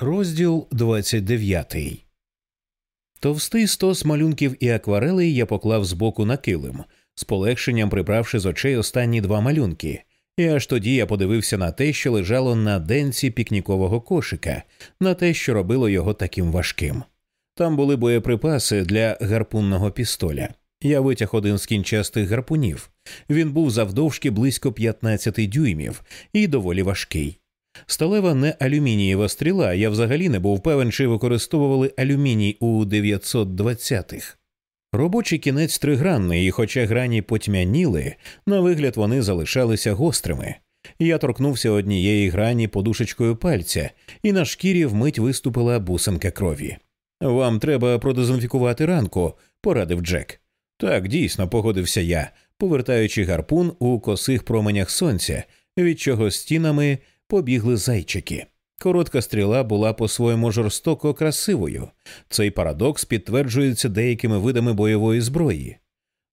Розділ 29 Товстий стос малюнків і акварелей я поклав збоку на килим, з полегшенням прибравши з очей останні два малюнки, і аж тоді я подивився на те, що лежало на денці пікнікового кошика, на те, що робило його таким важким. Там були боєприпаси для гарпунного пістоля. Я витяг один з кінчастих гарпунів. Він був завдовжки близько 15 дюймів і доволі важкий. Сталева не алюмінієва стріла, я взагалі не був певен, чи використовували алюміній у 920-х. Робочий кінець тригранний, і хоча грані потьмяніли, на вигляд вони залишалися гострими. Я торкнувся однієї грані подушечкою пальця, і на шкірі вмить виступила бусинка крові. Вам треба продезінфікувати ранку, порадив Джек. Так, дійсно, погодився я, повертаючи гарпун у косих променях сонця, від чого стінами побігли зайчики. Коротка стріла була по-своєму жорстоко красивою. Цей парадокс підтверджується деякими видами бойової зброї.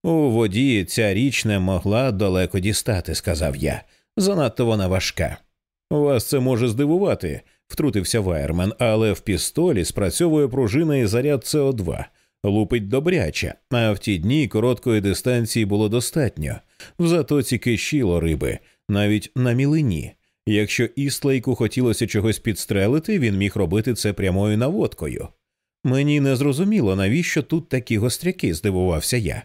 У воді ця річ не могла далеко дістати, сказав я. Занадто вона важка. Вас це може здивувати, втрутився Вайермен, але в пістолі спрацьовує пружина і заряд СО2. Лупить добряче, а в ті дні короткої дистанції було достатньо. В затоці кишіло риби, навіть на мілині. Якщо Істлейку хотілося чогось підстрелити, він міг робити це прямою наводкою. Мені не зрозуміло, навіщо тут такі гостряки, здивувався я.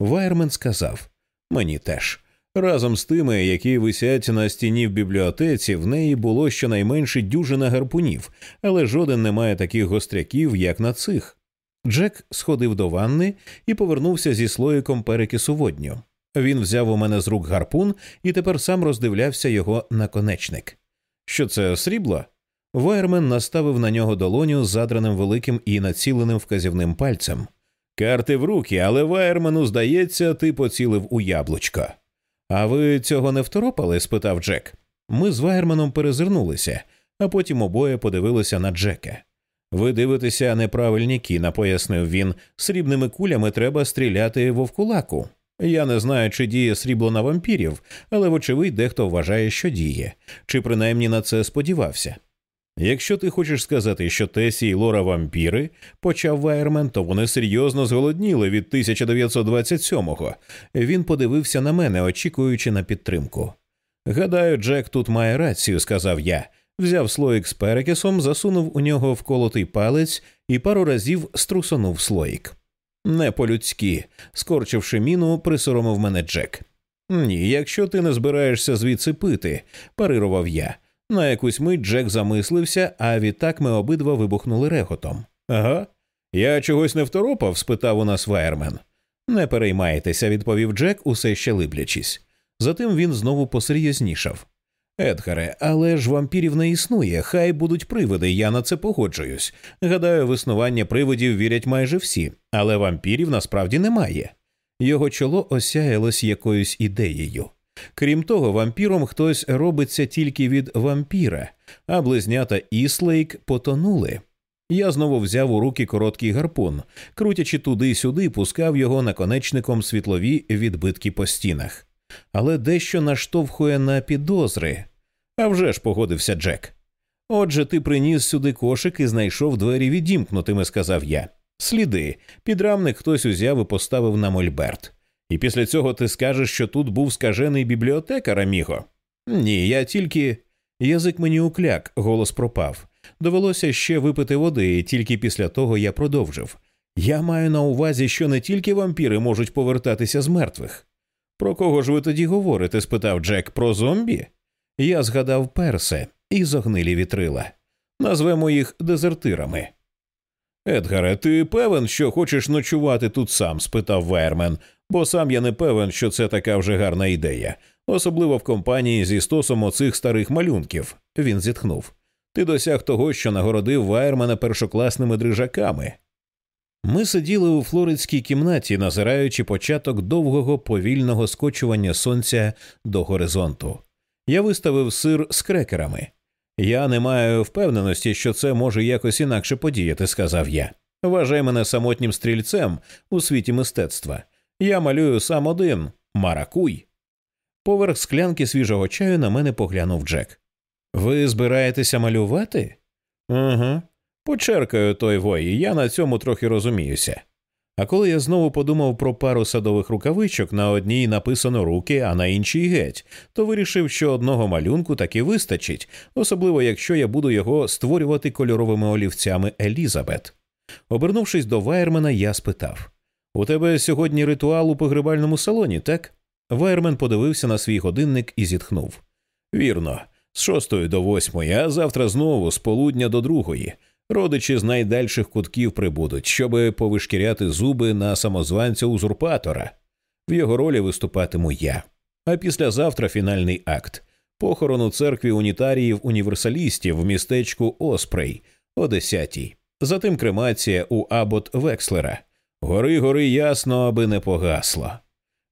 Вайермен сказав мені теж. Разом з тими, які висять на стіні в бібліотеці, в неї було щонайменше дюжина гарпунів, але жоден не має таких гостряків, як на цих. Джек сходив до ванни і повернувся зі слоїком перекису водню. Він взяв у мене з рук гарпун і тепер сам роздивлявся його наконечник. Що це срібло? Вайермен наставив на нього долоню задраним великим і націленим вказівним пальцем. Карти в руки, але Вайермену, здається, ти поцілив у яблучко. А ви цього не второпали? спитав Джек. Ми з Вайерменом перезирнулися, а потім обоє подивилися на Джека. Ви дивитеся неправильні кіна, пояснив він. Срібними кулями треба стріляти вовкулаку. Я не знаю, чи діє срібло на вампірів, але, вочевидь, дехто вважає, що діє, чи принаймні на це сподівався. Якщо ти хочеш сказати, що Тесі і Лора вампіри, почав Вайермен, то вони серйозно зголодніли від 1927-го. Він подивився на мене, очікуючи на підтримку. Гадаю, Джек тут має рацію, сказав я. Взяв слоїк з перекисом, засунув у нього вколотий палець і пару разів струсонув слоїк. Не по-людськи, скорчивши міну, присоромив мене Джек. Ні, якщо ти не збираєшся звідси пити, парирував я. На якусь мить Джек замислився, а відтак ми обидва вибухнули реготом. Ага. Я чогось не второпав? спитав у нас Вайермен. Не переймайтеся, відповів Джек, усе ще либлячись. Затим він знову посерйознішав. Едгаре, але ж вампірів не існує, хай будуть привиди, я на це погоджуюсь. Гадаю, в існування привидів вірять майже всі, але вампірів насправді немає. Його чоло осяялось якоюсь ідеєю. Крім того, вампіром хтось робиться тільки від вампіра, а близнята Іслейк потонули. Я знову взяв у руки короткий гарпун, крутячи туди-сюди, пускав його наконечником світлові відбитки по стінах але дещо наштовхує на підозри. А вже ж погодився Джек. Отже, ти приніс сюди кошик і знайшов двері відімкнутими, сказав я. Сліди, підрамник хтось узяв і поставив на мольберт. І після цього ти скажеш, що тут був скажений бібліотекар, Аміго? Ні, я тільки. Язик мені укляк, голос пропав. Довелося ще випити води, і тільки після того я продовжив. Я маю на увазі, що не тільки вампіри можуть повертатися з мертвих. Про кого ж ви тоді говорите? спитав Джек про зомбі. Я згадав персе і зогнилі вітрила. Назвемо їх дезертирами. Едгаре, ти певен, що хочеш ночувати тут сам? спитав Вайермен, бо сам я не певен, що це така вже гарна ідея, особливо в компанії зі стосом оцих старих малюнків. Він зітхнув. Ти досяг того, що нагородив Вайермена першокласними дрижаками. Ми сиділи у флоридській кімнаті, назираючи початок довгого повільного скочування сонця до горизонту. Я виставив сир з крекерами. Я не маю впевненості, що це може якось інакше подіяти, сказав я. Вважай мене самотнім стрільцем у світі мистецтва. Я малюю сам один маракуй. Поверх склянки свіжого чаю на мене поглянув Джек. Ви збираєтеся малювати? Угу. Почеркаю той вої, я на цьому трохи розуміюся. А коли я знову подумав про пару садових рукавичок, на одній написано руки, а на іншій геть, то вирішив, що одного малюнку таки вистачить, особливо якщо я буду його створювати кольоровими олівцями Елізабет. Обернувшись до Вайермена, я спитав У тебе сьогодні ритуал у погребальному салоні, так? Вайермен подивився на свій годинник і зітхнув. Вірно, з шостої до восьмої, а завтра знову з полудня до другої. Родичі з найдальших кутків прибудуть, щоби повишкіряти зуби на самозванця узурпатора. В його ролі виступатиму я. А післязавтра фінальний акт похорон у церкві унітаріїв універсалістів в містечку Оспрей о десятій. Затим кремація у Абот Векслера. Гори гори ясно, аби не погасло.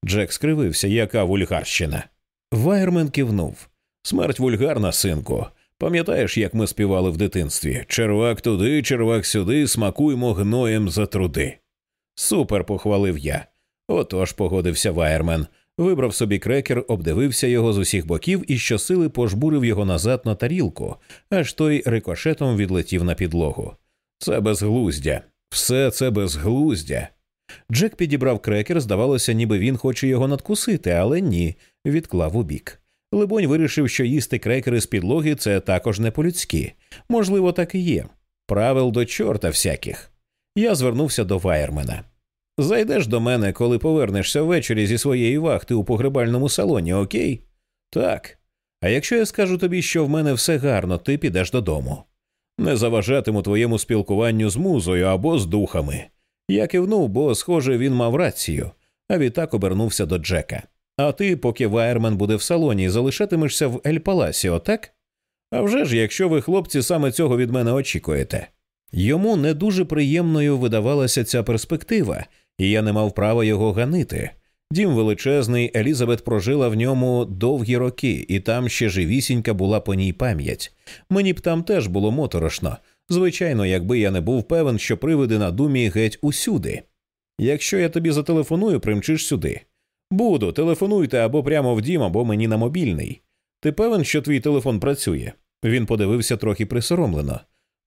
Джек скривився, яка вульгарщина. Вайермен кивнув. Смерть вульгарна, синку. Пам'ятаєш, як ми співали в дитинстві червак туди, червак сюди, смакуймо гноєм за труди. Супер, похвалив я. Отож, погодився Вайермен. Вибрав собі крекер, обдивився його з усіх боків і щосили пожбурив його назад на тарілку, аж той рикошетом відлетів на підлогу. Це безглуздя, все це безглуздя. Джек підібрав крекер, здавалося, ніби він хоче його надкусити, але ні, відклав у бік. Либонь вирішив, що їсти крекери з підлоги це також не по-людськи. Можливо, так і є. Правил до чорта всяких. Я звернувся до Вайермена. Зайдеш до мене, коли повернешся ввечері зі своєї вахти у погребальному салоні, окей? Так. А якщо я скажу тобі, що в мене все гарно, ти підеш додому. Не заважатиму твоєму спілкуванню з музою або з духами. Я кивнув, бо, схоже, він мав рацію, а відтак обернувся до Джека. А ти, поки Вайермен буде в салоні, залишатимешся в Ель Паласіо, так? А вже ж, якщо ви, хлопці, саме цього від мене очікуєте. Йому не дуже приємною видавалася ця перспектива, і я не мав права його ганити. Дім величезний, Елізабет прожила в ньому довгі роки, і там ще живісінька була по ній пам'ять. Мені б там теж було моторошно. Звичайно, якби я не був певен, що привиди на думі геть усюди. Якщо я тобі зателефоную, примчиш сюди. Буду, телефонуйте або прямо в дім, або мені на мобільний. Ти певен, що твій телефон працює? Він подивився трохи присоромлено.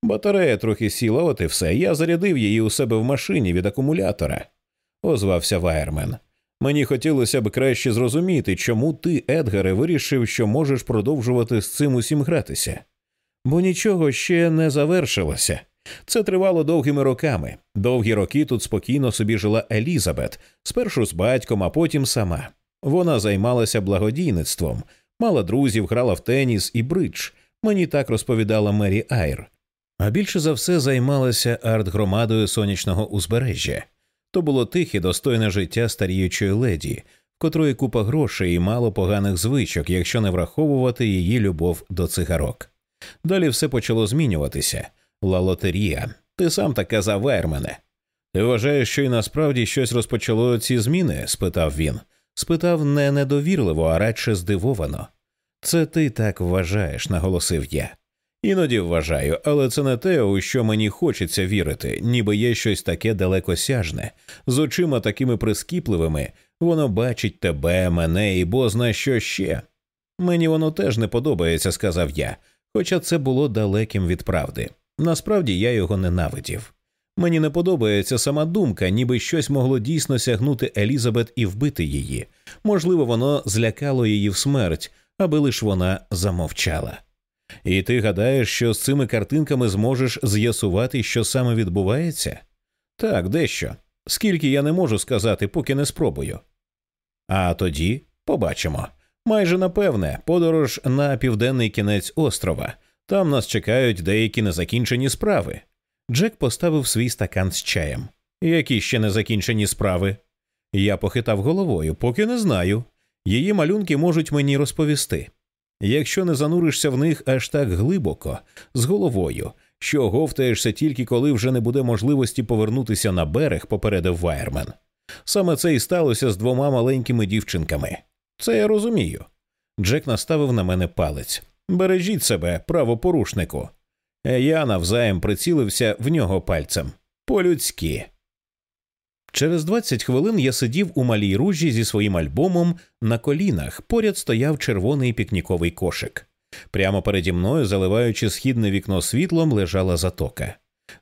Батарея трохи сіла, от і все. Я зарядив її у себе в машині від акумулятора, озвався Вайермен. Мені хотілося б краще зрозуміти, чому ти, Едгаре, вирішив, що можеш продовжувати з цим усім гратися. Бо нічого ще не завершилося. Це тривало довгими роками. Довгі роки тут спокійно собі жила Елізабет, спершу з батьком, а потім сама. Вона займалася благодійництвом, мала друзів, грала в теніс і бридж. Мені так розповідала Мері Айр. А більше за все займалася арт-громадою сонячного узбережжя. То було тихе, достойне життя старіючої леді, в котрої купа грошей і мало поганих звичок, якщо не враховувати її любов до цигарок. Далі все почало змінюватися. Лалотерія. Ти сам так казав Вермене. Ти вважаєш, що й насправді щось розпочало ці зміни? спитав він. Спитав не недовірливо, а радше здивовано. Це ти так вважаєш, наголосив я. Іноді вважаю, але це не те, у що мені хочеться вірити, ніби є щось таке далекосяжне, з очима такими прискіпливими, воно бачить тебе, мене і бозна що ще. Мені воно теж не подобається, сказав я, хоча це було далеким від правди. Насправді я його ненавидів. Мені не подобається сама думка, ніби щось могло дійсно сягнути Елізабет і вбити її. Можливо, воно злякало її в смерть, аби лиш вона замовчала. І ти гадаєш, що з цими картинками зможеш з'ясувати, що саме відбувається? Так, дещо. Скільки я не можу сказати, поки не спробую. А тоді побачимо. Майже напевне, подорож на південний кінець острова. Там нас чекають деякі незакінчені справи. Джек поставив свій стакан з чаєм. Які ще незакінчені справи? Я похитав головою, поки не знаю. Її малюнки можуть мені розповісти. Якщо не зануришся в них аж так глибоко, з головою, що говтаєшся тільки коли вже не буде можливості повернутися на берег, попередив Вайермен. Саме це і сталося з двома маленькими дівчинками. Це я розумію. Джек наставив на мене палець. Бережіть себе, правопорушнику. Я навзаєм прицілився в нього пальцем. По-людськи. Через 20 хвилин я сидів у малій ружі зі своїм альбомом на колінах. Поряд стояв червоний пікніковий кошик. Прямо переді мною, заливаючи східне вікно світлом, лежала затока.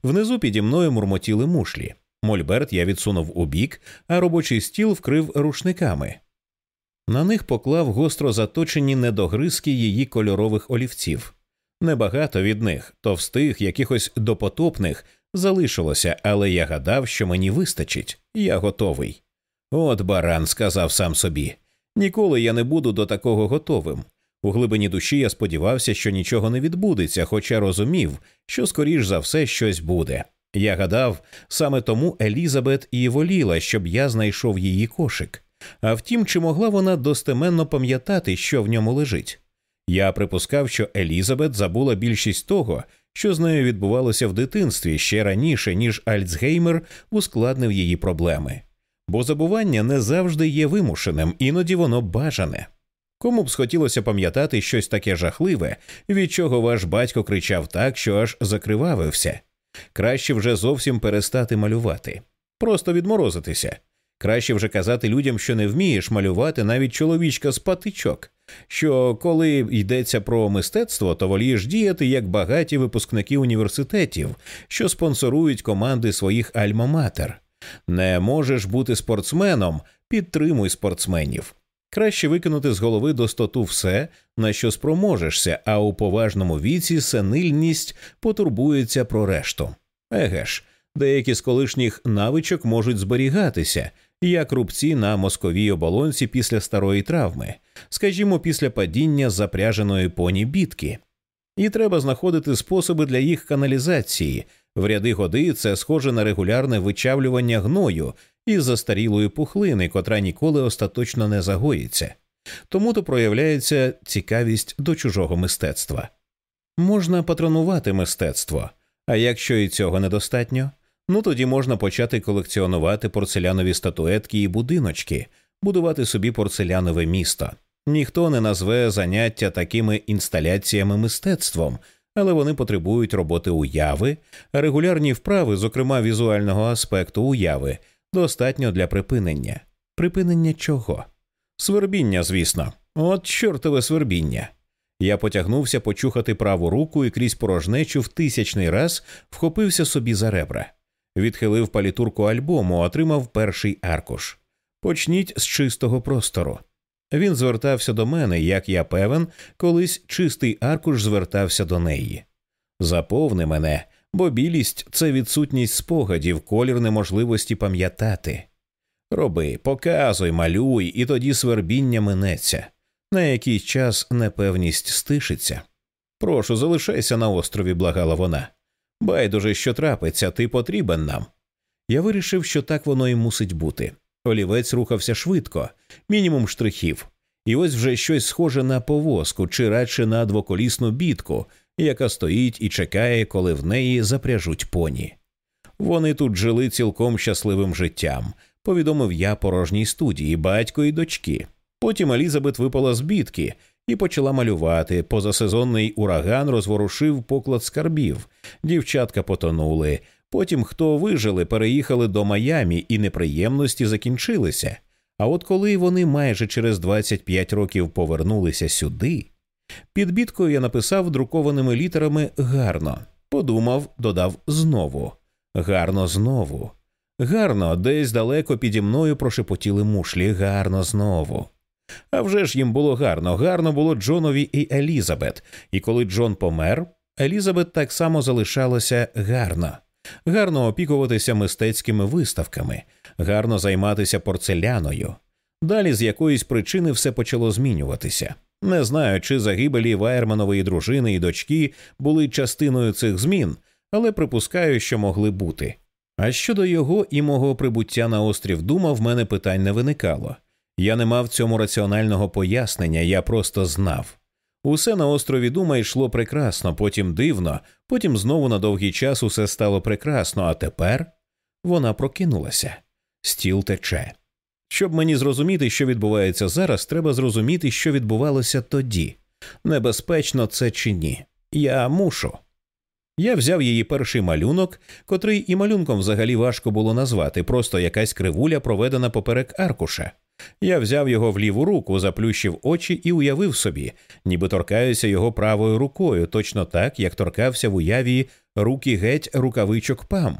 Внизу піді мною мурмотіли мушлі. Мольберт я відсунув у бік, а робочий стіл вкрив рушниками. На них поклав гостро заточені недогризки її кольорових олівців. Небагато від них, товстих, якихось допотопних, залишилося, але я гадав, що мені вистачить, я готовий. От баран, сказав сам собі. Ніколи я не буду до такого готовим. У глибині душі я сподівався, що нічого не відбудеться, хоча розумів, що скоріш за все щось буде. Я гадав, саме тому Елізабет і воліла, щоб я знайшов її кошик. А втім, чи могла вона достеменно пам'ятати, що в ньому лежить? Я припускав, що Елізабет забула більшість того, що з нею відбувалося в дитинстві ще раніше, ніж Альцгеймер ускладнив її проблеми. Бо забування не завжди є вимушеним, іноді воно бажане. Кому б схотілося пам'ятати щось таке жахливе, від чого ваш батько кричав так, що аж закривавився. Краще вже зовсім перестати малювати, просто відморозитися. Краще вже казати людям, що не вмієш малювати навіть чоловічка з патичок, що коли йдеться про мистецтво, то волієш діяти як багаті випускники університетів, що спонсорують команди своїх альма-матер. Не можеш бути спортсменом, підтримуй спортсменів. Краще викинути з голови достоту все, на що спроможешся, а у поважному віці сенильність потурбується про решту. Еге ж, деякі з колишніх навичок можуть зберігатися, як рубці на мозковій оболонці після старої травми, скажімо, після падіння запряженої поні бітки. І треба знаходити способи для їх каналізації. В ряди годи це схоже на регулярне вичавлювання гною із застарілої пухлини, котра ніколи остаточно не загоїться. Тому то проявляється цікавість до чужого мистецтва. Можна патронувати мистецтво, а якщо і цього недостатньо, ну тоді можна почати колекціонувати порцелянові статуетки і будиночки, будувати собі порцелянове місто. Ніхто не назве заняття такими інсталяціями мистецтвом, але вони потребують роботи уяви, регулярні вправи, зокрема візуального аспекту уяви, достатньо для припинення. Припинення чого? Свербіння, звісно, от чортове свербіння. Я потягнувся почухати праву руку і крізь порожнечу в тисячний раз вхопився собі за ребра, відхилив палітурку альбому, отримав перший аркуш. Почніть з чистого простору. Він звертався до мене, як я певен, колись чистий аркуш звертався до неї. Заповни мене, бо білість це відсутність спогадів, колір неможливості пам'ятати. Роби, показуй, малюй, і тоді свербіння минеться. На якийсь час непевність стишиться. Прошу, залишайся на острові, благала вона. Байдуже, що трапиться, ти потрібен нам. Я вирішив, що так воно і мусить бути. Олівець рухався швидко, мінімум штрихів, і ось вже щось схоже на повозку чи радше на двоколісну бітку, яка стоїть і чекає, коли в неї запряжуть поні. Вони тут жили цілком щасливим життям, повідомив я порожній студії, батько і дочки. Потім Елізабет випала з бітки і почала малювати. Позасезонний ураган розворушив поклад скарбів, дівчатка потонули. Потім, хто вижили, переїхали до Майамі, і неприємності закінчилися. А от коли вони майже через 25 років повернулися сюди, під бідкою я написав друкованими літерами гарно, подумав, додав знову, гарно знову. Гарно, десь далеко піді мною прошепотіли мушлі, гарно знову. А вже ж їм було гарно, гарно було Джонові і Елізабет, і коли Джон помер, Елізабет так само залишалася гарно гарно опікуватися мистецькими виставками, гарно займатися порцеляною. Далі з якоїсь причини все почало змінюватися. Не знаю, чи загибелі Вайерманової дружини і дочки були частиною цих змін, але припускаю, що могли бути. А щодо його і мого прибуття на острів Дума в мене питань не виникало. Я не мав цьому раціонального пояснення, я просто знав. Усе на острові Дума йшло прекрасно, потім дивно, потім знову на довгий час усе стало прекрасно, а тепер вона прокинулася. Стіл тече. Щоб мені зрозуміти, що відбувається зараз, треба зрозуміти, що відбувалося тоді. Небезпечно це чи ні. Я мушу. Я взяв її перший малюнок, котрий і малюнком взагалі важко було назвати, просто якась кривуля проведена поперек аркуша. Я взяв його в ліву руку, заплющив очі і уявив собі, ніби торкаюся його правою рукою, точно так, як торкався в уяві руки геть рукавичок пам.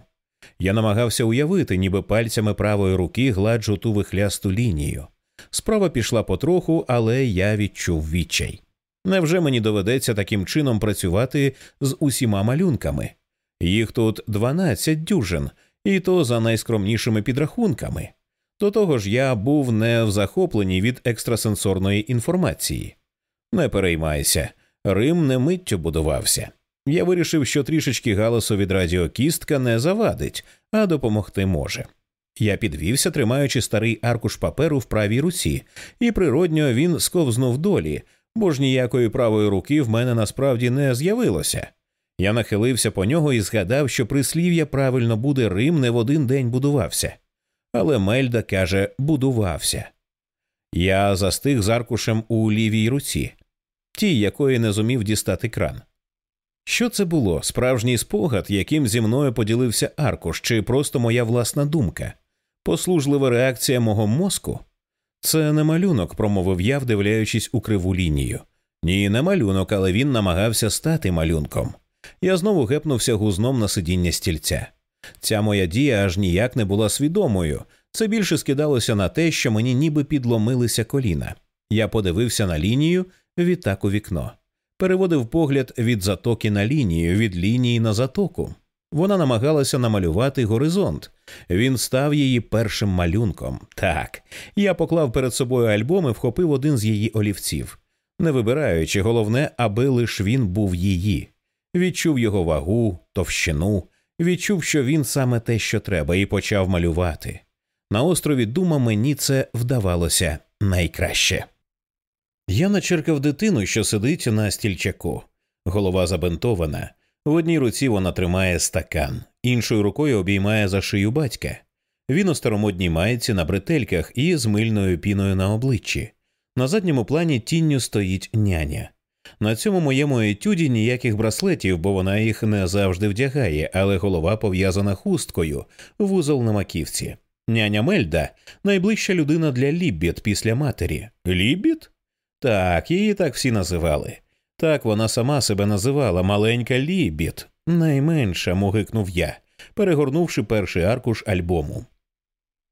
Я намагався уявити, ніби пальцями правої руки гладжу ту вихлясту лінію. Справа пішла потроху, але я відчув відчай. Невже мені доведеться таким чином працювати з усіма малюнками? Їх тут 12 дюжин, і то за найскромнішими підрахунками. До того ж, я був не в захопленні від екстрасенсорної інформації. Не переймайся, Рим не миттю будувався. Я вирішив, що трішечки галасу від радіокістка не завадить, а допомогти може. Я підвівся, тримаючи старий аркуш паперу в правій руці, і природньо він сковзнув долі, бо ж ніякої правої руки в мене насправді не з'явилося. Я нахилився по нього і згадав, що прислів'я правильно буде Рим не в один день будувався. Але Мельда каже, будувався. Я застиг з аркушем у лівій руці, тій, якої не зумів дістати кран. Що це було? Справжній спогад, яким зі мною поділився аркуш, чи просто моя власна думка, послужлива реакція мого мозку? Це не малюнок, промовив я, вдивляючись у криву лінію. Ні, не малюнок, але він намагався стати малюнком. Я знову гепнувся гузном на сидіння стільця. Ця моя дія аж ніяк не була свідомою. Це більше скидалося на те, що мені ніби підломилися коліна. Я подивився на лінію, відтак у вікно, переводив погляд від затоки на лінію, від лінії на затоку. Вона намагалася намалювати горизонт. Він став її першим малюнком. Так, я поклав перед собою альбом і вхопив один з її олівців, не вибираючи, головне, аби лиш він був її. Відчув його вагу, товщину, відчув, що він саме те, що треба, і почав малювати. На острові Дума мені це вдавалося найкраще. Я начеркав дитину, що сидить на стільчаку, голова забинтована. В одній руці вона тримає стакан, іншою рукою обіймає за шию батька. Він у старомодній майці на бретельках і з мильною піною на обличчі. На задньому плані тінню стоїть няня. На цьому моєму етюді ніяких браслетів, бо вона їх не завжди вдягає, але голова пов'язана хусткою, вузол на маківці. Няня Мельда найближча людина для Ліббіт після матері. Ліббіт? Так, її так всі називали. Так вона сама себе називала маленька Ліббіт. Найменша, мугикнув я, перегорнувши перший аркуш альбому.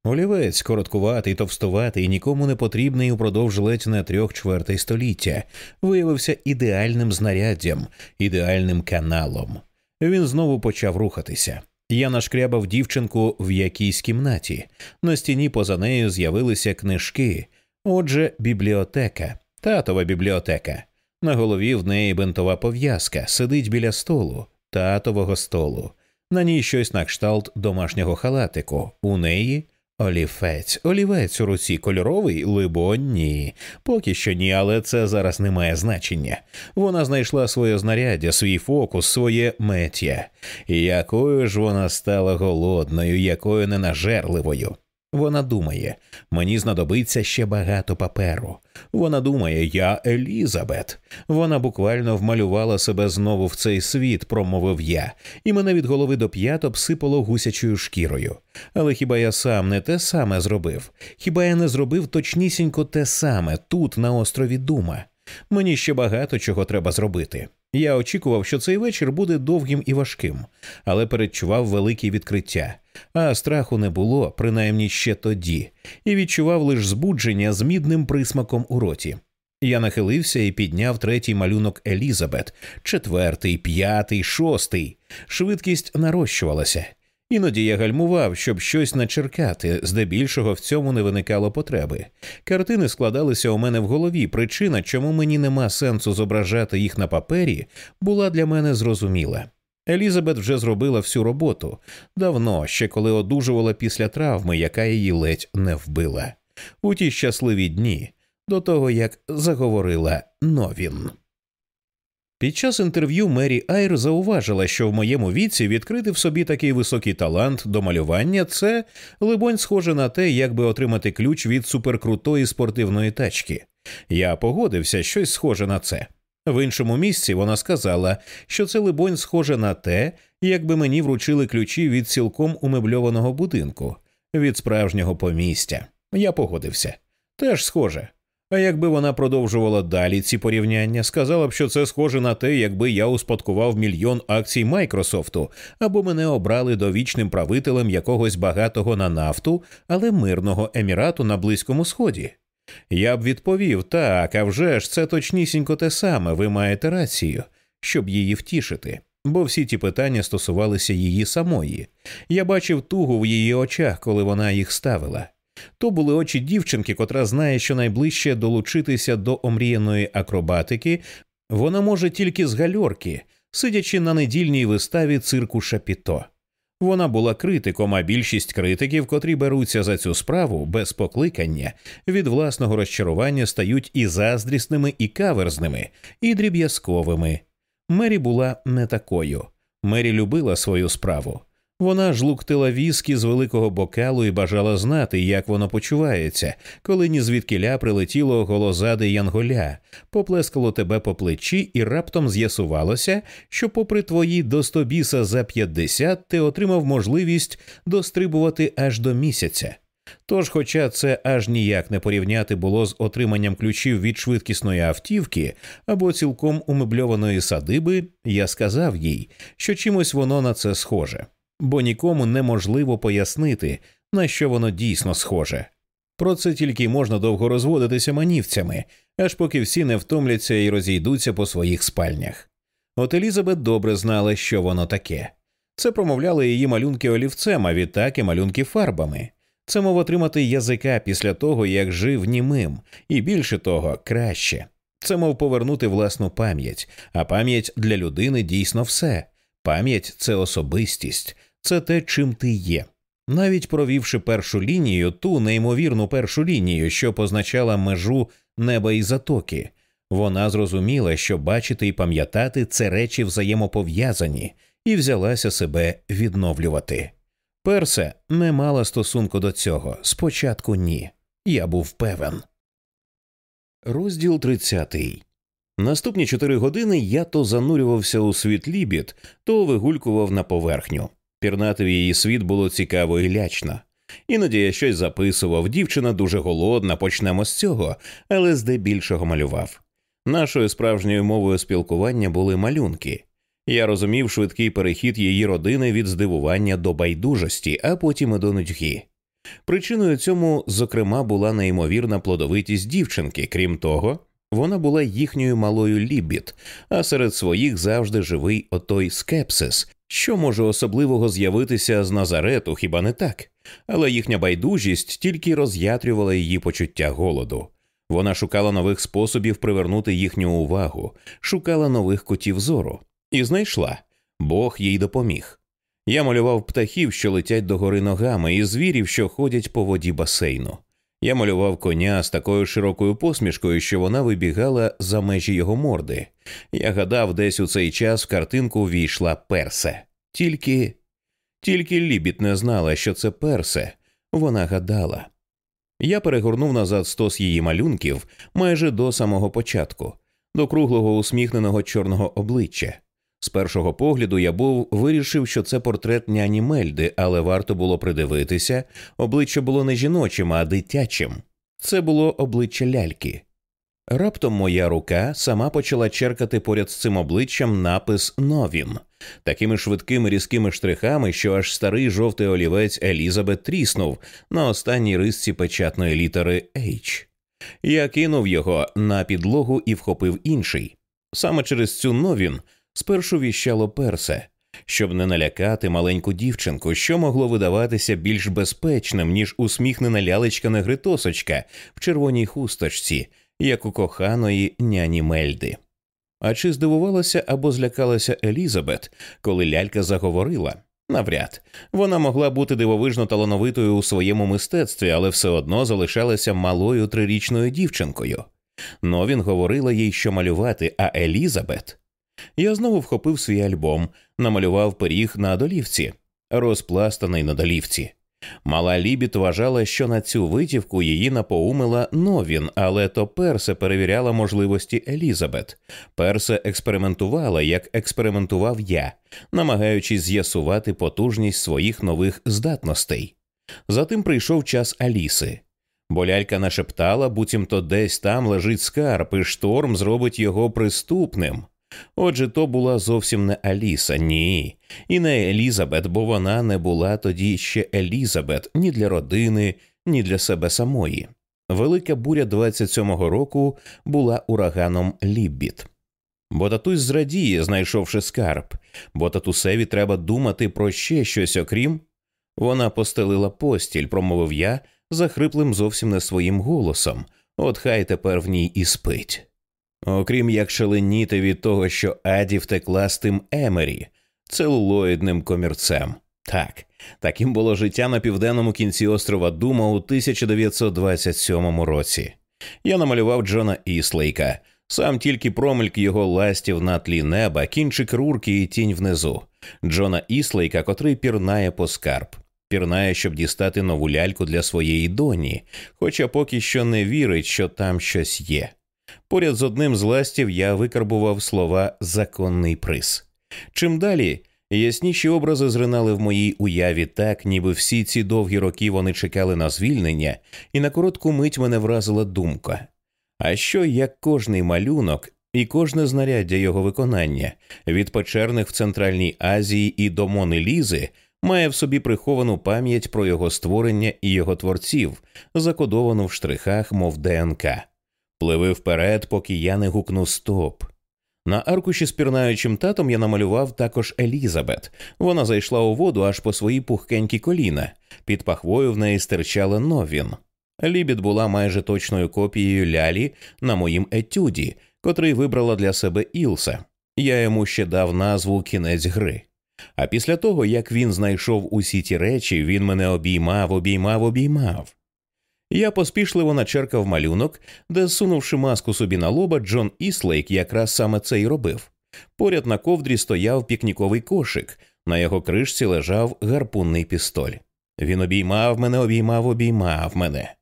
Олівець короткуватий, товстуватий, нікому не потрібний упродовж ледь не трьох чвертей століття, виявився ідеальним знаряддям, ідеальним каналом. Він знову почав рухатися. Я нашкрябав дівчинку в якійсь кімнаті. На стіні поза нею з'явилися книжки. Отже, бібліотека, татова бібліотека. На голові в неї бинтова пов'язка, сидить біля столу, татового столу. На ній щось на кшталт домашнього халатику. У неї олівець, олівець у руці кольоровий, либонь, ні. Поки що ні, але це зараз не має значення. Вона знайшла своє знаряддя, свій фокус, своє меття. Якою ж вона стала голодною, якою ненажерливою. Вона думає, мені знадобиться ще багато паперу. Вона думає, я Елізабет. Вона буквально вмалювала себе знову в цей світ, промовив я, і мене від голови до п'ят обсипало гусячою шкірою. Але хіба я сам не те саме зробив? Хіба я не зробив точнісінько те саме тут, на острові Дума? Мені ще багато чого треба зробити. Я очікував, що цей вечір буде довгим і важким, але передчував великі відкриття, а страху не було, принаймні ще тоді, і відчував лише збудження з мідним присмаком у роті. Я нахилився і підняв третій малюнок Елізабет, четвертий, п'ятий, шостий. Швидкість нарощувалася. Іноді я гальмував, щоб щось начеркати, здебільшого в цьому не виникало потреби. Картини складалися у мене в голові. Причина, чому мені нема сенсу зображати їх на папері, була для мене зрозуміла. Елізабет вже зробила всю роботу давно, ще коли одужувала після травми, яка її ледь не вбила. У ті щасливі дні, до того як заговорила Новін. Під час інтерв'ю Мері Айр зауважила, що в моєму віці відкрити в собі такий високий талант до малювання це, либонь, схоже на те, як би отримати ключ від суперкрутої спортивної тачки. Я погодився щось схоже на це. В іншому місці вона сказала, що це, либонь, схоже на те, якби мені вручили ключі від цілком умебльованого будинку, від справжнього помістя. Я погодився. Теж схоже. А якби вона продовжувала далі ці порівняння, сказала б, що це схоже на те, якби я успадкував мільйон акцій Майкрософту, або мене обрали довічним правителем якогось багатого на нафту, але мирного емірату на Близькому Сході. Я б відповів так, а вже ж це точнісінько те саме, ви маєте рацію, щоб її втішити, бо всі ті питання стосувалися її самої. Я бачив тугу в її очах, коли вона їх ставила. То були очі дівчинки, котра знає, що найближче долучитися до омріяної акробатики вона може тільки з гальорки, сидячи на недільній виставі цирку Шапіто. Вона була критиком, а більшість критиків, котрі беруться за цю справу без покликання, від власного розчарування стають і заздрісними, і каверзними, і дріб'язковими. Мері була не такою. Мері любила свою справу. Вона жлуктила віскі з великого бокалу і бажала знати, як воно почувається, коли ні звідкиля прилетіло голозаде янголя, поплескало тебе по плечі, і раптом з'ясувалося, що, попри твої достобіса за 50, ти отримав можливість дострибувати аж до місяця. Тож, хоча це аж ніяк не порівняти було з отриманням ключів від швидкісної автівки або цілком умебльованої садиби, я сказав їй, що чимось воно на це схоже бо нікому неможливо пояснити, на що воно дійсно схоже. Про це тільки можна довго розводитися манівцями, аж поки всі не втомляться і розійдуться по своїх спальнях. От Елізабет добре знала, що воно таке. Це промовляли її малюнки олівцем, а відтак і малюнки фарбами. Це мов отримати язика після того, як жив німим, і більше того, краще. Це мов повернути власну пам'ять, а пам'ять для людини дійсно все. Пам'ять це особистість, це те, чим ти є. Навіть провівши першу лінію, ту неймовірну першу лінію, що позначала межу неба і затоки, вона зрозуміла, що бачити і пам'ятати це речі взаємопов'язані, і взялася себе відновлювати. Персе не мала стосунку до цього. Спочатку ні. Я був певен. Розділ тридцятий. Наступні чотири години я то занурювався у світ лібід, то вигулькував на поверхню. Пірнати в її світ було цікаво і лячно. Іноді я щось записував, дівчина дуже голодна, почнемо з цього, але здебільшого малював. Нашою справжньою мовою спілкування були малюнки. Я розумів швидкий перехід її родини від здивування до байдужості, а потім і до нудьги. Причиною цьому, зокрема, була неймовірна плодовитість дівчинки, крім того, вона була їхньою малою лібіт, а серед своїх завжди живий отой скепсис, що може особливого з'явитися з Назарету, хіба не так? Але їхня байдужість тільки роз'ятрювала її почуття голоду. Вона шукала нових способів привернути їхню увагу, шукала нових котів зору і знайшла Бог їй допоміг. Я малював птахів, що летять догори ногами, і звірів, що ходять по воді басейну. Я малював коня з такою широкою посмішкою, що вона вибігала за межі його морди. Я гадав, десь у цей час в картинку війшла персе. Тільки тільки Лібіт не знала, що це персе. Вона гадала. Я перегорнув назад стос її малюнків майже до самого початку, до круглого усміхненого чорного обличчя. З першого погляду я був вирішив, що це портрет няні Мельди, але варто було придивитися, обличчя було не жіночим, а дитячим. Це було обличчя ляльки. Раптом моя рука сама почала черкати поряд з цим обличчям напис Новін такими швидкими різкими штрихами, що аж старий жовтий олівець Елізабет тріснув на останній рисці печатної літери H. Я кинув його на підлогу і вхопив інший. Саме через цю новін спершу віщало персе, щоб не налякати маленьку дівчинку, що могло видаватися більш безпечним, ніж усміхнена лялечка негритосочка в червоній хусточці, як у коханої няні Мельди. А чи здивувалася або злякалася Елізабет, коли лялька заговорила? Навряд вона могла бути дивовижно талановитою у своєму мистецтві, але все одно залишалася малою трирічною дівчинкою. Но він говорила їй, що малювати, а Елізабет я знову вхопив свій альбом, намалював пиріг на долівці, розпластаний на долівці. Мала Лібіт вважала, що на цю витівку її напоумила Новін, але то Персе перевіряла можливості Елізабет. Персе експериментувала, як експериментував я, намагаючись з'ясувати потужність своїх нових здатностей. Затим прийшов час Аліси. бо лялька нашептала, буцімто десь там лежить скарб, і шторм зробить його приступним. Отже, то була зовсім не Аліса, ні, і не Елізабет, бо вона не була тоді ще Елізабет ні для родини, ні для себе самої. Велика буря 27-го року була ураганом Ліббіт. Бо татусь зрадіє, знайшовши скарб, бо татусеві треба думати про ще щось, окрім. Вона постелила постіль, промовив я захриплим зовсім не своїм голосом, от хай тепер в ній і спить. Окрім як шаленіти від того, що Аді втекла з тим Емері, целулоїдним комірцем. Так, таким було життя на південному кінці острова Дума у 1927 році. Я намалював Джона Іслейка, сам тільки промельк його ластів на тлі неба, кінчик рурки і тінь внизу. Джона Іслейка, котрий пірнає по скарб, пірнає, щоб дістати нову ляльку для своєї доні, хоча поки що не вірить, що там щось є. Поряд з одним з ластів я викарбував слова законний приз. Чим далі. Ясніші образи зринали в моїй уяві так, ніби всі ці довгі роки вони чекали на звільнення, і на коротку мить мене вразила думка. А що як кожний малюнок і кожне знаряддя його виконання від печерних в Центральній Азії і до Мони Лізи має в собі приховану пам'ять про його створення і його творців, закодовану в штрихах, мов ДНК. Пливи вперед, поки я не гукну стоп. На аркуші з пірнаючим татом я намалював також Елізабет. Вона зайшла у воду аж по свої пухкенькі коліна. Під пахвою в неї стирчала новін. Лібід була майже точною копією лялі на моїм етюді, котрий вибрала для себе Ілса. Я йому ще дав назву кінець гри. А після того, як він знайшов усі ті речі, він мене обіймав, обіймав, обіймав. Я поспішливо начеркав малюнок, де, сунувши маску собі на лоба, Джон Іслейк якраз саме це й робив. Поряд на ковдрі стояв пікніковий кошик, на його кришці лежав гарпунний пістоль. Він обіймав мене, обіймав, обіймав мене.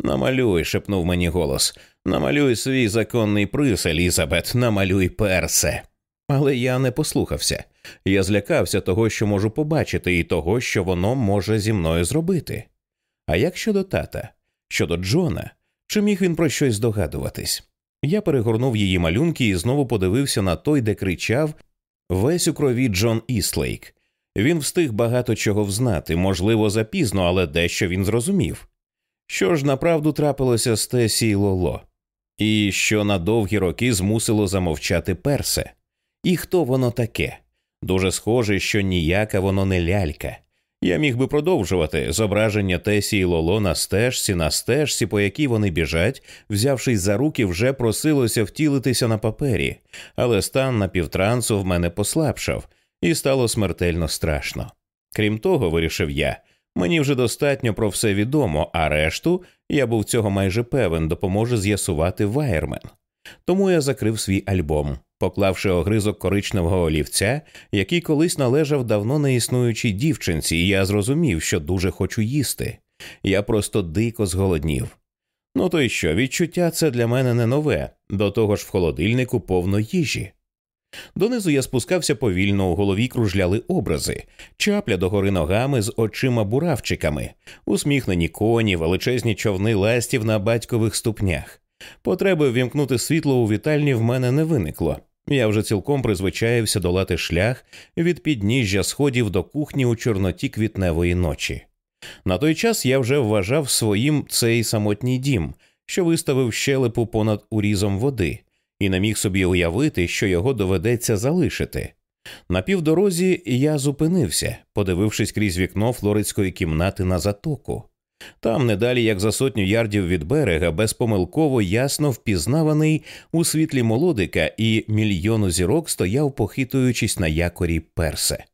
Намалюй, шепнув мені голос. Намалюй свій законний приз, Елізабет, намалюй персе. Але я не послухався. Я злякався того, що можу побачити, і того, що воно може зі мною зробити. А як щодо тата? Щодо Джона, чи міг він про щось здогадуватись? Я перегорнув її малюнки і знову подивився на той, де кричав весь у крові Джон Іслейк. Він встиг багато чого взнати, можливо, запізно, але дещо він зрозумів. Що ж направду трапилося з Тесі і Лоло, і що на довгі роки змусило замовчати персе, і хто воно таке? Дуже схоже, що ніяка воно не лялька. Я міг би продовжувати зображення Тесі і Лоло на стежці, на стежці, по якій вони біжать, взявшись за руки, вже просилося втілитися на папері, але стан напівтрансу в мене послабшав, і стало смертельно страшно. Крім того, вирішив я, мені вже достатньо про все відомо, а решту я був цього майже певен, допоможе з'ясувати Вайермен. Тому я закрив свій альбом поклавши огризок коричневого олівця, який колись належав давно неіснуючій дівчинці, і я зрозумів, що дуже хочу їсти. Я просто дико зголоднів. Ну то й що, відчуття це для мене не нове, до того ж в холодильнику повно їжі. Донизу я спускався повільно, у голові кружляли образи, чапля догори ногами з очима буравчиками, усміхнені коні, величезні човни ластів на батькових ступнях. Потреби ввімкнути світло у вітальні в мене не виникло. Я вже цілком призвичаєвся долати шлях від підніжжя сходів до кухні у чорноті квітневої ночі. На той час я вже вважав своїм цей самотній дім, що виставив щелепу понад урізом води, і не міг собі уявити, що його доведеться залишити. На півдорозі я зупинився, подивившись крізь вікно флоридської кімнати на затоку. Там, недалі як за сотню ярдів від берега, безпомилково ясно впізнаваний у світлі молодика і мільйону зірок стояв, похитуючись на якорі персе.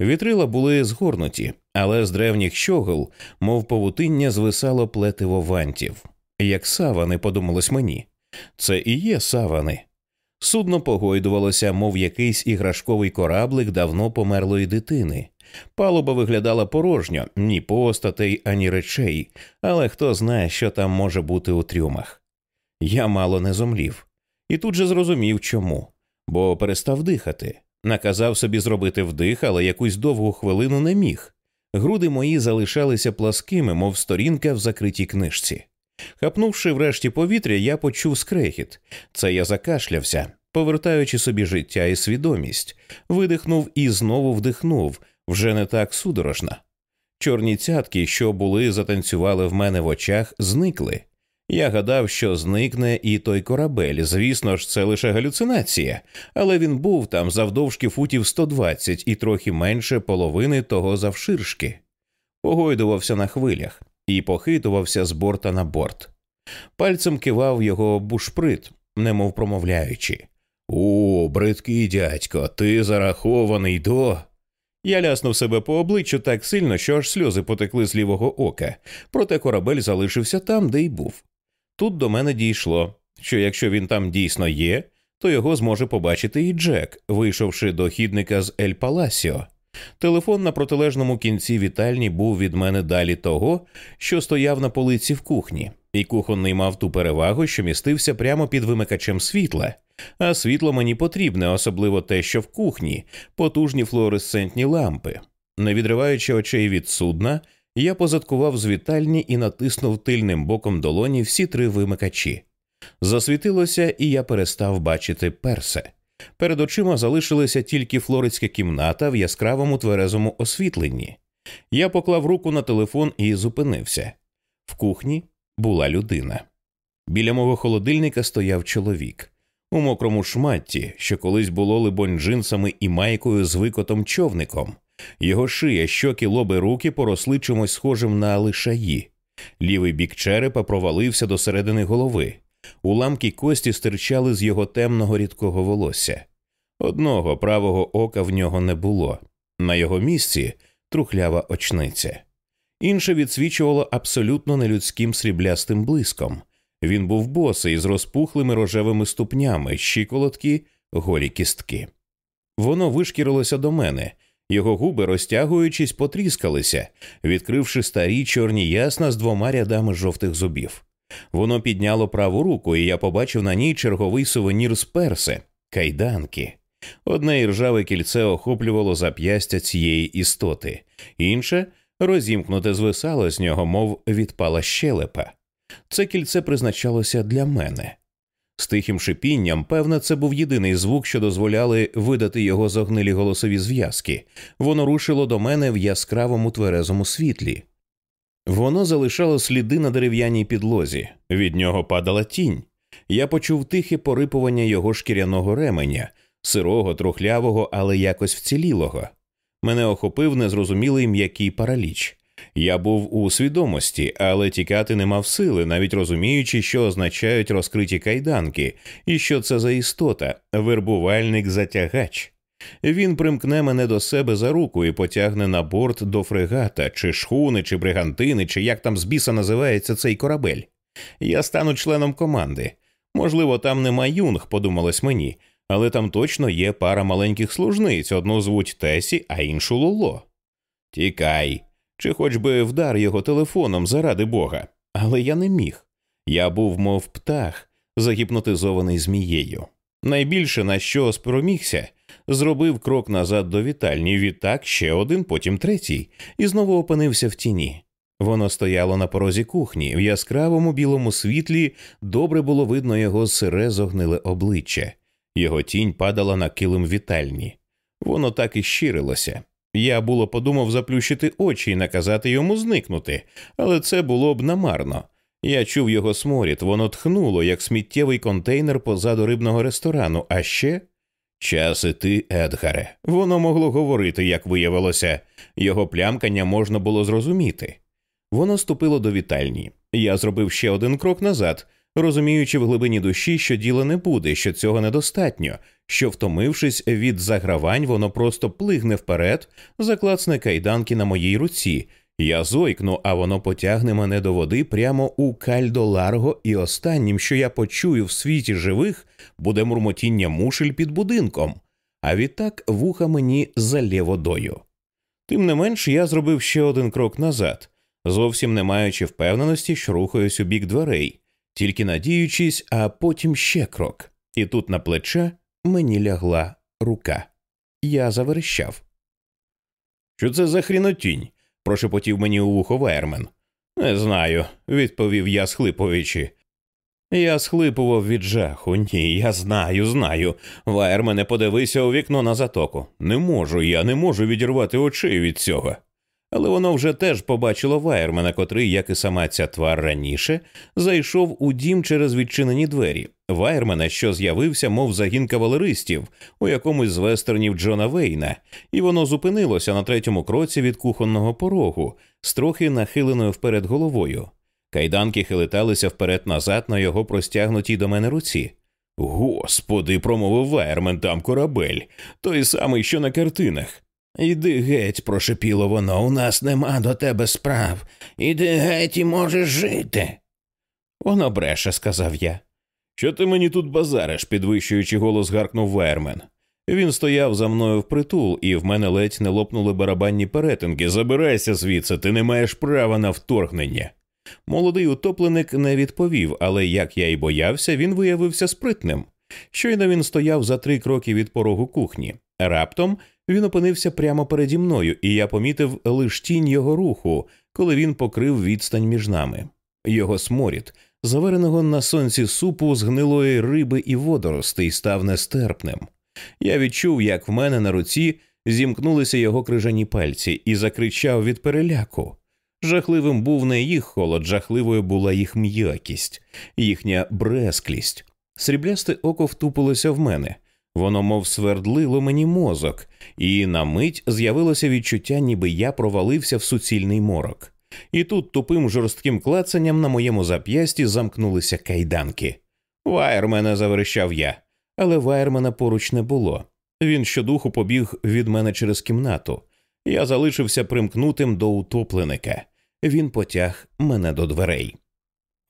Вітрила були згорнуті, але з древніх щогол, мов павутиння, звисало плетиво вантів. Як савани, подумалось мені. Це і є савани. Судно погойдувалося, мов якийсь іграшковий кораблик давно померлої дитини. Палуба виглядала порожньо, ні постатей, ані речей, але хто знає, що там може бути у трюмах. Я мало не зомлів, і тут же зрозумів чому, бо перестав дихати. Наказав собі зробити вдих, але якусь довгу хвилину не міг. Груди мої залишалися пласкими, мов сторінка в закритій книжці. Хапнувши врешті повітря, я почув скрехіт. Це я закашлявся, повертаючи собі життя і свідомість, видихнув і знову вдихнув, вже не так судорожно. Чорні цятки, що були, затанцювали в мене в очах, зникли. Я гадав, що зникне і той корабель. Звісно ж, це лише галюцинація, але він був там завдовжки футів 120 і трохи менше половини того завширшки. Погойдувався на хвилях і похитувався з борта на борт. Пальцем кивав його бушприт, немов промовляючи О, бридкий дядько, ти зарахований до. Я ляснув себе по обличчю так сильно, що аж сльози потекли з лівого ока, проте корабель залишився там, де й був. Тут до мене дійшло, що якщо він там дійсно є, то його зможе побачити і Джек, вийшовши до хідника з Ель Паласіо. Телефон на протилежному кінці вітальні був від мене далі того, що стояв на полиці в кухні, і кухонний мав ту перевагу, що містився прямо під вимикачем світла, а світло мені потрібне, особливо те, що в кухні, потужні флуоресцентні лампи. Не відриваючи очей від судна, я позадкував з вітальні і натиснув тильним боком долоні всі три вимикачі. Засвітилося, і я перестав бачити персе. Перед очима залишилася тільки флоридська кімната в яскравому тверезому освітленні. Я поклав руку на телефон і зупинився. В кухні була людина. Біля мого холодильника стояв чоловік у мокрому шматті, що колись було, либонь, джинсами і майкою з викотом човником. Його шия, щоки, лоби руки поросли чимось схожим на лишаї. Лівий бік черепа провалився до середини голови. Уламки кості стирчали з його темного рідкого волосся. Одного правого ока в нього не було. На його місці трухлява очниця. Інше відсвічувало абсолютно нелюдським сріблястим блиском. Він був босий з розпухлими рожевими ступнями, щиколотки, голі кістки. Воно вишкірилося до мене, його губи, розтягуючись, потріскалися, відкривши старі чорні ясна з двома рядами жовтих зубів. Воно підняло праву руку, і я побачив на ній черговий сувенір з перси кайданки. Одне іржаве кільце охоплювало зап'ястя цієї істоти, інше розімкнуте звисало з нього, мов відпала щелепа. Це кільце призначалося для мене. З тихим шипінням, певно, це був єдиний звук, що дозволяли видати його зогнилі голосові зв'язки. Воно рушило до мене в яскравому тверезому світлі. Воно залишало сліди на дерев'яній підлозі, від нього падала тінь. Я почув тихе порипування його шкіряного ременя, сирого, трухлявого, але якось вцілілого. Мене охопив незрозумілий м'який параліч. Я був у свідомості, але тікати не мав сили, навіть розуміючи, що означають розкриті кайданки, і що це за істота, вербувальник затягач. Він примкне мене до себе за руку і потягне на борт до фрегата, чи шхуни, чи бригантини, чи як там з біса називається цей корабель. Я стану членом команди. Можливо, там нема юнг, подумалось мені, але там точно є пара маленьких служниць, одну звуть Тесі, а іншу Лоло. Тікай, чи хоч би вдар його телефоном заради бога. Але я не міг. Я був, мов птах, загіпнотизований змією. Найбільше на що спромігся, зробив крок назад до вітальні, відтак ще один, потім третій, і знову опинився в тіні. Воно стояло на порозі кухні, в яскравому білому світлі добре було видно його сире зогниле обличчя, його тінь падала на килим вітальні. Воно так і щирилося. Я було подумав заплющити очі і наказати йому зникнути, але це було б намарно. Я чув його сморід, воно тхнуло, як сміттєвий контейнер позаду рибного ресторану, а ще. Час іти, Едгаре. Воно могло говорити, як виявилося, його плямкання можна було зрозуміти. Воно ступило до вітальні. Я зробив ще один крок назад, розуміючи в глибині душі, що діла не буде, що цього недостатньо, що, втомившись від загравань, воно просто плигне вперед, заклацне кайданки на моїй руці. Я зойкну, а воно потягне мене до води прямо у кальдо Ларго, і останнім, що я почую в світі живих, буде мурмотіння мушель під будинком, а відтак вуха мені залє водою. Тим не менш, я зробив ще один крок назад, зовсім не маючи впевненості, що рухаюсь у бік дверей, тільки надіючись, а потім ще крок. І тут на плече мені лягла рука. Я заверещав. Що це за хрінотінь? прошепотів мені у вухо Вайермен. Не знаю, відповів я, схлипуючи. Я схлипував від жаху. Ні, я знаю, знаю. Ваєр мене подивися у вікно на затоку. Не можу, я не можу відірвати очей від цього. Але воно вже теж побачило Вайермена, котрий, як і сама ця твар раніше, зайшов у дім через відчинені двері. Вайермена, що з'явився, мов загін кавалеристів у якомусь з вестернів Джона Вейна, і воно зупинилося на третьому кроці від кухонного порогу, з трохи нахиленою вперед головою. Кайданки хилиталися вперед назад на його простягнутій до мене руці. Господи, промовив Вайермен, там корабель, той самий, що на картинах. Іди геть, прошепіло воно, у нас нема до тебе справ. Іди геть і можеш жити. Воно бреше, сказав я. Що ти мені тут базариш? підвищуючи голос, гаркнув Вайермен. Він стояв за мною впритул, і в мене ледь не лопнули барабанні перетинки. Забирайся звідси, ти не маєш права на вторгнення. Молодий утопленик не відповів, але як я й боявся, він виявився спритним. Щойно він стояв за три кроки від порогу кухні. Раптом він опинився прямо переді мною, і я помітив лиш тінь його руху, коли він покрив відстань між нами. Його сморід, завареного на сонці супу з гнилої риби і водоростей, став нестерпним. Я відчув, як в мене на руці зімкнулися його крижані пальці, і закричав від переляку. Жахливим був не їх холод, жахливою була їх м'якість, їхня бресклість. Сріблясте око втупилося в мене, воно мов свердлило мені мозок, і на мить з'явилося відчуття, ніби я провалився в суцільний морок. І тут тупим жорстким клацанням на моєму зап'ясті замкнулися кайданки. Вайермена, заверещав я, але вайермена поруч не було. Він щодуху побіг від мене через кімнату. Я залишився примкнутим до утопленика. Він потяг мене до дверей.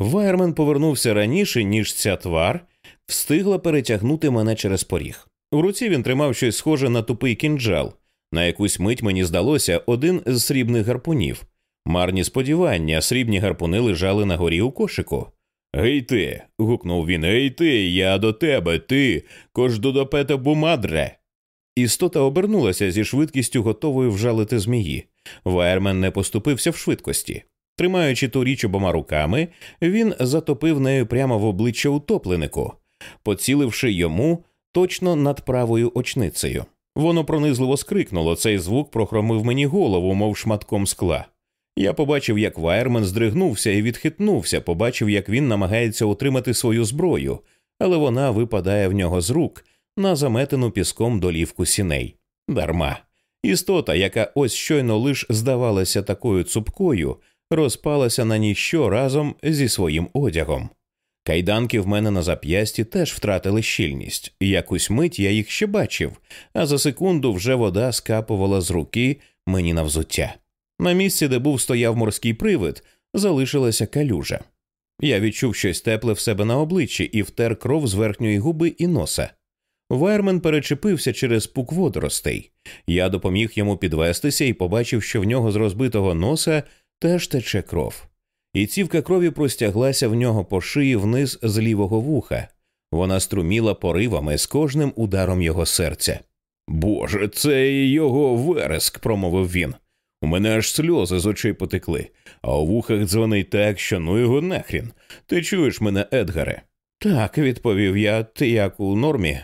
Вайермен повернувся раніше, ніж ця твар встигла перетягнути мене через поріг. У руці він тримав щось схоже на тупий кінджал. На якусь мить мені здалося один з срібних гарпунів. Марні сподівання, срібні гарпуни лежали на горі у кошику. Гей ти. гукнув він. Гей ти, я до тебе, ти, Coño de tu puta madre. Істота обернулася зі швидкістю готовою вжалити змії. Вайермен не поступився в швидкості. Тримаючи ту річ обома руками, він затопив нею прямо в обличчя утопленику, поціливши йому точно над правою очницею. Воно пронизливо скрикнуло, цей звук прохромив мені голову, мов шматком скла. Я побачив, як Вайермен здригнувся і відхитнувся, побачив, як він намагається утримати свою зброю, але вона випадає в нього з рук на заметену піском долівку сіней. Дарма. Істота, яка ось щойно лиш здавалася такою цупкою, розпалася на ніщо разом зі своїм одягом. Кайданки в мене на зап'ясті теж втратили щільність, якусь мить я їх ще бачив, а за секунду вже вода скапувала з руки мені на взуття. На місці, де був стояв морський привид, залишилася калюжа. Я відчув щось тепле в себе на обличчі і втер кров з верхньої губи і носа. Вайермен перечепився через пук водоростей. Я допоміг йому підвестися і побачив, що в нього з розбитого носа теж тече кров. І цівка крові простяглася в нього по шиї вниз з лівого вуха. Вона струміла поривами з кожним ударом його серця. Боже, це його вереск, промовив він. У мене аж сльози з очей потекли, а у вухах дзвонить так, що ну його нахрін. Ти чуєш мене, Едгаре? Так, відповів я, ти як у нормі.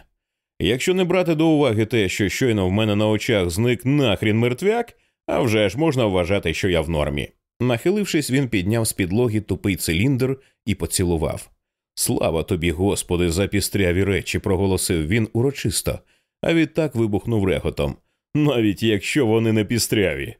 Якщо не брати до уваги те, що щойно в мене на очах зник нахрін мертвяк, а вже ж можна вважати, що я в нормі. Нахилившись, він підняв з підлоги тупий циліндр і поцілував. Слава тобі, Господи, за пістряві речі, проголосив він урочисто, а відтак вибухнув реготом, навіть якщо вони не пістряві.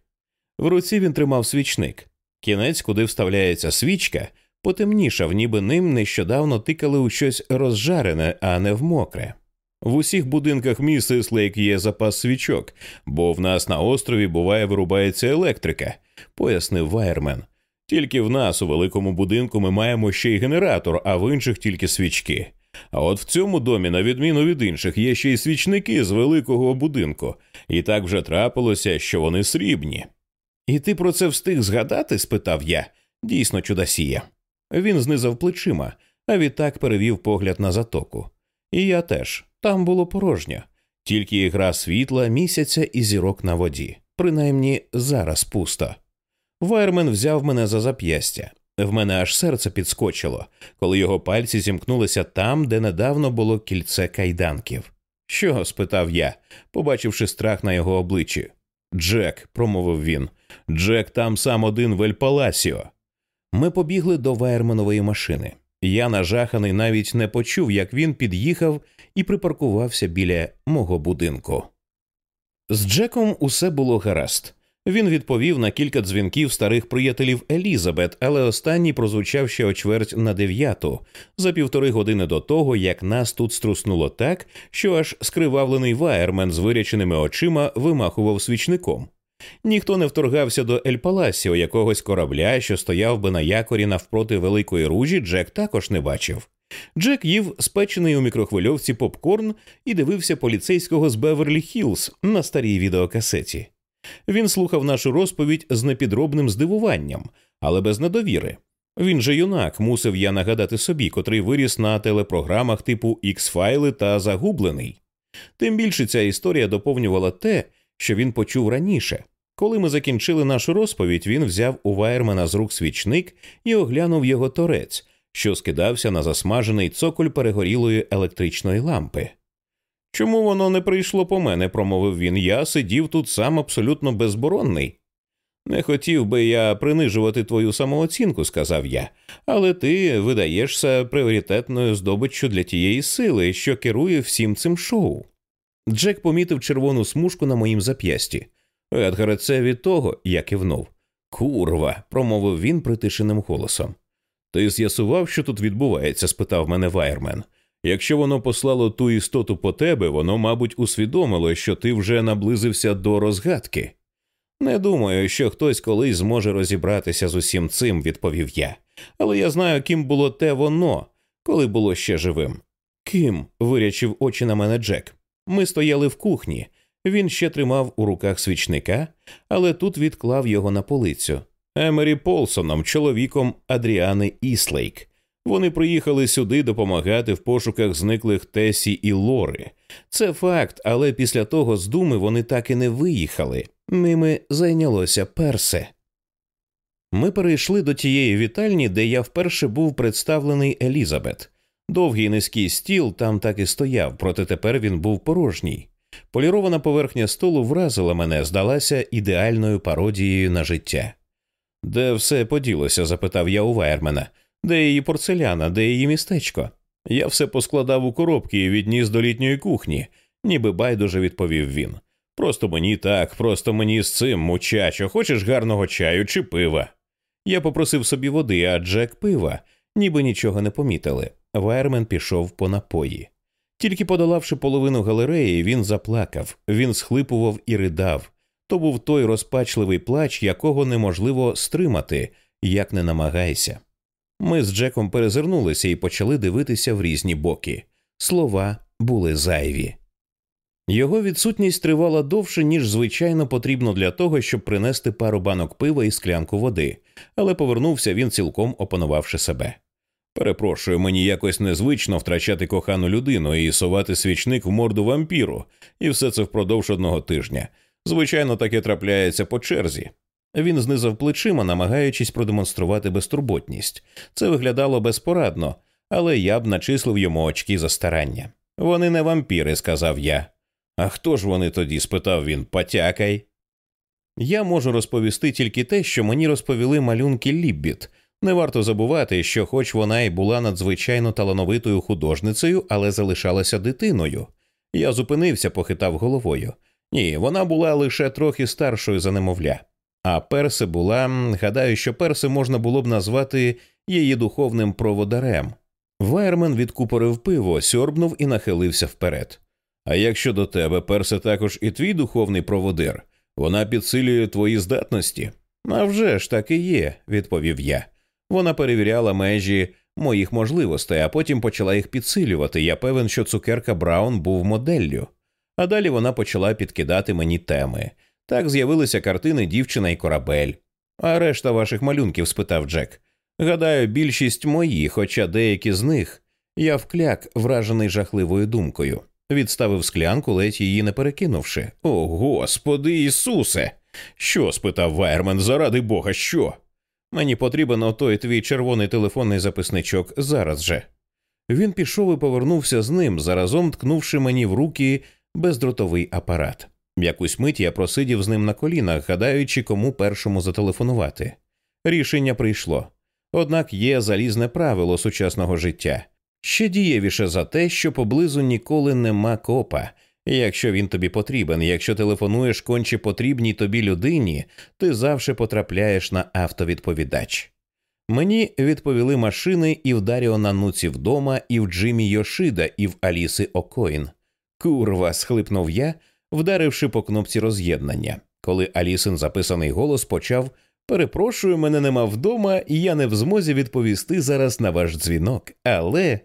В руці він тримав свічник. Кінець, куди вставляється свічка, потемнішав, ніби ним нещодавно тикали у щось розжарене, а не в мокре. В усіх будинках міста Слейк є запас свічок, бо в нас на острові буває вирубається електрика, пояснив Вайермен. Тільки в нас у великому будинку ми маємо ще й генератор, а в інших тільки свічки. А от в цьому домі, на відміну від інших, є ще й свічники з великого будинку, і так вже трапилося, що вони срібні. І ти про це встиг згадати? спитав я. Дійсно чудосія. Він знизав плечима, а відтак перевів погляд на затоку. І я теж. Там було порожньо, тільки гра світла, місяця і зірок на воді, принаймні зараз пусто. Вайермен взяв мене за зап'ястя. В мене аж серце підскочило, коли його пальці зімкнулися там, де недавно було кільце кайданків. Що? спитав я, побачивши страх на його обличчі. Джек, промовив він, Джек там сам один в Ель-Паласіо. Ми побігли до Вайерменової машини. Я, нажаханий, навіть не почув, як він під'їхав і припаркувався біля мого будинку. З Джеком усе було гаразд. Він відповів на кілька дзвінків старих приятелів Елізабет, але останній прозвучав ще о чверть на дев'яту, за півтори години до того, як нас тут струснуло так, що аж скривавлений Вайермен з виряченими очима вимахував свічником. Ніхто не вторгався до Ель Паласіо, якогось корабля, що стояв би на якорі навпроти Великої Ружі, Джек також не бачив. Джек їв спечений у мікрохвильовці попкорн і дивився поліцейського з Беверлі Хілз на старій відеокасеті. Він слухав нашу розповідь з непідробним здивуванням, але без недовіри. Він же юнак, мусив я нагадати собі, котрий виріс на телепрограмах типу X-файли та Загублений. Тим більше ця історія доповнювала те, що він почув раніше. Коли ми закінчили нашу розповідь, він взяв у Вайермена з рук свічник і оглянув його торець, що скидався на засмажений цоколь перегорілої електричної лампи. Чому воно не прийшло по мене? промовив він. Я сидів тут сам абсолютно безборонний. Не хотів би я принижувати твою самооцінку, сказав я, але ти видаєшся пріоритетною здобиччю для тієї сили, що керує всім цим шоу. Джек помітив червону смужку на моїм зап'ясті. Едгаре, це від того, я кивнув. Курва, промовив він притишеним голосом. Ти з'ясував, що тут відбувається? спитав мене Вайермен. Якщо воно послало ту істоту по тебе, воно, мабуть, усвідомило, що ти вже наблизився до розгадки. Не думаю, що хтось колись зможе розібратися з усім цим, відповів я, але я знаю, ким було те воно, коли було ще живим. Ким? вирячив очі на мене Джек. Ми стояли в кухні. Він ще тримав у руках свічника, але тут відклав його на полицю. Емері Полсоном, чоловіком Адріани Іслейк. Вони приїхали сюди допомагати в пошуках зниклих Тесі і Лори. Це факт, але після того з думи вони так і не виїхали. Ними зайнялося персе. Ми перейшли до тієї вітальні, де я вперше був представлений Елізабет. Довгий низький стіл там так і стояв, проте тепер він був порожній. Полірована поверхня столу вразила мене, здалася ідеальною пародією на життя. Де все поділося? запитав я у Вайермена. Де її порцеляна, де її містечко? Я все поскладав у коробки і відніс до літньої кухні, ніби байдуже відповів він. Просто мені так, просто мені з цим, мучачо, хочеш гарного чаю чи пива. Я попросив собі води, а Джек пива, ніби нічого не помітили. Вайермен пішов по напої. Тільки подолавши половину галереї, він заплакав, він схлипував і ридав. То був той розпачливий плач, якого неможливо стримати, як не намагайся. Ми з Джеком перезирнулися і почали дивитися в різні боки. Слова були зайві. Його відсутність тривала довше, ніж звичайно потрібно для того, щоб принести пару банок пива і склянку води, але повернувся він цілком опанувавши себе. Перепрошую, мені якось незвично втрачати кохану людину і сувати свічник в морду вампіру, і все це впродовж одного тижня. Звичайно, таке трапляється по черзі. Він знизав плечима, намагаючись продемонструвати безтурботність. Це виглядало безпорадно, але я б начислив йому очки за старання. Вони не вампіри, сказав я. А хто ж вони тоді? спитав він. Потякай. Я можу розповісти тільки те, що мені розповіли малюнки Ліббіт. Не варто забувати, що, хоч вона й була надзвичайно талановитою художницею, але залишалася дитиною. Я зупинився, похитав головою. Ні, вона була лише трохи старшою за немовля. А Персе була, гадаю, що Персе можна було б назвати її духовним проводарем. Вайермен відкупорив пиво, сьорбнув і нахилився вперед. А якщо до тебе Персе також і твій духовний проводир, вона підсилює твої здатності. «А вже ж так і є, відповів я. Вона перевіряла межі моїх можливостей, а потім почала їх підсилювати. Я певен, що Цукерка Браун був моделлю. А далі вона почала підкидати мені теми. Так з'явилися картини дівчина і корабель. А решта ваших малюнків? спитав Джек. Гадаю, більшість мої, хоча деякі з них я вкляк, вражений жахливою думкою. Відставив склянку, ледь її не перекинувши. О, Господи Ісусе! Що? спитав Вайермен, заради бога, що? Мені потрібен отой твій червоний телефонний записничок зараз же. Він пішов і повернувся з ним, заразом ткнувши мені в руки бездротовий апарат. Якусь мить я просидів з ним на колінах, гадаючи, кому першому зателефонувати. Рішення прийшло. Однак є залізне правило сучасного життя ще дієвіше за те, що поблизу ніколи нема копа. Якщо він тобі потрібен, якщо телефонуєш конче потрібній тобі людині, ти завжди потрапляєш на автовідповідач. Мені відповіли машини і в Даріо Нануці вдома, і в Джимі Йошида, і в Аліси Окоїн. Курва, схлипнув я, вдаривши по кнопці роз'єднання, коли Алісин записаний голос почав Перепрошую, мене нема вдома, і я не в змозі відповісти зараз на ваш дзвінок, але.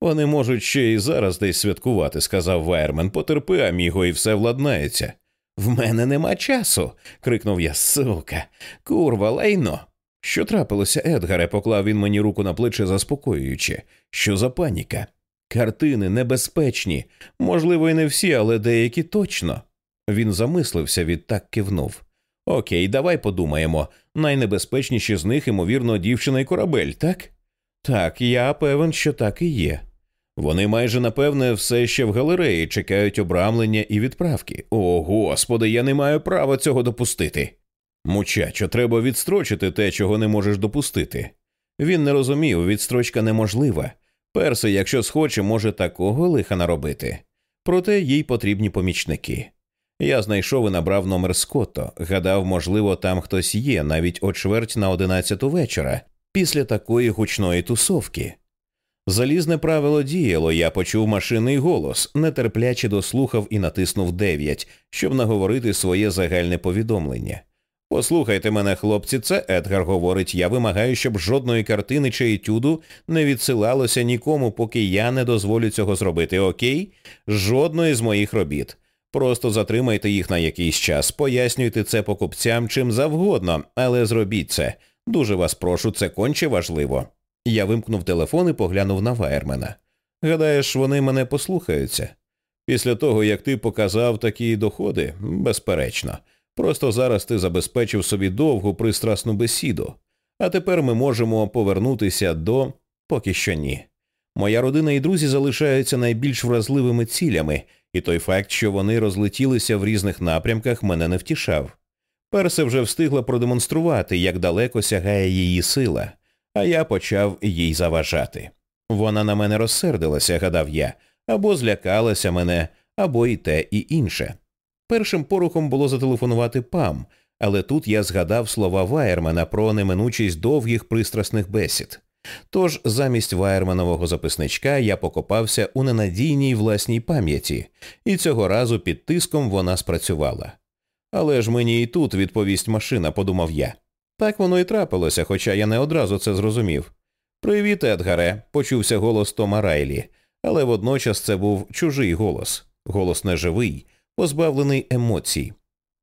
Вони можуть ще й зараз десь святкувати, сказав Вайермен. Потерпи, аміго, і все владнається. В мене нема часу. крикнув я, сука, курва, лайно. Що трапилося, Едгаре? поклав він мені руку на плече, заспокоюючи. Що за паніка? Картини небезпечні, можливо, і не всі, але деякі точно. Він замислився, відтак кивнув. Окей, давай подумаємо. Найнебезпечніші з них, ймовірно, дівчина і корабель, так? Так, я певен, що так і є. Вони майже напевне все ще в галереї чекають обрамлення і відправки. О, господи, я не маю права цього допустити. Мучачо, треба відстрочити те, чого не можеш допустити. Він не розумів, відстрочка неможлива. Перси, якщо схоче, може такого лиха наробити. Проте їй потрібні помічники. Я знайшов і набрав номер Скотто, гадав, можливо, там хтось є, навіть о чверть на одинадцяту вечора, після такої гучної тусовки. Залізне правило діяло, я почув машинний голос, нетерпляче дослухав і натиснув дев'ять, щоб наговорити своє загальне повідомлення. Послухайте мене, хлопці, це Едгар говорить. Я вимагаю, щоб жодної картини чи етюду не відсилалося нікому, поки я не дозволю цього зробити. Окей? Жодної з моїх робіт. Просто затримайте їх на якийсь час, пояснюйте це покупцям чим завгодно, але зробіть це. Дуже вас прошу, це конче важливо. Я вимкнув телефон і поглянув на Вайермена. Гадаєш, вони мене послухаються? Після того, як ти показав такі доходи, безперечно. Просто зараз ти забезпечив собі довгу пристрасну бесіду, а тепер ми можемо повернутися до поки що ні. Моя родина і друзі залишаються найбільш вразливими цілями, і той факт, що вони розлетілися в різних напрямках, мене не втішав. Персе вже встигла продемонструвати, як далеко сягає її сила, а я почав їй заважати. Вона на мене розсердилася, гадав я, або злякалася мене, або і те, і інше. Першим порухом було зателефонувати пам, але тут я згадав слова Вайермена про неминучість довгих пристрасних бесід. Тож замість Вайерманового записничка я покопався у ненадійній власній пам'яті, і цього разу під тиском вона спрацювала. Але ж мені і тут відповість машина, подумав я. Так воно і трапилося, хоча я не одразу це зрозумів. Привіт, Едгаре, почувся голос Тома Райлі, але водночас це був чужий голос, голос неживий, позбавлений емоцій.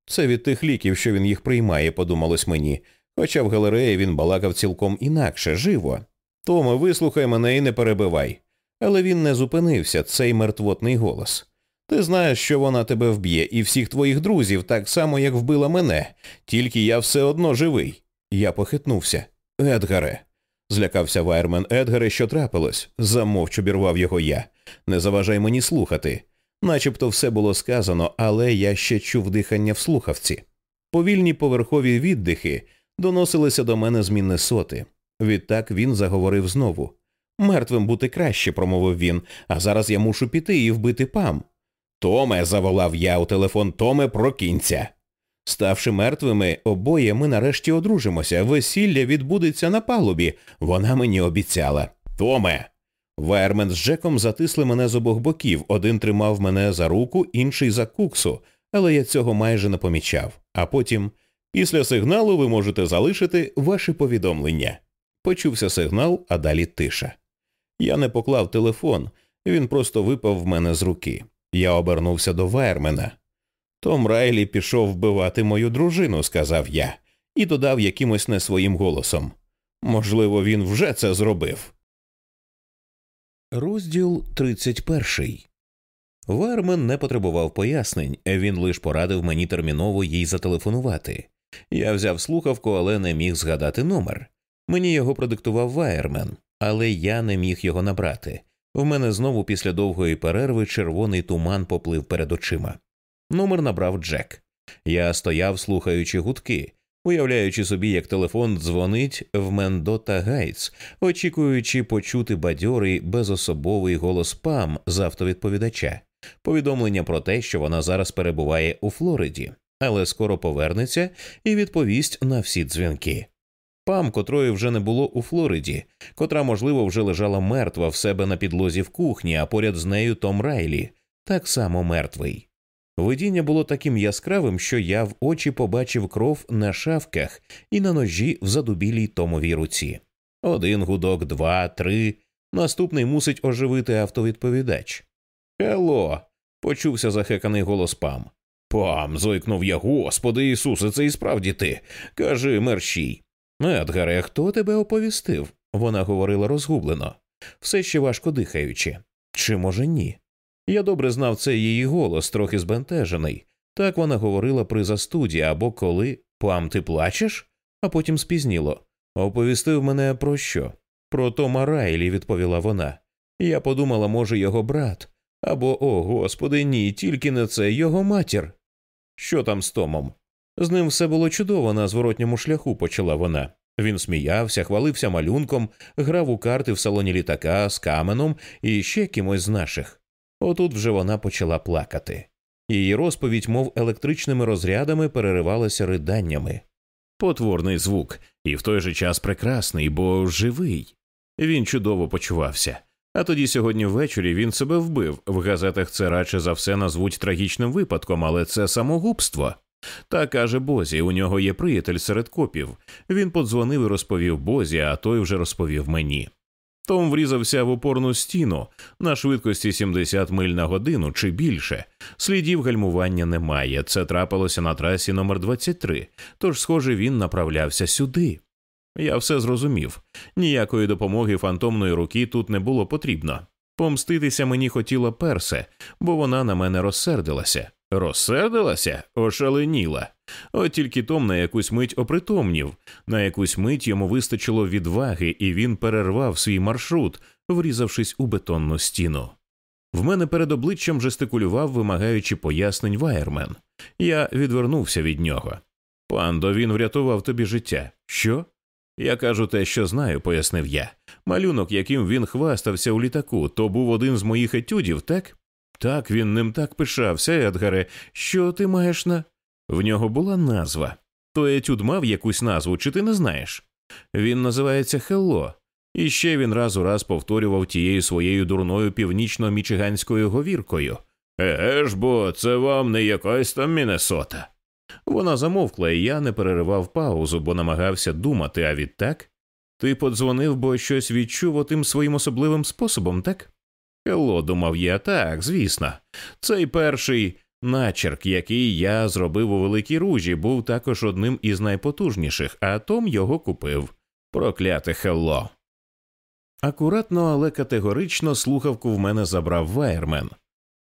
Це від тих ліків, що він їх приймає, подумалось мені, хоча в галереї він балакав цілком інакше, живо. Томе, вислухай мене і не перебивай. Але він не зупинився, цей мертвотний голос. Ти знаєш, що вона тебе вб'є, і всіх твоїх друзів, так само, як вбила мене, тільки я все одно живий. Я похитнувся. Едгаре. Злякався Вайермен Едгаре, що трапилось. Замовч обірвав його я. Не заважай мені слухати. Начебто все було сказано, але я ще чув дихання в слухавці. Повільні поверхові віддихи доносилися до мене з Міннесоти. Відтак він заговорив знову. Мертвим бути краще, промовив він, а зараз я мушу піти і вбити пам. Томе, заволав я у телефон Томе, прокинься. Ставши мертвими, обоє ми нарешті одружимося. Весілля відбудеться на палубі. Вона мені обіцяла. Томе. Вермен з Джеком затисли мене з обох боків. Один тримав мене за руку, інший за куксу, але я цього майже не помічав. А потім, після сигналу, ви можете залишити ваше повідомлення. Почувся сигнал, а далі тиша. Я не поклав телефон, він просто випав в мене з руки. Я обернувся до Вайермена. Том Райлі пішов вбивати мою дружину, сказав я, і додав якимось не своїм голосом. Можливо, він вже це зробив. Розділ 31 Вармен не потребував пояснень, він лише порадив мені терміново їй зателефонувати. Я взяв слухавку, але не міг згадати номер. Мені його продиктував Вайермен, але я не міг його набрати. В мене знову після довгої перерви червоний туман поплив перед очима. Номер набрав Джек. Я стояв, слухаючи гудки, уявляючи собі, як телефон дзвонить в Мендота Гайтс, очікуючи почути бадьорий безособовий голос Пам з автовідповідача, повідомлення про те, що вона зараз перебуває у Флориді, але скоро повернеться і відповість на всі дзвінки. Пам, котрої вже не було у Флориді, котра, можливо, вже лежала мертва в себе на підлозі в кухні, а поряд з нею Том Райлі, так само мертвий. Видіння було таким яскравим, що я в очі побачив кров на шавках і на ножі в задубілій Томовій руці. Один гудок, два, три. Наступний мусить оживити автовідповідач. Хело. почувся захеканий голос Пам. Пам. зойкнув я, Господи Ісусе, це і справді ти. Кажи мерщій. Едгаре, хто тебе оповістив? Вона говорила розгублено, все ще важко дихаючи. Чи може ні? Я добре знав цей її голос, трохи збентежений. Так вона говорила при застуді або коли Пам, ти плачеш? А потім спізніло. Оповістив мене про що? Про Тома Райлі, відповіла вона. Я подумала, може, його брат. Або, о господи, ні, тільки не це його матір. Що там з Томом? З ним все було чудово на зворотньому шляху, почала вона. Він сміявся, хвалився малюнком, грав у карти в салоні літака з каменом і ще кимось з наших. Отут вже вона почала плакати. Її розповідь, мов електричними розрядами, переривалася риданнями. Потворний звук, і в той же час прекрасний, бо живий. Він чудово почувався. А тоді сьогодні ввечері він себе вбив. В газетах це радше за все назвуть трагічним випадком, але це самогубство. Та каже Бозі, у нього є приятель серед копів. Він подзвонив і розповів Бозі, а той вже розповів мені. Том врізався в опорну стіну на швидкості 70 миль на годину чи більше. Слідів гальмування немає. Це трапилося на трасі номер 23 тож, схоже, він направлявся сюди. Я все зрозумів. Ніякої допомоги фантомної руки тут не було потрібно. Помститися мені хотіла персе, бо вона на мене розсердилася. Розсердилася, ошаленіла. От тільки Том на якусь мить опритомнів, на якусь мить йому вистачило відваги, і він перервав свій маршрут, врізавшись у бетонну стіну. В мене перед обличчям жестикулював, вимагаючи пояснень Вайермен. Я відвернувся від нього. Пандо, він врятував тобі життя. Що? Я кажу те, що знаю, пояснив я. Малюнок, яким він хвастався у літаку, то був один з моїх етюдів, так? Так, він ним так пишався, Едгаре. Що ти маєш на. В нього була назва. Той етюд мав якусь назву, чи ти не знаєш? Він називається Hello. І ще він раз у раз повторював тією своєю дурною північно-мічиганською говіркою. Еге ж, бо це вам не якась там Міннесота». Вона замовкла, і я не переривав паузу, бо намагався думати, а відтак ти подзвонив, бо щось відчув отим своїм особливим способом, так? Hello, думав я, так, звісно. Цей перший начерк, який я зробив у Великій Ружі, був також одним із найпотужніших, а Том його купив. Прокляте Hello. Акуратно, але категорично слухавку в мене забрав Вайермен.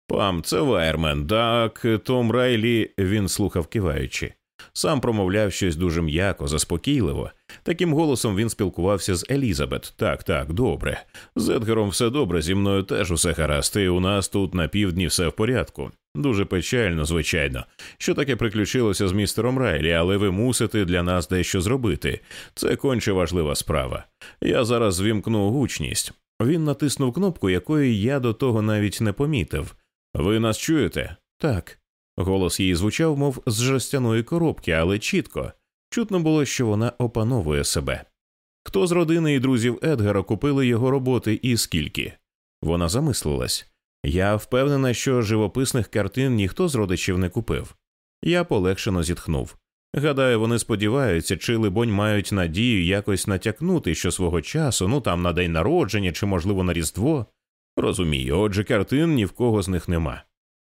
Пам, це Вайермен, так, Том Райлі, він слухав киваючи. Сам промовляв щось дуже м'яко, заспокійливо. Таким голосом він спілкувався з Елізабет. Так, так, добре. З Едгаром все добре, зі мною теж усе гаразд, і у нас тут на півдні все в порядку. Дуже печально, звичайно. Що таке приключилося з містером Райлі, але ви мусите для нас дещо зробити. Це конче важлива справа. Я зараз звімкну гучність. Він натиснув кнопку, якої я до того навіть не помітив. Ви нас чуєте? Так. Голос її звучав, мов з жестяної коробки, але чітко. Чутно було, що вона опановує себе. Хто з родини і друзів Едгара купили його роботи і скільки? Вона замислилась. Я впевнена, що живописних картин ніхто з родичів не купив. Я полегшено зітхнув. Гадаю, вони сподіваються, чи, либонь, мають надію якось натякнути, що свого часу, ну там на день народження чи, можливо, на Різдво. Розумію, отже, картин ні в кого з них нема.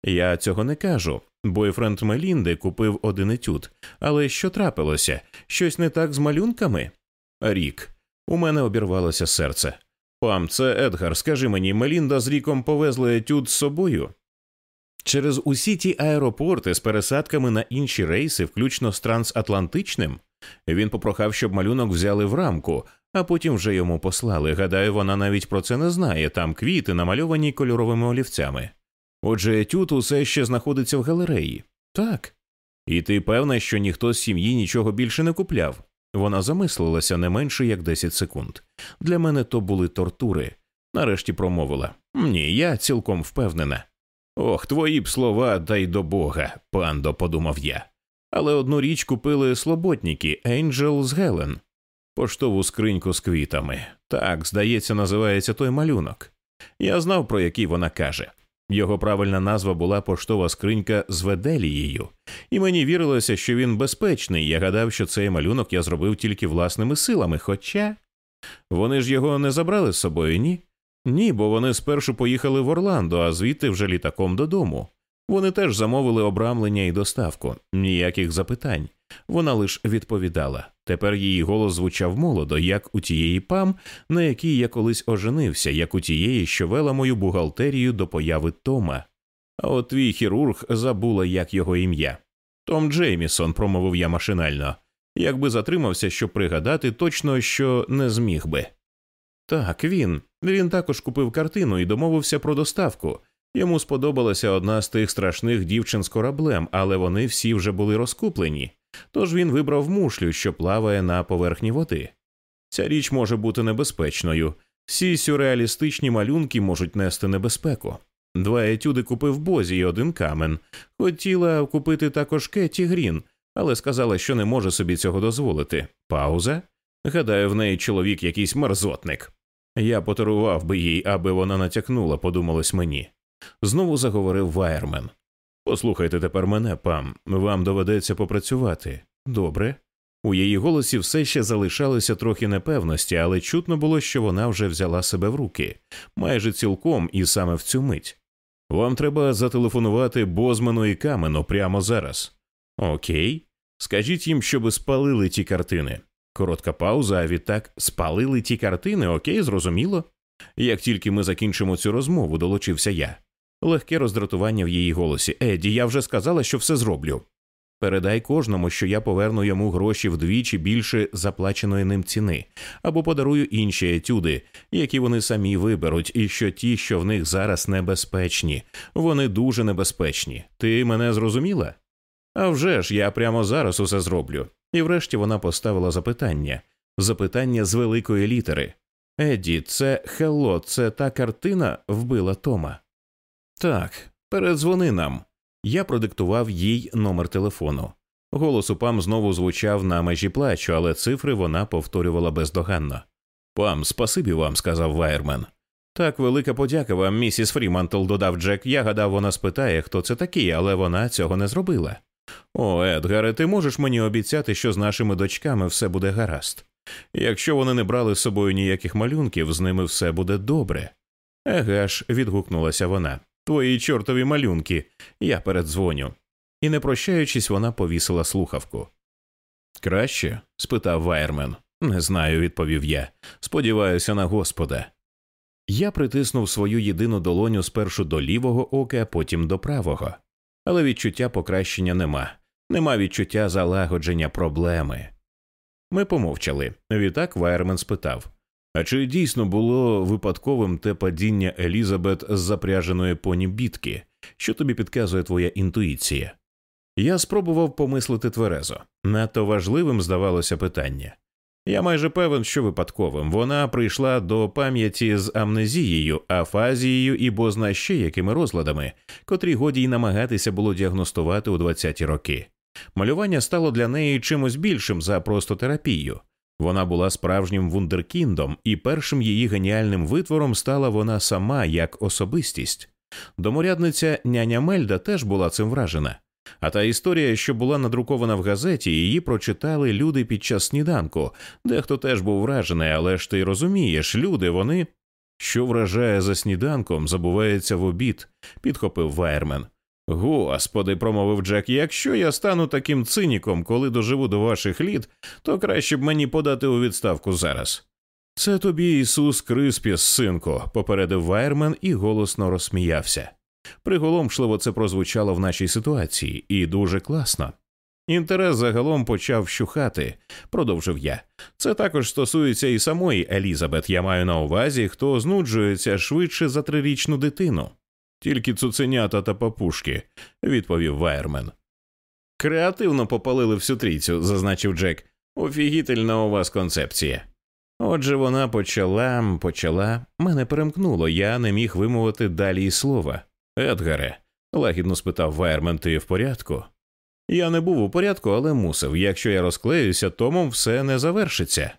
Я цього не кажу. Бойфренд Мелінди купив один етюд. Але що трапилося? Щось не так з малюнками? Рік. У мене обірвалося серце. Пам, це Едгар, скажи мені, Мелінда з ріком повезли етюд з собою? Через усі ті аеропорти з пересадками на інші рейси, включно з трансатлантичним, він попрохав, щоб малюнок взяли в рамку, а потім вже йому послали. Гадаю, вона навіть про це не знає. Там квіти намальовані кольоровими олівцями. Отже, етюд усе ще знаходиться в галереї. Так. І ти певна, що ніхто з сім'ї нічого більше не купляв. Вона замислилася не менше як 10 секунд. Для мене то були тортури. Нарешті промовила Ні, я цілком впевнена. Ох, твої б слова, дай до Бога, пандо, подумав я. Але одну річ купили слоботніки Angel з Гелен, поштову скриньку з квітами. Так, здається, називається той малюнок. Я знав, про який вона каже. Його правильна назва була поштова скринька з веделією, і мені вірилося, що він безпечний. Я гадав, що цей малюнок я зробив тільки власними силами. Хоча вони ж його не забрали з собою, ні? Ні, бо вони спершу поїхали в Орландо, а звідти вже літаком додому. Вони теж замовили обрамлення і доставку, ніяких запитань. Вона лише відповідала. Тепер її голос звучав молодо, як у тієї пам, на якій я колись оженився, як у тієї, що вела мою бухгалтерію до появи Тома. А от твій хірург забула, як його ім'я. Том Джеймісон, промовив я машинально, якби затримався, щоб пригадати, точно що не зміг би. Так, він. Він також купив картину і домовився про доставку. Йому сподобалася одна з тих страшних дівчин з кораблем, але вони всі вже були розкуплені. Тож він вибрав мушлю, що плаває на поверхні води. Ця річ може бути небезпечною. Всі сюрреалістичні малюнки можуть нести небезпеку. Два етюди купив Бозі і один камен. Хотіла купити також Кеті Грін, але сказала, що не може собі цього дозволити. Пауза. Гадаю, в неї чоловік якийсь мерзотник. Я подарував би їй, аби вона натякнула, подумалось мені. Знову заговорив Вайермен. Послухайте тепер мене, пам, вам доведеться попрацювати. Добре. У її голосі все ще залишалося трохи непевності, але чутно було, що вона вже взяла себе в руки, майже цілком і саме в цю мить. Вам треба зателефонувати Бозману і Камену прямо зараз. Окей. Скажіть їм, щоби спалили ті картини. Коротка пауза, а відтак спалили ті картини, окей, зрозуміло. Як тільки ми закінчимо цю розмову, долучився я. Легке роздратування в її голосі. Еді, я вже сказала, що все зроблю. Передай кожному, що я поверну йому гроші вдвічі більше заплаченої ним ціни, або подарую інші етюди, які вони самі виберуть, і що ті, що в них зараз небезпечні, вони дуже небезпечні. Ти мене зрозуміла? А вже ж, я прямо зараз усе зроблю. І врешті вона поставила запитання запитання з великої літери. Едді, це Hello, це та картина вбила Тома. Так, передзвони нам. Я продиктував їй номер телефону. Голос у пам знову звучав на межі плачу, але цифри вона повторювала бездоганно. Пам, спасибі вам, сказав Вайермен. Так, велика подяка вам, місіс Фрімантл, додав Джек. Я гадав, вона спитає, хто це такий, але вона цього не зробила. О, Едгаре, ти можеш мені обіцяти, що з нашими дочками все буде гаразд. Якщо вони не брали з собою ніяких малюнків, з ними все буде добре. Еге ж, відгукнулася вона. Твої чортові малюнки, я передзвоню. І, не прощаючись, вона повісила слухавку. Краще? спитав Вайермен. Не знаю, відповів я. Сподіваюся на Господа. Я притиснув свою єдину долоню спершу до лівого ока, потім до правого, але відчуття покращення нема, нема відчуття залагодження проблеми. Ми помовчали. Відтак Вайермен спитав а чи дійсно було випадковим те падіння Елізабет з запряженої поні бітки, що тобі підказує твоя інтуїція? Я спробував помислити тверезо. Надто важливим здавалося питання. Я майже певен, що випадковим вона прийшла до пам'яті з амнезією, афазією і бозна ще якими розладами, котрі годі й намагатися було діагностувати у 20-ті роки. Малювання стало для неї чимось більшим за просто терапію. Вона була справжнім вундеркіндом, і першим її геніальним витвором стала вона сама як особистість. Доморядниця няня Мельда теж була цим вражена. А та історія, що була надрукована в газеті, її прочитали люди під час сніданку, дехто теж був вражений, але ж ти розумієш, люди вони. Що вражає за сніданком, забувається в обід, підхопив Вайермен. Господи, промовив Джек, якщо я стану таким циніком, коли доживу до ваших літ, то краще б мені подати у відставку зараз. Це тобі Ісус Криспіс, синку, попередив Вайермен і голосно розсміявся. Приголомшливо це прозвучало в нашій ситуації, і дуже класно. Інтерес загалом почав вщухати, продовжив я. Це також стосується і самої Елізабет. Я маю на увазі, хто знуджується швидше за трирічну дитину. Тільки цуценята та папушки, відповів Вайермен. Креативно попалили всю трійцю, зазначив Джек. Офігітельна у вас концепція. Отже, вона почала, почала, мене перемкнуло, я не міг вимовити далі і слова. Едгаре, лагідно спитав Вайермен, ти в порядку? Я не був у порядку, але мусив. Якщо я розклеюся, тому все не завершиться.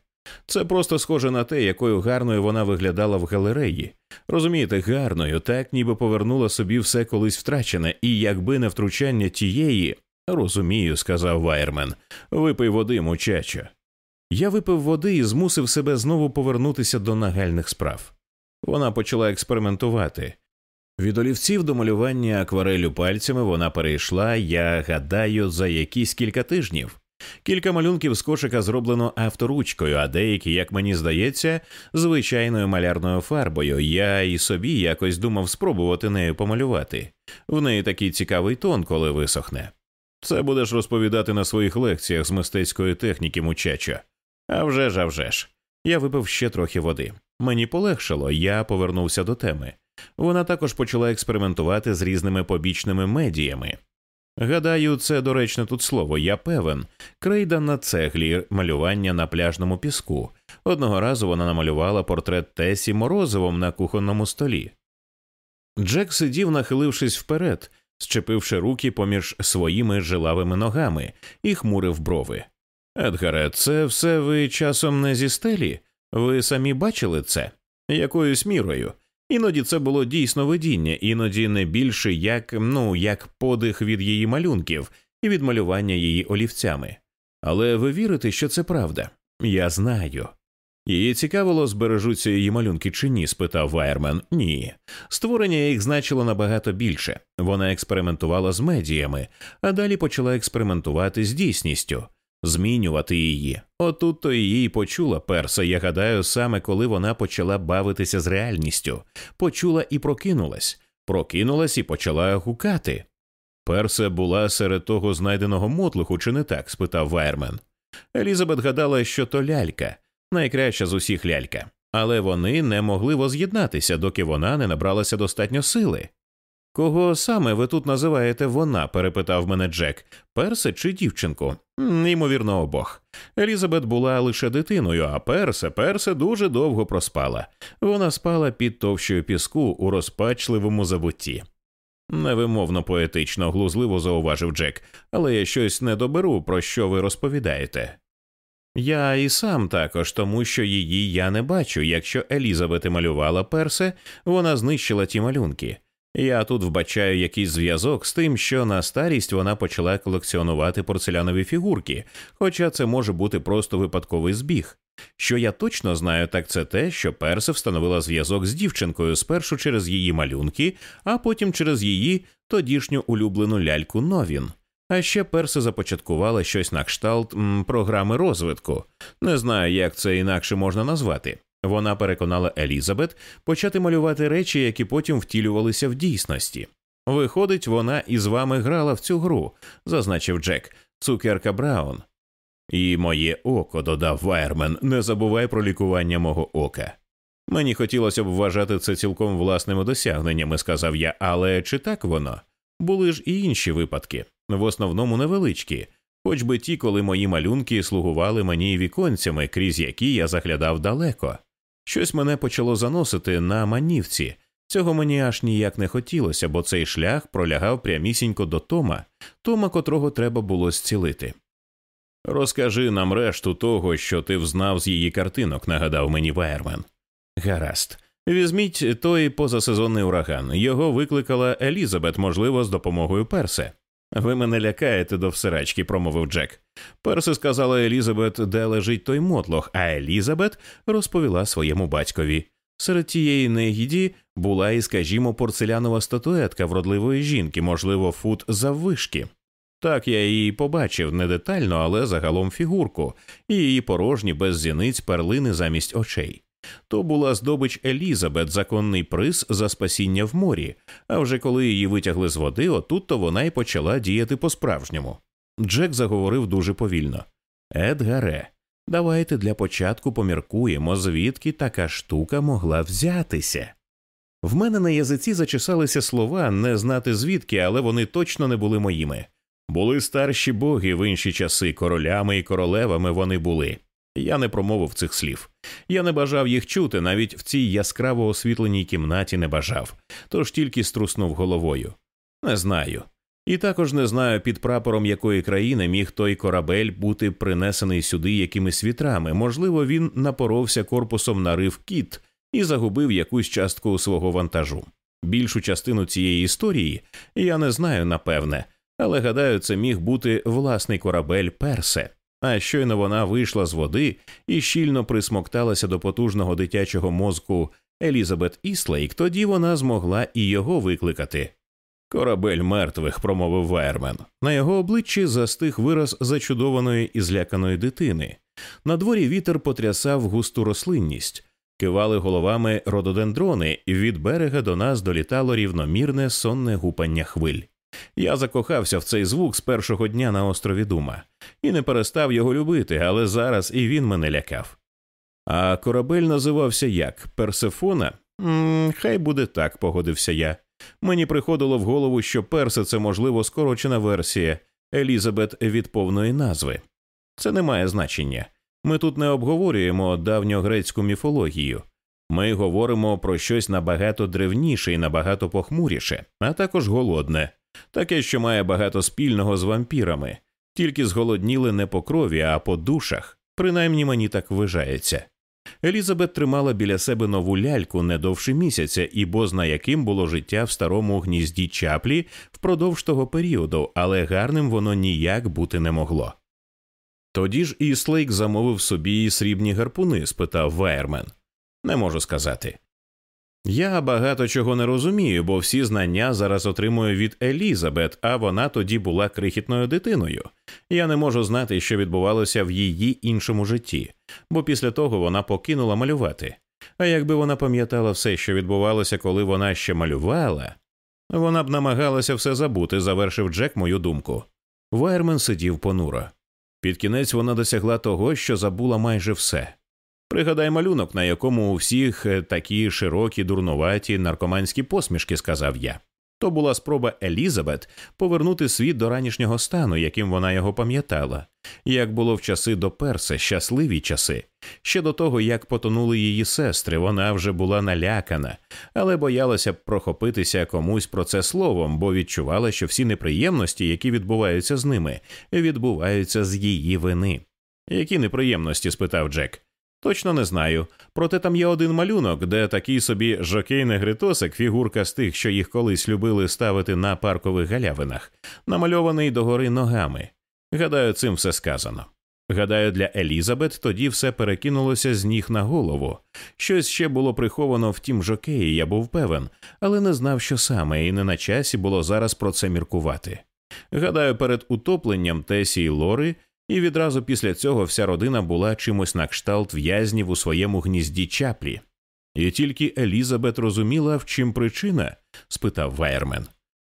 Це просто схоже на те, якою гарною вона виглядала в галереї. Розумієте, гарною, так ніби повернула собі все колись втрачене, і якби не втручання тієї. Розумію, сказав Вайермен. Випий води, мучачо. Я випив води і змусив себе знову повернутися до нагальних справ. Вона почала експериментувати. Від олівців до малювання акварелю пальцями вона перейшла, я гадаю, за якісь кілька тижнів. Кілька малюнків з кошика зроблено авторучкою, а деякі, як мені здається, звичайною малярною фарбою. Я і собі якось думав спробувати нею помалювати. В неї такий цікавий тон, коли висохне. Це будеш розповідати на своїх лекціях з мистецької техніки, мучачо. А вже ж, а вже ж. Я випив ще трохи води. Мені полегшало, я повернувся до теми. Вона також почала експериментувати з різними побічними медіями. Гадаю, це доречне тут слово, я певен. Крейда на цеглі, малювання на пляжному піску. Одного разу вона намалювала портрет Тесі морозивом на кухонному столі. Джек сидів, нахилившись вперед, щепивши руки поміж своїми жилавими ногами, і хмурив брови. Едгаре, це все ви часом не зі стелі? Ви самі бачили це? Якоюсь мірою? Іноді це було дійсно видіння, іноді не більше як ну, як подих від її малюнків і від малювання її олівцями. Але ви вірите, що це правда? Я знаю. Її цікавило, збережуться її малюнки чи ні? спитав Вайермен. Ні. Створення їх значило набагато більше. Вона експериментувала з медіями, а далі почала експериментувати з дійсністю змінювати її. Отут то її почула перса, я гадаю, саме коли вона почала бавитися з реальністю, почула і прокинулась, прокинулась і почала гукати. Перса була серед того знайденого мотлуху, чи не так? спитав Вайермен. Елізабет гадала, що то лялька, найкраща з усіх лялька, але вони не могли воз'єднатися, доки вона не набралася достатньо сили. Кого саме ви тут називаєте вона? перепитав мене Джек, персе чи дівчинку? Ймовірно, обох. Елізабет була лише дитиною, а персе, персе дуже довго проспала. Вона спала під товщою піску у розпачливому забутті. Невимовно поетично, глузливо зауважив Джек, але я щось не доберу, про що ви розповідаєте. Я і сам також, тому що її я не бачу. Якщо Елізабет і малювала персе, вона знищила ті малюнки. Я тут вбачаю якийсь зв'язок з тим, що на старість вона почала колекціонувати порцелянові фігурки, хоча це може бути просто випадковий збіг. Що я точно знаю, так це те, що Перса встановила зв'язок з дівчинкою спершу через її малюнки, а потім через її тодішню улюблену ляльку Новін. А ще Перса започаткувала щось на кшталт м, програми розвитку. Не знаю, як це інакше можна назвати. Вона переконала Елізабет почати малювати речі, які потім втілювалися в дійсності. Виходить, вона із вами грала в цю гру, зазначив Джек, цукерка Браун. І моє око, додав Вайермен, не забувай про лікування мого ока. Мені хотілося б вважати це цілком власними досягненнями, сказав я, але чи так воно? Були ж і інші випадки, в основному невеличкі, хоч би ті, коли мої малюнки слугували мені віконцями, крізь які я заглядав далеко. Щось мене почало заносити на манівці. Цього мені аж ніяк не хотілося, бо цей шлях пролягав прямісінько до Тома, Тома, котрого треба було зцілити. Розкажи нам решту того, що ти взнав з її картинок, нагадав мені Вайермен. Гаразд. Візьміть той позасезонний ураган. Його викликала Елізабет, можливо, з допомогою персе. Ви мене лякаєте до всерачки, промовив Джек. Перси сказала Елізабет, де лежить той мотлох, а Елізабет розповіла своєму батькові. Серед тієї негіді була і, скажімо, порцелянова статуетка вродливої жінки, можливо, фут заввишки. Так я її побачив не детально, але загалом фігурку, і її порожні без зіниць перлини замість очей. То була здобич Елізабет, законний приз за спасіння в морі. А вже коли її витягли з води, отут то вона й почала діяти по-справжньому. Джек заговорив дуже повільно. Едгаре, давайте для початку поміркуємо, звідки така штука могла взятися. В мене на язиці зачесалися слова не знати звідки, але вони точно не були моїми. Були старші боги в інші часи, королями і королевами вони були. Я не промовив цих слів. Я не бажав їх чути, навіть в цій яскраво освітленій кімнаті не бажав, тож тільки струснув головою. Не знаю. І також не знаю, під прапором якої країни міг той корабель бути принесений сюди якимись вітрами. Можливо, він напоровся корпусом на риф кіт і загубив якусь частку свого вантажу. Більшу частину цієї історії я не знаю напевне, але гадаю, це міг бути власний корабель Персе. А щойно вона вийшла з води і щільно присмокталася до потужного дитячого мозку Елізабет Іслейк, тоді вона змогла і його викликати. Корабель мертвих, промовив Вайермен. На його обличчі застиг вираз зачудованої і зляканої дитини. На дворі вітер потрясав густу рослинність, кивали головами рододендрони, і від берега до нас долітало рівномірне сонне гупання хвиль. Я закохався в цей звук з першого дня на острові Дума і не перестав його любити, але зараз і він мене лякав. А корабель називався як Персефона? М -м, хай буде так, погодився я. Мені приходило в голову, що персе це, можливо, скорочена версія Елізабет від повної назви. Це не має значення. Ми тут не обговорюємо давньогрецьку міфологію. Ми говоримо про щось набагато древніше і набагато похмуріше, а також голодне, таке, що має багато спільного з вампірами, тільки зголодніли не по крові, а по душах, принаймні мені так вважається. Елізабет тримала біля себе нову ляльку не довше місяця, і бозна яким було життя в старому гнізді чаплі впродовж того періоду, але гарним воно ніяк бути не могло. Тоді ж Іслейк замовив собі срібні гарпуни? спитав Вайермен. Не можу сказати. Я багато чого не розумію, бо всі знання зараз отримую від Елізабет, а вона тоді була крихітною дитиною. Я не можу знати, що відбувалося в її іншому житті, бо після того вона покинула малювати. А якби вона пам'ятала все, що відбувалося, коли вона ще малювала, вона б намагалася все забути, завершив Джек мою думку. Вайермен сидів понуро. Під кінець вона досягла того, що забула майже все. Пригадай малюнок, на якому у всіх е, такі широкі, дурнуваті наркоманські посмішки, сказав я. То була спроба Елізабет повернути світ до ранішнього стану, яким вона його пам'ятала, як було в часи до перса, щасливі часи. Ще до того, як потонули її сестри, вона вже була налякана, але боялася прохопитися комусь про це словом, бо відчувала, що всі неприємності, які відбуваються з ними, відбуваються з її вини. Які неприємності? спитав Джек. Точно не знаю. Проте там є один малюнок, де такий собі жокей негритосик, фігурка з тих, що їх колись любили ставити на паркових галявинах, намальований догори ногами. Гадаю, цим все сказано. Гадаю, для Елізабет тоді все перекинулося з ніг на голову. Щось ще було приховано в тім жокеї, я був певен, але не знав, що саме, і не на часі було зараз про це міркувати. Гадаю, перед утопленням Тесі і Лори і відразу після цього вся родина була чимось на кшталт в'язнів у своєму гнізді чаплі. І тільки Елізабет розуміла, в чим причина? спитав Вайермен.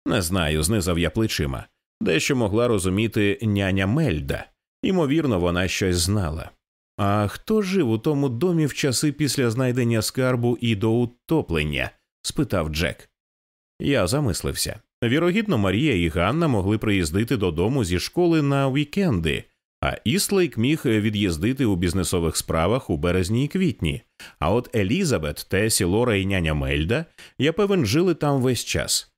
Не знаю, знизав я плечима. Дещо могла розуміти няня Мельда, ймовірно, вона щось знала. А хто жив у тому домі в часи після знайдення скарбу і до утоплення? спитав Джек. Я замислився. Вірогідно, Марія і Ганна могли приїздити додому зі школи на вікенди, а Іслейк міг від'їздити у бізнесових справах у березні і квітні. А от Елізабет, Тесі, Лора і няня Мельда, я певен, жили там весь час.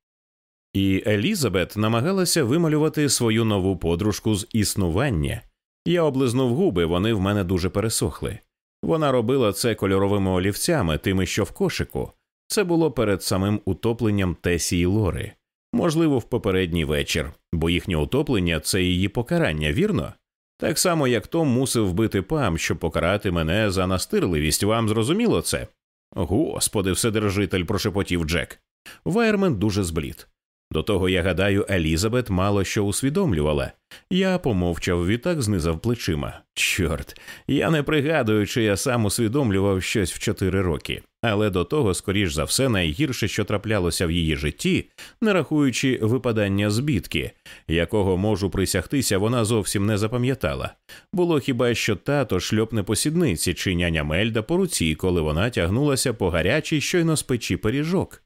І Елізабет намагалася вималювати свою нову подружку з існування. Я облизнув губи, вони в мене дуже пересохли. Вона робила це кольоровими олівцями, тими, що в кошику. Це було перед самим утопленням Тесі і Лори, можливо, в попередній вечір, бо їхнє утоплення це її покарання, вірно? Так само, як Том мусив вбити пам, щоб покарати мене за настирливість. Вам зрозуміло це? Господи, вседержитель, прошепотів Джек. Вайермен дуже зблід. До того, я гадаю, Елізабет мало що усвідомлювала. Я помовчав, відтак знизав плечима. Чорт, я не пригадую, чи я сам усвідомлював щось в чотири роки, але до того, скоріш за все, найгірше, що траплялося в її житті, не рахуючи випадання збітки, якого можу присягтися, вона зовсім не запам'ятала. Було хіба що тато шльопне по сідниці чи няня Мельда по руці, коли вона тягнулася по гарячій щойно з печі пиріжок.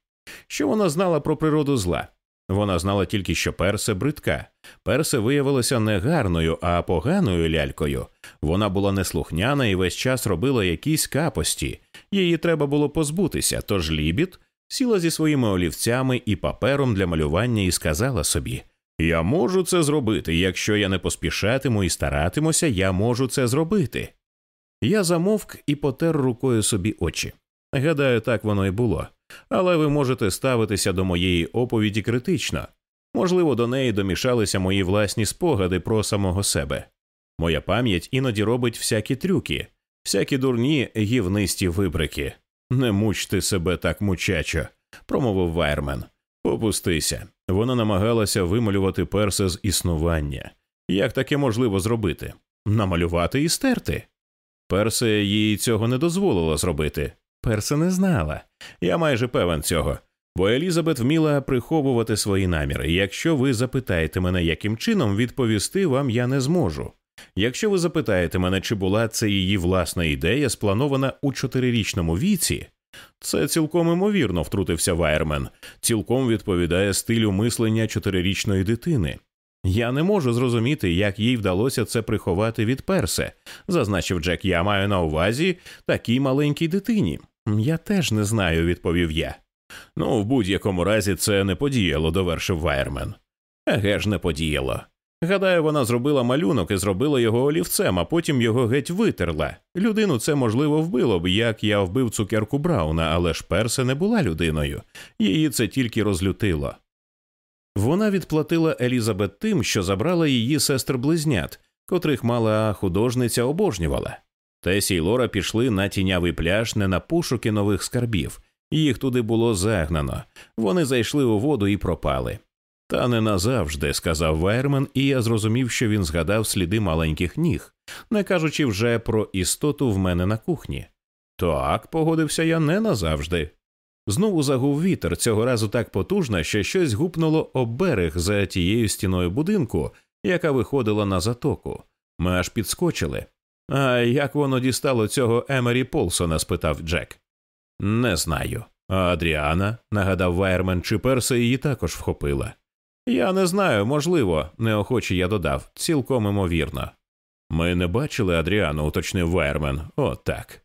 Що вона знала про природу зла? Вона знала тільки, що персе бридка. Персе виявилося не гарною, а поганою лялькою. Вона була неслухняна і весь час робила якісь капості. Її треба було позбутися, тож лібіт сіла зі своїми олівцями і папером для малювання і сказала собі: Я можу це зробити. Якщо я не поспішатиму і старатимуся, я можу це зробити. Я замовк і потер рукою собі очі. Гадаю, так воно і було але ви можете ставитися до моєї оповіді критично. Можливо, до неї домішалися мої власні спогади про самого себе. Моя пам'ять іноді робить всякі трюки, всякі дурні гівнисті вибрики. Не муч ти себе так muchacho, промовив Вайермен. Попустися. Вона намагалася вималювати Персе з існування. Як таке можливо зробити? Намалювати і стерти. Персе їй цього не дозволило зробити. Перса не знала. Я майже певен цього. Бо Елізабет вміла приховувати свої наміри. Якщо ви запитаєте мене, яким чином відповісти вам я не зможу. Якщо ви запитаєте мене, чи була це її власна ідея, спланована у чотирирічному віці, це цілком імовірно втрутився Вайермен, цілком відповідає стилю мислення чотирирічної дитини. Я не можу зрозуміти, як їй вдалося це приховати від Персе, зазначив Джек. Я маю на увазі такій маленькій дитині. Я теж не знаю, відповів я. Ну, в будь-якому разі це не подіяло, довершив Вайермен. Еге ж не подіяло. Гадаю, вона зробила малюнок і зробила його олівцем, а потім його геть витерла. Людину це можливо вбило б, як я вбив цукерку Брауна, але ж персе не була людиною. Її це тільки розлютило. Вона відплатила Елізабет тим, що забрала її сестр близнят, котрих мала художниця обожнювала. Тесі й Лора пішли на тінявий пляж не на пошуки нових скарбів, їх туди було загнано. Вони зайшли у воду і пропали. Та не назавжди, сказав Вайермен, і я зрозумів, що він згадав сліди маленьких ніг, не кажучи вже про істоту в мене на кухні. Так, погодився я не назавжди. Знову загув вітер, цього разу так потужно, що щось гупнуло об берег за тією стіною будинку, яка виходила на затоку. Ми аж підскочили. А як воно дістало цього Емері Полсона? спитав Джек. Не знаю. А Адріана, нагадав Вайермен, чи Персе її також вхопила. Я не знаю, можливо, неохоче я додав, цілком імовірно. Ми не бачили Адріану, уточнив Вайермен. О, так.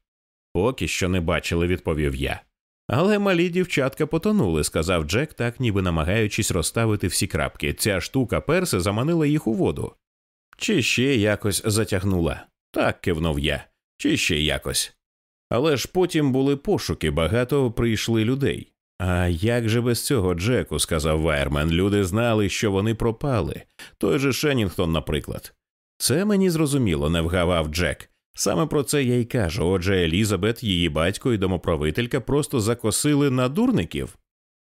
Поки що не бачили, відповів я. Але малі дівчатка потонули, сказав Джек, так ніби намагаючись розставити всі крапки. Ця штука Персе заманила їх у воду. Чи ще якось затягнула. Так кивнув я, чи ще якось. Але ж потім були пошуки, багато прийшли людей. А як же без цього, Джеку, сказав Вайермен, люди знали, що вони пропали. Той же Шеннінгтон, наприклад. Це мені зрозуміло, не вгавав Джек. Саме про це я й кажу. Отже, Елізабет, її батько і домоправителька просто закосили на дурників.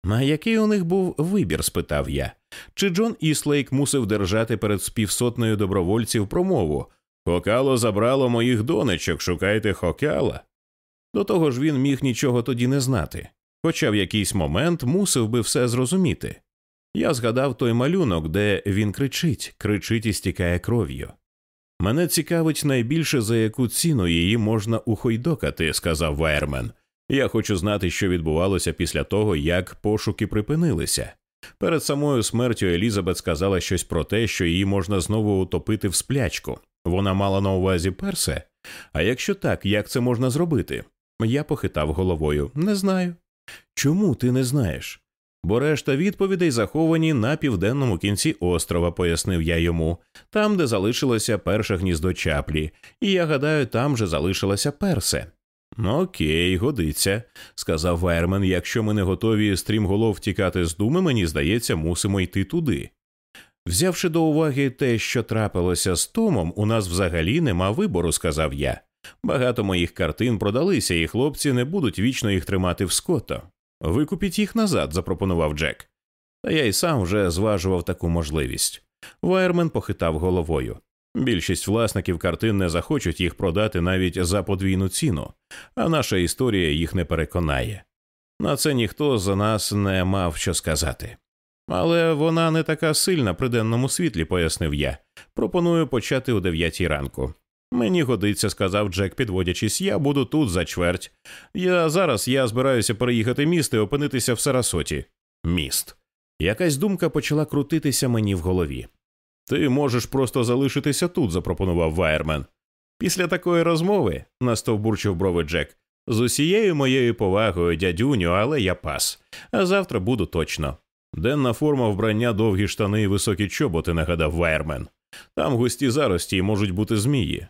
А який у них був вибір? спитав я. Чи Джон Іслейк мусив держати перед співсотнею добровольців промову Хокало забрало моїх донечок, шукайте хокала. До того ж він міг нічого тоді не знати, хоча в якийсь момент мусив би все зрозуміти. Я згадав той малюнок, де він кричить, кричить і стікає кров'ю. Мене цікавить найбільше, за яку ціну її можна ухойдокати, сказав Вайермен. Я хочу знати, що відбувалося після того, як пошуки припинилися. Перед самою смертю Елізабет сказала щось про те, що її можна знову утопити в сплячку. Вона мала на увазі персе. А якщо так, як це можна зробити? Я похитав головою. Не знаю. Чому ти не знаєш? Бо решта відповідей заховані на південному кінці острова, пояснив я йому, там, де залишилося перше гніздо чаплі, і я гадаю, там же залишилося персе. Окей, годиться, сказав Вайермен. Якщо ми не готові стрімголов тікати з думи, мені здається, мусимо йти туди. Взявши до уваги те, що трапилося з Томом, у нас взагалі нема вибору, сказав я. Багато моїх картин продалися, і хлопці не будуть вічно їх тримати в ското. Викупіть їх назад, запропонував Джек. Та я й сам вже зважував таку можливість. Вайермен похитав головою. Більшість власників картин не захочуть їх продати навіть за подвійну ціну, а наша історія їх не переконає. На це ніхто за нас не мав що сказати. Але вона не така сильна при денному світлі, пояснив я. Пропоную почати о дев'ятій ранку. Мені годиться, сказав Джек, підводячись, я буду тут за чверть. Я зараз я збираюся переїхати міст і опинитися в Сарасоті. Міст. Якась думка почала крутитися мені в голові. Ти можеш просто залишитися тут, запропонував Вайермен. Після такої розмови, настовбурчив брови Джек, з усією моєю повагою, дядюню, але я пас. А завтра буду точно. Денна форма вбрання довгі штани і високі чоботи, нагадав Вайермен. Там густі зарості і можуть бути змії.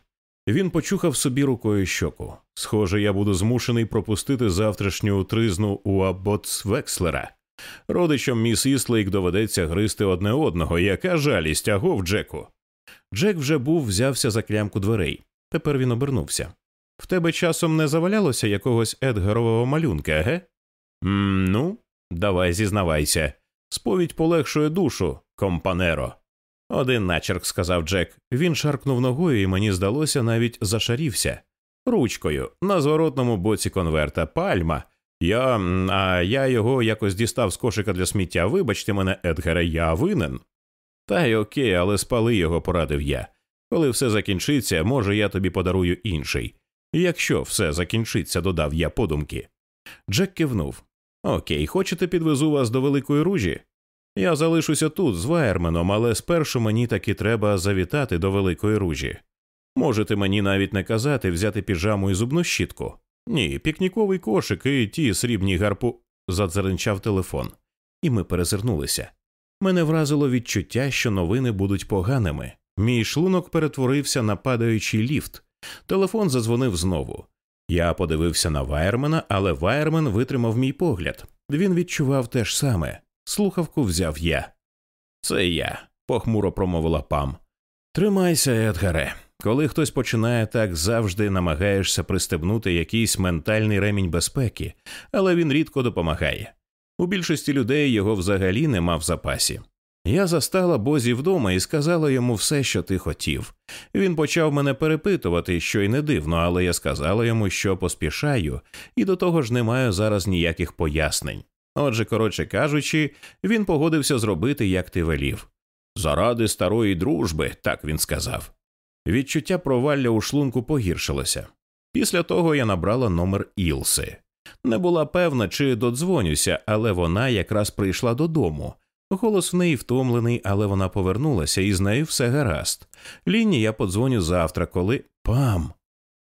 Він почухав собі рукою щоку. Схоже, я буду змушений пропустити завтрашню тризну у Абботсвекслера. Родичам міс Іслейк доведеться гризти одне одного, яка жалість, агов, Джеку. Джек вже був взявся за клямку дверей. Тепер він обернувся. В тебе часом не завалялося якогось Едгарового малюнка, ге? «М, Ну, давай зізнавайся. Сповідь полегшує душу, компанеро. Один начерк, сказав Джек. Він шаркнув ногою, і мені здалося, навіть зашарівся. Ручкою, на зворотному боці конверта, пальма. Я а я його якось дістав з кошика для сміття. Вибачте мене, Едгаре, я винен. Та й окей, але спали його, порадив я. Коли все закінчиться, може, я тобі подарую інший. Якщо все закінчиться, додав я подумки. Джек кивнув. Окей, хочете, підвезу вас до Великої Ружі? Я залишуся тут з Вайерменом, але спершу мені таки треба завітати до Великої Ружі. Можете мені навіть не казати взяти піжаму і зубну щітку. Ні, пікніковий кошик і ті срібні гарпу. задзеренчав телефон, і ми перезирнулися. Мене вразило відчуття, що новини будуть поганими. Мій шлунок перетворився на падаючий ліфт. Телефон зазвонив знову. Я подивився на Вайермена, але Вайермен витримав мій погляд. Він відчував те ж саме. Слухавку взяв я. Це я, похмуро промовила пам. Тримайся, Едгаре. Коли хтось починає так, завжди намагаєшся пристебнути якийсь ментальний ремінь безпеки, але він рідко допомагає. У більшості людей його взагалі нема в запасі. Я застала Бозі вдома і сказала йому все, що ти хотів. Він почав мене перепитувати, що й не дивно, але я сказала йому, що поспішаю, і до того ж не маю зараз ніяких пояснень. Отже, коротше кажучи, він погодився зробити, як ти велів. Заради старої дружби, так він сказав. Відчуття провалля у шлунку погіршилося. Після того я набрала номер Ілси. Не була певна, чи додзвонюся, але вона якраз прийшла додому. Голос в неї втомлений, але вона повернулася, і з нею все гаразд. Лінні я подзвоню завтра, коли. Пам.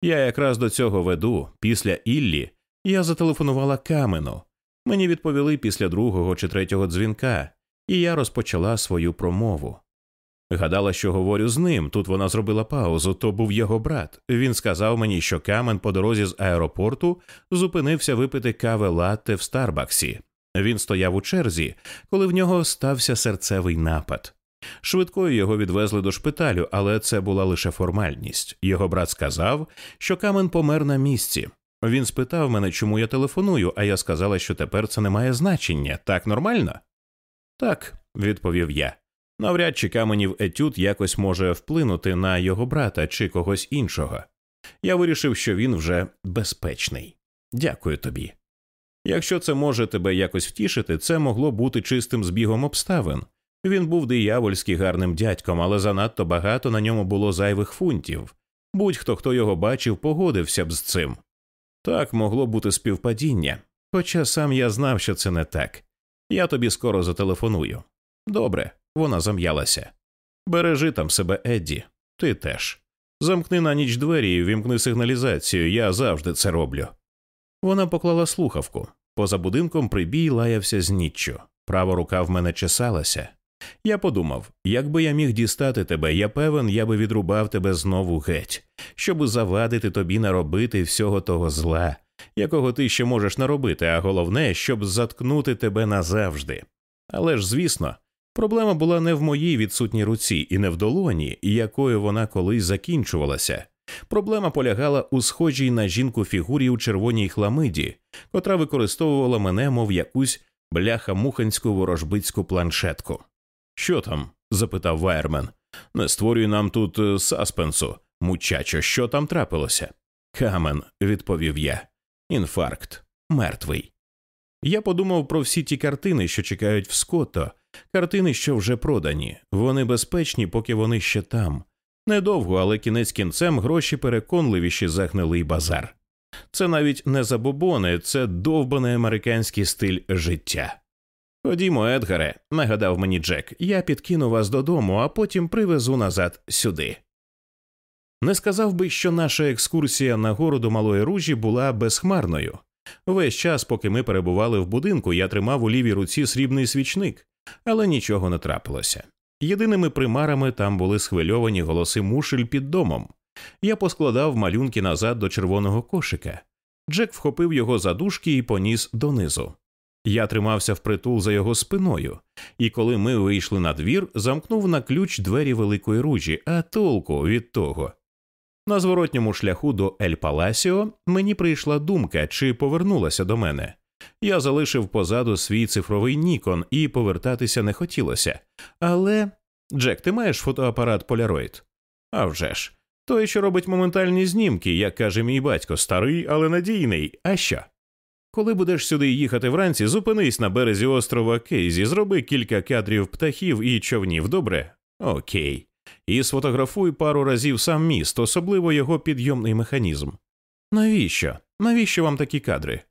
Я якраз до цього веду. Після Іллі я зателефонувала камену. Мені відповіли після другого чи третього дзвінка, і я розпочала свою промову. Гадала, що говорю з ним. Тут вона зробила паузу. То був його брат. Він сказав мені, що камен по дорозі з аеропорту зупинився випити кави латте в Старбаксі. Він стояв у черзі, коли в нього стався серцевий напад. Швидкою його відвезли до шпиталю, але це була лише формальність. Його брат сказав, що камен помер на місці. Він спитав мене, чому я телефоную, а я сказала, що тепер це не має значення. Так нормально? Так, відповів я. Навряд чи каменів етюд якось може вплинути на його брата чи когось іншого. Я вирішив, що він вже безпечний. Дякую тобі. Якщо це може тебе якось втішити, це могло бути чистим збігом обставин. Він був диявольськи гарним дядьком, але занадто багато на ньому було зайвих фунтів. Будь-хто, хто його бачив, погодився б з цим. Так могло бути співпадіння, хоча сам я знав, що це не так. Я тобі скоро зателефоную. Добре, вона зам'ялася. Бережи там себе, Едді, ти теж. Замкни на ніч двері і вімкни сигналізацію, я завжди це роблю. Вона поклала слухавку. Поза будинком прибій лаявся з ніччю. Права рука в мене чесалася. Я подумав, якби я міг дістати тебе, я певен, я би відрубав тебе знову геть, щоби завадити тобі наробити всього того зла, якого ти ще можеш наробити, а головне, щоб заткнути тебе назавжди. Але ж, звісно, проблема була не в моїй відсутній руці і не в долоні, якою вона колись закінчувалася. Проблема полягала у схожій на жінку фігурі у червоній хламиді, котра використовувала мене, мов якусь бляхамуханську ворожбицьку планшетку. Що там? запитав Вайермен. Не створюй нам тут е, саспенсу. Muchacho, що там трапилося? Камен, відповів я. Інфаркт, мертвий. Я подумав про всі ті картини, що чекають в Скотто, картини, що вже продані. Вони безпечні, поки вони ще там. Недовго, але кінець кінцем гроші переконливіші за гнилий базар. Це навіть не забобони, це довбаний американський стиль життя. Ходімо, Едгаре, нагадав мені Джек, я підкину вас додому, а потім привезу назад сюди. Не сказав би, що наша екскурсія на гору до Малої Ружі була безхмарною. Весь час, поки ми перебували в будинку, я тримав у лівій руці срібний свічник, але нічого не трапилося. Єдиними примарами там були схвильовані голоси мушель під домом. Я поскладав малюнки назад до червоного кошика. Джек вхопив його за дужки і поніс донизу. Я тримався впритул за його спиною, і коли ми вийшли на двір, замкнув на ключ двері великої ружі, а толку від того. На зворотньому шляху до Ель Паласіо мені прийшла думка, чи повернулася до мене. Я залишив позаду свій цифровий Нікон і повертатися не хотілося. Але. Джек, ти маєш фотоапарат Polaroid? «А вже ж. Той, що робить моментальні знімки, як каже мій батько, старий, але надійний. А що? Коли будеш сюди їхати вранці, зупинись на березі острова Кейзі, зроби кілька кадрів птахів і човнів, добре? Окей. І сфотографуй пару разів сам міст, особливо його підйомний механізм. Навіщо? Навіщо вам такі кадри?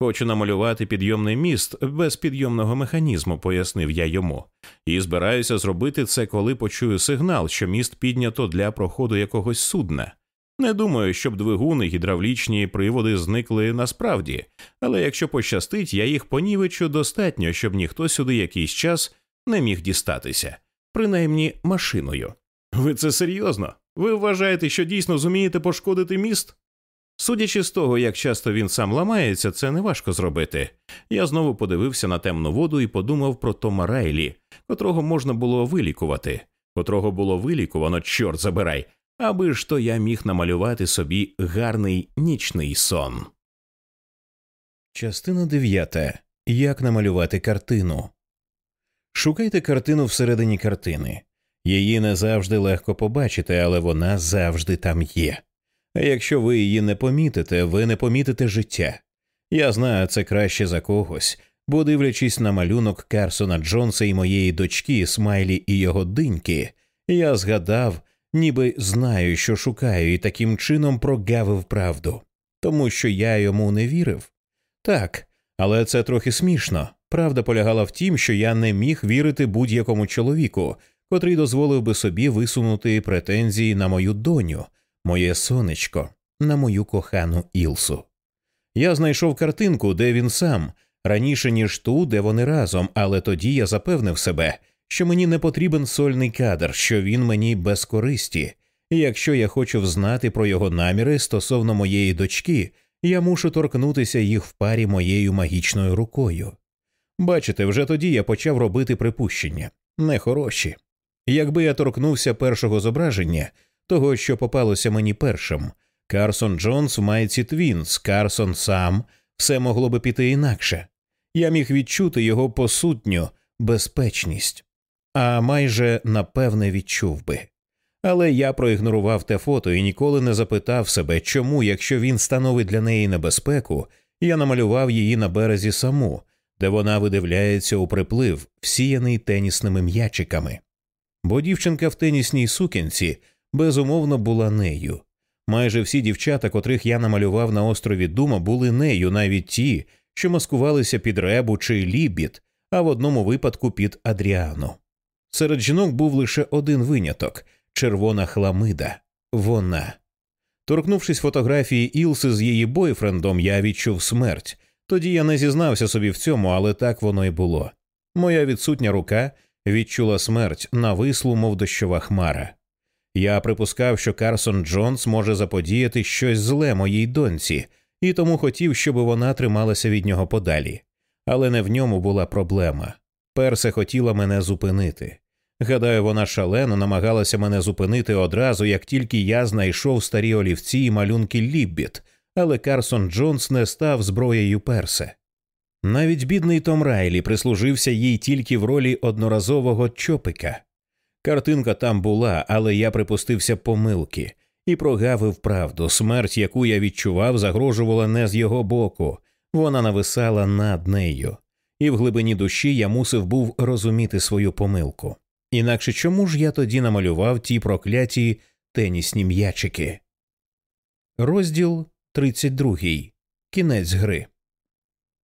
Хочу намалювати підйомний міст без підйомного механізму, пояснив я йому, і збираюся зробити це, коли почую сигнал, що міст піднято для проходу якогось судна. Не думаю, щоб двигуни, гідравлічні приводи зникли насправді, але якщо пощастить, я їх понівечу достатньо, щоб ніхто сюди якийсь час не міг дістатися, принаймні машиною. Ви це серйозно? Ви вважаєте, що дійсно зумієте пошкодити міст? Судячи з того, як часто він сам ламається, це неважко зробити. Я знову подивився на темну воду і подумав про Тома Райлі, котрого можна було вилікувати, котрого було вилікувано, чорт забирай, аби ж то я міг намалювати собі гарний нічний сон. Частина дев'ята. Як намалювати картину. Шукайте картину всередині картини. Її не завжди легко побачити, але вона завжди там є. Якщо ви її не помітите, ви не помітите життя. Я знаю це краще за когось, бо дивлячись на малюнок Карсона Джонса і моєї дочки Смайлі і його диньки, я згадав, ніби знаю, що шукаю, і таким чином прогавив правду, тому що я йому не вірив. Так, але це трохи смішно. Правда полягала в тім, що я не міг вірити будь-якому чоловіку, котрий дозволив би собі висунути претензії на мою доню, моє сонечко, на мою кохану Ілсу. Я знайшов картинку, де він сам, раніше ніж ту, де вони разом, але тоді я запевнив себе, що мені не потрібен сольний кадр, що він мені без користі, і якщо я хочу взнати про його наміри стосовно моєї дочки, я мушу торкнутися їх в парі моєю магічною рукою. Бачите, вже тоді я почав робити припущення нехороші. Якби я торкнувся першого зображення, того, що попалося мені першим, Карсон Джонс в майці Твінс, Карсон сам, все могло би піти інакше. Я міг відчути його посутню безпечність, а майже напевне відчув би. Але я проігнорував те фото і ніколи не запитав себе, чому, якщо він становить для неї небезпеку, я намалював її на березі саму, де вона видивляється у приплив, всіяний тенісними м'ячиками. Бо дівчинка в тенісній сукінці безумовно була нею. Майже всі дівчата, котрих я намалював на острові Дума, були нею, навіть ті, що маскувалися під ребу чи лібіт, а в одному випадку під Адріану. Серед жінок був лише один виняток червона хламида вона. Торкнувшись фотографії Ілси з її бойфрендом, я відчув смерть. Тоді я не зізнався собі в цьому, але так воно й було. Моя відсутня рука відчула смерть, навислу, мов дощова хмара. Я припускав, що Карсон Джонс може заподіяти щось зле моїй доньці, і тому хотів, щоб вона трималася від нього подалі. Але не в ньому була проблема. Персе хотіла мене зупинити. Гадаю, вона шалено намагалася мене зупинити одразу, як тільки я знайшов старі олівці і малюнки Ліббіт, але Карсон Джонс не став зброєю персе. Навіть бідний Том Райлі прислужився їй тільки в ролі одноразового чопика. Картинка там була, але я припустився помилки і прогавив правду. Смерть, яку я відчував, загрожувала не з його боку, вона нависала над нею, і в глибині душі я мусив був розуміти свою помилку. Інакше чому ж я тоді намалював ті прокляті тенісні м'ячики? Розділ 32. Кінець гри.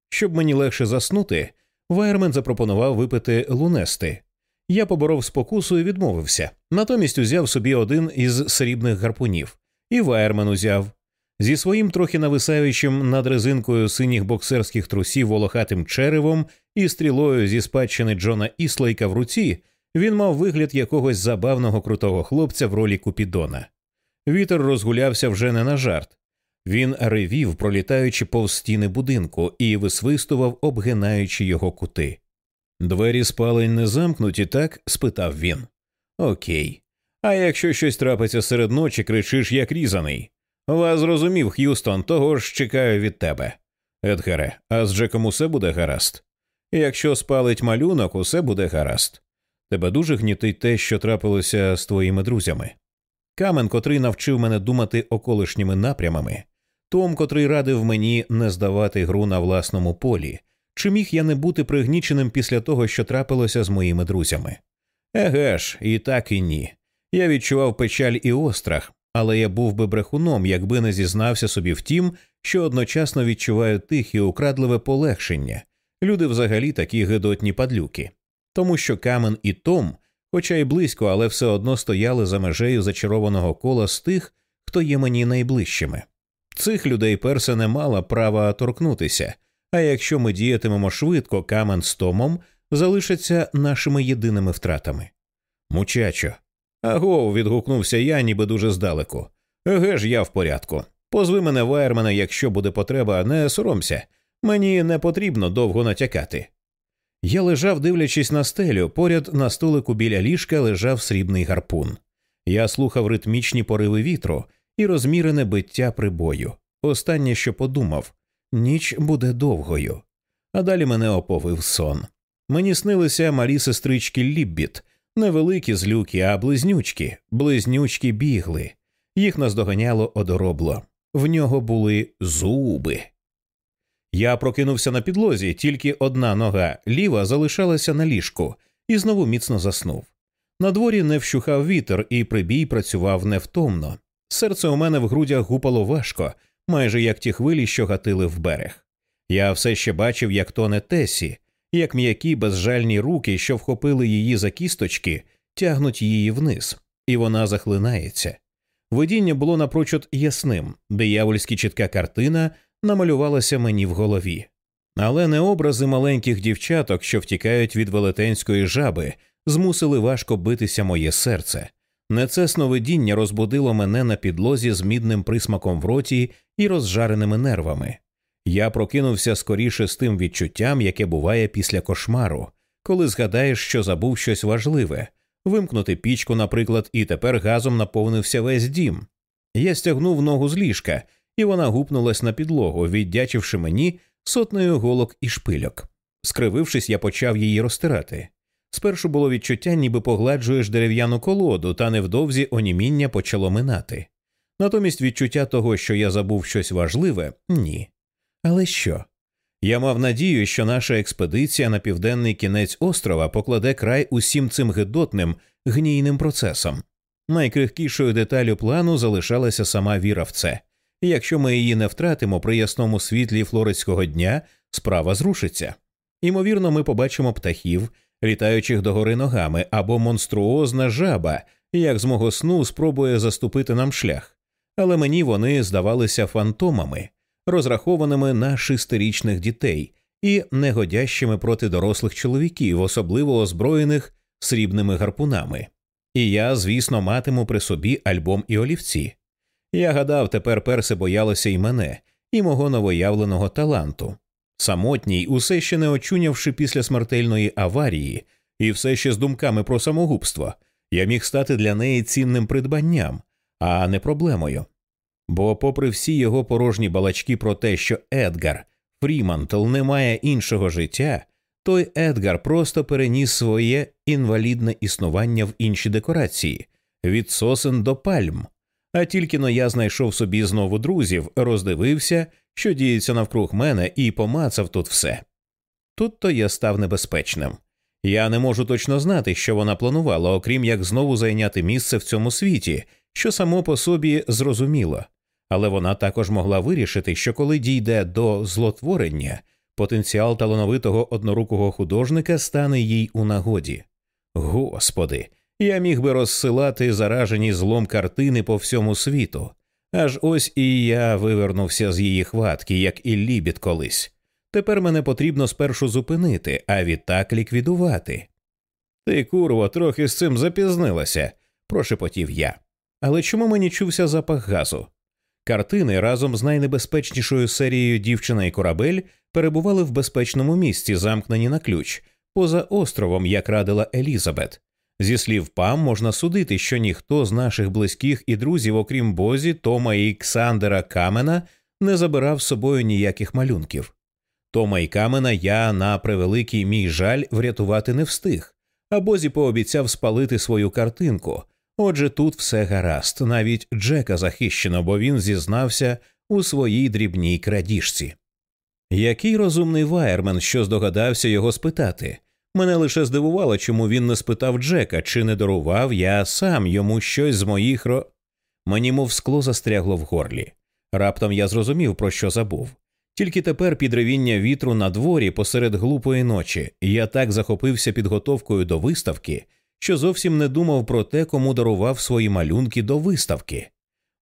Щоб мені легше заснути, Вайермен запропонував випити лунести. Я поборов спокусу і відмовився. Натомість узяв собі один із срібних гарпунів, і Вайермен узяв. Зі своїм трохи нависаючим над резинкою синіх боксерських трусів волохатим черевом і стрілою зі спадщини Джона Іслейка в руці, він мав вигляд якогось забавного крутого хлопця в ролі Купідона. Вітер розгулявся вже не на жарт. Він ревів, пролітаючи повз стіни будинку, і висвистував, обгинаючи його кути. Двері спалень не замкнуті, так? спитав він. Окей. А якщо щось трапиться серед ночі, кричиш, як різаний. Вас зрозумів, Х'юстон, того ж чекаю від тебе. Едгаре, а з Джеком усе буде гаразд. Якщо спалить малюнок, усе буде гаразд. Тебе дуже гнітить те, що трапилося з твоїми друзями. Камен, котрий навчив мене думати околишніми напрямами, Том, котрий радив мені не здавати гру на власному полі, чи міг я не бути пригніченим після того, що трапилося з моїми друзями? Еге ж, і так і ні. Я відчував печаль і острах, але я був би брехуном, якби не зізнався собі в тім, що одночасно відчуваю тихе украдливе полегшення. Люди взагалі такі гидотні падлюки. Тому що Камен і Том, хоча й близько, але все одно стояли за межею зачарованого кола з тих, хто є мені найближчими. Цих людей перса не мала права торкнутися, а якщо ми діятимемо швидко, Камен з Томом залишаться нашими єдиними втратами. Мучачо. Аго, відгукнувся я, ніби дуже здалеку. Еге ж, я в порядку. Позви мене Вайермена, якщо буде потреба, не соромся. Мені не потрібно довго натякати. Я лежав, дивлячись на стелю, поряд на столику біля ліжка лежав срібний гарпун. Я слухав ритмічні пориви вітру і розмірене биття прибою. Останнє, що подумав ніч буде довгою. А далі мене оповив сон. Мені снилися малі сестрички Ліббіт, невеликі злюки, а близнючки, близнючки бігли. Їх наздоганяло одоробло. В нього були зуби. Я прокинувся на підлозі, тільки одна нога ліва залишалася на ліжку і знову міцно заснув. На дворі не вщухав вітер, і прибій працював невтомно. Серце у мене в грудях гупало важко, майже як ті хвилі, що гатили в берег. Я все ще бачив, як тоне Тесі, як м'які безжальні руки, що вхопили її за кісточки, тягнуть її вниз, і вона захлинається. Видіння було напрочуд ясним, диявольськи чітка картина намалювалася мені в голові. Але не образи маленьких дівчаток, що втікають від велетенської жаби, змусили важко битися моє серце. Не це сновидіння розбудило мене на підлозі з мідним присмаком в роті і розжареними нервами. Я прокинувся скоріше з тим відчуттям, яке буває після кошмару, коли згадаєш, що забув щось важливе, вимкнути пічку, наприклад, і тепер газом наповнився весь дім. Я стягнув ногу з ліжка, і вона гупнулась на підлогу, віддячивши мені сотнею голок і шпильок. Скривившись, я почав її розтирати. Спершу було відчуття, ніби погладжуєш дерев'яну колоду, та невдовзі оніміння почало минати. Натомість відчуття того, що я забув щось важливе, ні. Але що? Я мав надію, що наша експедиція на південний кінець острова покладе край усім цим гидотним гнійним процесам. Найкрихкішою деталю плану залишалася сама віра в це, і якщо ми її не втратимо при ясному світлі флоридського дня, справа зрушиться. Імовірно, ми побачимо птахів, літаючих догори ногами, або монструозна жаба, як з мого сну спробує заступити нам шлях, але мені вони здавалися фантомами, розрахованими на шестирічних дітей і негодящими проти дорослих чоловіків, особливо озброєних срібними гарпунами. І я, звісно, матиму при собі альбом і олівці. Я гадав, тепер перси боялися і мене, і мого новоявленого таланту. Самотній, усе ще не очунявши після смертельної аварії, і все ще з думками про самогубство, я міг стати для неї цінним придбанням, а не проблемою. Бо, попри всі його порожні балачки про те, що Едгар, Фрімантл не має іншого життя, той Едгар просто переніс своє інвалідне існування в інші декорації від сосен до пальм. А тільки но я знайшов собі знову друзів, роздивився, що діється навкруг мене, і помацав тут все. Тут то я став небезпечним. Я не можу точно знати, що вона планувала, окрім як знову зайняти місце в цьому світі, що само по собі зрозуміло. Але вона також могла вирішити, що коли дійде до злотворення, потенціал талановитого однорукого художника стане їй у нагоді. Господи, я міг би розсилати заражені злом картини по всьому світу. Аж ось і я вивернувся з її хватки, як і лібід колись. Тепер мене потрібно спершу зупинити, а відтак ліквідувати. Ти, курво, трохи з цим запізнилася, прошепотів я. Але чому мені чувся запах газу? Картини разом з найнебезпечнішою серією дівчина і корабель перебували в безпечному місці, замкнені на ключ, поза островом, як радила Елізабет. Зі слів пам можна судити, що ніхто з наших близьких і друзів, окрім Бозі, Тома і Ксандера Камена, не забирав з собою ніяких малюнків. Тома і Камена я на превеликий мій жаль врятувати не встиг, а Бозі пообіцяв спалити свою картинку. Отже, тут все гаразд, навіть Джека захищено, бо він зізнався у своїй дрібній крадіжці. Який розумний ваєрмен, що здогадався його спитати. Мене лише здивувало, чому він не спитав Джека, чи не дарував я сам йому щось з моїх ро. Мені мов скло застрягло в горлі. Раптом я зрозумів, про що забув. Тільки тепер під ревіння вітру на дворі посеред глупої ночі я так захопився підготовкою до виставки, що зовсім не думав про те, кому дарував свої малюнки до виставки.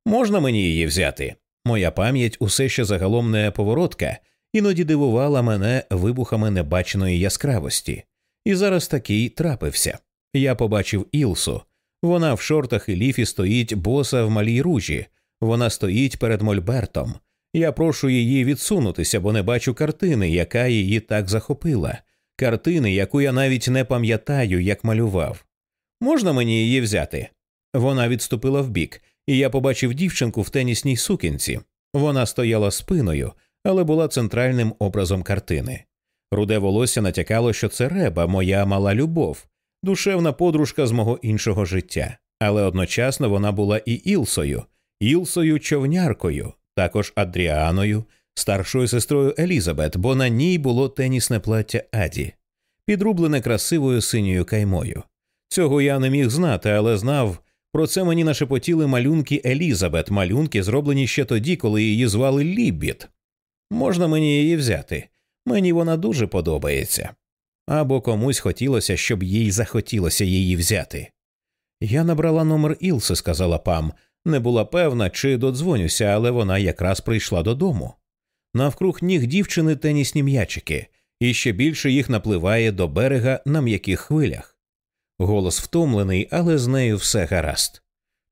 Можна мені її взяти? Моя пам'ять усе ще загалом не поворотка, іноді дивувала мене вибухами небаченої яскравості. І зараз такий трапився. Я побачив Ілсу. Вона в шортах і ліфі стоїть боса в малій ружі. Вона стоїть перед Мольбертом. Я прошу її відсунутися, бо не бачу картини, яка її так захопила, картини, яку я навіть не пам'ятаю, як малював. Можна мені її взяти? Вона відступила вбік, і я побачив дівчинку в тенісній сукінці. Вона стояла спиною, але була центральним образом картини. Руде волосся натякало, що це реба, моя мала любов, душевна подружка з мого іншого життя. Але одночасно вона була і Ілсою, Ілсою човняркою, також Адріаною, старшою сестрою Елізабет, бо на ній було тенісне плаття Аді, підрублене красивою синьою каймою. Цього я не міг знати, але знав. Про це мені нашепотіли малюнки Елізабет, малюнки, зроблені ще тоді, коли її звали Ліббіт. Можна мені її взяти. Мені вона дуже подобається. Або комусь хотілося, щоб їй захотілося її взяти. Я набрала номер Ілси, сказала пам, не була певна, чи додзвонюся, але вона якраз прийшла додому. Навкруг ніг дівчини тенісні м'ячики, і ще більше їх напливає до берега на м'яких хвилях. Голос втомлений, але з нею все гаразд.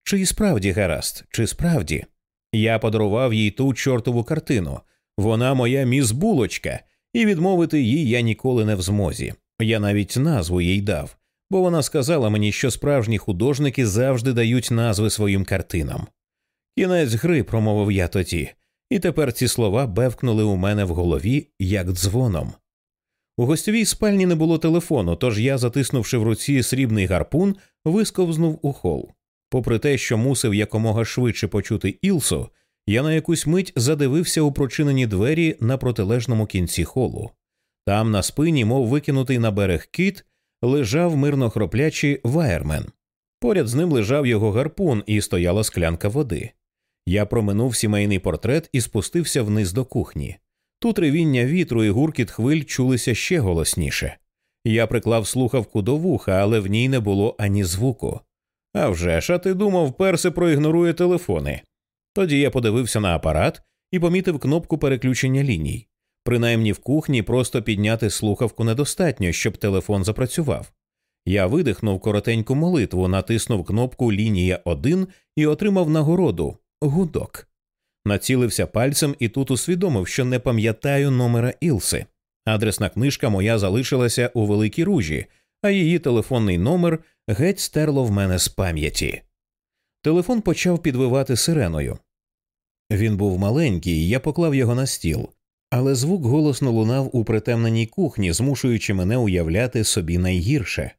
Чи і справді гаразд, чи справді? Я подарував їй ту чортову картину. Вона моя міс булочка, і відмовити їй я ніколи не в змозі. Я навіть назву їй дав, бо вона сказала мені, що справжні художники завжди дають назви своїм картинам. Кінець гри, промовив я тоді, і тепер ці слова бевкнули у мене в голові як дзвоном. У гостьовій спальні не було телефону, тож я, затиснувши в руці срібний гарпун, висковзнув у хол. Попри те, що мусив якомога швидше почути Ілсу, я на якусь мить задивився у прочинені двері на протилежному кінці холу. Там, на спині, мов викинутий на берег кит, лежав мирно хроплячий ваєрмен. Поряд з ним лежав його гарпун і стояла склянка води. Я проминув сімейний портрет і спустився вниз до кухні. Тут ревіння вітру і гуркіт хвиль чулися ще голосніше. Я приклав слухавку до вуха, але в ній не було ані звуку. «А вже ж, а ти думав, перси проігнорує телефони. Тоді я подивився на апарат і помітив кнопку переключення ліній. Принаймні в кухні просто підняти слухавку недостатньо, щоб телефон запрацював. Я видихнув коротеньку молитву, натиснув кнопку Лінія 1 і отримав нагороду гудок. Націлився пальцем і тут усвідомив, що не пам'ятаю номера Ілси. Адресна книжка моя залишилася у великій ружі, а її телефонний номер геть стерло в мене з пам'яті. Телефон почав підвивати сиреною. Він був маленький, я поклав його на стіл. але звук голосно лунав у притемненій кухні, змушуючи мене уявляти собі найгірше.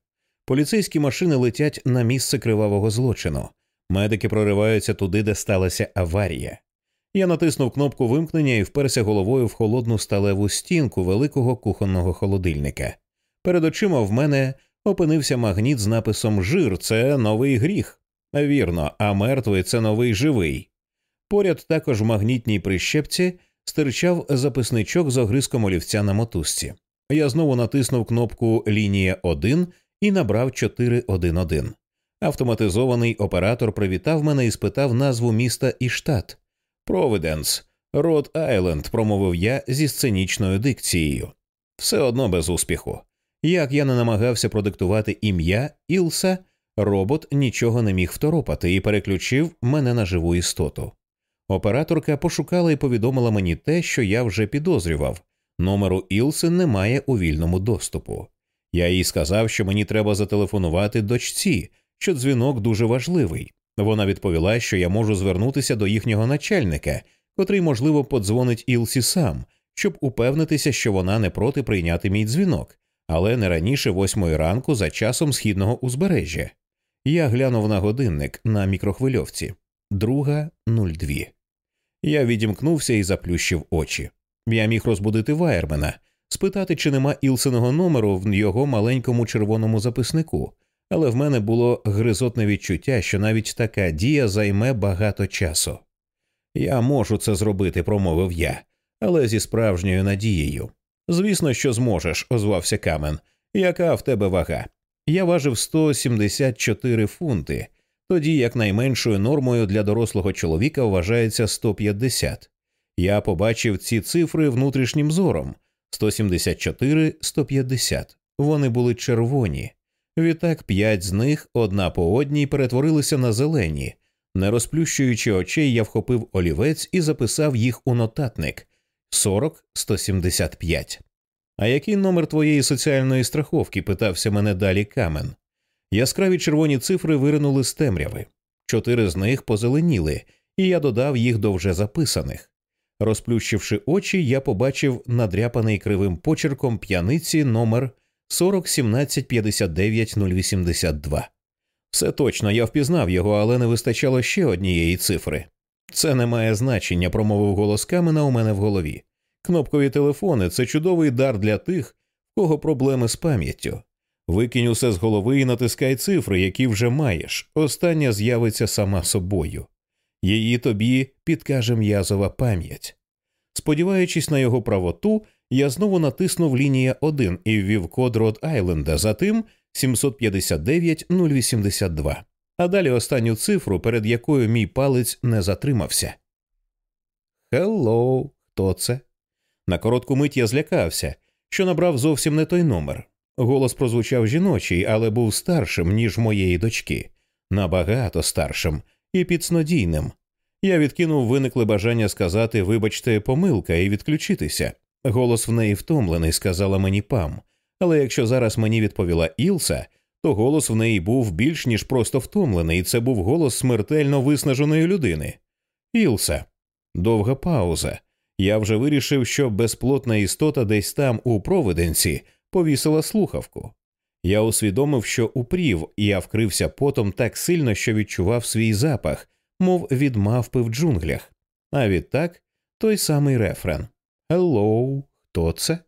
Поліцейські машини летять на місце кривавого злочину. Медики прориваються туди, де сталася аварія. Я натиснув кнопку вимкнення і вперся головою в холодну сталеву стінку великого кухонного холодильника. Перед очима в мене опинився магніт з написом Жир це новий гріх. Вірно, а мертвий це новий живий. Поряд також в магнітній прищепці стирчав записничок з огризком олівця на мотузці. Я знову натиснув кнопку Лінія 1 і набрав 411. Автоматизований оператор привітав мене і спитав назву міста і штат. Провиденс, Род Айленд, промовив я зі сценічною дикцією. Все одно без успіху. Як я не намагався продиктувати ім'я Ілса, робот нічого не міг второпати і переключив мене на живу істоту. Операторка пошукала і повідомила мені те, що я вже підозрював номеру Ілси немає у вільному доступу. Я їй сказав, що мені треба зателефонувати дочці, що дзвінок дуже важливий. Вона відповіла, що я можу звернутися до їхнього начальника, котрий, можливо, подзвонить Ілсі сам, щоб упевнитися, що вона не проти прийняти мій дзвінок, але не раніше восьмої ранку за часом східного узбережжя. Я глянув на годинник на мікрохвильовці друга 02. Я відімкнувся і заплющив очі. Я міг розбудити Вайермена, спитати, чи нема Ілсиного номеру в його маленькому червоному записнику, але в мене було гризотне відчуття, що навіть така дія займе багато часу. Я можу це зробити, промовив я, але зі справжньою надією. Звісно, що зможеш, озвався Камен. Яка в тебе вага? Я важив 174 фунти, тоді як найменшою нормою для дорослого чоловіка вважається 150. Я побачив ці цифри внутрішнім зором 174, 150. Вони були червоні. Відтак п'ять з них одна по одній перетворилися на зелені. Не розплющуючи очей, я вхопив олівець і записав їх у нотатник 40 175. А який номер твоєї соціальної страховки? питався мене далі камен. Яскраві червоні цифри виринули з темряви. Чотири з них позеленіли, і я додав їх до вже записаних. Розплющивши очі, я побачив надряпаний кривим почерком п'яниці номер 40 17 59 082. Все точно, я впізнав його, але не вистачало ще однієї цифри. Це не має значення, промовив голос Камена у мене в голові. Кнопкові телефони це чудовий дар для тих, в кого проблеми з пам'яттю. Викинь усе з голови і натискай цифри, які вже маєш. Остання з'явиться сама собою. Її тобі підкаже м'язова пам'ять. Сподіваючись на його правоту, я знову натиснув лінія 1 і ввів код Род Айленда, затим 759 082, а далі останню цифру, перед якою мій палець не затримався. Hello, хто це? На коротку мить я злякався, що набрав зовсім не той номер. Голос прозвучав жіночий, але був старшим, ніж моєї дочки, набагато старшим і під снодійним. Я відкинув виникле бажання сказати Вибачте, помилка і відключитися. Голос в неї втомлений, сказала мені пам. Але якщо зараз мені відповіла Ілса, то голос в неї був більш ніж просто втомлений, і це був голос смертельно виснаженої людини. Ілса. Довга пауза. Я вже вирішив, що безплотна істота десь там, у провиденці, повісила слухавку. Я усвідомив, що упрів, і я вкрився потом так сильно, що відчував свій запах, мов від мавпи в джунглях. А відтак той самий рефрен Hello, хто це?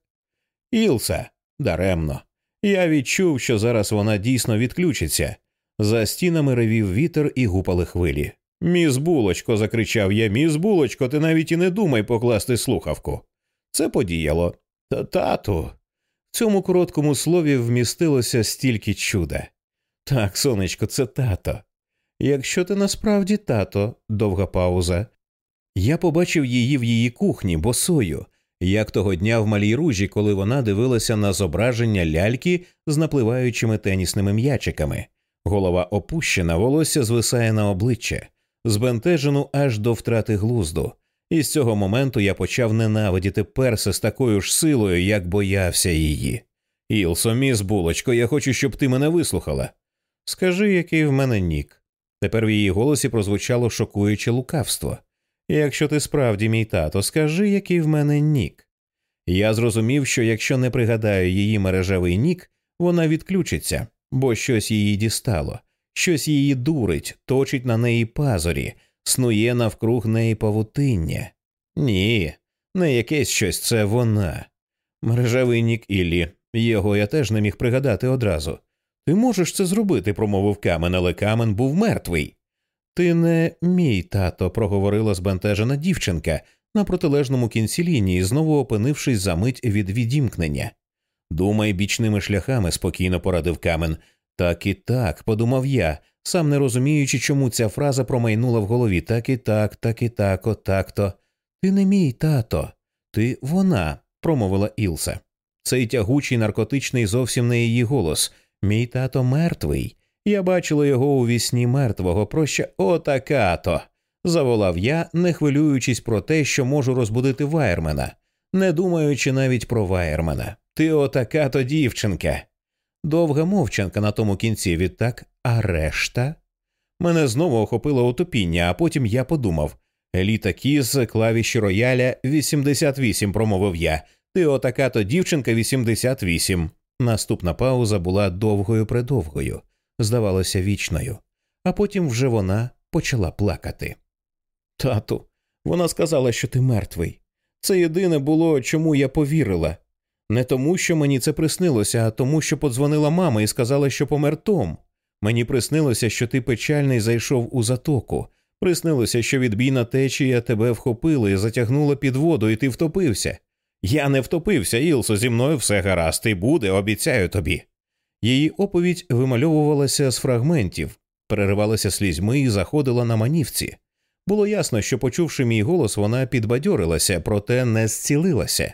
Ілса. Даремно. Я відчув, що зараз вона дійсно відключиться. За стінами ревів вітер і гупали хвилі. Міс булочко, закричав я, міс булочко, ти навіть і не думай покласти слухавку. Це подіяло. Та тату. В цьому короткому слові вмістилося стільки чуда. Так, сонечко, це тато. Якщо ти насправді тато, довга пауза. Я побачив її в її кухні босою, як того дня в малій ружі, коли вона дивилася на зображення ляльки з напливаючими тенісними м'ячиками. Голова опущена, волосся звисає на обличчя, збентежену аж до втрати глузду. І з цього моменту я почав ненавидіти перси з такою ж силою, як боявся її. Ілсо, міс булочко, я хочу, щоб ти мене вислухала. Скажи, який в мене нік. Тепер в її голосі прозвучало шокуюче лукавство. Якщо ти справді мій тато, скажи, який в мене нік. Я зрозумів, що якщо не пригадаю її мережевий нік, вона відключиться, бо щось її дістало, щось її дурить, точить на неї пазурі, снує навкруг неї павутиння. Ні, не якесь щось це вона. Мережевий нік Іллі. Його я теж не міг пригадати одразу. Ти можеш це зробити, промовив камен, але камен був мертвий. Ти не мій тато, проговорила збентежена дівчинка на протилежному кінці лінії, знову опинившись за мить від відімкнення. Думай бічними шляхами, спокійно порадив камен. Так і так, подумав я, сам не розуміючи, чому ця фраза промайнула в голові так і так, так і так, отак то. Ти не мій тато, ти вона, промовила Ілса. Цей тягучий наркотичний зовсім не її голос. Мій тато мертвий. Я бачила його у вісні мертвого, проща отака то. заволав я, не хвилюючись про те, що можу розбудити Вайермена, не думаючи навіть про Вайермена. Ти отака то дівчинка. Довга мовчанка на тому кінці відтак, а решта. Мене знову охопило отопіння, а потім я подумав Еліта Кіз, клавіші рояля 88, промовив я. Ти отака то дівчинка 88. Наступна пауза була довгою предовгою, здавалося, вічною, а потім вже вона почала плакати. Тату, вона сказала, що ти мертвий. Це єдине було, чому я повірила. Не тому, що мені це приснилося, а тому, що подзвонила мама і сказала, що помер Том. Мені приснилося, що ти печальний зайшов у затоку. Приснилося, що відбійна течія тебе вхопила і затягнула під воду, і ти втопився. Я не втопився, Ілсо, зі мною все гаразд і буде, обіцяю тобі. Її оповідь вимальовувалася з фрагментів, переривалася слізьми і заходила на манівці. Було ясно, що, почувши мій голос, вона підбадьорилася, проте не зцілилася.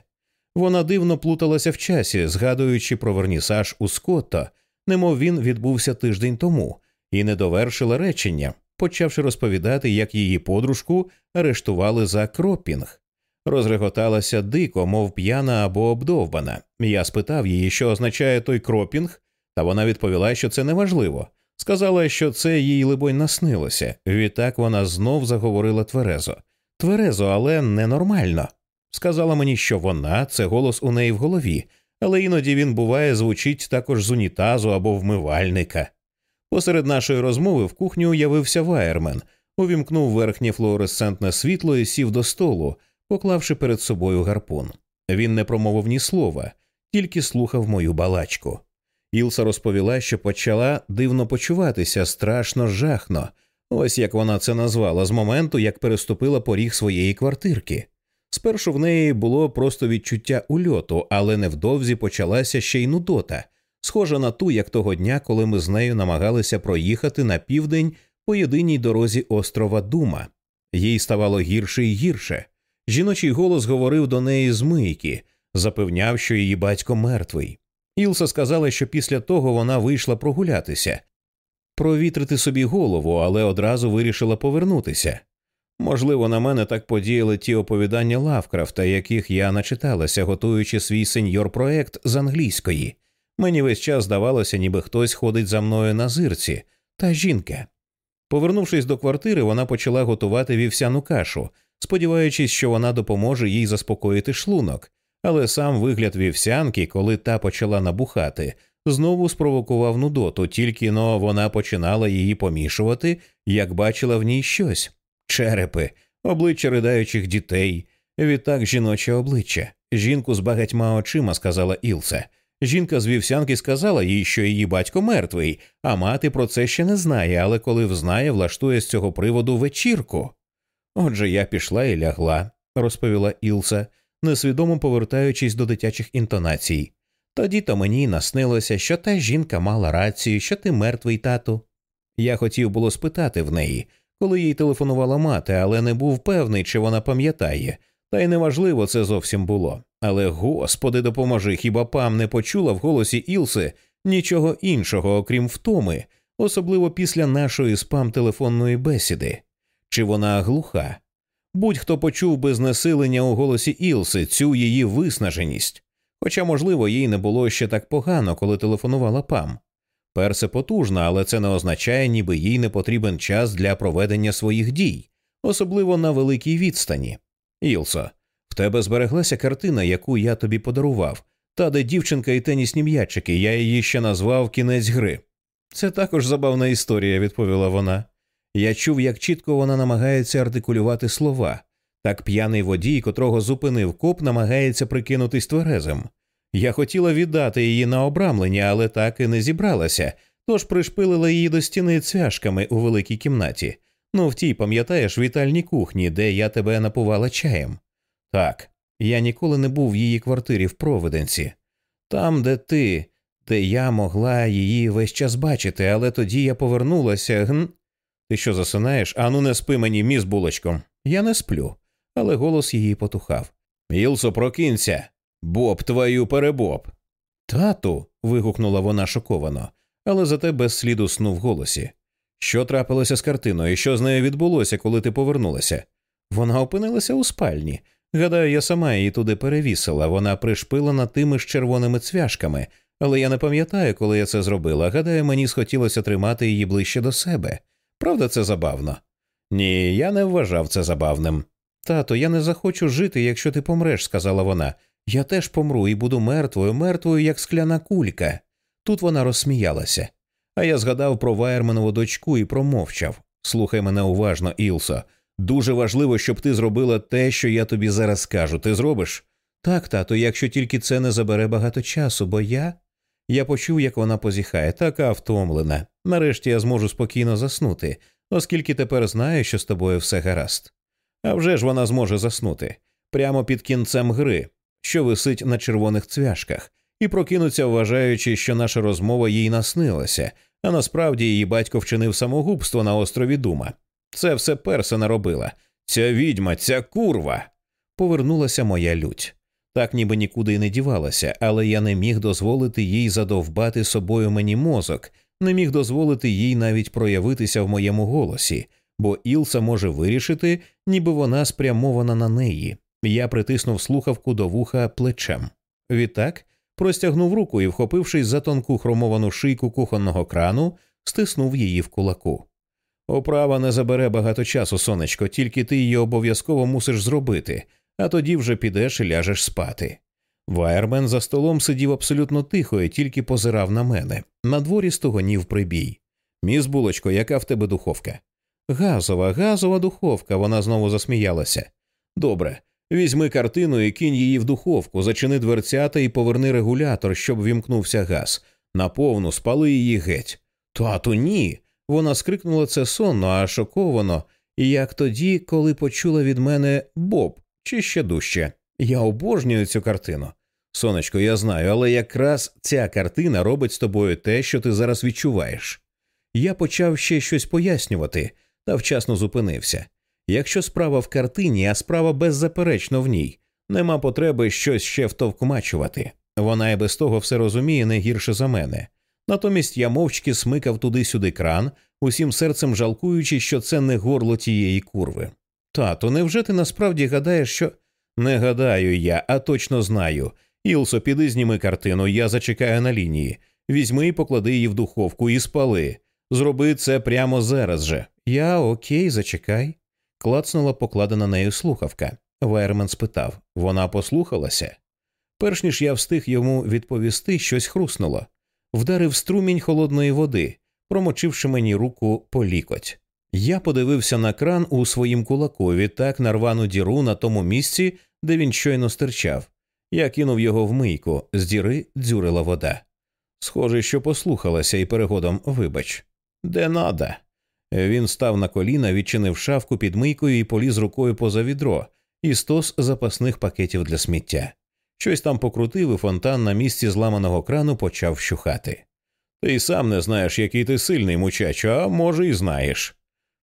Вона дивно плуталася в часі, згадуючи про вернісаж у Скотта, немов він відбувся тиждень тому, і не довершила речення, почавши розповідати, як її подружку арештували за кропінг. Розреготалася дико, мов п'яна або обдовбана. Я спитав її, що означає той кропінг, та вона відповіла, що це неважливо. Сказала, що це їй, либонь, наснилося. Відтак вона знов заговорила тверезо. Тверезо, але ненормально. Сказала мені, що вона це голос у неї в голові, але іноді він буває, звучить також з унітазу або вмивальника. Посеред нашої розмови в кухню уявився ваєрмен, увімкнув верхнє флуоресцентне світло і сів до столу, поклавши перед собою гарпун. Він не промовив ні слова, тільки слухав мою балачку. Ілса розповіла, що почала дивно почуватися страшно жахно, ось як вона це назвала, з моменту, як переступила поріг своєї квартирки. Спершу в неї було просто відчуття ульоту, але невдовзі почалася ще й нудота, схожа на ту, як того дня, коли ми з нею намагалися проїхати на південь по єдиній дорозі острова Дума. Їй ставало гірше і гірше. Жіночий голос говорив до неї з мийки, запевняв, що її батько мертвий. Ілса сказала, що після того вона вийшла прогулятися, провітрити собі голову, але одразу вирішила повернутися. Можливо, на мене так подіяли ті оповідання Лавкрафта, яких я начиталася, готуючи свій сеньор проект з англійської. Мені весь час здавалося, ніби хтось ходить за мною на зирці, та жінка. Повернувшись до квартири, вона почала готувати вівсяну кашу, сподіваючись, що вона допоможе їй заспокоїти шлунок, але сам вигляд вівсянки, коли та почала набухати, знову спровокував нудоту, тільки но вона починала її помішувати, як бачила в ній щось черепи, обличчя ридаючих дітей, відтак жіноче обличчя, жінку з багатьма очима, сказала Ілса. Жінка з вівсянки сказала їй, що її батько мертвий, а мати про це ще не знає, але коли взнає, влаштує з цього приводу вечірку. Отже, я пішла і лягла, розповіла Ілса, несвідомо повертаючись до дитячих інтонацій. Тоді то мені наснилося, що та жінка мала рацію, що ти мертвий тату. Я хотів було спитати в неї, коли їй телефонувала мати, але не був певний, чи вона пам'ятає, та й неважливо це зовсім було. Але господи, допоможи, хіба пам не почула в голосі Ілси нічого іншого, окрім втоми, особливо після нашої спам телефонної бесіди. Чи вона глуха? Будь-хто почув би знесилення у голосі Ілси цю її виснаженість, хоча, можливо, їй не було ще так погано, коли телефонувала пам. Персе потужна, але це не означає, ніби їй не потрібен час для проведення своїх дій, особливо на великій відстані. Ілсо, В тебе збереглася картина, яку я тобі подарував, та де дівчинка і тенісні м'ячики, я її ще назвав кінець гри. Це також забавна історія, відповіла вона. Я чув, як чітко вона намагається артикулювати слова. Так п'яний водій, котрого зупинив коп, намагається прикинутись тверезим. Я хотіла віддати її на обрамлення, але так і не зібралася, тож пришпилила її до стіни цвяшками у великій кімнаті. Ну, в тій, пам'ятаєш, вітальній кухні, де я тебе напувала чаєм. Так, я ніколи не був в її квартирі в Провиденці. Там, де ти, де я могла її весь час бачити, але тоді я повернулася. Гн? Ти що засинаєш? Ану, не спи мені, міс булочком. Я не сплю, але голос її потухав. Ілсо, прокинься. Боб, твою перебоб. Тату. вигукнула вона шоковано, але зате без сліду сну в голосі. Що трапилося з картиною, що з нею відбулося, коли ти повернулася? Вона опинилася у спальні. Гадаю, я сама її туди перевісила, вона пришпилена тими ж червоними цвяшками, але я не пам'ятаю, коли я це зробила. Гадаю, мені схотілося тримати її ближче до себе. Правда, це забавно? Ні, я не вважав це забавним. Тато, я не захочу жити, якщо ти помреш, сказала вона. Я теж помру і буду мертвою, мертвою, як скляна кулька. Тут вона розсміялася. А я згадав про Вайерманову дочку і промовчав. Слухай мене уважно, Ілсо. Дуже важливо, щоб ти зробила те, що я тобі зараз скажу. Ти зробиш? Так, тато, якщо тільки це не забере багато часу, бо я. Я почув, як вона позіхає, така втомлена. Нарешті я зможу спокійно заснути, оскільки тепер знаю, що з тобою все гаразд. А вже ж вона зможе заснути прямо під кінцем гри, що висить на червоних цвяшках, і прокинуться, вважаючи, що наша розмова їй наснилася, а насправді її батько вчинив самогубство на острові Дума. Це все перса наробила. Ця відьма, ця курва. Повернулася моя лють. Так ніби нікуди й не дівалася, але я не міг дозволити їй задовбати собою мені мозок, не міг дозволити їй навіть проявитися в моєму голосі, бо Ілса може вирішити, ніби вона спрямована на неї. Я притиснув слухавку до вуха плечем. Відтак простягнув руку і, вхопившись за тонку хромовану шийку кухонного крану, стиснув її в кулаку. Оправа не забере багато часу, сонечко, тільки ти її обов'язково мусиш зробити, а тоді вже підеш і ляжеш спати. Вайермен за столом сидів абсолютно тихо і тільки позирав на мене. На дворі стогонів прибій. Міс булочко, яка в тебе духовка? Газова, газова духовка. Вона знову засміялася. Добре, візьми картину і кинь її в духовку, зачини дверцята і поверни регулятор, щоб вімкнувся газ. Наповну спали її геть. Тату, ні. Вона скрикнула це сонно, а шоковано, як тоді, коли почула від мене Боб чи ще дужче. Я обожнюю цю картину. Сонечко, я знаю, але якраз ця картина робить з тобою те, що ти зараз відчуваєш. Я почав ще щось пояснювати та вчасно зупинився. Якщо справа в картині, а справа беззаперечно в ній, нема потреби щось ще втовкмачувати. Вона і без того все розуміє не гірше за мене. Натомість я мовчки смикав туди-сюди кран, усім серцем жалкуючи, що це не горло тієї курви. Тато, невже ти насправді гадаєш, що. Не гадаю я, а точно знаю. Ілсо, піди зніми картину, я зачекаю на лінії. Візьми і поклади її в духовку і спали. Зроби це прямо зараз же. Я окей, зачекай. Клацнула покладена нею слухавка. Вайермен спитав вона послухалася? Перш ніж я встиг йому відповісти, щось хруснуло. Вдарив струмінь холодної води, промочивши мені руку по лікоть. Я подивився на кран у своїм кулакові, так на рвану діру на тому місці, де він щойно стирчав. Я кинув його в мийку, з діри дзюрила вода. Схоже, що послухалася і перегодом вибач. Де нада. Він став на коліна, відчинив шавку під мийкою і поліз рукою поза відро і стос запасних пакетів для сміття. Щось там покрутив і фонтан на місці зламаного крану почав вщухати. Ти сам не знаєш, який ти сильний, мучачо, а може, і знаєш.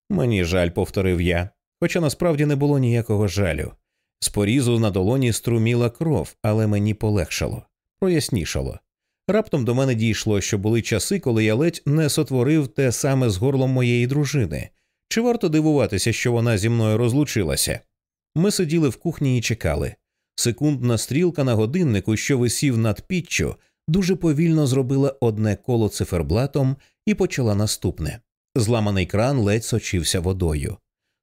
Мені жаль, повторив я, хоча насправді не було ніякого жалю. З порізу на долоні струміла кров, але мені полегшало, прояснішало. Раптом до мене дійшло, що були часи, коли я ледь не сотворив те саме з горлом моєї дружини. Чи варто дивуватися, що вона зі мною розлучилася? Ми сиділи в кухні і чекали. Секундна стрілка на годиннику, що висів над піччю, дуже повільно зробила одне коло циферблатом і почала наступне. Зламаний кран ледь сочився водою.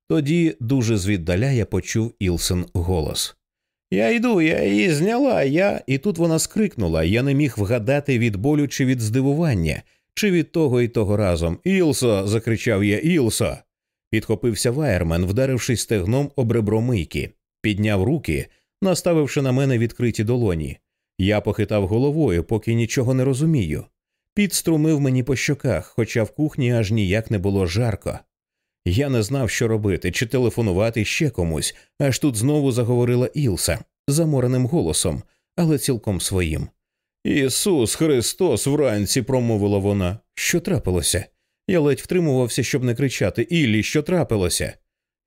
Тоді дуже звіддаля я почув Ілсен голос Я йду, я її зняла, я. І тут вона скрикнула. Я не міг вгадати від болю чи від здивування, чи від того і того разом. Ілсо. закричав я, Ілсо. Підхопився ваєрмен, вдарившись стегном об ребро мийки, підняв руки, наставивши на мене відкриті долоні. Я похитав головою, поки нічого не розумію. Підструмив мені по щоках, хоча в кухні аж ніяк не було жарко. Я не знав, що робити, чи телефонувати ще комусь, аж тут знову заговорила Ілса замореним голосом, але цілком своїм. Ісус Христос вранці, промовила вона. Що трапилося? Я ледь втримувався, щоб не кричати Іллі, що трапилося?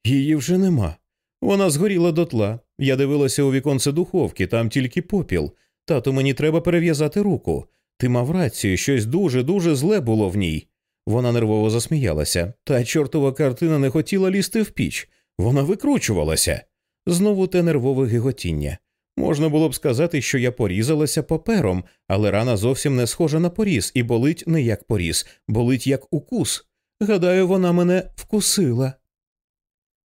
Її вже нема. Вона згоріла дотла. Я дивилася у віконце духовки, там тільки попіл. Тату, мені треба перев'язати руку. Ти мав рацію, щось дуже дуже зле було в ній. Вона нервово засміялася, та чортова картина не хотіла лізти в піч. Вона викручувалася. Знову те нервове гиготіння. Можна було б сказати, що я порізалася папером, але рана зовсім не схожа на поріз і болить не як поріз, болить як укус. Гадаю, вона мене вкусила.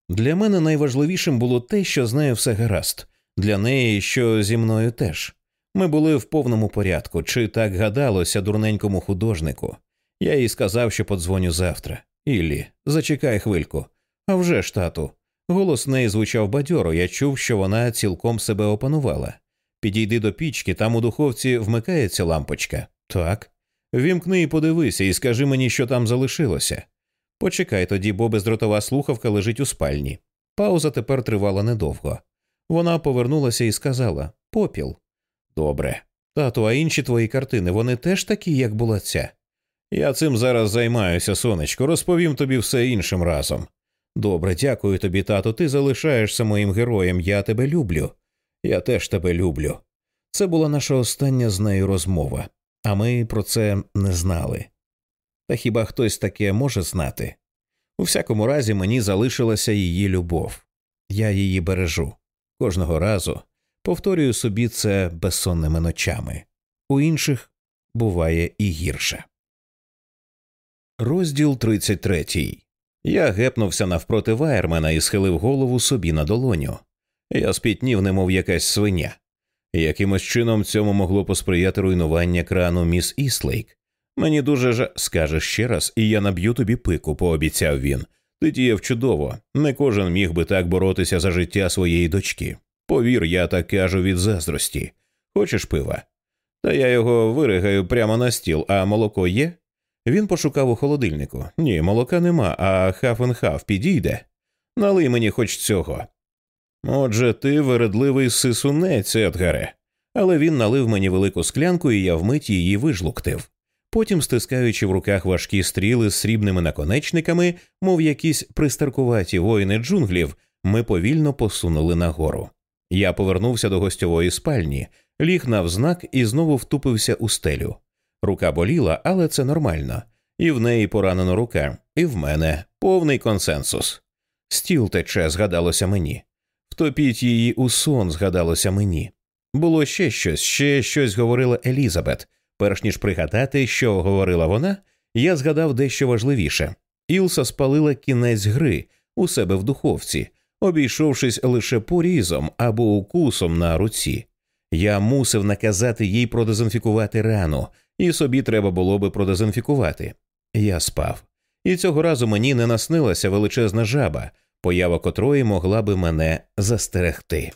Для мене найважливішим було те, що з нею все гаразд, для неї, що зі мною теж. Ми були в повному порядку, чи так гадалося дурненькому художнику. Я їй сказав, що подзвоню завтра. Іллі, зачекай хвильку. А вже ж, тату. Голос неї звучав бадьоро, я чув, що вона цілком себе опанувала. Підійди до пічки, там у духовці вмикається лампочка. Так. Вімкни і подивися, і скажи мені, що там залишилося. Почекай тоді, бо бездротова слухавка лежить у спальні. Пауза тепер тривала недовго. Вона повернулася і сказала Попіл. Добре. Тату, а інші твої картини, вони теж такі, як була ця. Я цим зараз займаюся, сонечко, розповім тобі все іншим разом. Добре, дякую тобі, тато. Ти залишаєшся моїм героєм. Я тебе люблю. Я теж тебе люблю. Це була наша остання з нею розмова, а ми про це не знали. Та хіба хтось таке може знати? У всякому разі, мені залишилася її любов. Я її бережу. Кожного разу повторюю собі це безсонними ночами. У інших буває і гірше. Розділ 33. Я гепнувся навпроти Вайермена і схилив голову собі на долоню. Я спітнів, немов якась свиня. Якимось чином цьому могло посприяти руйнування крану міс Іслейк. Мені дуже ж скажеш ще раз, і я наб'ю тобі пику, пообіцяв він. Ти діяв чудово. Не кожен міг би так боротися за життя своєї дочки. Повір, я так кажу від заздрості. Хочеш пива? Та я його виригаю прямо на стіл, а молоко є? Він пошукав у холодильнику. Ні, молока нема, а хаф-н-хаф підійде. Налий мені хоч цього. Отже, ти вередливий сисунець, Едгаре. Але він налив мені велику склянку, і я вмить її вижлуктив. Потім, стискаючи в руках важкі стріли з срібними наконечниками, мов якісь пристаркуваті воїни джунглів, ми повільно посунули нагору. Я повернувся до гостьової спальні, ліг навзнак і знову втупився у стелю. Рука боліла, але це нормально. І в неї поранена рука, і в мене повний консенсус. Стіл тече, згадалося мені. Втопіть її у сон, згадалося мені. Було ще щось, ще щось говорила Елізабет. Перш ніж пригадати, що говорила вона, я згадав дещо важливіше. Ілса спалила кінець гри у себе в духовці, обійшовшись лише порізом або укусом на руці. Я мусив наказати їй продезінфікувати рану, і собі треба було би продезінфікувати. Я спав, і цього разу мені не наснилася величезна жаба, поява котрої могла би мене застерегти.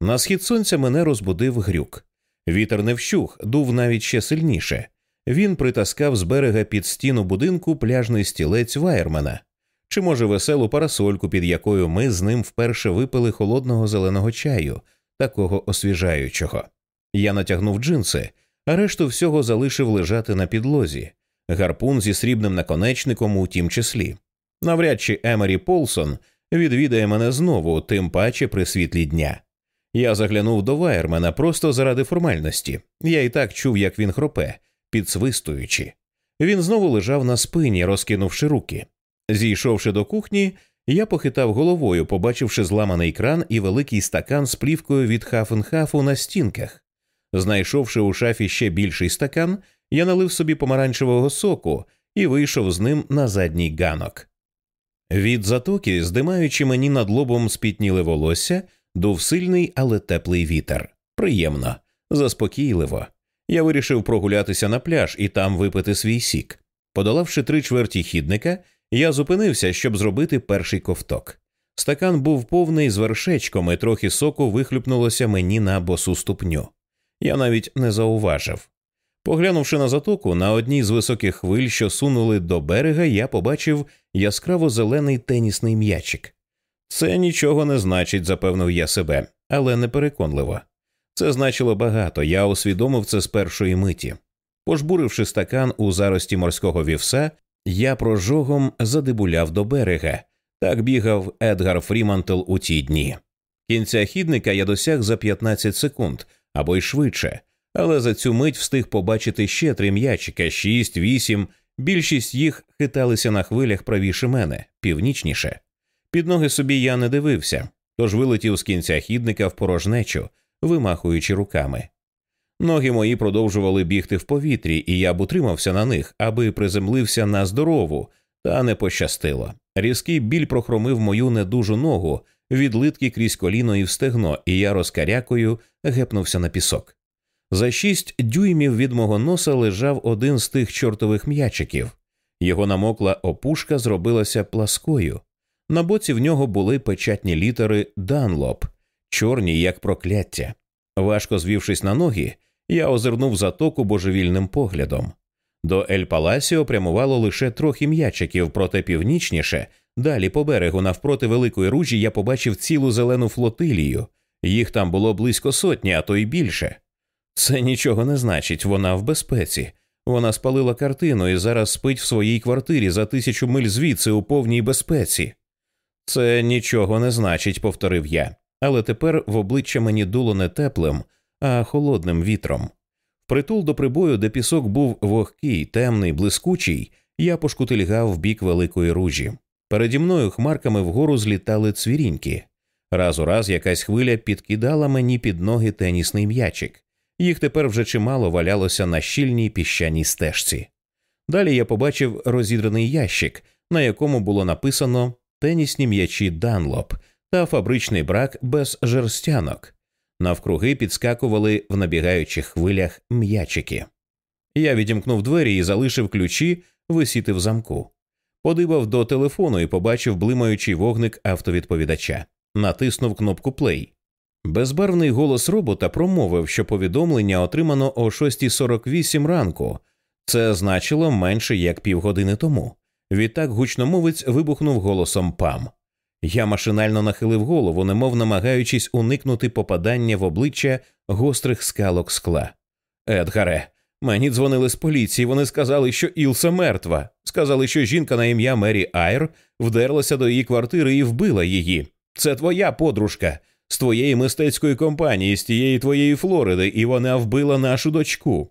На схід сонця мене розбудив грюк. Вітер не вщух, дув навіть ще сильніше. Він притаскав з берега під стіну будинку пляжний стілець Вайермена, чи, може, веселу парасольку, під якою ми з ним вперше випили холодного зеленого чаю, такого освіжаючого. Я натягнув джинси а решту всього залишив лежати на підлозі, гарпун зі срібним наконечником у тім числі. Навряд чи Емері Полсон відвідає мене знову, тим паче при світлі дня. Я заглянув до Вайермена просто заради формальності. Я і так чув, як він хропе, підсвистуючи. Він знову лежав на спині, розкинувши руки. Зійшовши до кухні, я похитав головою, побачивши зламаний кран і великий стакан з плівкою від хафенхафу на стінках. Знайшовши у шафі ще більший стакан, я налив собі помаранчевого соку і вийшов з ним на задній ганок. Від затоки, здимаючи мені над лобом спітніле волосся, Дув сильний, але теплий вітер. Приємно, заспокійливо. Я вирішив прогулятися на пляж і там випити свій сік. Подолавши три чверті хідника, я зупинився, щоб зробити перший ковток. Стакан був повний з вершечком, і трохи соку вихлюпнулося мені на босу ступню. Я навіть не зауважив. Поглянувши на затоку, на одній з високих хвиль, що сунули до берега, я побачив яскраво зелений тенісний м'ячик. Це нічого не значить, запевнив я себе, але непереконливо. Це значило багато, я усвідомив це з першої миті. Пожбуривши стакан у зарості морського вівса, я прожогом задибуляв до берега. Так бігав Едгар Фрімантел у ті дні. Кінця хідника я досяг за 15 секунд або й швидше, але за цю мить встиг побачити ще три м'ячика, шість, вісім. Більшість їх хиталися на хвилях правіше мене, північніше. Під ноги собі я не дивився, тож вилетів з кінця хідника в порожнечу, вимахуючи руками. Ноги мої продовжували бігти в повітрі, і я б утримався на них, аби приземлився на здорову, та не пощастило. Різкий біль прохромив мою недужу ногу від литки крізь коліно і в стегно, і я розкарякою гепнувся на пісок. За шість дюймів від мого носа лежав один з тих чортових м'ячиків. Його намокла опушка зробилася пласкою. На боці в нього були печатні літери Данлоп, чорні, як прокляття. Важко звівшись на ноги, я озирнув затоку божевільним поглядом. До Ель Паласіо прямувало лише трохи м'ячиків, проте північніше, далі по берегу, навпроти великої ружі, я побачив цілу зелену флотилію. Їх там було близько сотні, а то й більше. Це нічого не значить, вона в безпеці. Вона спалила картину і зараз спить в своїй квартирі за тисячу миль звідси у повній безпеці. Це нічого не значить, повторив я, але тепер в обличчя мені дуло не теплим, а холодним вітром. Притул до прибою, де пісок був вогкий, темний, блискучий, я пошкутильгав в бік великої ружі. Переді мною хмарками вгору злітали цвіріньки. Раз у раз якась хвиля підкидала мені під ноги тенісний м'ячик. Їх тепер вже чимало валялося на щільній піщаній стежці. Далі я побачив розідраний ящик, на якому було написано тенісні м'ячі Данлоп та фабричний брак без жерстянок. Навкруги підскакували в набігаючих хвилях м'ячики. Я відімкнув двері і залишив ключі висіти в замку. Подивав до телефону і побачив блимаючий вогник автовідповідача. Натиснув кнопку плей. Безбарвний голос робота промовив, що повідомлення отримано о 6.48 ранку. Це значило менше як півгодини тому. Відтак гучномовець вибухнув голосом пам. Я машинально нахилив голову, немов намагаючись уникнути попадання в обличчя гострих скалок скла. Едгаре, мені дзвонили з поліції. Вони сказали, що Ілса мертва. Сказали, що жінка на ім'я Мері Айр вдерлася до її квартири і вбила її. Це твоя подружка з твоєї мистецької компанії, з тієї твоєї Флориди, і вона вбила нашу дочку.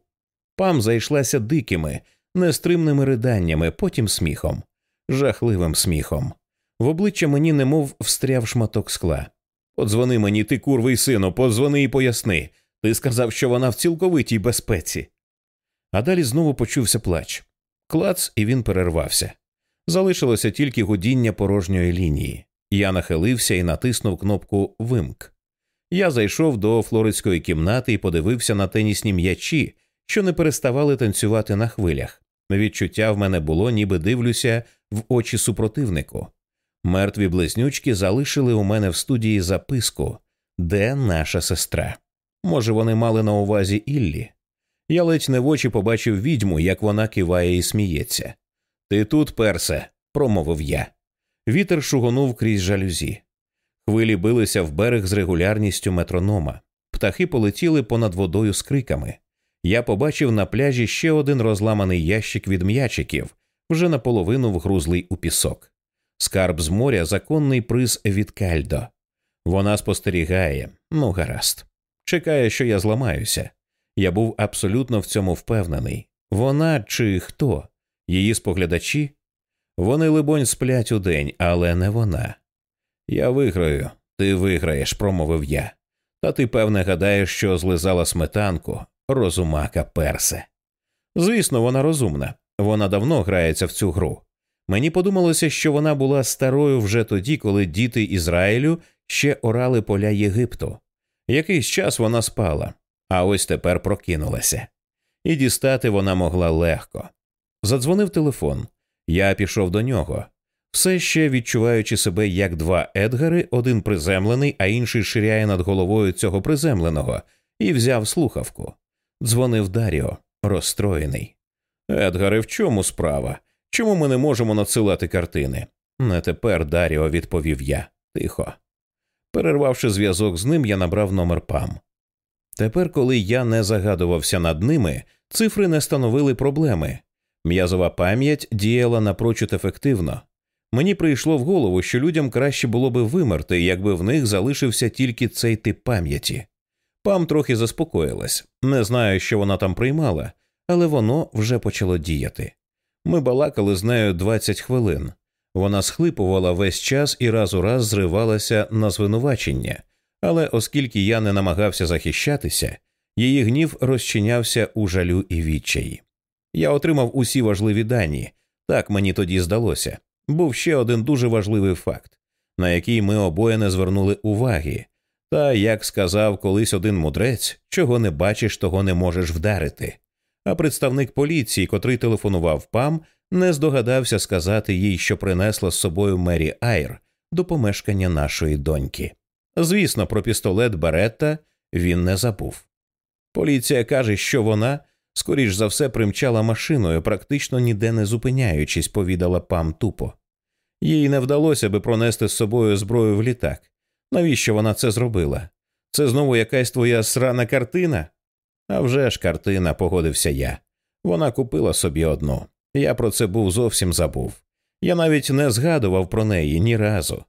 Пам зайшлася дикими, нестримними риданнями, потім сміхом, жахливим сміхом. В обличчя мені немов встряв шматок скла. Подзвони мені, ти курвий сину, подзвони і поясни. Ти сказав, що вона в цілковитій безпеці. А далі знову почувся плач. Клац, і він перервався. Залишилося тільки гудіння порожньої лінії. Я нахилився і натиснув кнопку Вимк. Я зайшов до флоридської кімнати і подивився на тенісні м'ячі, що не переставали танцювати на хвилях. Відчуття в мене було, ніби дивлюся в очі супротивнику. Мертві близнючки залишили у мене в студії записку, де наша сестра. Може, вони мали на увазі Іллі. Я ледь не в очі побачив відьму, як вона киває і сміється. Ти тут, персе, промовив я. Вітер шугонув крізь жалюзі. Хвилі билися в берег з регулярністю метронома. Птахи полетіли понад водою з криками. Я побачив на пляжі ще один розламаний ящик від м'ячиків, вже наполовину вгрузлий у пісок. Скарб з моря законний приз від кальдо. Вона спостерігає, ну гаразд, чекає, що я зламаюся. Я був абсолютно в цьому впевнений. Вона чи хто? Її споглядачі? Вони, либонь, сплять у день, але не вона. Я виграю, ти виграєш, промовив я. Та ти, певне, гадаєш, що злизала сметанку, розумака персе. Звісно, вона розумна. Вона давно грається в цю гру. Мені подумалося, що вона була старою вже тоді, коли діти Ізраїлю ще орали поля Єгипту. Якийсь час вона спала, а ось тепер прокинулася. І дістати вона могла легко. Задзвонив телефон. Я пішов до нього, все ще відчуваючи себе як два Едгари, один приземлений, а інший ширяє над головою цього приземленого, і взяв слухавку. Дзвонив Даріо, розстроєний. Едгаре, в чому справа? Чому ми не можемо надсилати картини? Не тепер, Даріо, відповів я. Тихо. Перервавши зв'язок з ним, я набрав номер ПАМ. Тепер, коли я не загадувався над ними, цифри не становили проблеми. М'язова пам'ять діяла напрочуд ефективно. Мені прийшло в голову, що людям краще було би вимерти, якби в них залишився тільки цей тип пам'яті. Пам трохи заспокоїлась. Не знаю, що вона там приймала, але воно вже почало діяти. Ми балакали з нею 20 хвилин. Вона схлипувала весь час і раз у раз зривалася на звинувачення, але оскільки я не намагався захищатися, її гнів розчинявся у жалю і відчаї. Я отримав усі важливі дані, так мені тоді здалося. Був ще один дуже важливий факт, на який ми обоє не звернули уваги. Та, як сказав колись один мудрець, чого не бачиш, того не можеш вдарити. А представник поліції, котрий телефонував пам, не здогадався сказати їй, що принесла з собою Мері Айр до помешкання нашої доньки. Звісно, про пістолет Беретта він не забув. Поліція каже, що вона, скоріш за все, примчала машиною, практично ніде не зупиняючись, повідала пам тупо. Їй не вдалося би пронести з собою зброю в літак. Навіщо вона це зробила? Це знову якась твоя срана картина? «А вже ж картина, погодився я. Вона купила собі одну. Я про це був зовсім забув. Я навіть не згадував про неї ні разу.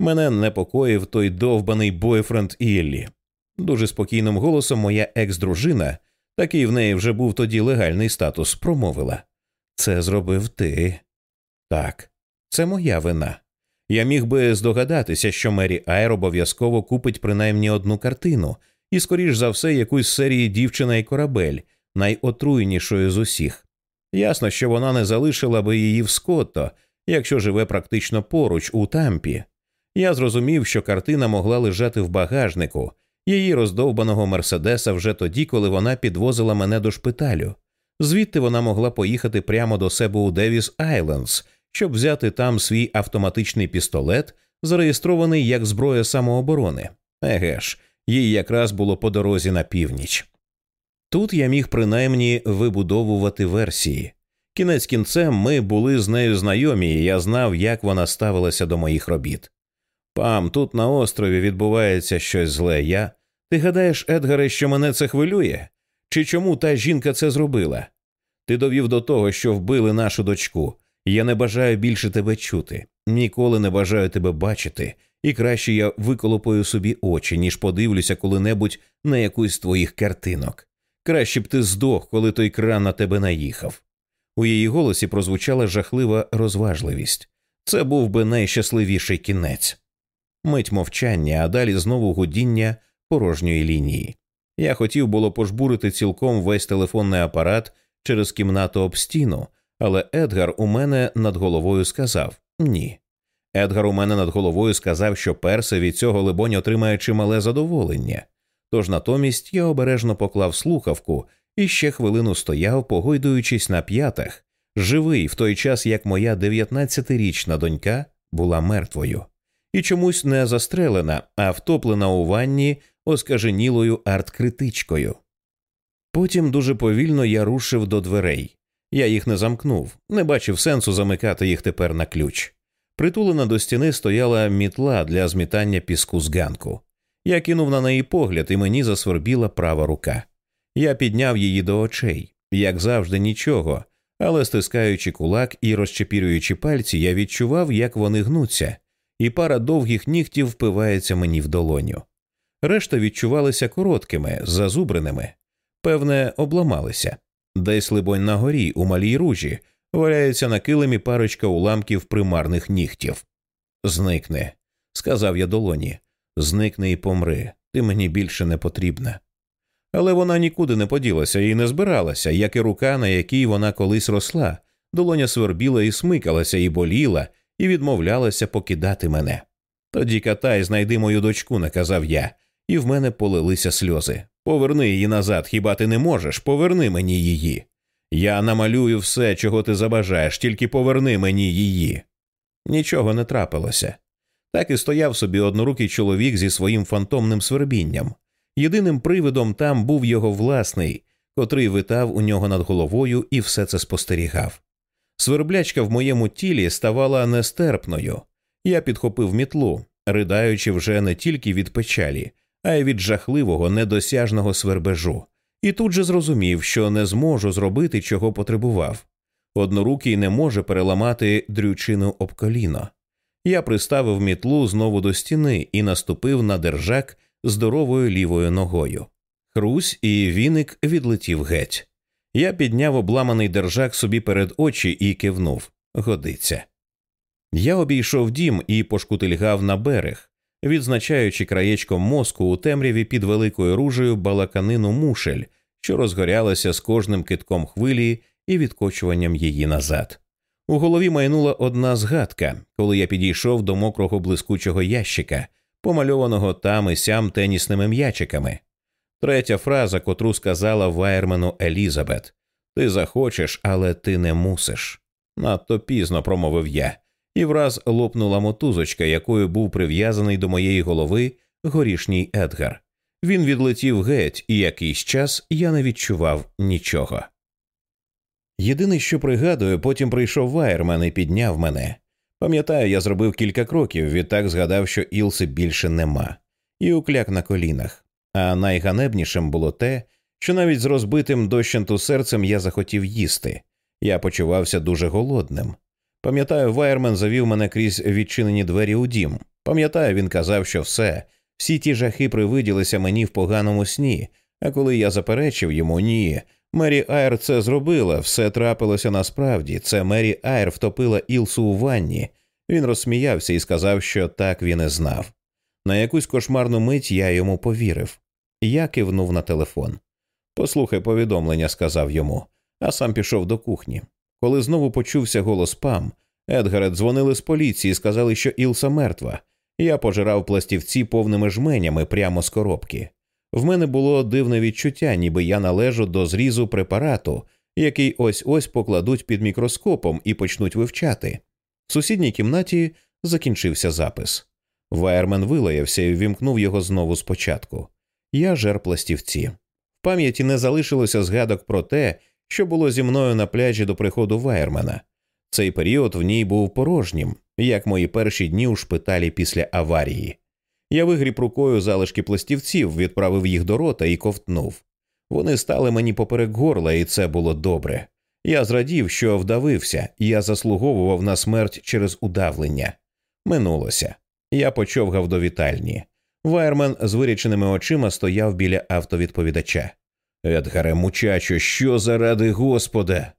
Мене непокоїв той довбаний бойфренд Іллі. Дуже спокійним голосом моя екс-дружина, такий в неї вже був тоді легальний статус, промовила Це зробив ти. Так, це моя вина. Я міг би здогадатися, що Мері Айр обов'язково купить принаймні одну картину, і, скоріш за все, якусь серії дівчина і корабель, найотруйнішою з усіх. Ясно, що вона не залишила би її в Скотто, якщо живе практично поруч у тампі. Я зрозумів, що картина могла лежати в багажнику її роздовбаного Мерседеса вже тоді, коли вона підвозила мене до шпиталю. Звідти вона могла поїхати прямо до себе у Девіс Айлендс, щоб взяти там свій автоматичний пістолет, зареєстрований як зброя самооборони. Еге ж, їй якраз було по дорозі на північ. Тут я міг принаймні вибудовувати версії. Кінець кінцем ми були з нею знайомі, і я знав, як вона ставилася до моїх робіт. Пам, тут на острові відбувається щось зле. Я. Ти гадаєш, Едгаре, що мене це хвилює? Чи чому та жінка це зробила? Ти довів до того, що вбили нашу дочку. Я не бажаю більше тебе чути, ніколи не бажаю тебе бачити, і краще я виколопаю собі очі, ніж подивлюся коли-небудь на якусь з твоїх картинок. Краще б ти здох, коли той кран на тебе наїхав. У її голосі прозвучала жахлива розважливість. Це був би найщасливіший кінець. Мить мовчання, а далі знову гудіння порожньої лінії. Я хотів було пожбурити цілком весь телефонний апарат через кімнату об стіну, але Едгар у мене над головою сказав ні. Едгар у мене над головою сказав, що перси від цього либонь отримає чимале задоволення. Тож натомість я обережно поклав слухавку і ще хвилину стояв, погойдуючись на п'ятах, живий в той час, як моя дев'ятнадцятирічна донька була мертвою, і чомусь не застрелена, а втоплена у ванні оскаженілою арт-критичкою. Потім дуже повільно я рушив до дверей. Я їх не замкнув, не бачив сенсу замикати їх тепер на ключ. Притулена до стіни стояла мітла для змітання піску з ганку. Я кинув на неї погляд, і мені засвербіла права рука. Я підняв її до очей, як завжди, нічого, але стискаючи кулак і розчепірюючи пальці, я відчував, як вони гнуться, і пара довгих нігтів впивається мені в долоню. Решта відчувалися короткими, зазубреними, певне, обламалися. Десь, либонь, на горі, у малій ружі, валяється на килимі парочка уламків примарних нігтів. Зникне, сказав я долоні. Зникни і помри, ти мені більше не потрібна. Але вона нікуди не поділася і не збиралася, як і рука, на якій вона колись росла, долоня свербіла і смикалася, і боліла, і відмовлялася покидати мене. Тоді катай, знайди мою дочку, наказав я, і в мене полилися сльози. Поверни її назад, хіба ти не можеш? Поверни мені її. Я намалюю все, чого ти забажаєш, тільки поверни мені її. Нічого не трапилося. Так і стояв собі однорукий чоловік зі своїм фантомним свербінням. Єдиним привидом там був його власний, котрий витав у нього над головою і все це спостерігав. Сверблячка в моєму тілі ставала нестерпною. Я підхопив мітлу, ридаючи вже не тільки від печалі, а й від жахливого недосяжного свербежу, і тут же зрозумів, що не зможу зробити, чого потребував. Однорукий не може переламати дрючину об коліно. Я приставив мітлу знову до стіни і наступив на держак здоровою лівою ногою. Хрусь і віник відлетів геть. Я підняв обламаний держак собі перед очі і кивнув годиться. Я обійшов дім і пошкутильгав на берег, відзначаючи краєчком мозку у темряві під великою ружею балаканину мушель, що розгорялася з кожним китком хвилі і відкочуванням її назад. У голові майнула одна згадка, коли я підійшов до мокрого блискучого ящика, помальованого там і сям тенісними м'ячиками. Третя фраза, котру сказала Вайермену Елізабет Ти захочеш, але ти не мусиш. Надто пізно промовив я, і враз лопнула мотузочка, якою був прив'язаний до моєї голови горішній Едгар. Він відлетів геть, і якийсь час я не відчував нічого. Єдине, що пригадую, потім прийшов Вайермен і підняв мене. Пам'ятаю, я зробив кілька кроків, відтак згадав, що Ілси більше нема, і укляк на колінах. А найганебнішим було те, що навіть з розбитим дощенту серцем я захотів їсти. Я почувався дуже голодним. Пам'ятаю, Вайермен завів мене крізь відчинені двері у дім. Пам'ятаю, він казав, що все, всі ті жахи привиділися мені в поганому сні, а коли я заперечив йому ні, Мері Айр це зробила, все трапилося насправді. Це Мері Айр втопила Ілсу у ванні. Він розсміявся і сказав, що так він і знав. На якусь кошмарну мить я йому повірив. Я кивнув на телефон. Послухай повідомлення, сказав йому, а сам пішов до кухні. Коли знову почувся голос пам, Едгаре дзвонили з поліції сказали, що Ілса мертва. Я пожирав пластівці повними жменями прямо з коробки. В мене було дивне відчуття, ніби я належу до зрізу препарату, який ось ось покладуть під мікроскопом і почнуть вивчати. В сусідній кімнаті закінчився запис. Вайермен вилаявся і ввімкнув його знову спочатку. Я жер пластівці. В пам'яті не залишилося згадок про те, що було зі мною на пляжі до приходу Вайермена. Цей період в ній був порожнім, як мої перші дні у шпиталі після аварії. Я вигріб рукою залишки пластівців, відправив їх до рота і ковтнув. Вони стали мені поперек горла, і це було добре. Я зрадів, що вдавився, і я заслуговував на смерть через удавлення. Минулося. Я почовгав до вітальні. Вайермен з виріченими очима стояв біля автовідповідача. Едгаре, мучачо, що заради Господа?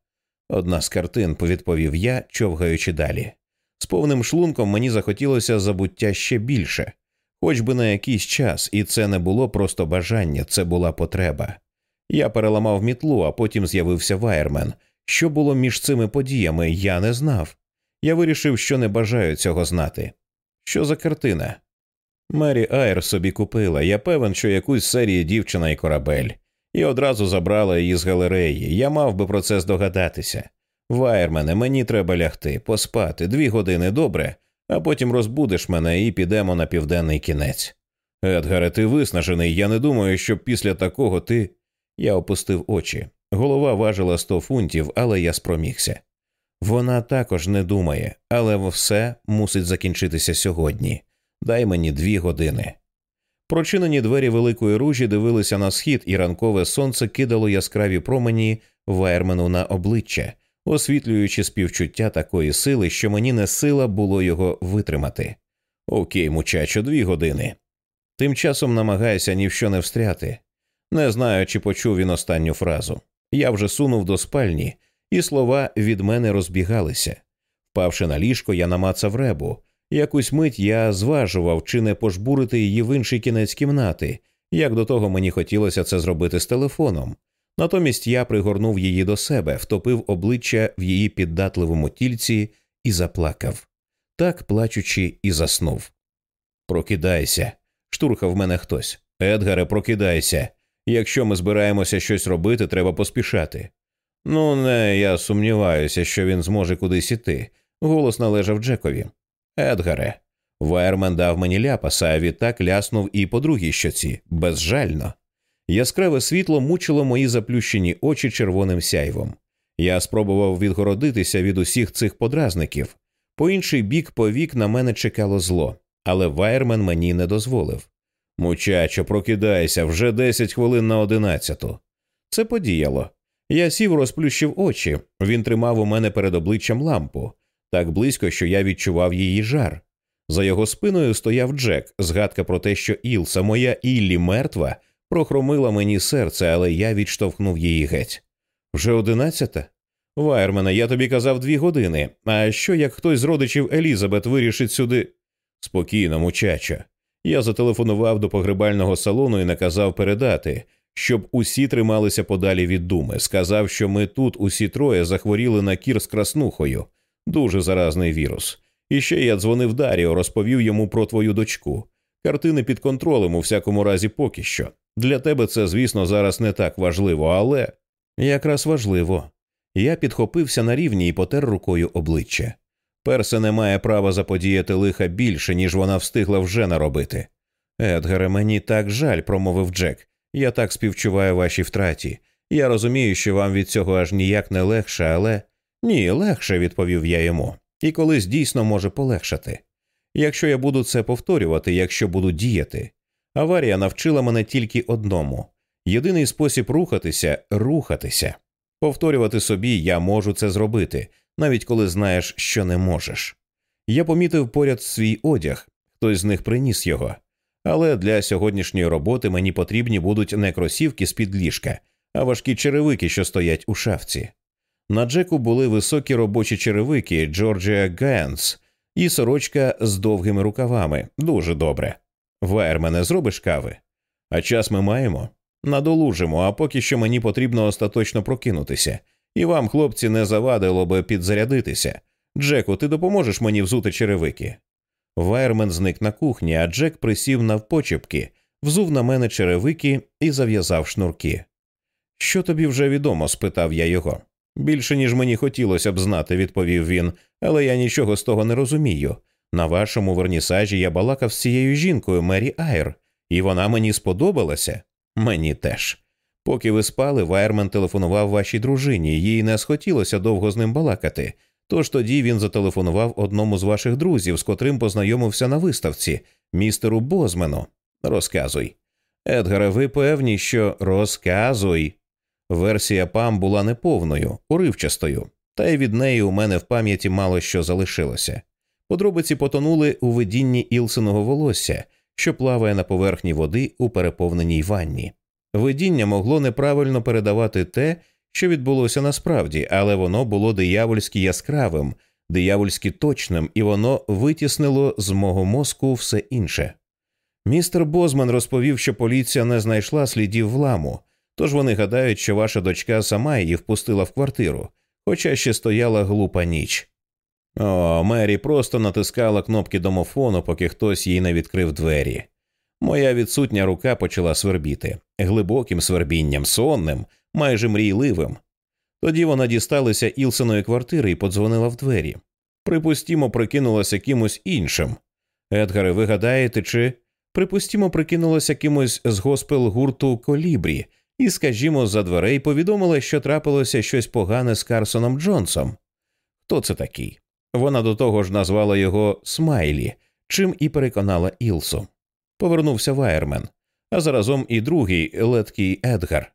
Одна з картин, повідповів я, човгаючи далі. З повним шлунком мені захотілося забуття ще більше хоч би на якийсь час, і це не було просто бажання, це була потреба. Я переламав мітлу, а потім з'явився Вайермен. Що було між цими подіями, я не знав. Я вирішив, що не бажаю цього знати. Що за картина? Мері Айр собі купила. Я певен, що якусь серії дівчина і корабель, і одразу забрала її з галереї. Я мав би про це здогадатися. Вайермене, мені треба лягти, поспати дві години добре, а потім розбудеш мене і підемо на південний кінець. Едгаре, ти виснажений. Я не думаю, що після такого ти. Я опустив очі. Голова важила сто фунтів, але я спромігся. Вона також не думає, але все мусить закінчитися сьогодні. Дай мені дві години. Прочинені двері великої ружі дивилися на схід, і ранкове сонце кидало яскраві промені Вайермену на обличчя, освітлюючи співчуття такої сили, що мені не сила було його витримати. Окей, мучачо, дві години. Тим часом намагайся ні в що не встряти. Не знаю, чи почув він останню фразу. Я вже сунув до спальні, і слова від мене розбігалися. Впавши на ліжко, я намацав ребу. Якусь мить я зважував, чи не пожбурити її в інший кінець кімнати, як до того мені хотілося це зробити з телефоном. Натомість я пригорнув її до себе, втопив обличчя в її піддатливому тільці і заплакав, так плачучи, і заснув. Прокидайся. Штурхав мене хтось. Едгаре, прокидайся. Якщо ми збираємося щось робити, треба поспішати. Ну, не, я сумніваюся, що він зможе кудись іти. Голос належав Джекові. Едгаре. Вайермен дав мені ляпаса, а відтак ляснув і по другій щоці, безжально. Яскраве світло мучило мої заплющені очі червоним сяйвом. Я спробував відгородитися від усіх цих подразників. По інший бік повік на мене чекало зло, але Вайермен мені не дозволив. Мучачо, прокидайся вже десять хвилин на одинадцяту. Це подіяло. Я сів, розплющив очі. Він тримав у мене перед обличчям лампу так близько, що я відчував її жар. За його спиною стояв Джек, згадка про те, що Ілса, моя Іллі мертва, прохромила мені серце, але я відштовхнув її геть. Вже одинадцята? Вайермена, я тобі казав дві години. А що як хтось з родичів Елізабет вирішить сюди? Спокійно, мучача. Я зателефонував до погребального салону і наказав передати, щоб усі трималися подалі від думи. Сказав, що ми тут усі троє захворіли на кір з краснухою, дуже заразний вірус. І ще я дзвонив Даріо, розповів йому про твою дочку. Картини під контролем у всякому разі поки що. Для тебе це, звісно, зараз не так важливо, але якраз важливо. Я підхопився на рівні і потер рукою обличчя. Персе не має права заподіяти лиха більше, ніж вона встигла вже наробити. Едгаре, мені так жаль, промовив Джек. Я так співчуваю вашій втраті. Я розумію, що вам від цього аж ніяк не легше, але ні, легше, відповів я йому, і колись дійсно може полегшати. Якщо я буду це повторювати, якщо буду діяти. Аварія навчила мене тільки одному єдиний спосіб рухатися рухатися. Повторювати собі я можу це зробити, навіть коли знаєш, що не можеш. Я помітив поряд свій одяг, хтось з них приніс його. Але для сьогоднішньої роботи мені потрібні будуть не кросівки з під ліжка, а важкі черевики, що стоять у шафці. На Джеку були високі робочі черевики Georgia Giants і сорочка з довгими рукавами. Дуже добре. Вайермене, зробиш кави. А час ми маємо? Надолужимо, а поки що мені потрібно остаточно прокинутися, і вам, хлопці, не завадило би підзарядитися. Джеку, ти допоможеш мені взути черевики? Вайермен зник на кухні, а Джек присів навпочепки, взув на мене черевики і зав'язав шнурки. Що тобі вже відомо? спитав я його. Більше, ніж мені хотілося б знати, відповів він, але я нічого з того не розумію. На вашому вернісажі я балакав з цією жінкою Мері Айр, і вона мені сподобалася. Мені теж. Поки ви спали, Вайермен телефонував вашій дружині, їй не схотілося довго з ним балакати. Тож тоді він зателефонував одному з ваших друзів, з котрим познайомився на виставці, містеру Бозмену. Розказуй. Едгаре, ви певні, що розказуй. Версія Пам була неповною, уривчастою, та й від неї у мене в пам'яті мало що залишилося. Подробиці потонули у видінні Ілсиного волосся, що плаває на поверхні води у переповненій ванні. Видіння могло неправильно передавати те, що відбулося насправді, але воно було диявольськи яскравим, диявольськи точним, і воно витіснило з мого мозку все інше. Містер Бозман розповів, що поліція не знайшла слідів вламу, тож вони гадають, що ваша дочка сама її впустила в квартиру, хоча ще стояла глупа ніч. О, Мері просто натискала кнопки домофону, поки хтось їй не відкрив двері. Моя відсутня рука почала свербіти глибоким свербінням, сонним, майже мрійливим. Тоді вона дісталася Ілсеної квартири і подзвонила в двері. Припустімо, прикинулася кимось іншим. Едгаре, ви гадаєте, чи припустімо, прикинулася кимось з госпел гурту Колібрі, і, скажімо, з-за дверей повідомила, що трапилося щось погане з Карсоном Джонсом. Хто це такий? Вона до того ж назвала його Смайлі, чим і переконала Ілсу. Повернувся Вайермен, а заразом і другий леткий Едгар.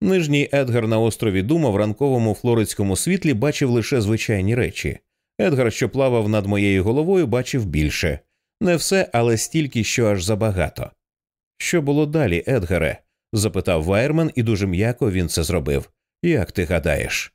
Нижній Едгар на острові Дума в ранковому флоридському світлі бачив лише звичайні речі. Едгар, що плавав над моєю головою, бачив більше не все, але стільки, що аж забагато. Що було далі, Едгаре? Запитав Вайерман, і дуже м'яко він це зробив. Як ти гадаєш?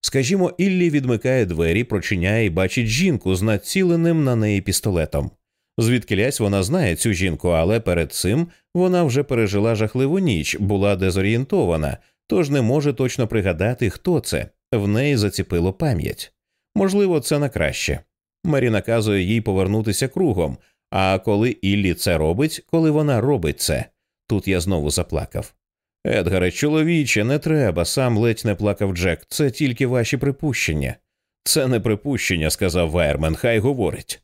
Скажімо, Іллі відмикає двері, прочиняє і бачить жінку з націленим на неї пістолетом. Звідкилясь вона знає цю жінку, але перед цим вона вже пережила жахливу ніч, була дезорієнтована, тож не може точно пригадати, хто це. В неї заціпило пам'ять. Можливо, це на краще. Марі наказує їй повернутися кругом, А коли Іллі це робить, коли вона робить це, тут я знову заплакав. Едгаре, чоловіче, не треба, сам ледь не плакав Джек. Це тільки ваші припущення. Це не припущення, сказав Вайермен, хай говорить.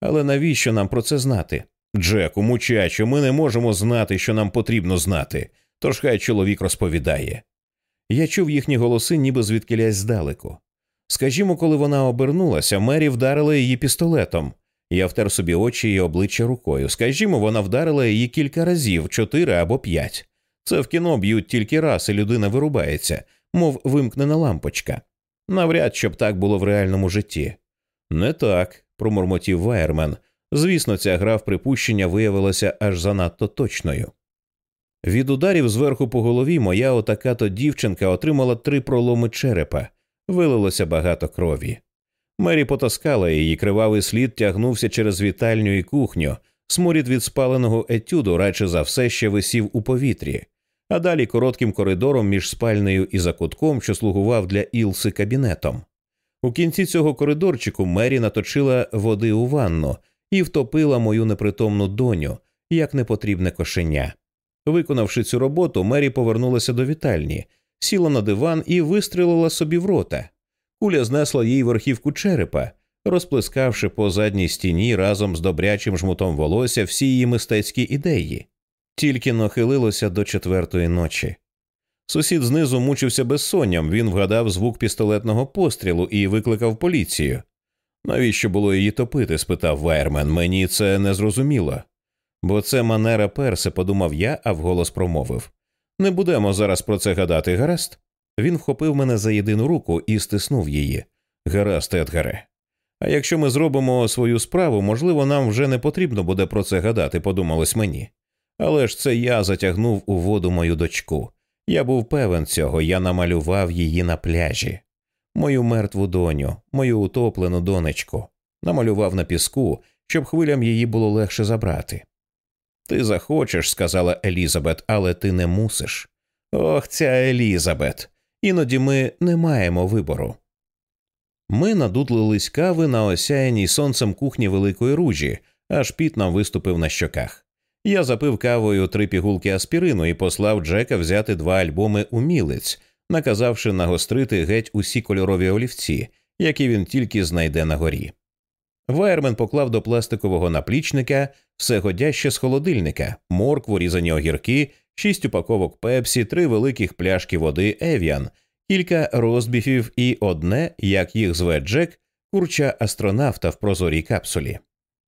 Але навіщо нам про це знати? Джеку, мучачу, ми не можемо знати, що нам потрібно знати, тож хай чоловік розповідає. Я чув їхні голоси, ніби звідкилясь здалеку. Скажімо, коли вона обернулася, Мері вдарила її пістолетом. Я втер собі очі і обличчя рукою. Скажімо, вона вдарила її кілька разів, чотири або п'ять. Це в кіно б'ють тільки раз, і людина вирубається, мов вимкнена лампочка. Навряд щоб так було в реальному житті. Не так, промурмотів Вайермен. Звісно, ця гра в припущення виявилася аж занадто точною. Від ударів зверху по голові моя отака то дівчинка отримала три проломи черепа, вилилося багато крові. Мері потаскала її, кривавий слід тягнувся через вітальню і кухню, сморід від спаленого етюду радше за все ще висів у повітрі, а далі коротким коридором між спальнею і закутком, що слугував для Ілси кабінетом. У кінці цього коридорчику Мері наточила води у ванну і втопила мою непритомну доню як непотрібне кошеня. Виконавши цю роботу, Мері повернулася до вітальні, сіла на диван і вистрілила собі в рота. Куля знесла їй верхівку черепа, розплескавши по задній стіні разом з добрячим жмутом волосся всі її мистецькі ідеї, тільки нахилилося до четвертої ночі. Сусід знизу мучився безсонням, він вгадав звук пістолетного пострілу і викликав поліцію. Навіщо було її топити? спитав Вайермен. Мені це не зрозуміло. Бо це манера перси, подумав я, а вголос промовив. Не будемо зараз про це гадати, гаразд? Він вхопив мене за єдину руку і стиснув її. Гаразд, Едгаре. А якщо ми зробимо свою справу, можливо, нам вже не потрібно буде про це гадати, подумалось мені. Але ж це я затягнув у воду мою дочку. Я був певен цього, я намалював її на пляжі. Мою мертву доню, мою утоплену донечку, намалював на піску, щоб хвилям її було легше забрати. Ти захочеш, сказала Елізабет, але ти не мусиш. Ох, ця Елізабет. Іноді ми не маємо вибору. Ми надудлились кави на осяяній сонцем кухні великої ружі, аж піт нам виступив на щоках. Я запив кавою три пігулки аспірину і послав Джека взяти два альбоми умілець, наказавши нагострити геть усі кольорові олівці, які він тільки знайде нагорі. Вайермен поклав до пластикового наплічника все годяще з холодильника, моркву, різані огірки, шість упаковок пепсі, три великих пляшки води Евіан, кілька ростбіфів і одне, як їх зве Джек, курча астронавта в прозорій капсулі.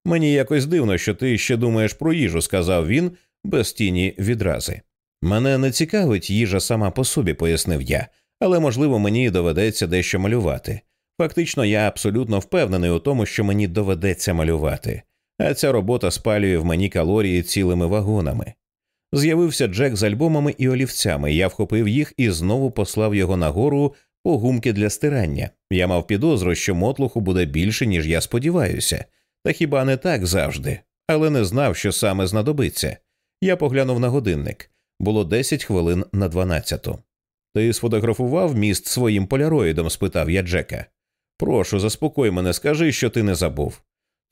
Мені якось дивно, що ти ще думаєш про їжу, сказав він без тіні відрази. Мене не цікавить їжа сама по собі, пояснив я, але можливо мені доведеться дещо малювати. Фактично, я абсолютно впевнений у тому, що мені доведеться малювати, а ця робота спалює в мені калорії цілими вагонами. З'явився Джек з альбомами і олівцями. Я вхопив їх і знову послав його нагору по гумки для стирання. Я мав підозру, що мотлуху буде більше, ніж я сподіваюся, та хіба не так завжди, але не знав, що саме знадобиться. Я поглянув на годинник було 10 хвилин на 12. Ти сфотографував міст своїм поляроїдом? спитав я Джека. Прошу, заспокой мене, скажи, що ти не забув.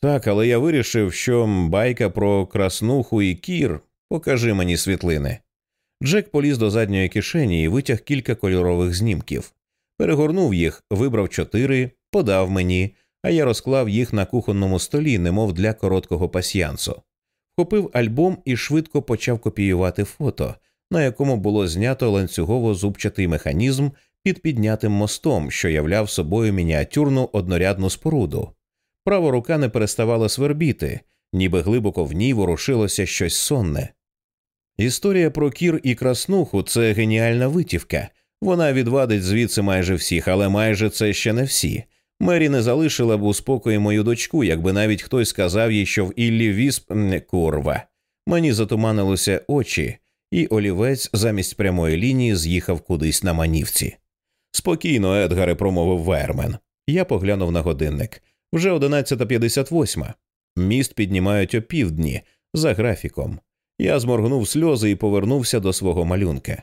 Так, але я вирішив, що байка про краснуху і кір покажи мені світлини. Джек поліз до задньої кишені і витяг кілька кольорових знімків, перегорнув їх, вибрав чотири, подав мені, а я розклав їх на кухонному столі, немов для короткого пасьянсу. Вхопив альбом і швидко почав копіювати фото, на якому було знято ланцюгово зубчатий механізм під піднятим мостом, що являв собою мініатюрну однорядну споруду. Права рука не переставала свербіти, ніби глибоко в ній ворушилося щось сонне. Історія про кір і краснуху це геніальна витівка. Вона відвадить звідси майже всіх, але майже це ще не всі. Мері не залишила б у спокої мою дочку, якби навіть хтось сказав їй, що в Іллі вісп курва. Мені затуманилося очі, і олівець замість прямої лінії з'їхав кудись на манівці. Спокійно, Едгаре, промовив Вермен. Я поглянув на годинник. Вже 11.58. Міст піднімають опівдні за графіком. Я зморгнув сльози і повернувся до свого малюнка.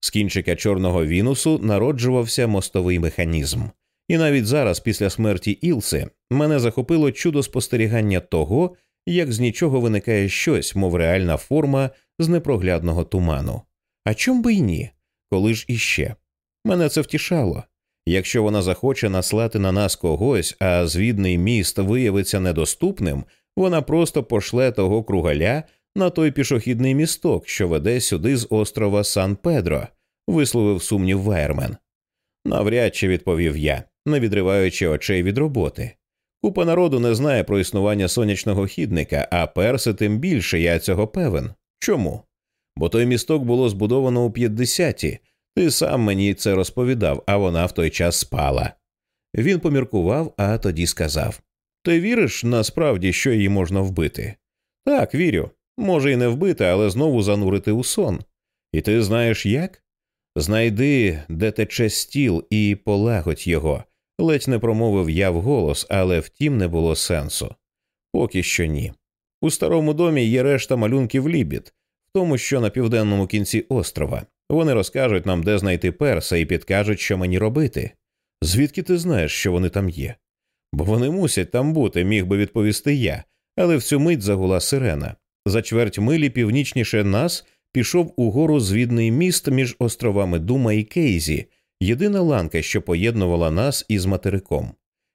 З кінчика чорного вінусу народжувався мостовий механізм. І навіть зараз, після смерті Ілси, мене захопило чудо спостерігання того, як з нічого виникає щось, мов реальна форма з непроглядного туману. А чом би й ні? Коли ж іще? Мене це втішало. Якщо вона захоче наслати на нас когось, а звідний міст виявиться недоступним, вона просто пошле того кругаля на той пішохідний місток, що веде сюди з острова Сан Педро, висловив сумнів Вайермен. Навряд чи відповів я, не відриваючи очей від роботи. Купа народу не знає про існування сонячного хідника, а перси тим більше я цього певен. Чому? Бо той місток було збудовано у 50-ті, ти сам мені це розповідав, а вона в той час спала. Він поміркував, а тоді сказав Ти віриш насправді, що її можна вбити? Так, вірю. Може, і не вбити, але знову занурити у сон. І ти знаєш як? Знайди, де тече стіл, і полагодь його. Ледь не промовив я вголос, але втім не було сенсу. Поки що ні. У старому домі є решта малюнків лібід, в тому, що на південному кінці острова. Вони розкажуть нам, де знайти перса, і підкажуть, що мені робити. Звідки ти знаєш, що вони там є? Бо вони мусять там бути, міг би відповісти я, але в цю мить загула сирена. За чверть милі північніше нас пішов угору звідний міст між островами Дума і Кейзі, єдина ланка, що поєднувала нас із материком.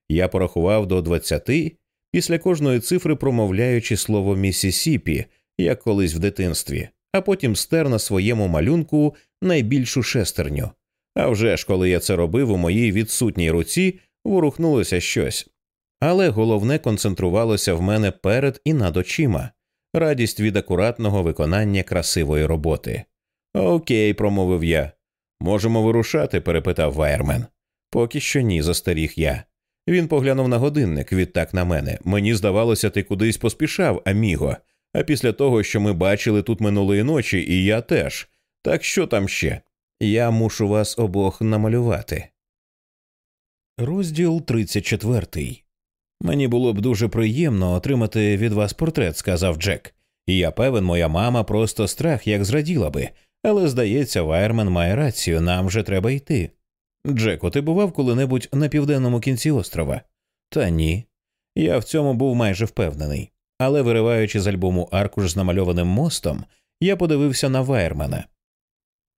Я порахував до двадцяти, після кожної цифри промовляючи слово Місісіпі, як колись в дитинстві, а потім стер на своєму малюнку найбільшу шестерню. А вже ж, коли я це робив у моїй відсутній руці, ворухнулося щось. Але головне концентрувалося в мене перед і над очима радість від акуратного виконання красивої роботи. Окей, промовив я. Можемо вирушати? перепитав Вайермен. Поки що ні, застеріг я. Він поглянув на годинник відтак на мене. Мені здавалося, ти кудись поспішав, аміго. А після того, що ми бачили тут минулої ночі, і я теж. Так що там ще? Я мушу вас обох намалювати. Розділ 34 Мені було б дуже приємно отримати від вас портрет, сказав Джек. І я певен, моя мама просто страх як зраділа би, але здається, Вайерман має рацію, нам вже треба йти. Джеку, ти бував коли-небудь на південному кінці острова? Та ні. Я в цьому був майже впевнений. Але, вириваючи з альбому аркуш з намальованим мостом, я подивився на Вайермана.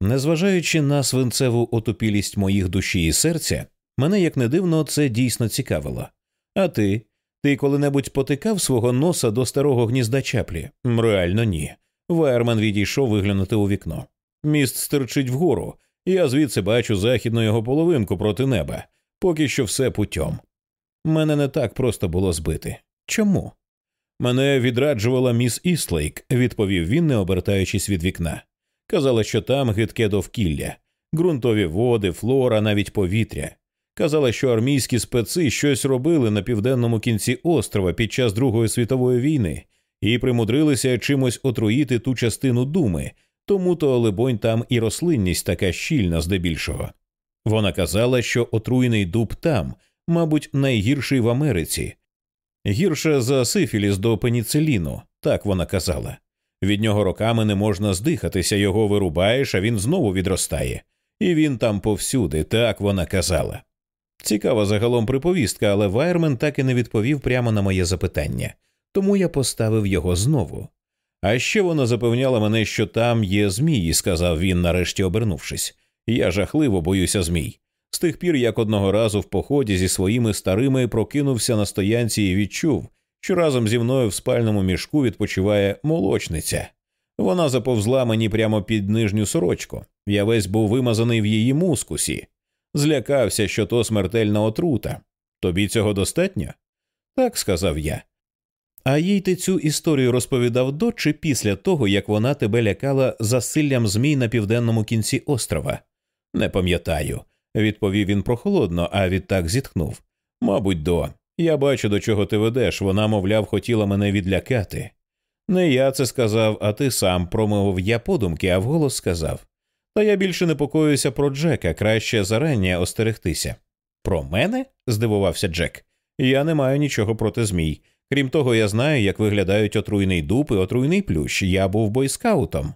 Незважаючи на свинцеву отупілість моїх душі і серця, мене як не дивно це дійсно цікавило. А ти? Ти коли-небудь потикав свого носа до старого гнізда чаплі? Реально ні. Вайерман відійшов виглянути у вікно. Міст стирчить вгору, я звідси бачу західну його половинку проти неба, поки що все путьом. Мене не так просто було збити. Чому? Мене відраджувала міс Іслейк, відповів він, не обертаючись від вікна. Казала, що там гидке довкілля, ґрунтові води, флора, навіть повітря. Казала, що армійські специ щось робили на південному кінці острова під час Другої світової війни і примудрилися чимось отруїти ту частину думи, тому то, либонь, там і рослинність така щільна здебільшого. Вона казала, що отруєний дуб там, мабуть, найгірший в Америці, гірше за сифіліс до пеніциліну, так вона казала. Від нього роками не можна здихатися, його вирубаєш, а він знову відростає. І він там повсюди, так вона казала. Цікава загалом приповістка, але Вайермен так і не відповів прямо на моє запитання, тому я поставив його знову. А ще вона запевняла мене, що там є змії, сказав він, нарешті обернувшись. Я жахливо боюся змій. З тих пір, як одного разу в поході зі своїми старими прокинувся на стоянці і відчув, що разом зі мною в спальному мішку відпочиває молочниця. Вона заповзла мені прямо під нижню сорочку. Я весь був вимазаний в її мускусі. Злякався, що то смертельна отрута. Тобі цього достатньо? Так сказав я. А їй ти цю історію розповідав до чи після того, як вона тебе лякала засиллям змій на південному кінці острова? Не пам'ятаю, відповів він прохолодно, а відтак зітхнув. Мабуть, до. Я бачу, до чого ти ведеш. Вона, мовляв, хотіла мене відлякати. Не я це сказав, а ти сам промовив я подумки, а вголос сказав. Та я більше непокоюся про Джека, краще зарання остерегтися. Про мене? здивувався Джек. Я не маю нічого проти змій. Крім того, я знаю, як виглядають отруйний дуб і отруйний плющ. Я був бойскаутом.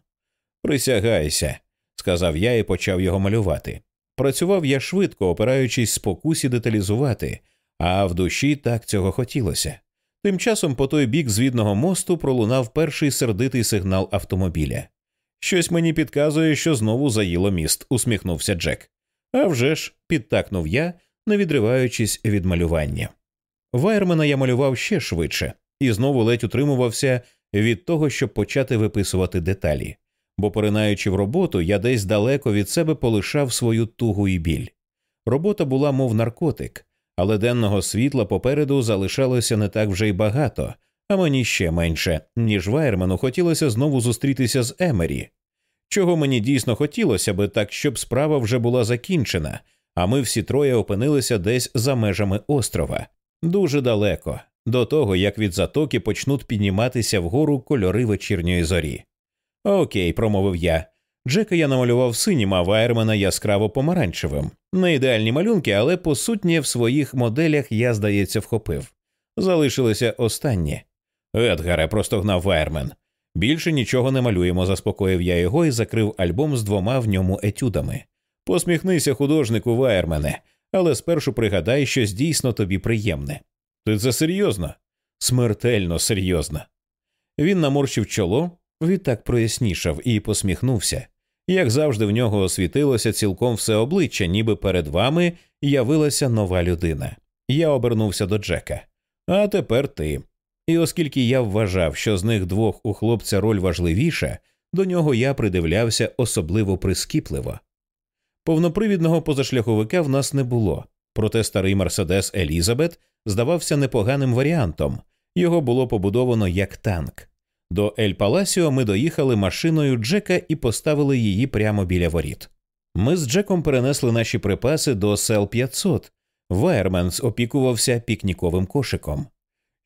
Присягайся, сказав я і почав його малювати. Працював я швидко, опираючись спокусі деталізувати, а в душі так цього хотілося. Тим часом по той бік звідного мосту пролунав перший сердитий сигнал автомобіля. Щось мені підказує, що знову заїло міст, усміхнувся Джек. «А вже ж», – підтакнув я, не відриваючись від малювання. Вайермена я малював ще швидше і знову ледь утримувався від того, щоб почати виписувати деталі, бо, поринаючи в роботу, я десь далеко від себе полишав свою тугу і біль. Робота була, мов наркотик, але денного світла попереду залишалося не так вже й багато, а мені ще менше, ніж Вайермену хотілося знову зустрітися з Емері. Чого мені дійсно хотілося би так, щоб справа вже була закінчена, а ми всі троє опинилися десь за межами острова, дуже далеко, до того як від затоки почнуть підніматися вгору кольори вечірньої зорі. Окей, промовив я. Джека я намалював синім, а Вайермена яскраво помаранчевим. Не ідеальні малюнки, але по сутні в своїх моделях я, здається, вхопив. Залишилися останні. Едгаре, простогнав Вайермен. Більше нічого не малюємо, заспокоїв я його і закрив альбом з двома в ньому етюдами. Посміхнися, художнику Вайермене, але спершу пригадай, щось дійсно тобі приємне. Ти це серйозно? Смертельно серйозно. Він наморщив чоло, відтак прояснішав і посміхнувся. Як завжди, в нього освітилося цілком все обличчя, ніби перед вами явилася нова людина. Я обернувся до Джека. А тепер ти. І оскільки я вважав, що з них двох у хлопця роль важливіша, до нього я придивлявся особливо прискіпливо. Повнопривідного позашляховика в нас не було, проте старий Мерседес Елізабет здавався непоганим варіантом його було побудовано як танк. До Ель Паласіо ми доїхали машиною Джека і поставили її прямо біля воріт. Ми з Джеком перенесли наші припаси до SEL 500. Вайермен опікувався пікніковим кошиком.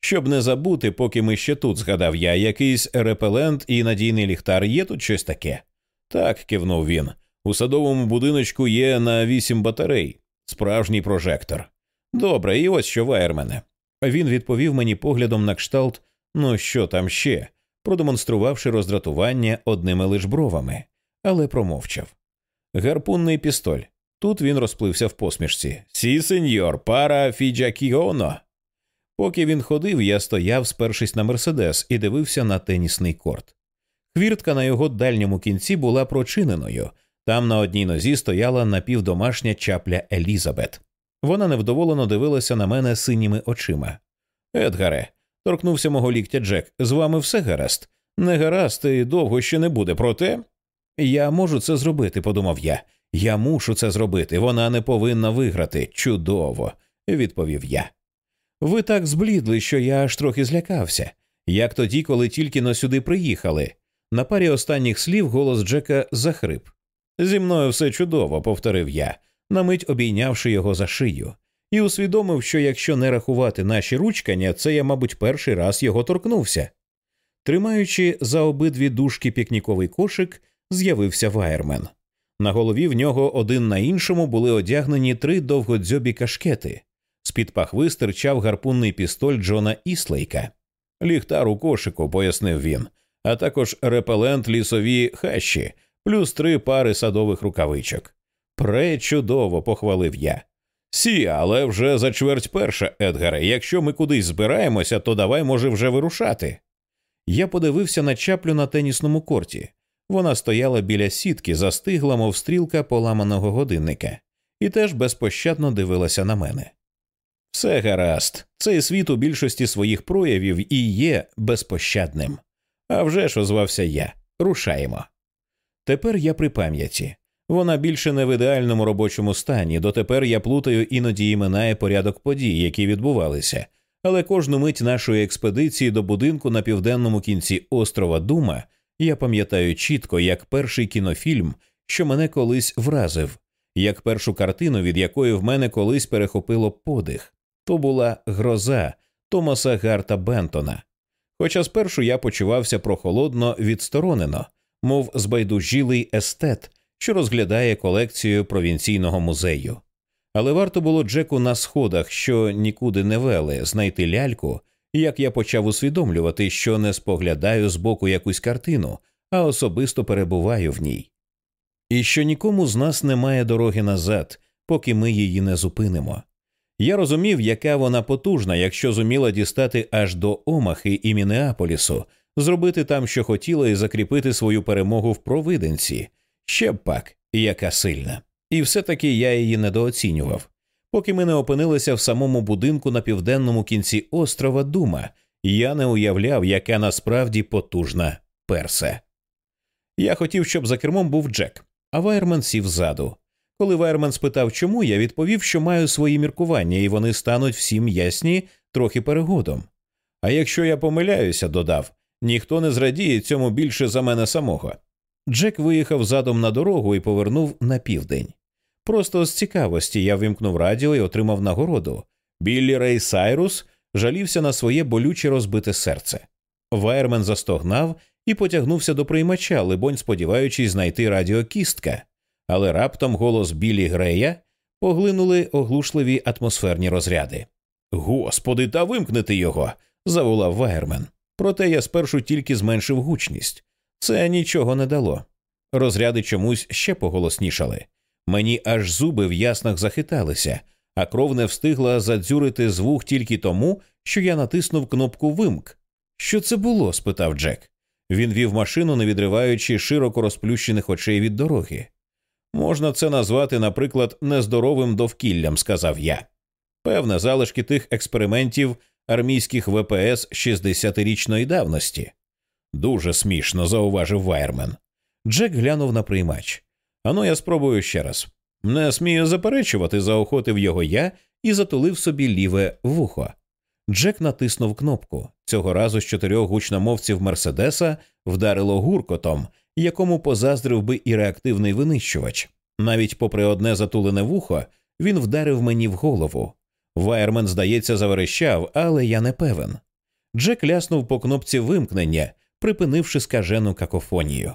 Щоб не забути, поки ми ще тут, згадав я, якийсь репелент і надійний ліхтар є тут щось таке. Так, кивнув він. У садовому будиночку є на вісім батарей, справжній прожектор. Добре, і ось що Вайермене. Він відповів мені поглядом на кшталт, ну що там ще, продемонструвавши роздратування одними лиш бровами, але промовчав. Гарпунний пістоль. Тут він розплився в посмішці. Сі, сеньор, пара фіджакіоно. Поки він ходив, я стояв, спершись на мерседес, і дивився на тенісний корт. Хвіртка на його дальньому кінці була прочиненою. Там на одній нозі стояла напівдомашня чапля Елізабет. Вона невдоволено дивилася на мене синіми очима. Едгаре, торкнувся мого ліктя Джек. З вами все гаразд. Не гаразд і довго ще не буде, проте. Я можу це зробити, подумав я. Я мушу це зробити. Вона не повинна виграти. Чудово, відповів я. Ви так зблідли, що я аж трохи злякався, як тоді, коли тільки но сюди приїхали. На парі останніх слів голос Джека захрип. Зі мною все чудово, повторив я, на мить обійнявши його за шию, і усвідомив, що якщо не рахувати наші ручкання, це я, мабуть, перший раз його торкнувся. Тримаючи за обидві дужки пікніковий кошик, з'явився ваєрмен. На голові в нього один на іншому були одягнені три довгодзьобі кашкети. З під пахви стирчав гарпунний пістоль Джона Іслейка. Ліхтар у кошику, пояснив він, а також репелент лісові хащі, плюс три пари садових рукавичок. Пречудово, похвалив я. Сі, але вже за чверть перша, Едгаре. Якщо ми кудись збираємося, то давай, може, вже вирушати. Я подивився на чаплю на тенісному корті. Вона стояла біля сітки, застигла, мов стрілка поламаного годинника, і теж безпощадно дивилася на мене. Все гаразд, цей світ у більшості своїх проявів і є безпощадним. А вже ж озвався я. Рушаємо. Тепер я при пам'яті. Вона більше не в ідеальному робочому стані, дотепер я плутаю іноді імена і порядок подій, які відбувалися, але кожну мить нашої експедиції до будинку на південному кінці острова Дума я пам'ятаю чітко, як перший кінофільм, що мене колись вразив, як першу картину, від якої в мене колись перехопило подих, то була гроза Томаса Гарта Бентона. Хоча спершу я почувався прохолодно відсторонено, мов збайдужілий естет що розглядає колекцію провінційного музею. Але варто було Джеку на сходах, що нікуди не вели, знайти ляльку, як я почав усвідомлювати, що не споглядаю збоку якусь картину, а особисто перебуваю в ній. І що нікому з нас немає дороги назад, поки ми її не зупинимо. Я розумів, яка вона потужна, якщо зуміла дістати аж до Омахи і Мінеаполісу, зробити там, що хотіла, і закріпити свою перемогу в провиденці. Ще б пак, яка сильна. І все таки я її недооцінював. Поки ми не опинилися в самому будинку на південному кінці острова Дума, я не уявляв, яка насправді потужна персе. Я хотів, щоб за кермом був Джек, а Вайерман сів ззаду. Коли Вайерман спитав, чому, я відповів, що маю свої міркування, і вони стануть всім ясні трохи перегодом. А якщо я помиляюся, додав, ніхто не зрадіє цьому більше за мене самого. Джек виїхав задом на дорогу і повернув на південь. Просто з цікавості я вимкнув радіо і отримав нагороду. Біллі Рей Сайрус жалівся на своє болюче розбите серце. Вайермен застогнав і потягнувся до приймача, либонь, сподіваючись знайти радіо Кістка, але раптом голос Біллі Рея поглинули оглушливі атмосферні розряди. Господи, та вимкнете його. заволав Вайермен. Проте я спершу тільки зменшив гучність. Це нічого не дало. Розряди чомусь ще поголоснішали. Мені аж зуби в яснах захиталися, а кров не встигла задзюрити звук тільки тому, що я натиснув кнопку Вимк. Що це було? спитав Джек. Він вів машину, не відриваючи широко розплющених очей від дороги. Можна це назвати, наприклад, нездоровим довкіллям, сказав я. Певне, залишки тих експериментів армійських ВПС 60-річної давності. Дуже смішно, зауважив Вайермен. Джек глянув на приймач. Ану, я спробую ще раз. Не смію заперечувати, заохотив його я і затулив собі ліве вухо. Джек натиснув кнопку. Цього разу з чотирьох гучномовців Мерседеса вдарило гуркотом, якому позаздрив би і реактивний винищувач. Навіть попри одне затулене вухо, він вдарив мені в голову. Вайермен, здається, заверещав, але я не певен. Джек ляснув по кнопці вимкнення, припинивши скажену какофонію.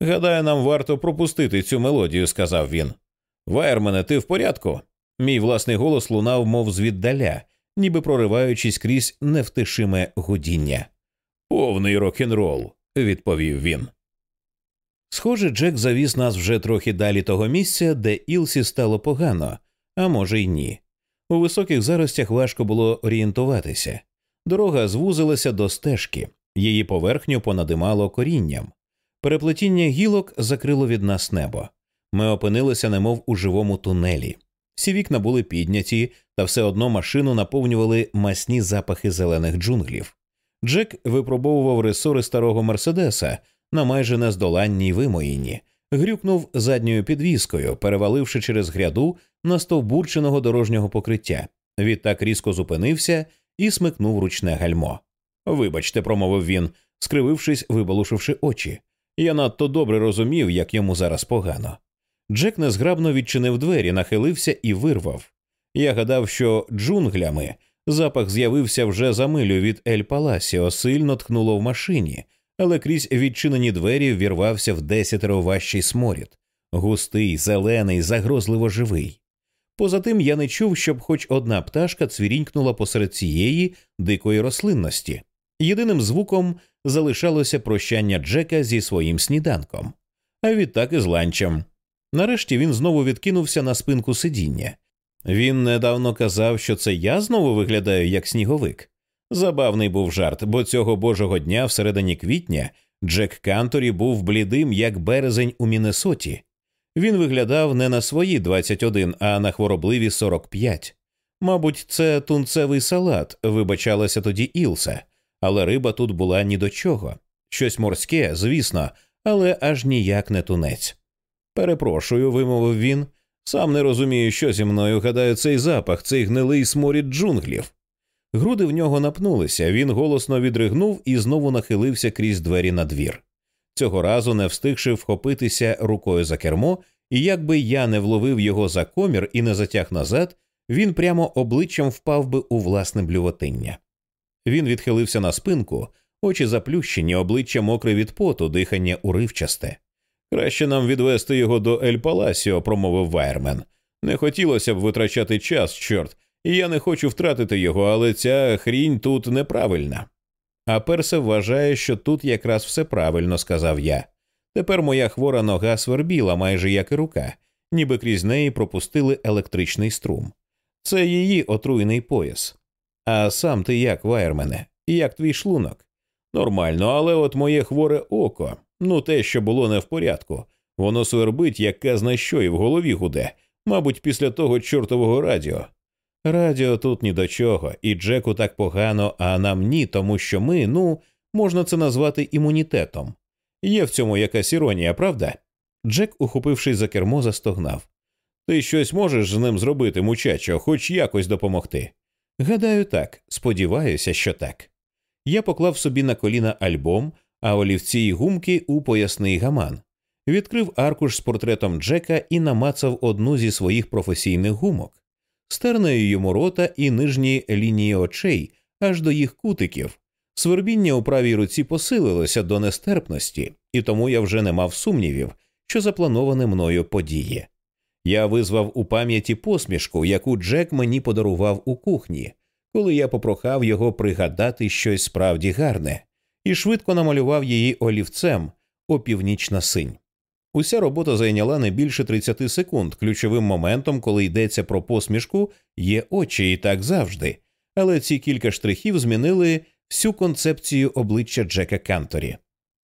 Гадаю, нам варто пропустити цю мелодію, сказав він. Вайермене, ти в порядку? Мій власний голос лунав, мов звіддаля, ніби прориваючись крізь невтишиме гудіння. Повний рок н рол, відповів він. Схоже, Джек завіз нас вже трохи далі того місця, де Ілсі стало погано, а може й ні. У високих заростях важко було орієнтуватися. Дорога звузилася до стежки, її поверхню понадимало корінням. Переплетіння гілок закрило від нас небо. Ми опинилися, немов у живому тунелі. Всі вікна були підняті, та все одно машину наповнювали масні запахи зелених джунглів. Джек випробовував ресори старого Мерседеса на майже нездоланній вимоїні, грюкнув задньою підвіскою, переваливши через гряду настовбурченого дорожнього покриття. Відтак різко зупинився і смикнув ручне гальмо. Вибачте, промовив він, скривившись, вибалушивши очі. Я надто добре розумів, як йому зараз погано. Джек незграбно відчинив двері, нахилився і вирвав. Я гадав, що джунглями запах з'явився вже за милю від Ель Паласіо, сильно тхнуло в машині, але крізь відчинені двері ввірвався в десятеро важчий сморід густий, зелений, загрозливо живий. Поза тим я не чув, щоб хоч одна пташка цвірінькнула посеред цієї дикої рослинності. Єдиним звуком залишалося прощання Джека зі своїм сніданком, а відтак і з ланчем. Нарешті він знову відкинувся на спинку сидіння. Він недавно казав, що це я знову виглядаю як сніговик. Забавний був жарт, бо цього божого дня, всередині квітня, Джек Канторі був блідим, як березень у Міннесоті. Він виглядав не на свої 21, а на хворобливі 45. Мабуть, це тунцевий салат, вибачалася тоді Ілса, але риба тут була ні до чого. Щось морське, звісно, але аж ніяк не тунець. Перепрошую, вимовив він. Сам не розумію, що зі мною гадаю цей запах, цей гнилий сморід джунглів. Груди в нього напнулися, він голосно відригнув і знову нахилився крізь двері на двір. Цього разу не встигши вхопитися рукою за кермо, і якби я не вловив його за комір і не затяг назад, він прямо обличчям впав би у власне блювотиння. Він відхилився на спинку, очі заплющені, обличчя мокре від поту, дихання уривчасте. Краще нам відвести його до Ель Паласіо, промовив Вайермен. Не хотілося б витрачати час, чорт, і я не хочу втратити його, але ця хрінь тут неправильна. А Персе вважає, що тут якраз все правильно, сказав я. Тепер моя хвора нога свербіла, майже як і рука, ніби крізь неї пропустили електричний струм. Це її отруйний пояс. А сам ти як, Вайермене, як твій шлунок? Нормально, але от моє хворе око, ну те, що було не в порядку, воно свербить, як казна що, і в голові гуде, мабуть, після того чортового радіо. Радіо тут ні до чого, і Джеку так погано, а нам ні, тому що ми, ну, можна це назвати імунітетом. Є в цьому якась іронія, правда? Джек, ухопившись за кермо, застогнав. Ти щось можеш з ним зробити, мучачо, хоч якось допомогти? Гадаю, так, сподіваюся, що так. Я поклав собі на коліна альбом, а олівці й гумки у поясний гаман, відкрив аркуш з портретом Джека і намацав одну зі своїх професійних гумок, стернею йому рота і нижні лінії очей аж до їх кутиків. Свербіння у правій руці посилилося до нестерпності, і тому я вже не мав сумнівів, що заплановане мною подіє. Я визвав у пам'яті посмішку, яку Джек мені подарував у кухні, коли я попрохав його пригадати щось справді гарне, і швидко намалював її олівцем опівнічна синь. Уся робота зайняла не більше 30 секунд. Ключовим моментом, коли йдеться про посмішку, є очі і так завжди, але ці кілька штрихів змінили всю концепцію обличчя Джека Канторі.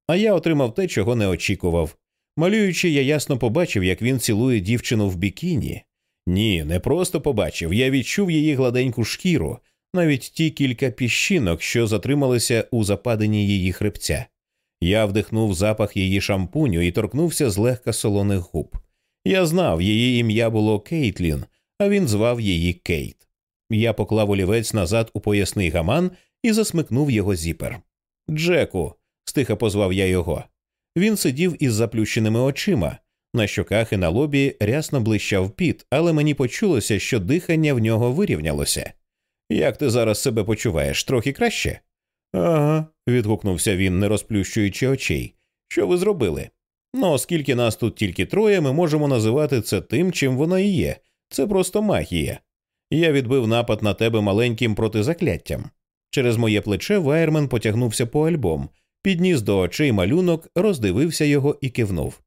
А я отримав те, чого не очікував. Малюючи, я ясно побачив, як він цілує дівчину в бікіні. Ні, не просто побачив, я відчув її гладеньку шкіру, навіть ті кілька піщинок, що затрималися у западині її хребця. Я вдихнув запах її шампуню і торкнувся злегка солоних губ. Я знав, її ім'я було Кейтлін, а він звав її Кейт. Я поклав олівець назад у поясний гаман і засмикнув його зіпер. Джеку, стиха позвав я його. Він сидів із заплющеними очима. На щоках і на лобі рясно блищав піт, але мені почулося, що дихання в нього вирівнялося. Як ти зараз себе почуваєш? Трохи краще? Ага, відгукнувся він, не розплющуючи очей. Що ви зробили? Ну, оскільки нас тут тільки троє, ми можемо називати це тим, чим воно і є. Це просто магія. Я відбив напад на тебе маленьким протизакляттям. Через моє плече Вайермен потягнувся по альбом, підніс до очей малюнок, роздивився його і кивнув.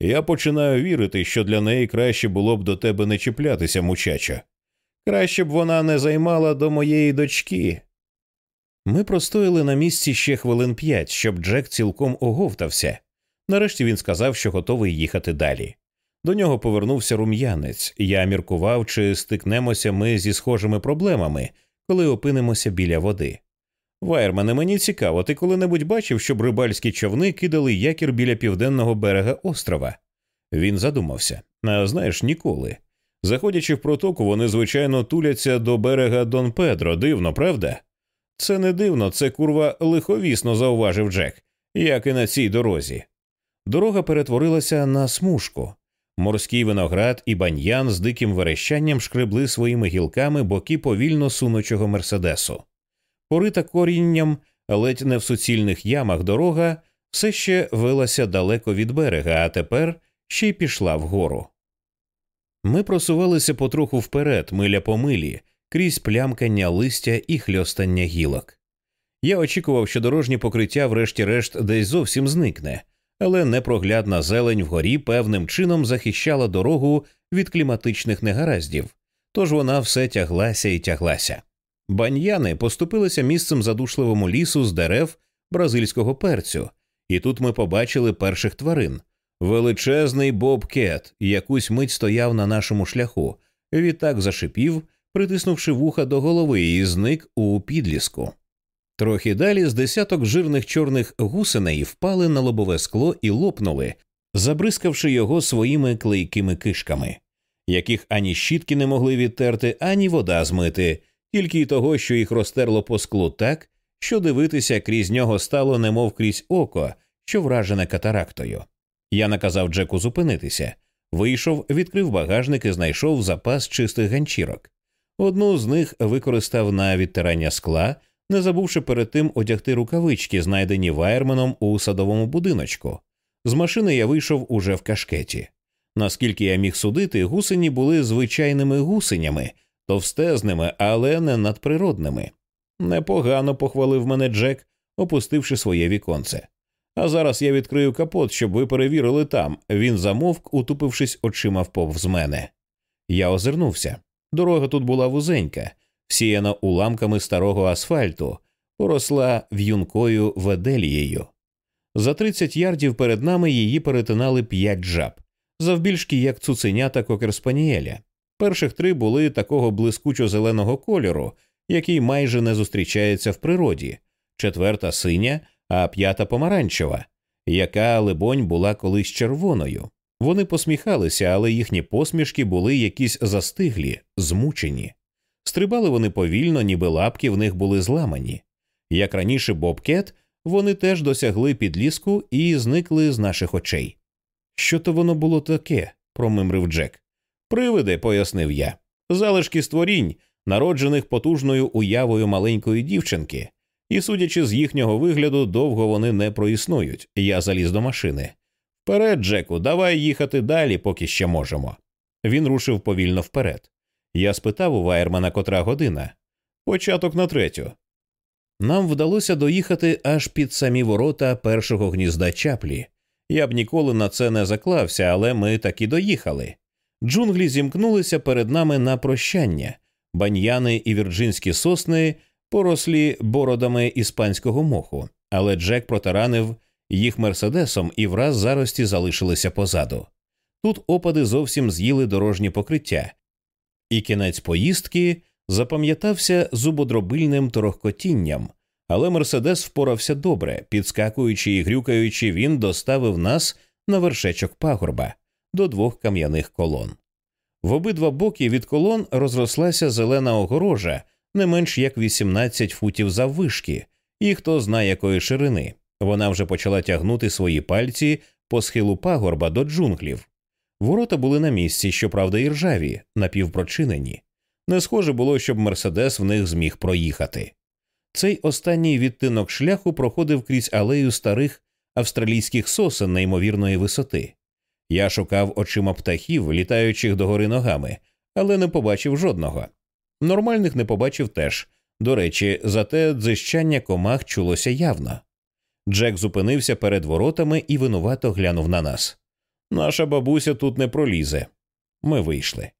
Я починаю вірити, що для неї краще було б до тебе не чіплятися, мучача. Краще б вона не займала до моєї дочки. Ми простояли на місці ще хвилин п'ять, щоб Джек цілком оговтався. Нарешті він сказав, що готовий їхати далі. До нього повернувся рум'янець, я міркував, чи стикнемося ми зі схожими проблемами, коли опинимося біля води. Вайермане, мені цікаво, ти коли-небудь бачив, щоб рибальські човни кидали якір біля південного берега острова? Він задумався. А знаєш, ніколи. Заходячи в протоку, вони, звичайно, туляться до берега Дон Педро, дивно, правда? Це не дивно, це курва лиховісно, зауважив Джек, як і на цій дорозі. Дорога перетворилася на смужку. Морський виноград і баньян з диким верещанням шкребли своїми гілками боки повільно сунучого мерседесу. Порита корінням, ледь не в суцільних ямах дорога все ще велася далеко від берега, а тепер ще й пішла вгору. Ми просувалися потроху вперед, миля по милі, крізь плямкання листя і хльостання гілок. Я очікував, що дорожнє покриття, врешті-решт, десь зовсім зникне, але непроглядна зелень вгорі певним чином захищала дорогу від кліматичних негараздів, тож вона все тяглася і тяглася. Баньяни поступилися місцем задушливому лісу з дерев бразильського перцю, і тут ми побачили перших тварин. Величезний бобкет якусь мить стояв на нашому шляху, відтак зашипів, притиснувши вуха до голови, і зник у підліску. Трохи далі з десяток жирних чорних гусеней впали на лобове скло і лопнули, забризкавши його своїми клейкими кишками, яких ані щітки не могли відтерти, ані вода змити, тільки й того, що їх розтерло по склу так, що дивитися крізь нього стало немов крізь око, що вражене катарактою. Я наказав Джеку зупинитися, вийшов, відкрив багажник і знайшов запас чистих ганчірок. Одну з них використав на відтирання скла, не забувши перед тим одягти рукавички, знайдені вайерменом у садовому будиночку. З машини я вийшов уже в кашкеті. Наскільки я міг судити, гусені були звичайними гусенями, товстезними, але не надприродними. Непогано похвалив мене Джек, опустивши своє віконце. А зараз я відкрию капот, щоб ви перевірили там. Він замовк, утупившись очима вповз мене. Я озирнувся. Дорога тут була вузенька, всіяна уламками старого асфальту, поросла в'юнкою веделією. За 30 ярдів перед нами її перетинали п'ять жаб, завбільшки як цуценята кокерспанієля. Перших три були такого блискучо зеленого кольору, який майже не зустрічається в природі, четверта синя, а п'ята помаранчева, яка, либонь, була колись червоною. Вони посміхалися, але їхні посмішки були якісь застиглі, змучені. Стрибали вони повільно, ніби лапки в них були зламані. Як раніше Бобкет, вони теж досягли підліску і зникли з наших очей. Що то воно було таке? промимрив Джек. Привиди, пояснив я, залишки створінь, народжених потужною уявою маленької дівчинки, і, судячи з їхнього вигляду, довго вони не проіснують. Я заліз до машини. Вперед, Джеку, давай їхати далі, поки ще можемо. Він рушив повільно вперед. Я спитав у Вайермана котра година. Початок на третю. Нам вдалося доїхати аж під самі ворота першого гнізда чаплі. Я б ніколи на це не заклався, але ми таки доїхали. Джунглі зімкнулися перед нами на прощання, баньяни і вірджинські сосни порослі бородами іспанського моху, але Джек протаранив їх мерседесом і враз зарості залишилися позаду. Тут опади зовсім з'їли дорожнє покриття, і кінець поїздки запам'ятався зубодробильним торохкотінням, але Мерседес впорався добре, підскакуючи і грюкаючи, він доставив нас на вершечок пагорба до двох кам'яних колон. В обидва боки від колон розрослася зелена огорожа не менш як 18 футів заввишки, і хто знає якої ширини. Вона вже почала тягнути свої пальці по схилу пагорба до джунглів. Ворота були на місці, щоправда, і ржаві, напівпрочинені. Не схоже було, щоб Мерседес в них зміг проїхати. Цей останній відтинок шляху проходив крізь алею старих австралійських сосен неймовірної висоти. Я шукав очима птахів, літаючих догори ногами, але не побачив жодного. Нормальних не побачив теж. До речі, зате дзищання комах чулося явно. Джек зупинився перед воротами і винувато глянув на нас. Наша бабуся тут не пролізе. Ми вийшли.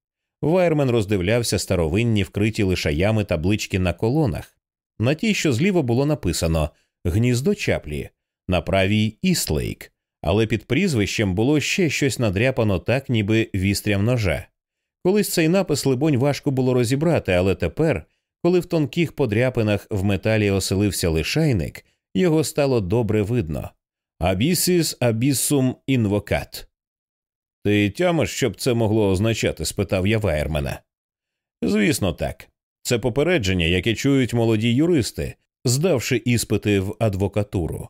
Вайермен роздивлявся старовинні, вкриті лишаями таблички на колонах. На тій, що зліва було написано Гніздо чаплі, на правій Істлейк, але під прізвищем було ще щось надряпано так, ніби вістрям ножа. Колись цей напис, либонь, важко було розібрати, але тепер, коли в тонких подряпинах в металі оселився лишайник, його стало добре видно. Абісіс абісум інвокат. Ти тямиш, щоб це могло означати? спитав я Вайермена. Звісно, так. Це попередження, яке чують молоді юристи, здавши іспити в адвокатуру.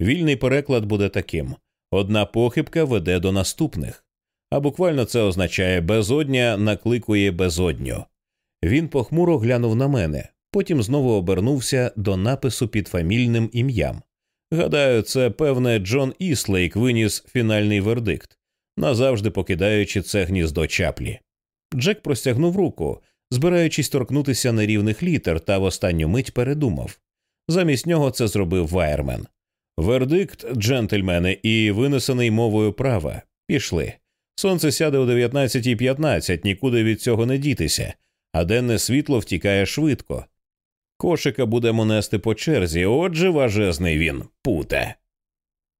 Вільний переклад буде таким одна похибка веде до наступних. А буквально це означає безодня накликує безодню. Він похмуро глянув на мене, потім знову обернувся до напису під фамільним ім'ям. Гадаю, це певне Джон Іслейк виніс фінальний вердикт, назавжди покидаючи це гніздо чаплі. Джек простягнув руку, збираючись торкнутися нерівних літер, та в останню мить передумав. Замість нього це зробив Вайермен. Вердикт, джентльмени, і винесений мовою права. Пішли. Сонце сяде о 19.15, нікуди від цього не дітися, а денне світло втікає швидко. Кошика будемо нести по черзі, отже, важезний він, путе.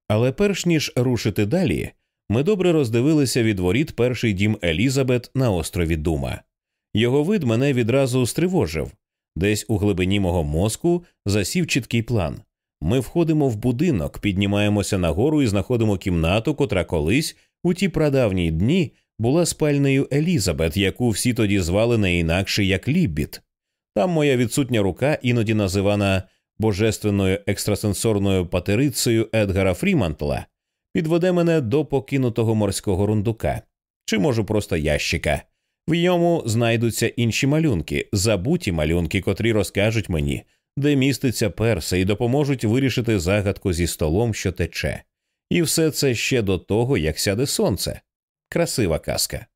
Але перш ніж рушити далі, ми добре роздивилися від воріт перший дім Елізабет на острові Дума. Його вид мене відразу стривожив. Десь у глибині мого мозку засів чіткий план. Ми входимо в будинок, піднімаємося нагору і знаходимо кімнату, котра колись у ті прадавні дні була спальнею Елізабет, яку всі тоді звали не інакше як Ліббіт. Там моя відсутня рука, іноді називана божественною екстрасенсорною патерицею Едгара Фрімантла, підведе мене до покинутого морського рундука чи можу просто ящика. В йому знайдуться інші малюнки, забуті малюнки, котрі розкажуть мені, де міститься перса, і допоможуть вирішити загадку зі столом, що тече. І все це ще до того, як сяде сонце. Красива казка.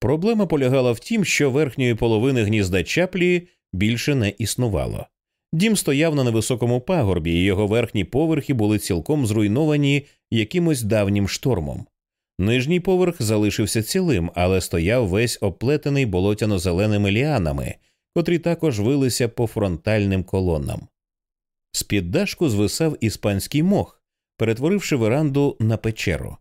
Проблема полягала в тім, що верхньої половини гнізда чаплі більше не існувало. Дім стояв на невисокому пагорбі, і його верхні поверхи були цілком зруйновані якимось давнім штормом. Нижній поверх залишився цілим, але стояв весь оплетений болотяно-зеленими ліанами, котрі також вилися по фронтальним колонам. З під дашку звисав іспанський мох, перетворивши веранду на печеру.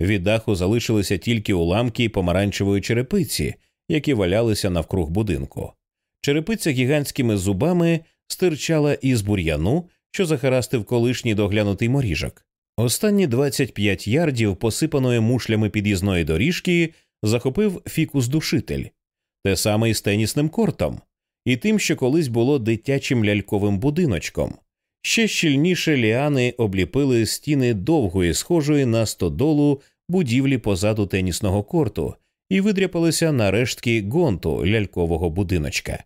Від даху залишилися тільки уламки помаранчевої черепиці, які валялися навкруг будинку. Черепиця гігантськими зубами стирчала із бур'яну, що захарастив колишній доглянутий моріжок. Останні 25 ярдів посипаної мушлями під'їзної доріжки захопив фікус-душитель, те саме і з тенісним кортом, і тим, що колись було дитячим ляльковим будиночком. Ще щільніше ліани обліпили стіни довгої, схожої на стодолу будівлі позаду тенісного корту, і видряпалися на рештки гонту лялькового будиночка.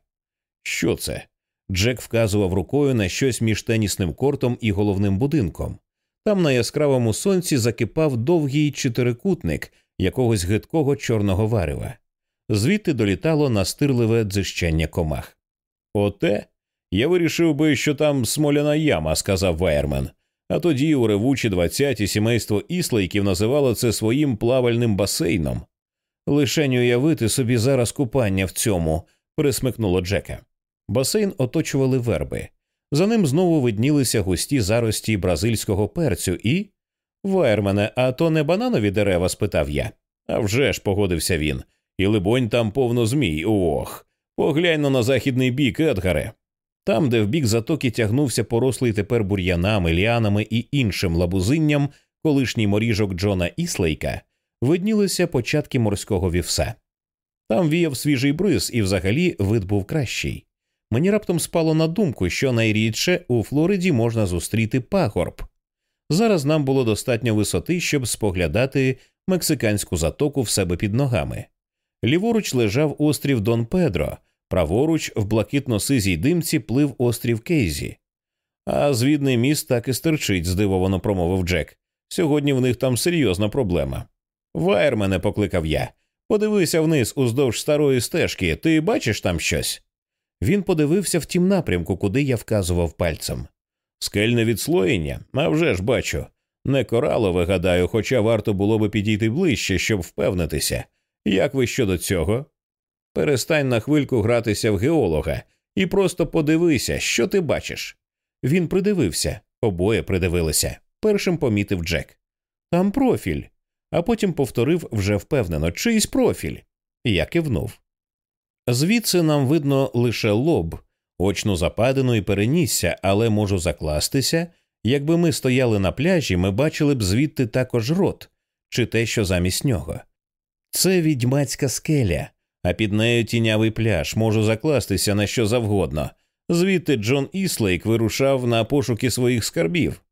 Що це? Джек вказував рукою на щось між тенісним кортом і головним будинком. Там на яскравому сонці закипав довгий чотирикутник якогось гидкого чорного варева. Звідти долітало настирливе дзищання комах. Оте я вирішив би, що там смоляна яма, сказав Вайермен. А тоді у ревучі двадцяті сімейство іслейків називало це своїм плавальним басейном. Лишень уявити собі зараз купання в цьому, пересмикнуло Джека. Басейн оточували верби. За ним знову виднілися густі зарості бразильського перцю і. Вайермене, а то не бананові дерева? спитав я. «А вже ж», – погодився він. І, либонь, там повно змій. Ох. Поглянь на західний бік, Едгаре. Там, де в бік затоки тягнувся порослий тепер бур'янами, ліанами і іншим лабузинням колишній моріжок Джона Іслейка, виднілися початки морського вівса. Там віяв свіжий бриз, і взагалі вид був кращий. Мені раптом спало на думку, що найрідше у Флориді можна зустріти пагорб. Зараз нам було достатньо висоти, щоб споглядати мексиканську затоку в себе під ногами. Ліворуч лежав острів Дон Педро, праворуч в блакитно-сизій димці плив острів Кейзі. А звідний міст так і стерчить, здивовано промовив Джек. Сьогодні в них там серйозна проблема. Вайер мене покликав я. Подивися вниз уздовж старої стежки, ти бачиш там щось? Він подивився в тім напрямку, куди я вказував пальцем. Скельне відслоєння, а вже ж бачу. Не коралове, гадаю, хоча варто було би підійти ближче, щоб впевнитися. Як ви щодо цього? Перестань на хвильку гратися в геолога і просто подивися, що ти бачиш. Він придивився, обоє придивилися. Першим помітив Джек. Там профіль, а потім повторив вже впевнено чийсь профіль. Я кивнув. Звідси нам видно лише лоб, очну западину і перенісся, але можу закластися. Якби ми стояли на пляжі, ми бачили б звідти також рот, чи те, що замість нього. Це відьмацька скеля, а під нею тінявий пляж, можу закластися на що завгодно. Звідти Джон Іслейк вирушав на пошуки своїх скарбів.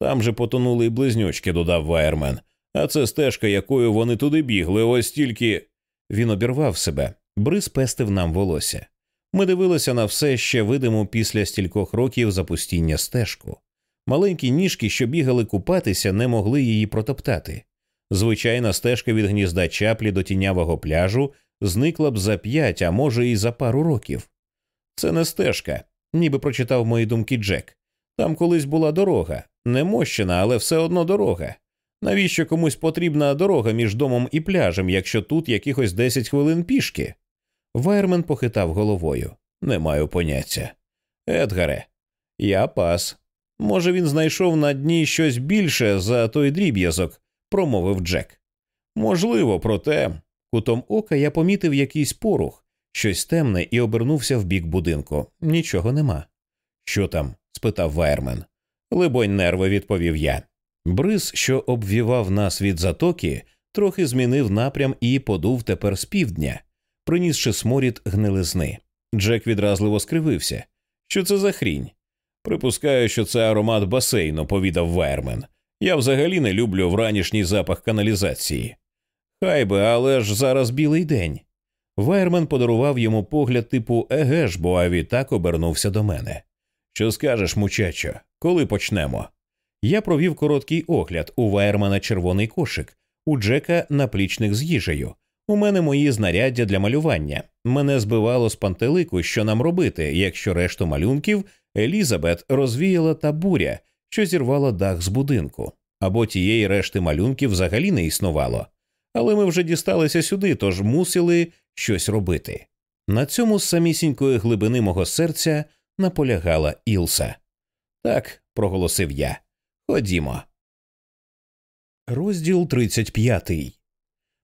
Там же потонули й близнючки, додав Вайермен. А це стежка, якою вони туди бігли, ось тільки. Він обірвав себе, бриз пестив нам волосся. Ми дивилися на все ще видимо після стількох років запустіння стежку. Маленькі ніжки, що бігали купатися, не могли її протоптати. Звичайна стежка від гнізда чаплі до тінявого пляжу зникла б за п'ять, а може, і за пару років. Це не стежка, ніби прочитав мої думки Джек. Там колись була дорога, не мощена, але все одно дорога. Навіщо комусь потрібна дорога між домом і пляжем, якщо тут якихось десять хвилин пішки? Вайермен похитав головою. Не маю поняття. Едгаре, я пас. Може, він знайшов на дні щось більше за той дріб'язок, промовив Джек. Можливо, проте. Кутом ока я помітив якийсь порух, щось темне, і обернувся в бік будинку. Нічого нема. Що там? спитав Вайермен. Либонь, нерви, відповів я. Бриз, що обвівав нас від затоки, трохи змінив напрям і подув тепер з півдня, принісши сморід гнилизни. Джек відразливо скривився. Що це за хрінь? Припускаю, що це аромат басейну, повідав Вайермен. Я взагалі не люблю вранішній запах каналізації. Хай би, але ж зараз білий день. Вайермен подарував йому погляд типу еге ж, бо а відтак обернувся до мене. Що скажеш, muchacho, коли почнемо? Я провів короткий огляд у Вайермена червоний кошик, у Джека наплічник з їжею. У мене мої знаряддя для малювання. Мене збивало з пантелику, що нам робити, якщо решту малюнків Елізабет розвіяла та буря, що зірвала дах з будинку. або тієї решти малюнків взагалі не існувало. Але ми вже дісталися сюди, тож мусили щось робити. На цьому з самісінької глибини мого серця наполягала Ілса. Так, проголосив я. Ходімо. Розділ 35.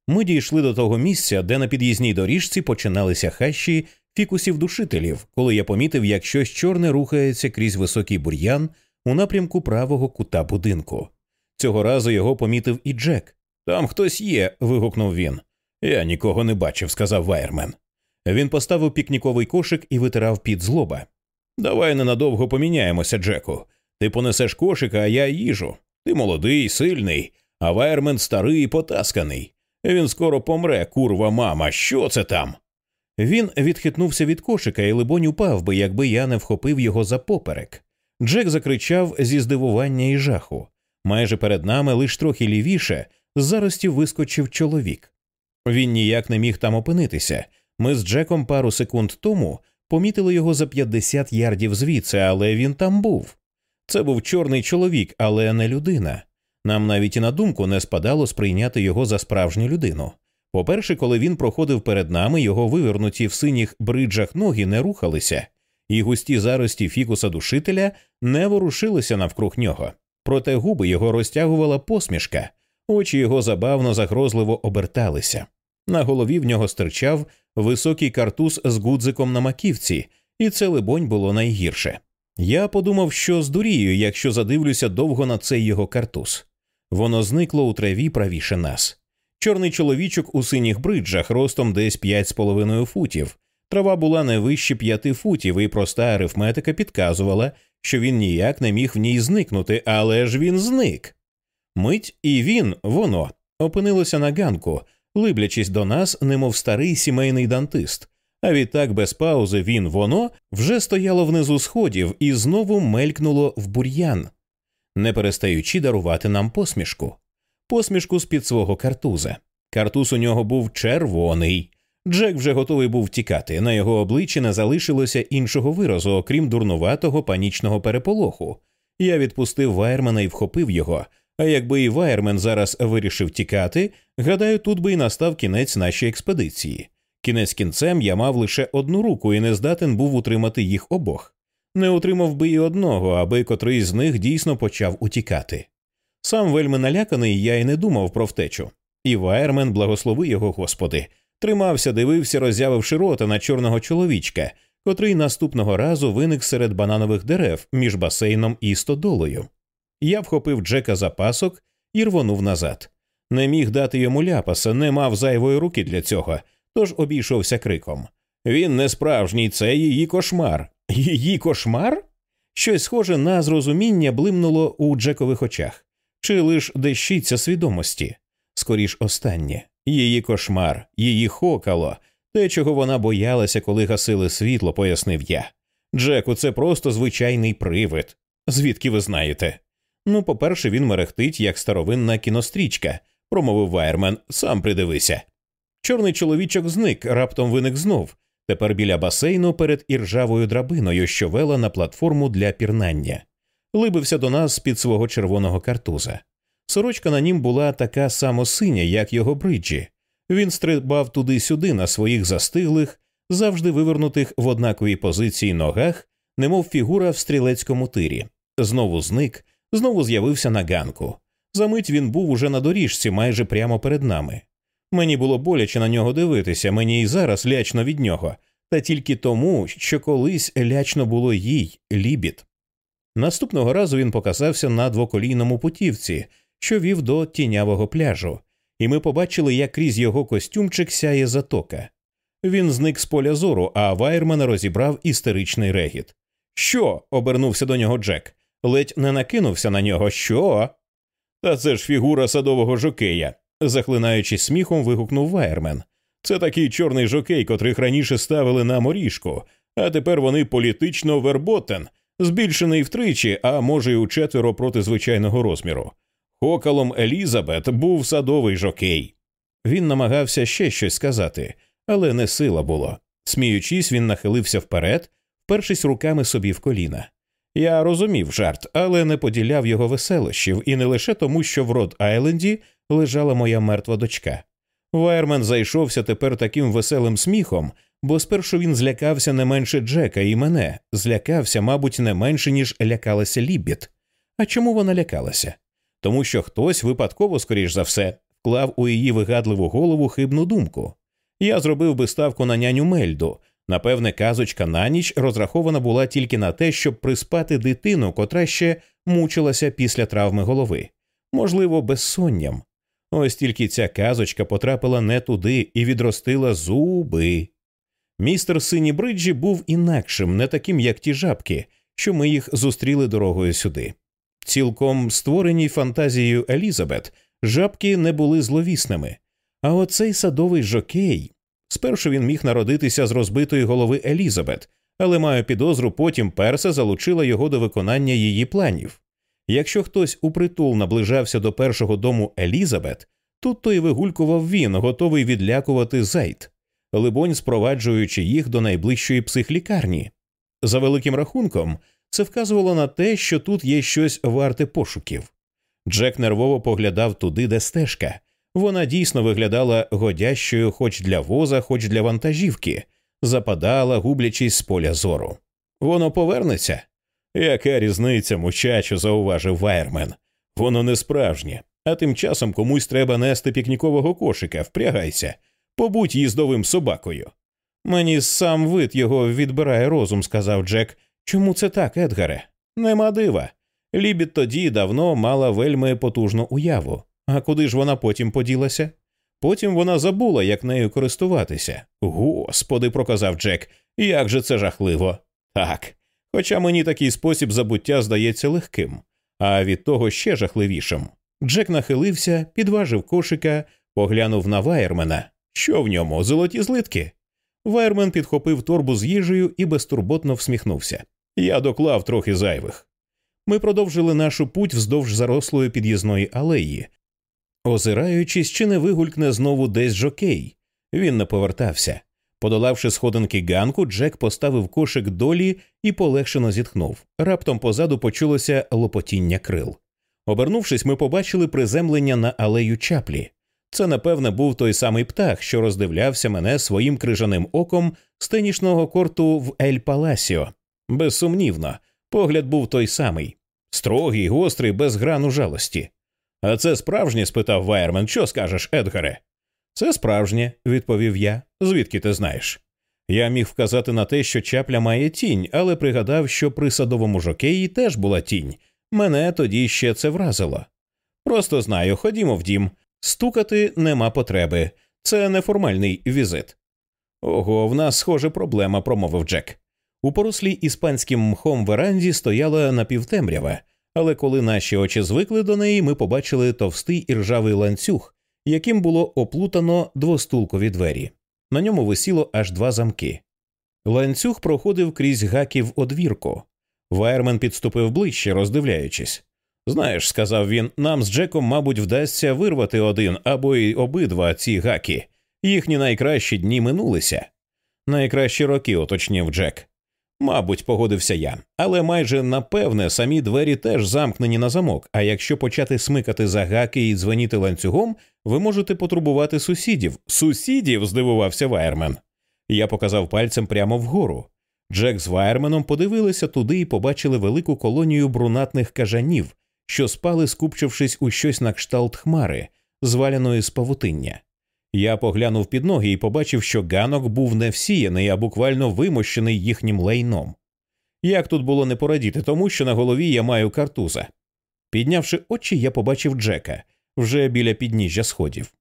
Ми дійшли до того місця, де на під'їзній доріжці починалися хащі фікусів душителів, коли я помітив, як щось чорне рухається крізь високий бур'ян у напрямку правого кута будинку. Цього разу його помітив і Джек. Там хтось є. вигукнув він. Я нікого не бачив, сказав Вайермен. Він поставив пікніковий кошик і витирав під злоба. Давай ненадовго поміняємося, Джеку. Ти понесеш кошика, а я їжу. Ти молодий, сильний, а Вайермен старий і потасканий. Він скоро помре, курва мама. Що це там? Він відхитнувся від кошика і, либонь, упав би, якби я не вхопив його за поперек. Джек закричав зі здивування і жаху. Майже перед нами, лиш трохи лівіше, з зарості вискочив чоловік. Він ніяк не міг там опинитися. Ми з Джеком пару секунд тому помітили його за 50 ярдів звідси, але він там був. Це був чорний чоловік, але не людина. Нам навіть і на думку не спадало сприйняти його за справжню людину. По-перше, коли він проходив перед нами, його вивернуті в синіх бриджах ноги не рухалися, і густі зарості фікуса душителя не ворушилися навкруг нього. Проте губи його розтягувала посмішка, очі його забавно загрозливо оберталися. На голові в нього стирчав високий картуз з гудзиком на маківці, і це, либонь, було найгірше. Я подумав, що здурію, якщо задивлюся довго на цей його картуз. Воно зникло у траві правіше нас. Чорний чоловічок у синіх бриджах ростом десь п'ять з половиною футів. Трава була не вище п'яти футів, і проста арифметика підказувала, що він ніяк не міг в ній зникнути, але ж він зник. Мить і він, воно, опинилося на ганку, либлячись до нас, немов старий сімейний дантист. А відтак без паузи він, воно вже стояло внизу сходів і знову мелькнуло в бур'ян, не перестаючи дарувати нам посмішку посмішку з під свого картуза. Картуз у нього був червоний. Джек вже готовий був тікати. На його обличчі не залишилося іншого виразу, окрім дурнуватого панічного переполоху. Я відпустив Вайермена і вхопив його. А якби і Вайермен зараз вирішив тікати, гадаю, тут би і настав кінець нашої експедиції. Кінець кінцем я мав лише одну руку і не здатен був утримати їх обох. Не утримав би і одного, аби котрий з них дійсно почав утікати. Сам вельми наляканий, я й не думав про втечу. І Вайермен, благослови його господи, тримався, дивився, роззявивши рота на чорного чоловічка, котрий наступного разу виник серед бананових дерев між басейном і стодолою. Я вхопив Джека за пасок і рвонув назад. Не міг дати йому ляпаса, не мав зайвої руки для цього, тож обійшовся криком. Він не справжній, це її кошмар. Її кошмар? Щось схоже на зрозуміння блимнуло у Джекових очах чи лиш дещиться свідомості, скоріш останнє, її кошмар, її хокало, те, чого вона боялася, коли гасили світло, пояснив я. Джеку, це просто звичайний привид. Звідки ви знаєте? Ну, по-перше, він мерехтить, як старовинна кінострічка, промовив Вайермен, сам придивися. Чорний чоловічок зник, раптом виник знов, тепер біля басейну перед іржавою драбиною, що вела на платформу для пірнання либився до нас під свого червоного картуза. Сорочка на нім була така само синя, як його бриджі. Він стрибав туди-сюди на своїх застиглих, завжди вивернутих в однаковій позиції ногах, немов фігура в стрілецькому тирі. Знову зник, знову з'явився на ганку. Замить він був уже на доріжці, майже прямо перед нами. Мені було боляче на нього дивитися, мені і зараз лячно від нього, та тільки тому, що колись лячно було їй лібід. Наступного разу він показався на двоколійному путівці, що вів до тінявого пляжу, і ми побачили, як крізь його костюмчик сяє затока. Він зник з поля зору, а Вайермена розібрав істеричний регіт. Що? обернувся до нього Джек. Ледь не накинувся на нього. Що? Та це ж фігура садового жокея, захлинаючись сміхом, вигукнув Вайермен. Це такий чорний жокей, котрих раніше ставили на моріжку, а тепер вони політично verboten збільшений втричі, а може й у четверо проти звичайного розміру. Хокалом Елізабет був садовий жокей. Він намагався ще щось сказати, але не сила було. Сміючись, він нахилився вперед, впершись руками собі в коліна. Я розумів жарт, але не поділяв його веселощів, і не лише тому, що в Род Айленді лежала моя мертва дочка. Вайермен зайшовся тепер таким веселим сміхом, бо спершу він злякався не менше Джека і мене, злякався, мабуть, не менше, ніж лякалася Лібіт. А чому вона лякалася? Тому що хтось випадково, скоріш за все, вклав у її вигадливу голову хибну думку. Я зробив би ставку на няню Мельду. Напевне, казочка на ніч розрахована була тільки на те, щоб приспати дитину, котра ще мучилася після травми голови, можливо, безсонням. Ось тільки ця казочка потрапила не туди і відростила зуби. Містер Сині Бриджі був інакшим, не таким, як ті жабки, що ми їх зустріли дорогою сюди. Цілком створені фантазією Елізабет, жабки не були зловісними. А оцей садовий жокей. Спершу він міг народитися з розбитої голови Елізабет, але маю підозру, потім перса залучила його до виконання її планів. Якщо хтось упритул наближався до першого дому Елізабет, тут то й вигулькував він, готовий відлякувати зайд, либонь, спроваджуючи їх до найближчої психлікарні. За великим рахунком, це вказувало на те, що тут є щось варте пошуків. Джек нервово поглядав туди, де стежка. Вона дійсно виглядала годящою хоч для воза, хоч для вантажівки, западала, гублячись з поля зору. Воно повернеться. Яка різниця, мучачо, зауважив Вайермен. Воно не справжнє, а тим часом комусь треба нести пікнікового кошика, впрягайся, побудь їздовим собакою. Мені сам вид його відбирає розум, сказав Джек. Чому це так, Едгаре? Нема дива. Лібід тоді давно мала вельми потужну уяву. А куди ж вона потім поділася? Потім вона забула, як нею користуватися. Господи, проказав Джек, як же це жахливо. Так. Хоча мені такий спосіб забуття здається легким, а від того ще жахливішим. Джек нахилився, підважив кошика, поглянув на Вайермена. Що в ньому? Золоті злитки? Вайермен підхопив торбу з їжею і безтурботно всміхнувся. Я доклав трохи зайвих. Ми продовжили нашу путь вздовж зарослої під'їзної алеї, озираючись, чи не вигулькне знову десь жокей. Він не повертався. Подолавши сходинки ганку, Джек поставив кошик долі і полегшено зітхнув. Раптом позаду почулося лопотіння крил. Обернувшись, ми побачили приземлення на алею чаплі. Це, напевне, був той самий птах, що роздивлявся мене своїм крижаним оком з тенішного корту в Ель Паласіо. Безсумнівно, погляд був той самий строгий, гострий, без грану жалості. А це справжнє? спитав Вайермен. Що скажеш, Едгаре? Це справжнє, відповів я. Звідки ти знаєш? Я міг вказати на те, що чапля має тінь, але пригадав, що при садовому жокеї теж була тінь. Мене тоді ще це вразило. Просто знаю, ходімо в дім. Стукати нема потреби. Це неформальний візит. Ого, в нас схоже проблема, промовив Джек. У порослій іспанським мхом веранді стояла напівтемрява, але коли наші очі звикли до неї, ми побачили товстий і ржавий ланцюг, яким було оплутано двостулкові двері. На ньому висіло аж два замки. Ланцюг проходив крізь гаків одвірку. Вайермен підступив ближче, роздивляючись. Знаєш, сказав він, нам з Джеком, мабуть, вдасться вирвати один або й обидва ці гаки. Їхні найкращі дні минулися. Найкращі роки, уточнив Джек. Мабуть, погодився я, але майже напевне самі двері теж замкнені на замок. А якщо почати смикати за гаки і дзвоніти ланцюгом, ви можете потурбувати сусідів. Сусідів? здивувався Вайермен. Я показав пальцем прямо вгору. Джек з Вайерменом подивилися туди і побачили велику колонію брунатних кажанів, що спали, скупчившись у щось на кшталт хмари, зваляної з павутиння. Я поглянув під ноги і побачив, що ганок був не всіяний, а буквально вимощений їхнім лайном. Як тут було не порадіти, тому що на голові я маю картуза. Піднявши очі, я побачив Джека вже біля підніжжя сходів.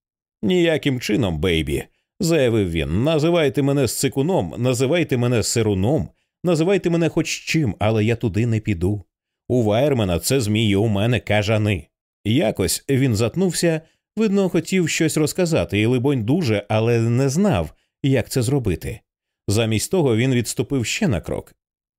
Ніяким чином, бейбі, заявив він. Називайте мене сцикуном, називайте мене сируном, називайте мене хоч чим, але я туди не піду. У Вайермена це змії, у мене кажани. Якось він затнувся. Видно, хотів щось розказати, і, либонь, дуже, але не знав, як це зробити. Замість того він відступив ще на крок.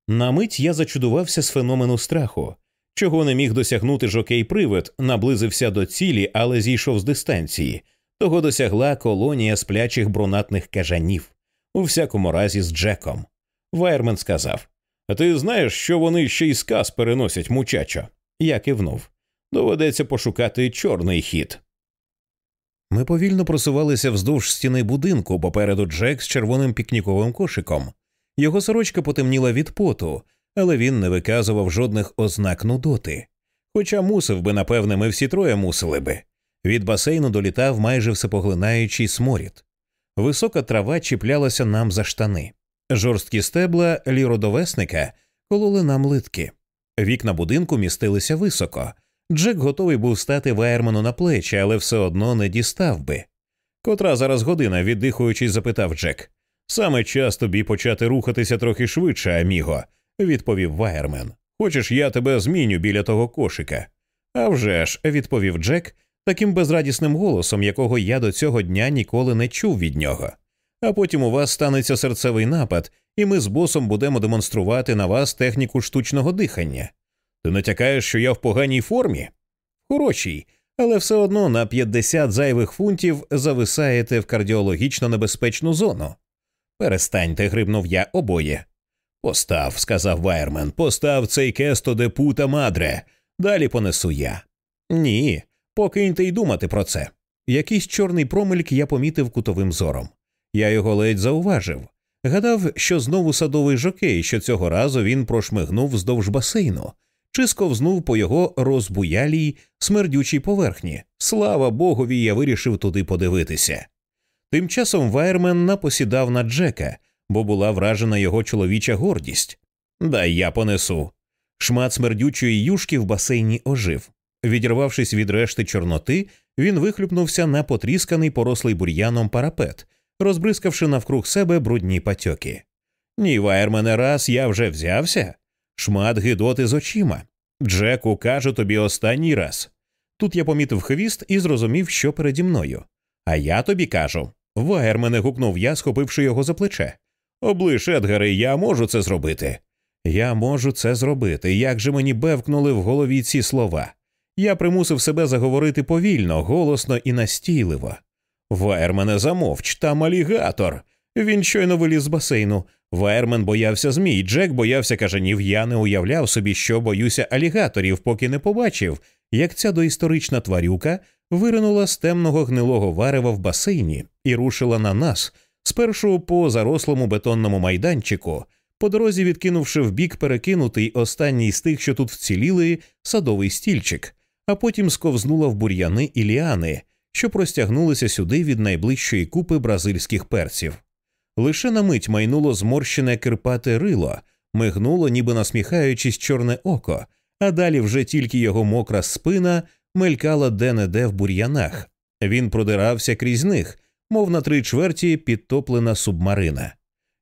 На мить я зачудувався з феномену страху, чого не міг досягнути жокей привид, наблизився до цілі, але зійшов з дистанції. Того досягла колонія сплячих брунатних кажанів, у всякому разі з Джеком. Вайермен сказав ти знаєш, що вони ще й сказ переносять, мучачо? Я кивнув. Доведеться пошукати чорний хід. Ми повільно просувалися вздовж стіни будинку, попереду Джек з червоним пікніковим кошиком. Його сорочка потемніла від поту, але він не виказував жодних ознак нудоти. Хоча мусив би, напевне, ми всі троє мусили би. Від басейну долітав майже всепоглинаючий сморід. Висока трава чіплялася нам за штани. Жорсткі стебла ліродовесника кололи нам литки. Вікна будинку містилися високо. Джек готовий був стати Вайерману на плечі, але все одно не дістав би. Котра зараз година, віддихуючись, запитав Джек. Саме час тобі почати рухатися трохи швидше, аміго, відповів Вайермен. Хочеш, я тебе зміню біля того кошика? «А вже ж», – відповів Джек таким безрадісним голосом, якого я до цього дня ніколи не чув від нього. А потім у вас станеться серцевий напад, і ми з босом будемо демонструвати на вас техніку штучного дихання. Ти натякаєш, що я в поганій формі? Хорошій, але все одно на 50 зайвих фунтів зависаєте в кардіологічно небезпечну зону. Перестаньте, грибнув я обоє. Постав, сказав Вайермен, постав цей кесто де пута мадре. Далі понесу я. Ні, покиньте й думати про це. Якийсь чорний промельк я помітив кутовим зором. Я його ледь зауважив. Гадав, що знову садовий жокей, що цього разу він прошмигнув вздовж басейну, чи сковзнув по його розбуялій смердючій поверхні. Слава Богові, я вирішив туди подивитися. Тим часом Вайермен напосідав на Джека, бо була вражена його чоловіча гордість. Дай я понесу. Шмат смердючої юшки в басейні ожив. Відірвавшись від решти Чорноти, він вихлюпнувся на потрісканий порослий бур'яном парапет, розбризкавши навкруг себе брудні патьоки. Ні, Вайермене, раз я вже взявся. Шмат гидоти з очима. Джеку кажу тобі останній раз. Тут я помітив хвіст і зрозумів, що переді мною. А я тобі кажу. Вайермене гукнув я, схопивши його за плече. Облиш, Едгаре, я можу це зробити. Я можу це зробити. Як же мені бевкнули в голові ці слова? Я примусив себе заговорити повільно, голосно і настійливо. Вайермене замовч, там алігатор. Він щойно виліз з басейну. Вайермен боявся змій, Джек боявся кажанів. Я не уявляв собі, що боюся алігаторів, поки не побачив, як ця доісторична тварюка виринула з темного гнилого варева в басейні і рушила на нас, спершу по зарослому бетонному майданчику, по дорозі відкинувши вбік перекинутий останній з тих, що тут вціліли, садовий стільчик, а потім сковзнула в бур'яни і ліани, що простягнулися сюди від найближчої купи бразильських перців. Лише на мить майнуло зморщене кирпате рило, мигнуло, ніби насміхаючись, чорне око, а далі вже тільки його мокра спина мелькала де-не-де в бур'янах. Він продирався крізь них, мов на три чверті підтоплена субмарина.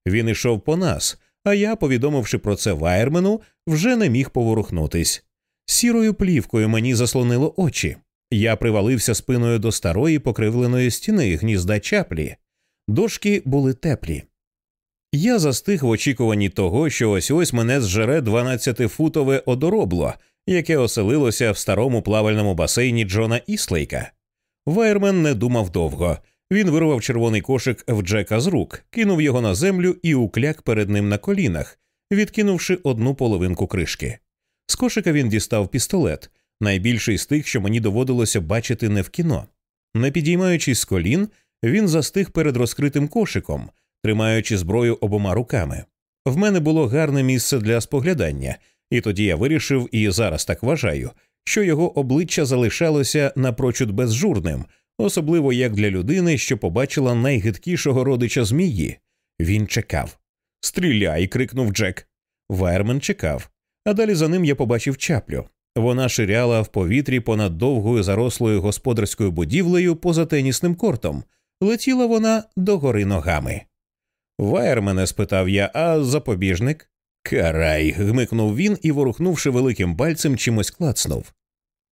Він ішов по нас, а я, повідомивши про це Вайермену, вже не міг поворухнутись. Сірою плівкою мені заслонило очі. Я привалився спиною до старої покривленої стіни гнізда чаплі. Дошки були теплі. Я застиг в очікуванні того, що ось ось мене зжере 12-футове одоробло, яке оселилося в старому плавальному басейні Джона Іслейка. Вайермен не думав довго. Він вирвав червоний кошик в Джека з рук, кинув його на землю і укляк перед ним на колінах, відкинувши одну половинку кришки. З кошика він дістав пістолет, найбільший з тих, що мені доводилося бачити не в кіно. Не підіймаючись з колін, він застиг перед розкритим кошиком, тримаючи зброю обома руками. В мене було гарне місце для споглядання, і тоді я вирішив, і зараз так вважаю, що його обличчя залишалося напрочуд безжурним, особливо як для людини, що побачила найгидкішого родича змії. Він чекав. Стріляй. крикнув Джек. Вайермен чекав, а далі за ним я побачив чаплю. Вона ширяла в повітрі понад довгою зарослою господарською будівлею поза тенісним кортом. Летіла вона догори ногами. Вайермене, спитав я, а запобіжник? Карай. гмикнув він і, ворухнувши великим пальцем, чимось клацнув.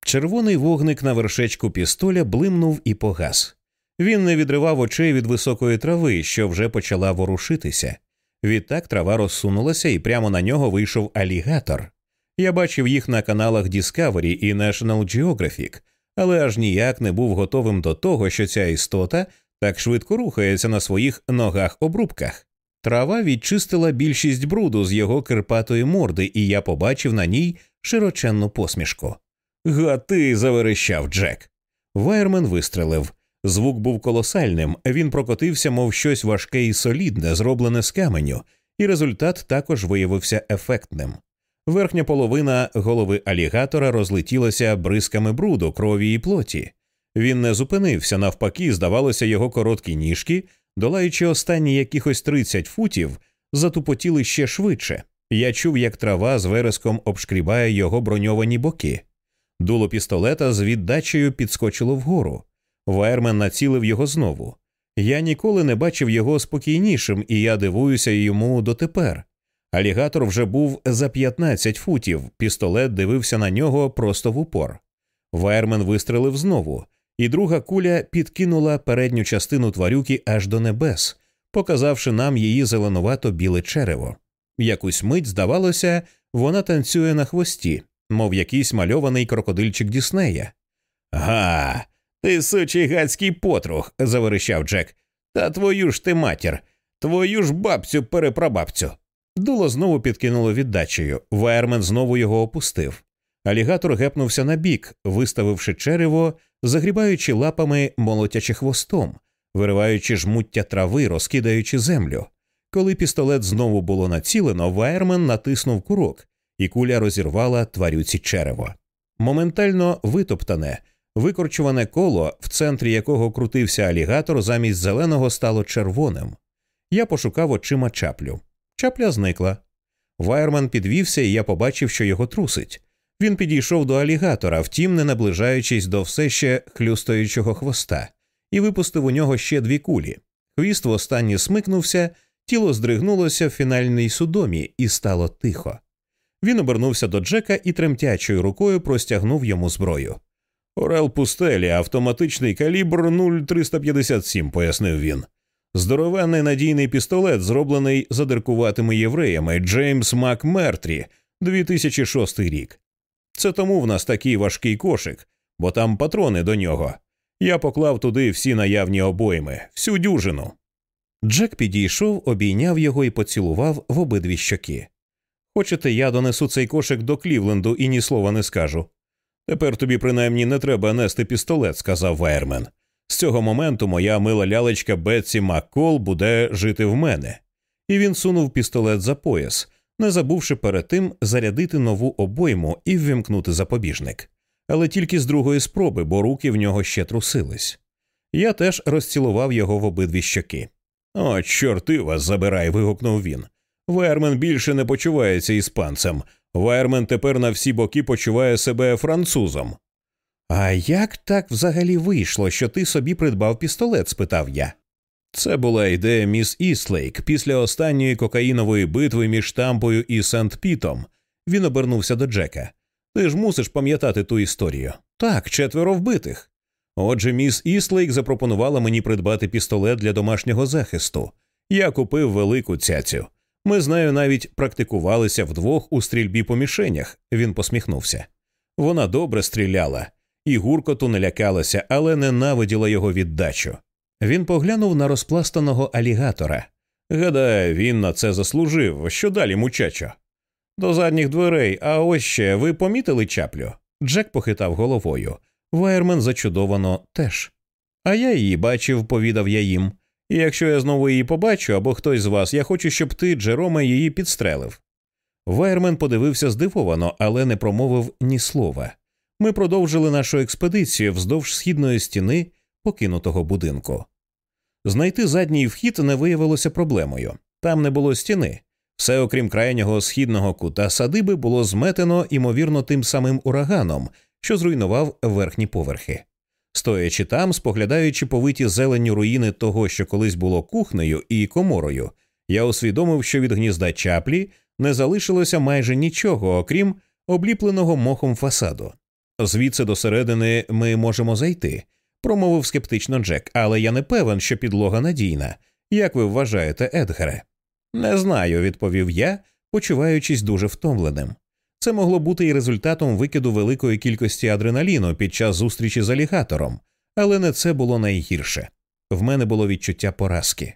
Червоний вогник на вершечку пістоля блимнув і погас. Він не відривав очей від високої трави, що вже почала ворушитися. Відтак трава розсунулася, і прямо на нього вийшов алігатор. Я бачив їх на каналах Discovery і National Geographic, але аж ніяк не був готовим до того, що ця істота так швидко рухається на своїх ногах обрубках. Трава відчистила більшість бруду з його кирпатої морди, і я побачив на ній широченну посмішку. Гати. заверещав Джек. Вайермен вистрелив. Звук був колосальним, він прокотився, мов щось важке і солідне, зроблене з каменю, і результат також виявився ефектним. Верхня половина голови алігатора розлетілася бризками бруду, крові і плоті. Він не зупинився, навпаки, здавалося, його короткі ніжки, долаючи останні якихось 30 футів, затупотіли ще швидше. Я чув, як трава з вереском обшкрібає його броньовані боки. Дуло пістолета з віддачею підскочило вгору. Вайермен націлив його знову. Я ніколи не бачив його спокійнішим, і я дивуюся йому дотепер. Алігатор вже був за 15 футів, пістолет дивився на нього просто в упор. Вайермен вистрелив знову, і друга куля підкинула передню частину тварюки аж до небес, показавши нам її зеленувато біле черево. Якусь мить, здавалося, вона танцює на хвості, мов якийсь мальований крокодильчик Діснея. Га, ти сучий гадський потрух, заверещав Джек. Та твою ж ти матір, твою ж бабцю перепрабабцю. Дуло знову підкинуло віддачею. Вайермен знову його опустив. Алігатор гепнувся на бік, виставивши черево, загрібаючи лапами, молотячи хвостом, вириваючи жмуття трави, розкидаючи землю. Коли пістолет знову було націлено, Вайермен натиснув курок, і куля розірвала тварюці черево. Моментально витоптане, викорчуване коло, в центрі якого крутився алігатор, замість зеленого стало червоним. Я пошукав очима чаплю. Чапля зникла. Вайерман підвівся, і я побачив, що його трусить. Він підійшов до алігатора, втім, не наближаючись до все ще хлюстаючого хвоста, і випустив у нього ще дві кулі. Хвіст востаннє смикнувся, тіло здригнулося в фінальній судомі, і стало тихо. Він обернувся до Джека і тремтячою рукою простягнув йому зброю. Орел пустелі, автоматичний калібр 0,357», – пояснив він. Здоровенний надійний пістолет, зроблений задиркуватими євреями Джеймс МакМертрі, 2006 рік. Це тому в нас такий важкий кошик, бо там патрони до нього. Я поклав туди всі наявні обойми, всю дюжину. Джек підійшов, обійняв його і поцілував в обидві щоки. Хочете, я донесу цей кошик до Клівленду і ні слова не скажу. Тепер тобі принаймні не треба нести пістолет, сказав Вайермен. З цього моменту моя мила лялечка Бетсі Маккол буде жити в мене. І він сунув пістолет за пояс, не забувши перед тим зарядити нову обойму і ввімкнути запобіжник. Але тільки з другої спроби, бо руки в нього ще трусились. Я теж розцілував його в обидві щоки. О, чорти вас забирай. вигукнув він. Вермен більше не почувається іспанцем. Вайермен тепер на всі боки почуває себе французом. А як так взагалі вийшло, що ти собі придбав пістолет? спитав я. Це була ідея міс Іслейк після останньої кокаїнової битви між Тампою і Сент Пітом. Він обернувся до Джека. Ти ж мусиш пам'ятати ту історію. Так, четверо вбитих. Отже, міс Іслейк запропонувала мені придбати пістолет для домашнього захисту. Я купив велику цяцю. Ми з нею навіть практикувалися вдвох у стрільбі по мішенях. Він посміхнувся. Вона добре стріляла, і гуркоту не лякалася, але ненавиділа його віддачу. Він поглянув на розпластаного алігатора. Гадаю, він на це заслужив. Що далі, мучачо? До задніх дверей, а ось ще ви помітили чаплю? Джек похитав головою. Вайермен зачудовано теж. А я її бачив, повідав я їм. І якщо я знову її побачу або хтось з вас, я хочу, щоб ти, Джерома, її підстрелив. Вайермен подивився здивовано, але не промовив ні слова. Ми продовжили нашу експедицію вздовж східної стіни покинутого будинку. Знайти задній вхід не виявилося проблемою. Там не було стіни. Все, окрім крайнього східного кута садиби, було зметено, імовірно, тим самим ураганом, що зруйнував верхні поверхи. Стоячи там, споглядаючи повиті зеленню руїни того, що колись було кухнею і коморою, я усвідомив, що від гнізда чаплі не залишилося майже нічого, окрім обліпленого мохом фасаду. Звідси до середини ми можемо зайти, промовив скептично Джек, але я не певен, що підлога надійна. Як ви вважаєте, Едгаре? Не знаю, відповів я, почуваючись дуже втомленим. Це могло бути і результатом викиду великої кількості адреналіну під час зустрічі з алігатором, але не це було найгірше. В мене було відчуття поразки.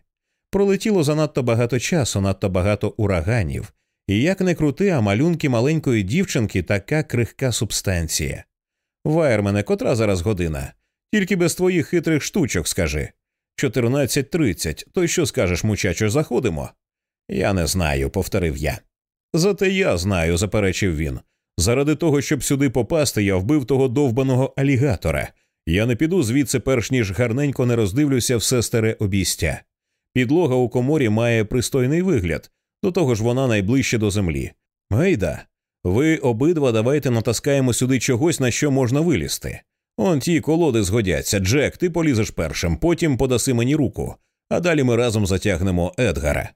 Пролетіло занадто багато часу, надто багато ураганів, і як не крути, а малюнки маленької дівчинки така крихка субстанція. Вайермене, котра зараз година? Тільки без твоїх хитрих штучок, скажи. Чотирнадцять тридцять. То й що скажеш, мучачо, заходимо? Я не знаю, повторив я. Зате я знаю, заперечив він. Заради того, щоб сюди попасти, я вбив того довбаного алігатора. Я не піду звідси, перш ніж гарненько не роздивлюся все старе обійстя. Підлога у коморі має пристойний вигляд, до того ж вона найближче до землі. Гайда, ви обидва давайте натаскаємо сюди чогось, на що можна вилізти. Он ті колоди згодяться. Джек, ти полізеш першим, потім подаси мені руку, а далі ми разом затягнемо Едгара.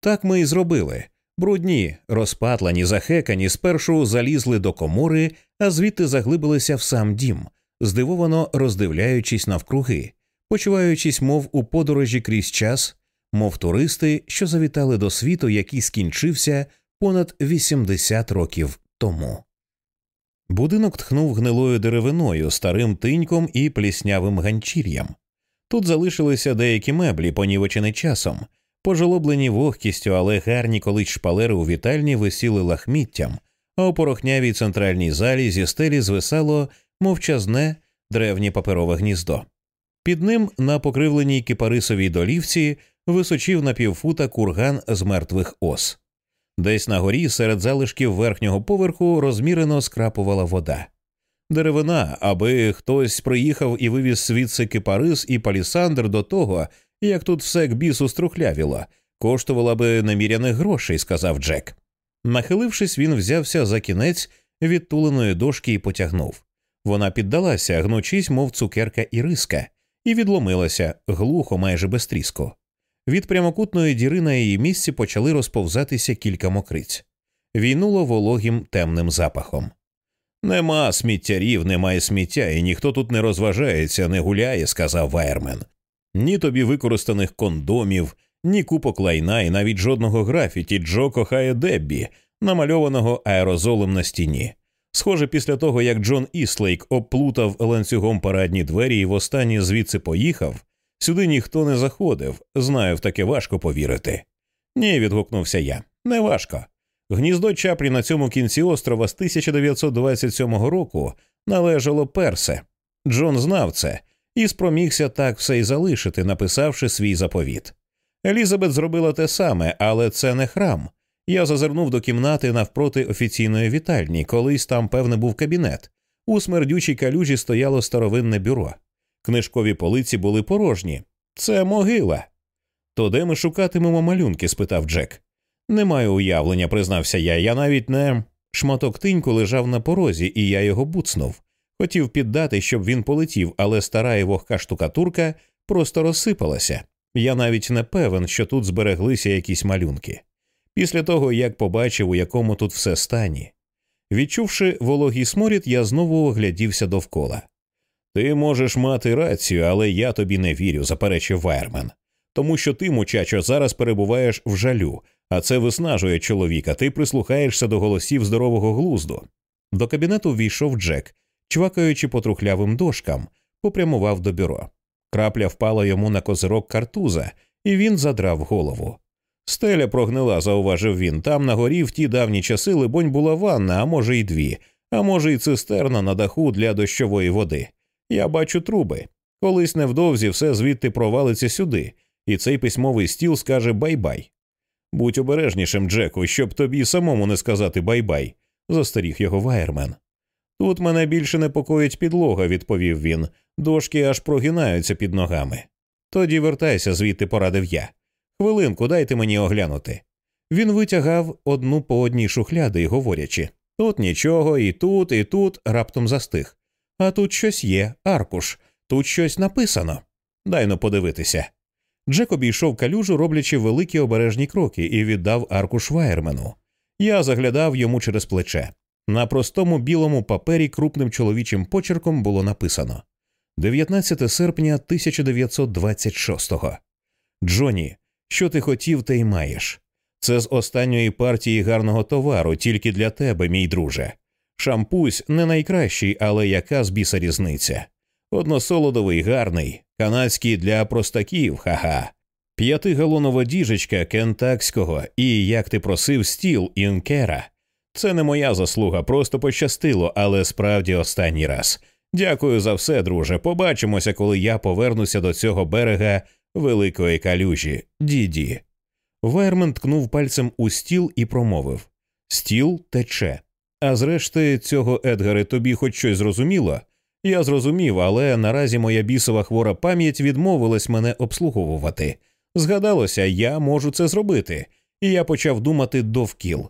Так ми і зробили. Брудні, розпатлані, захекані, спершу залізли до комори, а звідти заглибилися в сам дім, здивовано роздивляючись навкруги, почуваючись, мов у подорожі крізь час, мов туристи, що завітали до світу, який скінчився понад 80 років тому. Будинок тхнув гнилою деревиною, старим тиньком і пліснявим ганчір'ям. Тут залишилися деякі меблі, понівечені часом, пожолоблені вогкістю, але гарні колись шпалери у вітальні висіли лахміттям, а у порохнявій центральній залі зі стелі звисало мовчазне древнє паперове гніздо. Під ним на покривленій кипарисовій долівці височив на півфута курган з мертвих ос. Десь на горі серед залишків верхнього поверху розмірено скрапувала вода. Деревина, аби хтось приїхав і вивіз звідси кипарис і палісандр до того, як тут все к бісу струхлявіло, коштувала би неміряних грошей, сказав Джек. Нахилившись, він взявся за кінець відтуленої дошки і потягнув. Вона піддалася, гнучись, мов цукерка і риска, і відломилася глухо, майже без тріску. Від прямокутної діри на її місці почали розповзатися кілька мокриць. Війнуло вологим темним запахом. Нема сміттярів, немає сміття, і ніхто тут не розважається, не гуляє, сказав Вайермен. Ні тобі використаних кондомів, ні купок лайна, і навіть жодного графіті Джо кохає Деббі, намальованого аерозолем на стіні. Схоже, після того, як Джон Іслейк оплутав ланцюгом парадні двері і востаннє звідси поїхав, сюди ніхто не заходив, знаю, в таке важко повірити. Ні, відгукнувся я. Не важко. Гніздо чаплі на цьому кінці острова з 1927 року належало персе. Джон знав це і спромігся так все й залишити, написавши свій заповіт. Елізабет зробила те саме, але це не храм. Я зазирнув до кімнати навпроти офіційної вітальні, колись там, певне, був кабінет. У смердючій калюжі стояло старовинне бюро. Книжкові полиці були порожні. Це могила. То де ми шукатимемо малюнки? спитав Джек. Не маю уявлення, признався я. Я навіть не. Шматок тиньку лежав на порозі, і я його буцнув. Хотів піддати, щоб він полетів, але стара і вогка штукатурка просто розсипалася. Я навіть не певен, що тут збереглися якісь малюнки. Після того, як побачив, у якому тут все стані. Відчувши вологий сморід, я знову оглядівся довкола. Ти можеш мати рацію, але я тобі не вірю, заперечив Вайермен. Тому що ти, мучачо, зараз перебуваєш в жалю, а це виснажує чоловіка, ти прислухаєшся до голосів здорового глузду. До кабінету війшов Джек, чвакаючи по трухлявим дошкам, попрямував до бюро. Крапля впала йому на козирок картуза, і він задрав голову. Стеля прогнила, зауважив він. Там на горі в ті давні часи, либонь, була ванна, а може, й дві, а може, й цистерна на даху для дощової води. Я бачу труби. Колись невдовзі все звідти провалиться сюди, і цей письмовий стіл скаже bye-bye. Будь обережнішим, Джеку, щоб тобі самому не сказати bye-bye, застеріг його ваєрмен. Тут мене більше непокоїть підлога, відповів він, дошки аж прогинаються під ногами. Тоді вертайся, звідти порадив я. Хвилинку, дайте мені оглянути. Він витягав одну по одній шухляди говорячи тут нічого, і тут, і тут раптом застиг. А тут щось є, аркуш, тут щось написано. Дайно подивитися. Джек обійшов калюжу, роблячи великі обережні кроки, і віддав аркуш Вайермену. Я заглядав йому через плече. На простому білому папері крупним чоловічим почерком було написано 19 серпня 1926-го. Джоні, що ти хотів, те й маєш. Це з останньої партії гарного товару, тільки для тебе, мій друже. Шампусь не найкращий, але яка з біса різниця. Односолодовий, гарний, канадський для простаків, ха-ха. П'ятигалонова діжечка кентакського і, як ти просив, стіл інкера. Це не моя заслуга, просто пощастило, але справді останній раз. Дякую за все, друже. Побачимося, коли я повернуся до цього берега великої калюжі. Діді. Вермен ткнув пальцем у стіл і промовив Стіл тече. А зрешти, цього Едгаре, тобі хоч щось зрозуміло? Я зрозумів, але наразі моя бісова хвора пам'ять відмовилась мене обслуговувати. Згадалося, я можу це зробити, і я почав думати довкіл.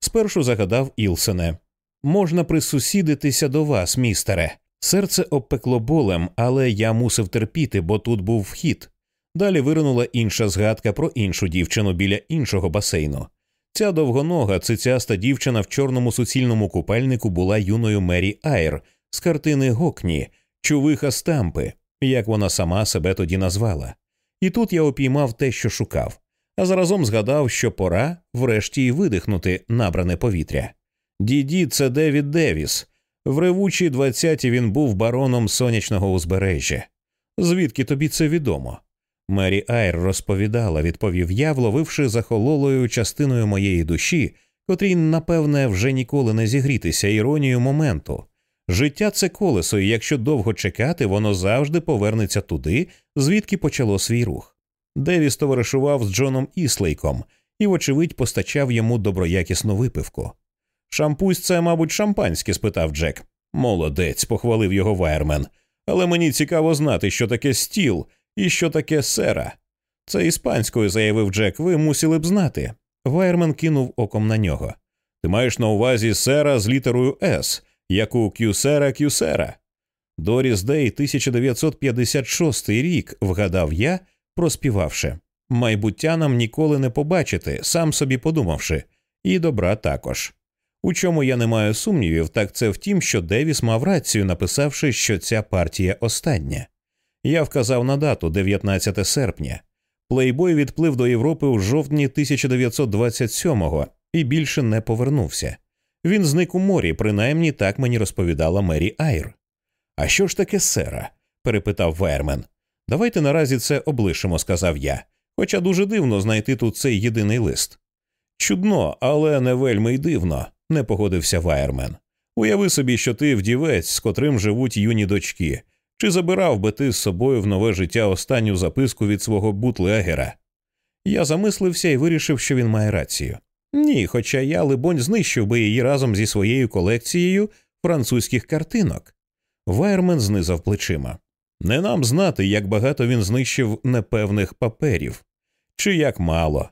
Спершу загадав Ілсене можна присусідитися до вас, містере. Серце обпекло болем, але я мусив терпіти, бо тут був вхід. Далі виринула інша згадка про іншу дівчину біля іншого басейну. Ця довгонога, цицяста дівчина в чорному суцільному купальнику була юною Мері Айр з картини Гокні, чувиха стампи, як вона сама себе тоді назвала. І тут я опіймав те, що шукав, а заразом згадав, що пора врешті й видихнути набране повітря. Діді, це Девід Девіс. В ревучій двадцяті він був бароном сонячного узбережжя. Звідки тобі це відомо? Мері Айр розповідала, відповів я, вловивши захололою частиною моєї душі, котрій, напевне, вже ніколи не зігрітися іронію моменту. Життя це колесо, і якщо довго чекати, воно завжди повернеться туди, звідки почало свій рух. Девіс товаришував з Джоном Іслейком і, вочевидь, постачав йому доброякісну випивку. Шампусь це, мабуть, шампанське? спитав Джек. Молодець, похвалив його Вайермен. Але мені цікаво знати, що таке стіл і що таке сера. Це іспанською, заявив Джек, ви мусили б знати. Вайермен кинув оком на нього. Ти маєш на увазі сера з літерою С, як у Кюсера Кюсера. Доріс Дей, 1956 рік, вгадав я, проспівавши. Майбуття нам ніколи не побачити, сам собі подумавши, і добра також. У чому я не маю сумнівів, так це в тім, що Девіс мав рацію, написавши, що ця партія остання. Я вказав на дату 19 серпня. Плейбой відплив до Європи у жовтні 1927-го і більше не повернувся. Він зник у морі, принаймні так мені розповідала Мері Айр. А що ж таке сера? перепитав Вермен. Давайте наразі це облишимо, сказав я, хоча дуже дивно знайти тут цей єдиний лист. Чудно, але не вельми й дивно, не погодився Вайермен. Уяви собі, що ти вдівець, з котрим живуть юні дочки, чи забирав би ти з собою в нове життя останню записку від свого бутлегера? Я замислився і вирішив, що він має рацію. Ні, хоча я, либонь, знищив би її разом зі своєю колекцією французьких картинок. Вайермен знизав плечима. Не нам знати, як багато він знищив непевних паперів, чи як мало.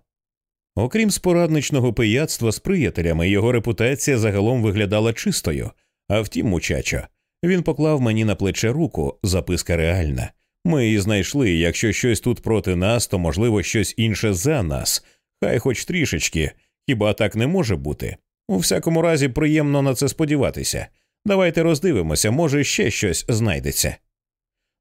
Окрім спорадничного пияцтва з приятелями, його репутація загалом виглядала чистою, а втім, мучачо, він поклав мені на плече руку, записка реальна. Ми її знайшли. Якщо щось тут проти нас, то можливо щось інше за нас, хай хоч трішечки, хіба так не може бути? У всякому разі, приємно на це сподіватися. Давайте роздивимося, може, ще щось знайдеться.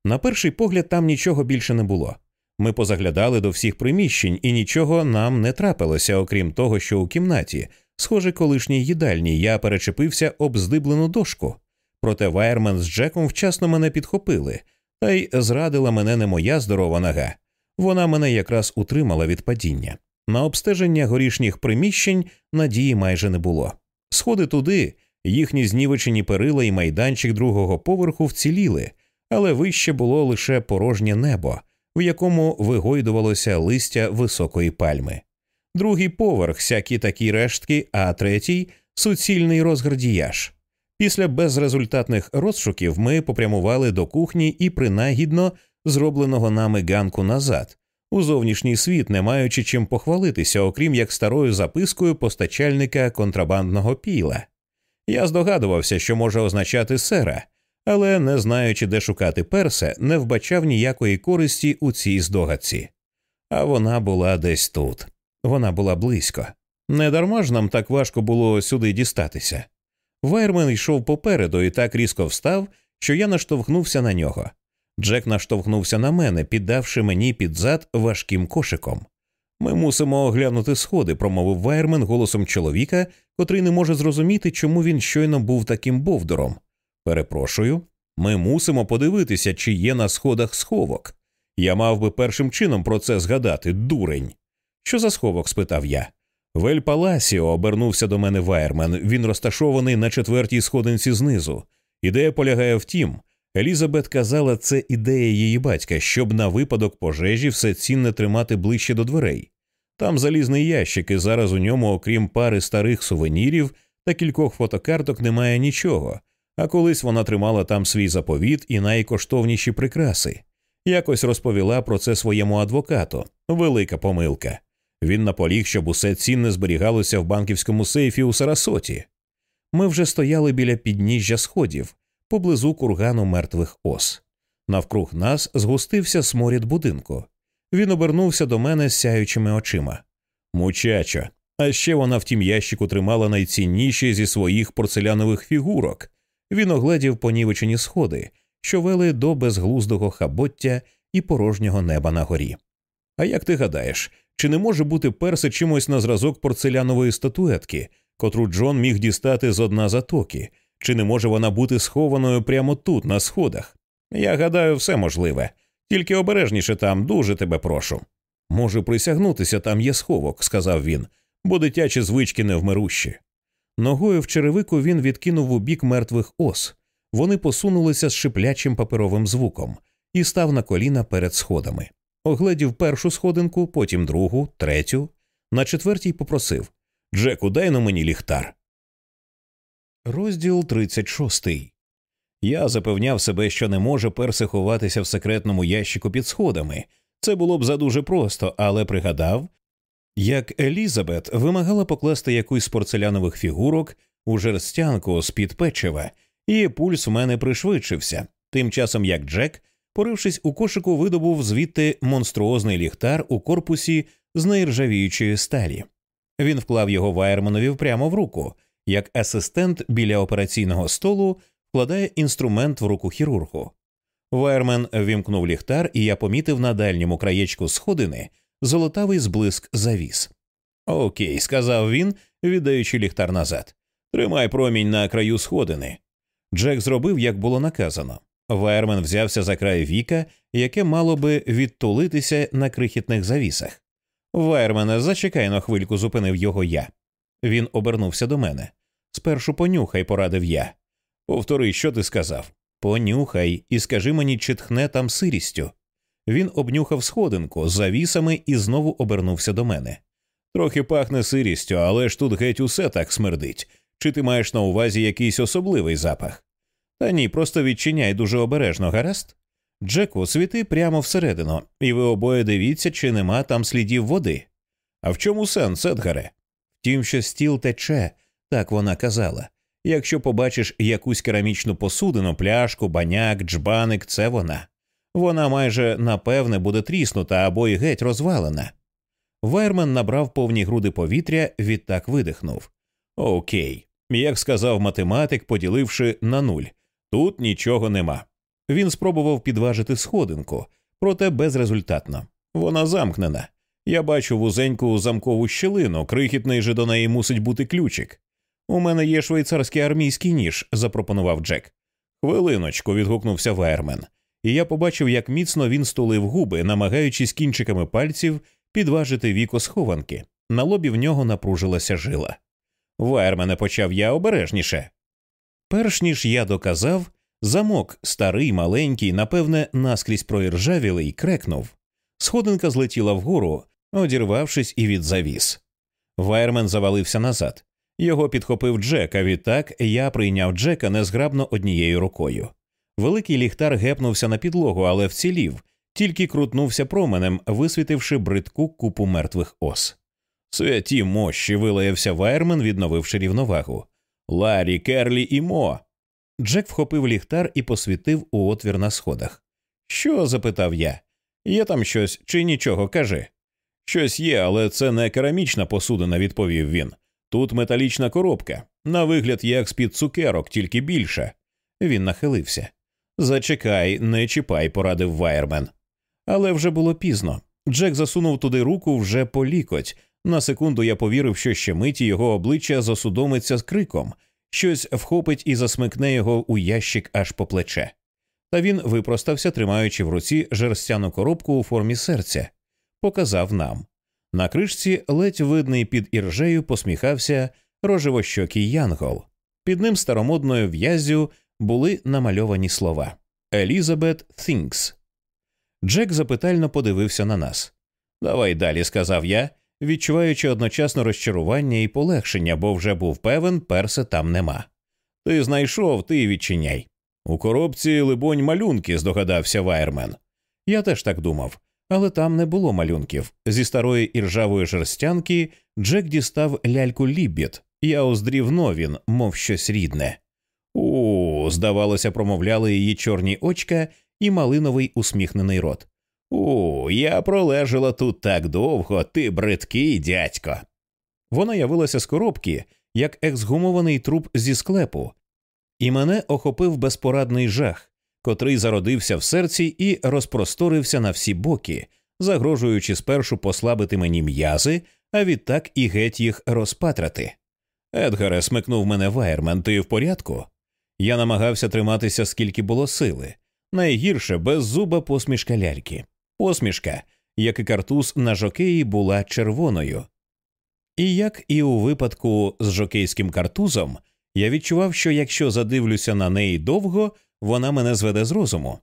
На перший погляд, там нічого більше не було. Ми позаглядали до всіх приміщень, і нічого нам не трапилося, окрім того, що у кімнаті, схоже, колишній їдальні, я перечепився об здиблену дошку. Проте Вайерман з Джеком вчасно мене підхопили, та й зрадила мене не моя здорова нога. Вона мене якраз утримала від падіння. На обстеження горішніх приміщень надії майже не було. Сходи туди, їхні знівечені перила і майданчик другого поверху вціліли, але вище було лише порожнє небо, в якому вигойдувалося листя високої пальми. Другий поверх, всякі такі рештки, а третій суцільний розгардіяж. Після безрезультатних розшуків ми попрямували до кухні і принагідно зробленого нами ганку назад, у зовнішній світ, не маючи чим похвалитися, окрім як старою запискою постачальника контрабандного піла. Я здогадувався, що може означати сера, але, не знаючи, де шукати перса, не вбачав ніякої користі у цій здогадці. А вона була десь тут, вона була близько. Недарма ж нам так важко було сюди дістатися. Вайермен йшов попереду і так різко встав, що я наштовхнувся на нього. Джек наштовхнувся на мене, піддавши мені під зад важким кошиком. Ми мусимо оглянути сходи, промовив Вайермен голосом чоловіка, котрий не може зрозуміти, чому він щойно був таким бовдором. Перепрошую, ми мусимо подивитися, чи є на сходах сховок. Я мав би першим чином про це згадати, дурень. Що за сховок? спитав я. Вель Паласіо обернувся до мене Вайермен. Він розташований на четвертій сходинці знизу. Ідея полягає в тім, Елізабет казала, це ідея її батька, щоб на випадок пожежі все цінне тримати ближче до дверей. Там залізний ящик, і зараз у ньому, окрім пари старих сувенірів та кількох фотокарток, немає нічого. А колись вона тримала там свій заповіт і найкоштовніші прикраси. Якось розповіла про це своєму адвокату. Велика помилка. Він наполіг, щоб усе цінне зберігалося в банківському сейфі у Сарасоті. Ми вже стояли біля підніжжя сходів, поблизу кургану мертвих ос. Навкруг нас згустився сморід будинку. Він обернувся до мене сяючими очима. Мучачо, а ще вона в тім ящику тримала найцінніші зі своїх порцелянових фігурок. Він огледів понівечені сходи, що вели до безглуздого хабоття і порожнього неба на горі. А як ти гадаєш, чи не може бути перси чимось на зразок порцелянової статуетки, котру Джон міг дістати з одна затоки, чи не може вона бути схованою прямо тут, на сходах? Я гадаю, все можливе, тільки обережніше там, дуже тебе прошу. Можу присягнутися, там є сховок, сказав він, бо дитячі звички невмирущі. Ногою в черевику він відкинув у бік мертвих ос. Вони посунулися з шиплячим паперовим звуком і став на коліна перед сходами. Огледів першу сходинку, потім другу, третю. На четвертій попросив Джеку, дай на мені ліхтар. Розділ 36. Я запевняв себе, що не може перси ховатися в секретному ящику під сходами. Це було б задуже просто, але пригадав, як Елізабет вимагала покласти якусь з порцелянових фігурок у жерстянку з під печива, і пульс в мене пришвидшився. Тим часом як Джек, порившись у кошику, видобув звідти монструозний ліхтар у корпусі з нержавіючої сталі. Він вклав його Вайерманові прямо в руку як асистент біля операційного столу вкладає інструмент в руку хірургу. Вайермен вімкнув ліхтар, і я помітив на дальньому краєчку сходини золотавий зблиск завіс. Окей, сказав він, віддаючи ліхтар назад. Тримай промінь на краю сходини. Джек зробив, як було наказано. Вайермен взявся за край віка, яке мало би відтулитися на крихітних завісах. Вайермене, зачекай на хвильку, зупинив його я. Він обернувся до мене. Спершу понюхай, порадив я. Повтори, що ти сказав. Понюхай і скажи мені, чи тхне там сирістю. Він обнюхав сходинку завісами і знову обернувся до мене. Трохи пахне сирістю, але ж тут геть усе так смердить. Чи ти маєш на увазі якийсь особливий запах? Та ні, просто відчиняй дуже обережно, гаразд? Джеку, світи прямо всередину, і ви обоє дивіться, чи нема там слідів води. А в чому сенс, Едгаре? Втім, що стіл тече, так вона казала. Якщо побачиш якусь керамічну посудину, пляшку, баняк, джбаник, це вона. Вона майже напевне буде тріснута або й геть розвалена. Вайерман набрав повні груди повітря, відтак видихнув. Окей, як сказав математик, поділивши на нуль, тут нічого нема. Він спробував підважити сходинку, проте безрезультатно. Вона замкнена. Я бачу вузеньку замкову щілину, крихітний же до неї мусить бути ключик. У мене є швейцарський армійський ніж, запропонував Джек. Хвилиночку, відгукнувся Вайермен, і я побачив, як міцно він стулив губи, намагаючись кінчиками пальців підважити віко схованки. На лобі в нього напружилася жила. Вайермене почав я обережніше. Перш ніж я доказав, замок, старий, маленький, напевне, наскрізь проіржавілий, крекнув. Сходинка злетіла вгору, одірвавшись і від завіс. Вайермен завалився назад. Його підхопив Джек, а відтак я прийняв Джека незграбно однією рукою. Великий ліхтар гепнувся на підлогу, але вцілів, тільки крутнувся променем, висвітивши бридку купу мертвих ос. Святі мощі, вилаявся Вайермен, відновивши рівновагу. Ларі, Керлі і Мо. Джек вхопив ліхтар і посвітив у отвір на сходах. Що? запитав я. Є там щось чи нічого, кажи. Щось є, але це не керамічна посудина, відповів він. Тут металічна коробка, на вигляд, як з під цукерок, тільки більша. Він нахилився. Зачекай, не чіпай, порадив Вайермен. Але вже було пізно. Джек засунув туди руку вже по лікоть. На секунду я повірив, що ще миті його обличчя засудомиться з криком, щось вхопить і засмикне його у ящик аж по плече. Та він випростався, тримаючи в руці жерстяну коробку у формі серця, показав нам. На кришці ледь видний під іржею посміхався рожевощокий янгол. Під ним старомодною в'язю були намальовані слова Елізабет thinks. Джек запитально подивився на нас. Давай далі, сказав я, відчуваючи одночасно розчарування і полегшення, бо вже був певен, перса там нема. Ти знайшов, ти відчиняй. У коробці, либонь, малюнки, здогадався Вайермен. Я теж так думав, але там не було малюнків. Зі старої іржавої жерстянки Джек дістав ляльку Ліббіт. Я оздрів новін, мов щось рідне. У, здавалося, промовляли її чорні очка і малиновий усміхнений рот. У, я пролежала тут так довго, ти бридкий дядько. Вона явилася з коробки, як ексгумований труп зі склепу, і мене охопив безпорадний жах, котрий зародився в серці і розпросторився на всі боки, загрожуючи спершу послабити мені м'язи, а відтак і геть їх розпатрати. Едгаре, смикнув мене Вайермен, ти в порядку? Я намагався триматися, скільки було сили. Найгірше беззуба посмішка ляльки. Посмішка, як і картуз на жокеї, була червоною. І як і у випадку з жокейським картузом, я відчував, що якщо задивлюся на неї довго, вона мене зведе з розуму.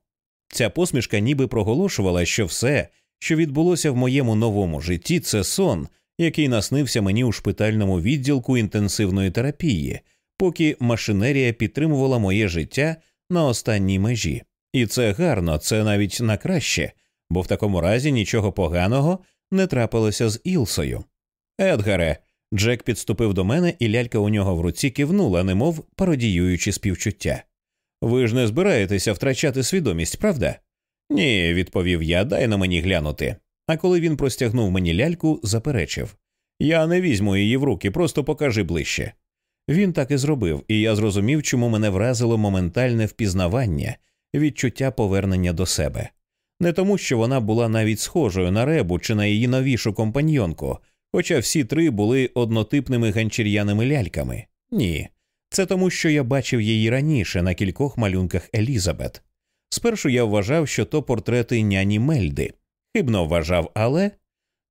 Ця посмішка ніби проголошувала, що все, що відбулося в моєму новому житті, це сон, який наснився мені у шпитальному відділку інтенсивної терапії, поки машинерія підтримувала моє життя на останній межі. І це гарно, це навіть на краще, бо в такому разі нічого поганого не трапилося з Ілсою. Едгаре, Джек підступив до мене, і лялька у нього в руці кивнула, немов пародіюючи співчуття. Ви ж не збираєтеся втрачати свідомість, правда? Ні, відповів я, дай на мені глянути. А коли він простягнув мені ляльку, заперечив Я не візьму її в руки, просто покажи ближче. Він так і зробив, і я зрозумів, чому мене вразило моментальне впізнавання, відчуття повернення до себе. Не тому, що вона була навіть схожою на ребу чи на її новішу компаньйонку, хоча всі три були однотипними ганчір'яними ляльками. Ні. Це тому, що я бачив її раніше на кількох малюнках Елізабет. Спершу я вважав, що то портрети няні Мельди. Хибно вважав, але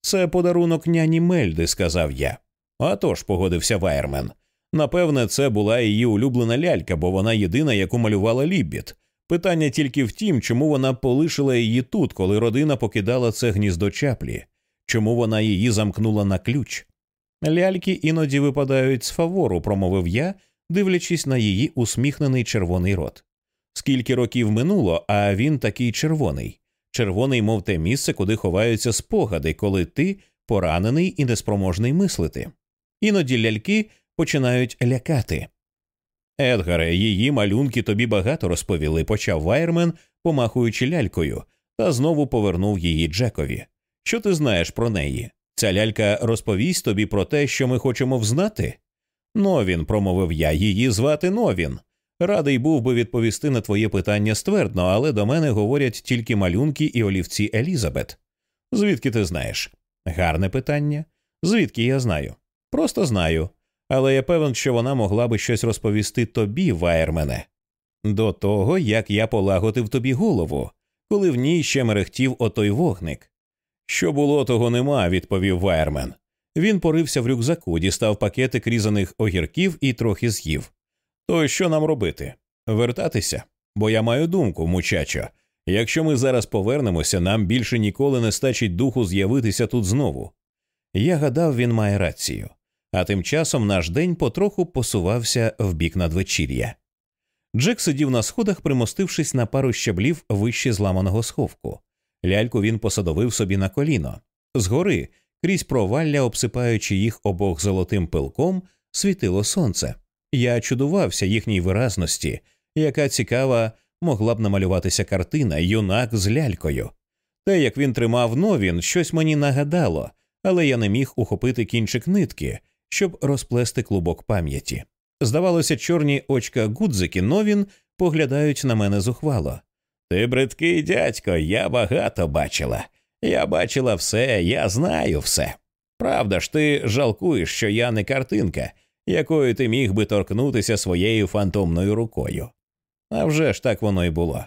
це подарунок няні Мельди, сказав я. «А тож», – погодився Вайермен. Напевне, це була її улюблена лялька, бо вона єдина, яку малювала Ліббіт. Питання тільки в тім, чому вона полишила її тут, коли родина покидала це гніздо чаплі, чому вона її замкнула на ключ. Ляльки іноді випадають з фавору, промовив я, дивлячись на її усміхнений червоний рот. Скільки років минуло, а він такий червоний, червоний, мов те місце, куди ховаються спогади, коли ти поранений і неспроможний мислити. Іноді ляльки починають лякати. Едгаре, її малюнки тобі багато розповіли, почав Вайермен, помахуючи лялькою, та знову повернув її Джекові. Що ти знаєш про неї? Ця лялька розповість тобі про те, що ми хочемо взнати? Новін, промовив я, її звати Новін. Радий був би відповісти на твоє питання ствердно, але до мене говорять тільки малюнки і олівці Елізабет. Звідки ти знаєш? Гарне питання. Звідки я знаю? Просто знаю. Але я певен, що вона могла би щось розповісти тобі, Вайермене. До того, як я полагодив тобі голову, коли в ній ще мерехтів отой вогник. Що було, того нема, відповів Вайермен. Він порився в рюкзаку, дістав пакетик різаних огірків і трохи з'їв. То що нам робити? Вертатися? Бо я маю думку, мучачо. Якщо ми зараз повернемося, нам більше ніколи не стачить духу з'явитися тут знову. Я гадав, він має рацію, а тим часом наш день потроху посувався в бік надвечір'я. Джек сидів на сходах, примостившись на пару щаблів вище зламаного сховку. Ляльку він посадовив собі на коліно. Згори, крізь провалля, обсипаючи їх обох золотим пилком, світило сонце. Я чудувався їхній виразності, яка цікава могла б намалюватися картина юнак з лялькою. Те, як він тримав новін, щось мені нагадало, але я не міг ухопити кінчик нитки, щоб розплести клубок пам'яті. Здавалося, чорні очка гудзики новін поглядають на мене зухвало. Ти бридкий дядько, я багато бачила. Я бачила все, я знаю все. Правда ж, ти жалкуєш, що я не картинка, якою ти міг би торкнутися своєю фантомною рукою. А вже ж так воно й було.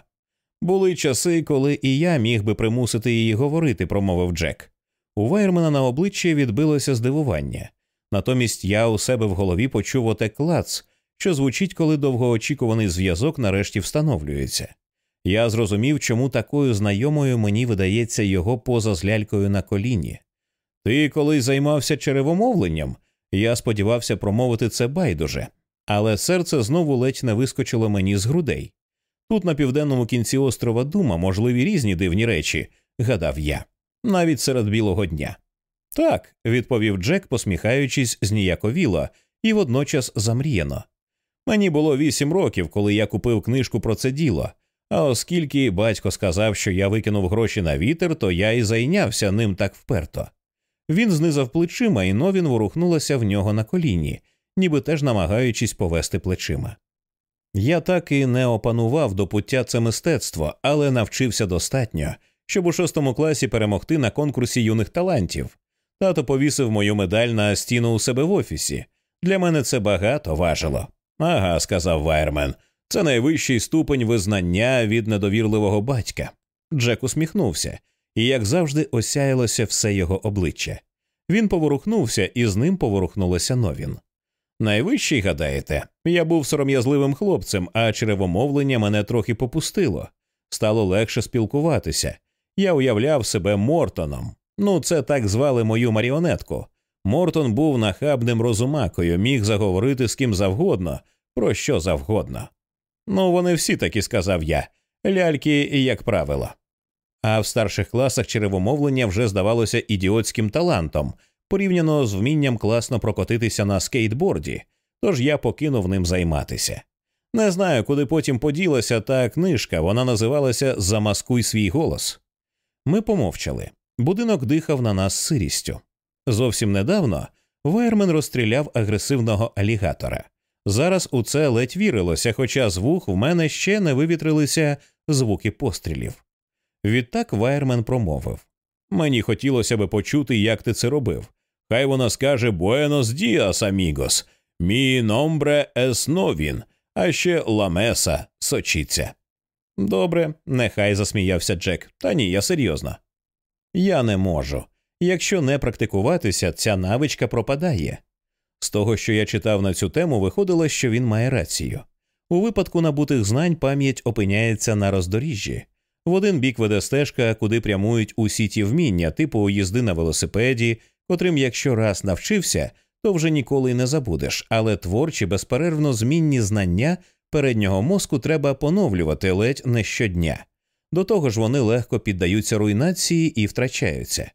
Були часи, коли і я міг би примусити її говорити, промовив Джек. У Вайермена на обличчі відбилося здивування. Натомість я у себе в голові почув оте клац, що звучить, коли довгоочікуваний зв'язок нарешті встановлюється. Я зрозумів, чому такою знайомою мені видається його поза з лялькою на коліні. Ти колись займався черевомовленням? Я сподівався промовити це байдуже, але серце знову ледь не вискочило мені з грудей. Тут, на південному кінці острова Дума, можливі різні дивні речі, гадав я, навіть серед білого дня. Так, відповів Джек, посміхаючись зніяковіло і водночас замріяно. Мені було вісім років, коли я купив книжку про це діло, а оскільки батько сказав, що я викинув гроші на вітер, то я і зайнявся ним так вперто. Він знизав плечима, і Новін ворухнулася в нього на коліні, ніби теж намагаючись повести плечима. Я так і не опанував до пуття це мистецтво, але навчився достатньо, щоб у шостому класі перемогти на конкурсі юних талантів. Тато повісив мою медаль на стіну у себе в офісі. Для мене це багато важило. Ага, сказав Вайермен. Це найвищий ступень визнання від недовірливого батька. Джек усміхнувся, і, як завжди, осяялося все його обличчя. Він поворухнувся, і з ним поворухнулося Новін. Найвищий, гадаєте, я був сором'язливим хлопцем, а черевомовлення мене трохи попустило. Стало легше спілкуватися. Я уявляв себе Мортоном. Ну, це так звали мою маріонетку. Мортон був нахабним розумакою, міг заговорити з ким завгодно, про що завгодно. Ну, вони всі такі сказав я, ляльки, як правило. А в старших класах черевомовлення вже здавалося ідіотським талантом, порівняно з вмінням класно прокотитися на скейтборді, тож я покинув ним займатися. Не знаю, куди потім поділася та книжка, вона називалася Замаскуй свій голос. Ми помовчали. Будинок дихав на нас сирістю. Зовсім недавно Вайермен розстріляв агресивного алігатора. Зараз у це ледь вірилося, хоча з вух в мене ще не вивітрилися звуки пострілів. Відтак Вайермен промовив Мені хотілося би почути, як ти це робив. Хай вона скаже Buenos días, amigos, mi nombre es Новін, а ще la mesa сочиться. Добре, нехай засміявся Джек. Та ні, я серйозно. Я не можу. Якщо не практикуватися, ця навичка пропадає. З того, що я читав на цю тему, виходило, що він має рацію. У випадку набутих знань пам'ять опиняється на роздоріжжі. В один бік веде стежка, куди прямують усі ті вміння, типу їзди на велосипеді, котрим, якщо раз навчився, то вже ніколи й не забудеш, але творчі, безперервно змінні знання переднього мозку треба поновлювати ледь не щодня. До того ж, вони легко піддаються руйнації і втрачаються.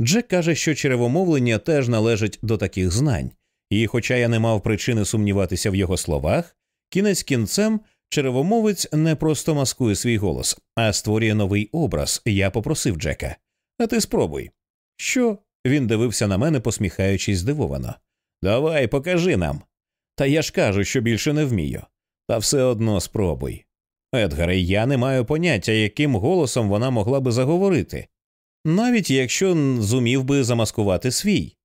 Джек каже, що черевомовлення теж належить до таких знань, і, хоча я не мав причини сумніватися в його словах, кінець кінцем черевомовець не просто маскує свій голос, а створює новий образ. Я попросив Джека. А ти спробуй. Що? Він дивився на мене, посміхаючись здивовано. Давай, покажи нам. Та я ж кажу, що більше не вмію. Та все одно спробуй. Едгаре, я не маю поняття, яким голосом вона могла би заговорити, навіть якщо зумів би замаскувати свій.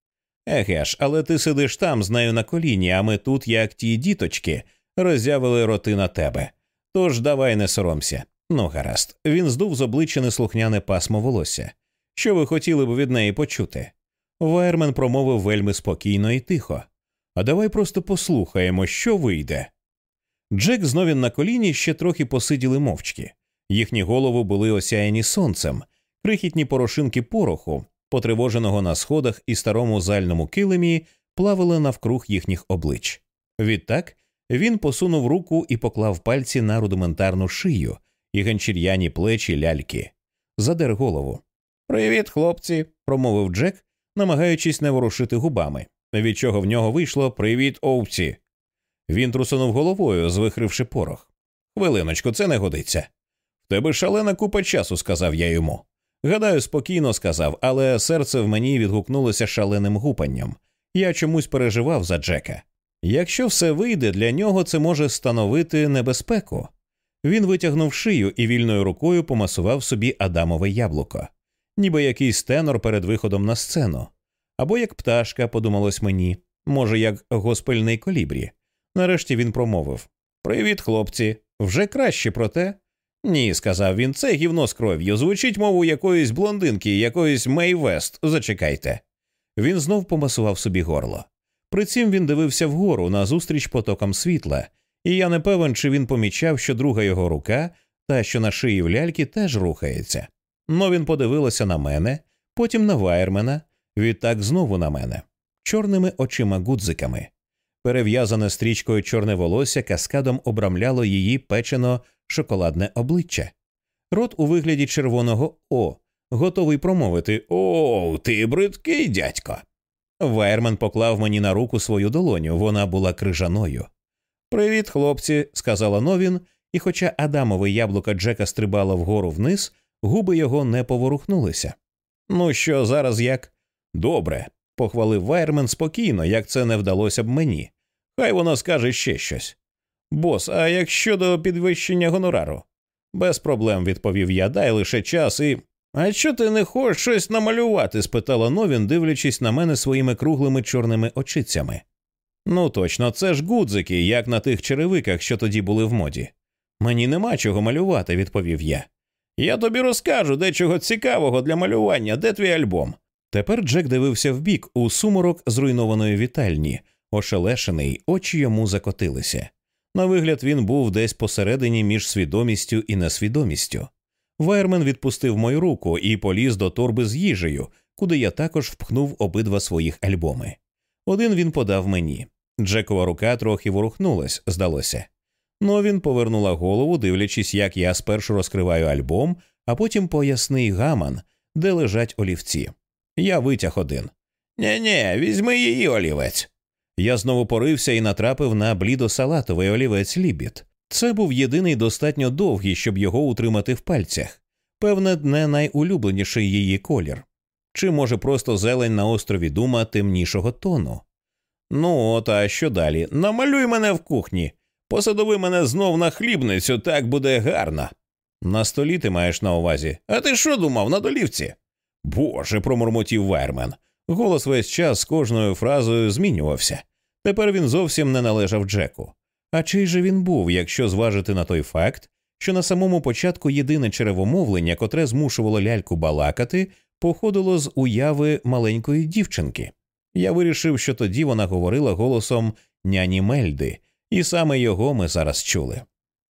Еге ж, але ти сидиш там з нею на коліні, а ми тут, як ті діточки, роззявили роти на тебе. Тож давай не соромся. Ну, гаразд, він здув з обличчя неслухняне пасмо волосся. Що ви хотіли б від неї почути? Вайермен промовив вельми спокійно і тихо. А давай просто послухаємо, що вийде. Джек знову на коліні ще трохи посиділи мовчки. Їхні голови були осяяні сонцем, крихітні порошинки пороху, потривоженого на сходах і старому зальному килимі, плавали навкруг їхніх облич. Відтак він посунув руку і поклав пальці на рудиментарну шию і ганчір'яні плечі ляльки, задер голову. Привіт, хлопці, промовив Джек, намагаючись не ворушити губами, від чого в нього вийшло Привіт, овці. Він трусунув головою, звихривши порох. Хвилиночку, це не годиться. В тебе шалена купа часу, сказав я йому. Гадаю, спокійно сказав, але серце в мені відгукнулося шаленим гупанням. Я чомусь переживав за Джека. Якщо все вийде, для нього це може становити небезпеку. Він витягнув шию і вільною рукою помасував собі Адамове яблуко, ніби якийсь тенор перед виходом на сцену. Або як пташка, подумалось мені, може, як госпельний колібрі. Нарешті він промовив Привіт, хлопці. Вже краще, проте Ні, сказав він, це гівно з кров'ю. Звучить мову якоїсь блондинки, якоїсь Мей Вест. Зачекайте. Він знов помасував собі горло. При цім він дивився вгору назустріч потокам світла, і я не певен, чи він помічав, що друга його рука, та що на шиї в ляльки, теж рухається. Но він подивилася на мене, потім на Вайермена, відтак знову на мене, чорними очима гудзиками. Перев'язане стрічкою чорне волосся каскадом обрамляло її печено шоколадне обличчя. Рот у вигляді червоного О, готовий промовити О, ти бридкий дядько. Вайермен поклав мені на руку свою долоню, вона була крижаною. Привіт, хлопці, сказала Новін, і, хоча Адамове яблуко Джека стрибало вгору вниз, губи його не поворухнулися. Ну що, зараз як? Добре, похвалив Вайермен спокійно, як це не вдалося б мені. Хай воно скаже ще щось. Бос, а як щодо підвищення гонорару? Без проблем, відповів я, дай лише час і. А що ти не хочеш щось намалювати? спитала Новін, дивлячись на мене своїми круглими чорними очицями. Ну точно, це ж гудзики, як на тих черевиках, що тоді були в моді. Мені нема чого малювати, відповів я. Я тобі розкажу дечого цікавого для малювання, де твій альбом. Тепер Джек дивився вбік у суморок зруйнованої вітальні, ошелешений, очі йому закотилися. На вигляд, він був десь посередині між свідомістю і несвідомістю. Вайермен відпустив мою руку і поліз до торби з їжею, куди я також впхнув обидва своїх альбоми. Один він подав мені. Джекова рука трохи ворухнулась, здалося. Но він повернула голову, дивлячись, як я спершу розкриваю альбом, а потім поясний гаман, де лежать олівці. Я витяг один. Нє нє візьми її олівець. Я знову порився і натрапив на блідо-салатовий олівець лібіт. Це був єдиний достатньо довгий, щоб його утримати в пальцях. Певне, не найулюбленіший її колір. Чи може просто зелень на острові Дума темнішого тону? Ну, от а що далі? Намалюй мене в кухні. Посадови мене знов на хлібницю, так буде гарно. На столі ти маєш на увазі. А ти що думав на долівці? Боже, промурмотів Вайермен. Голос весь час з кожною фразою змінювався. Тепер він зовсім не належав Джеку. А чий же він був, якщо зважити на той факт, що на самому початку єдине черевомовлення, котре змушувало ляльку балакати, походило з уяви маленької дівчинки. Я вирішив, що тоді вона говорила голосом няні Мельди, і саме його ми зараз чули.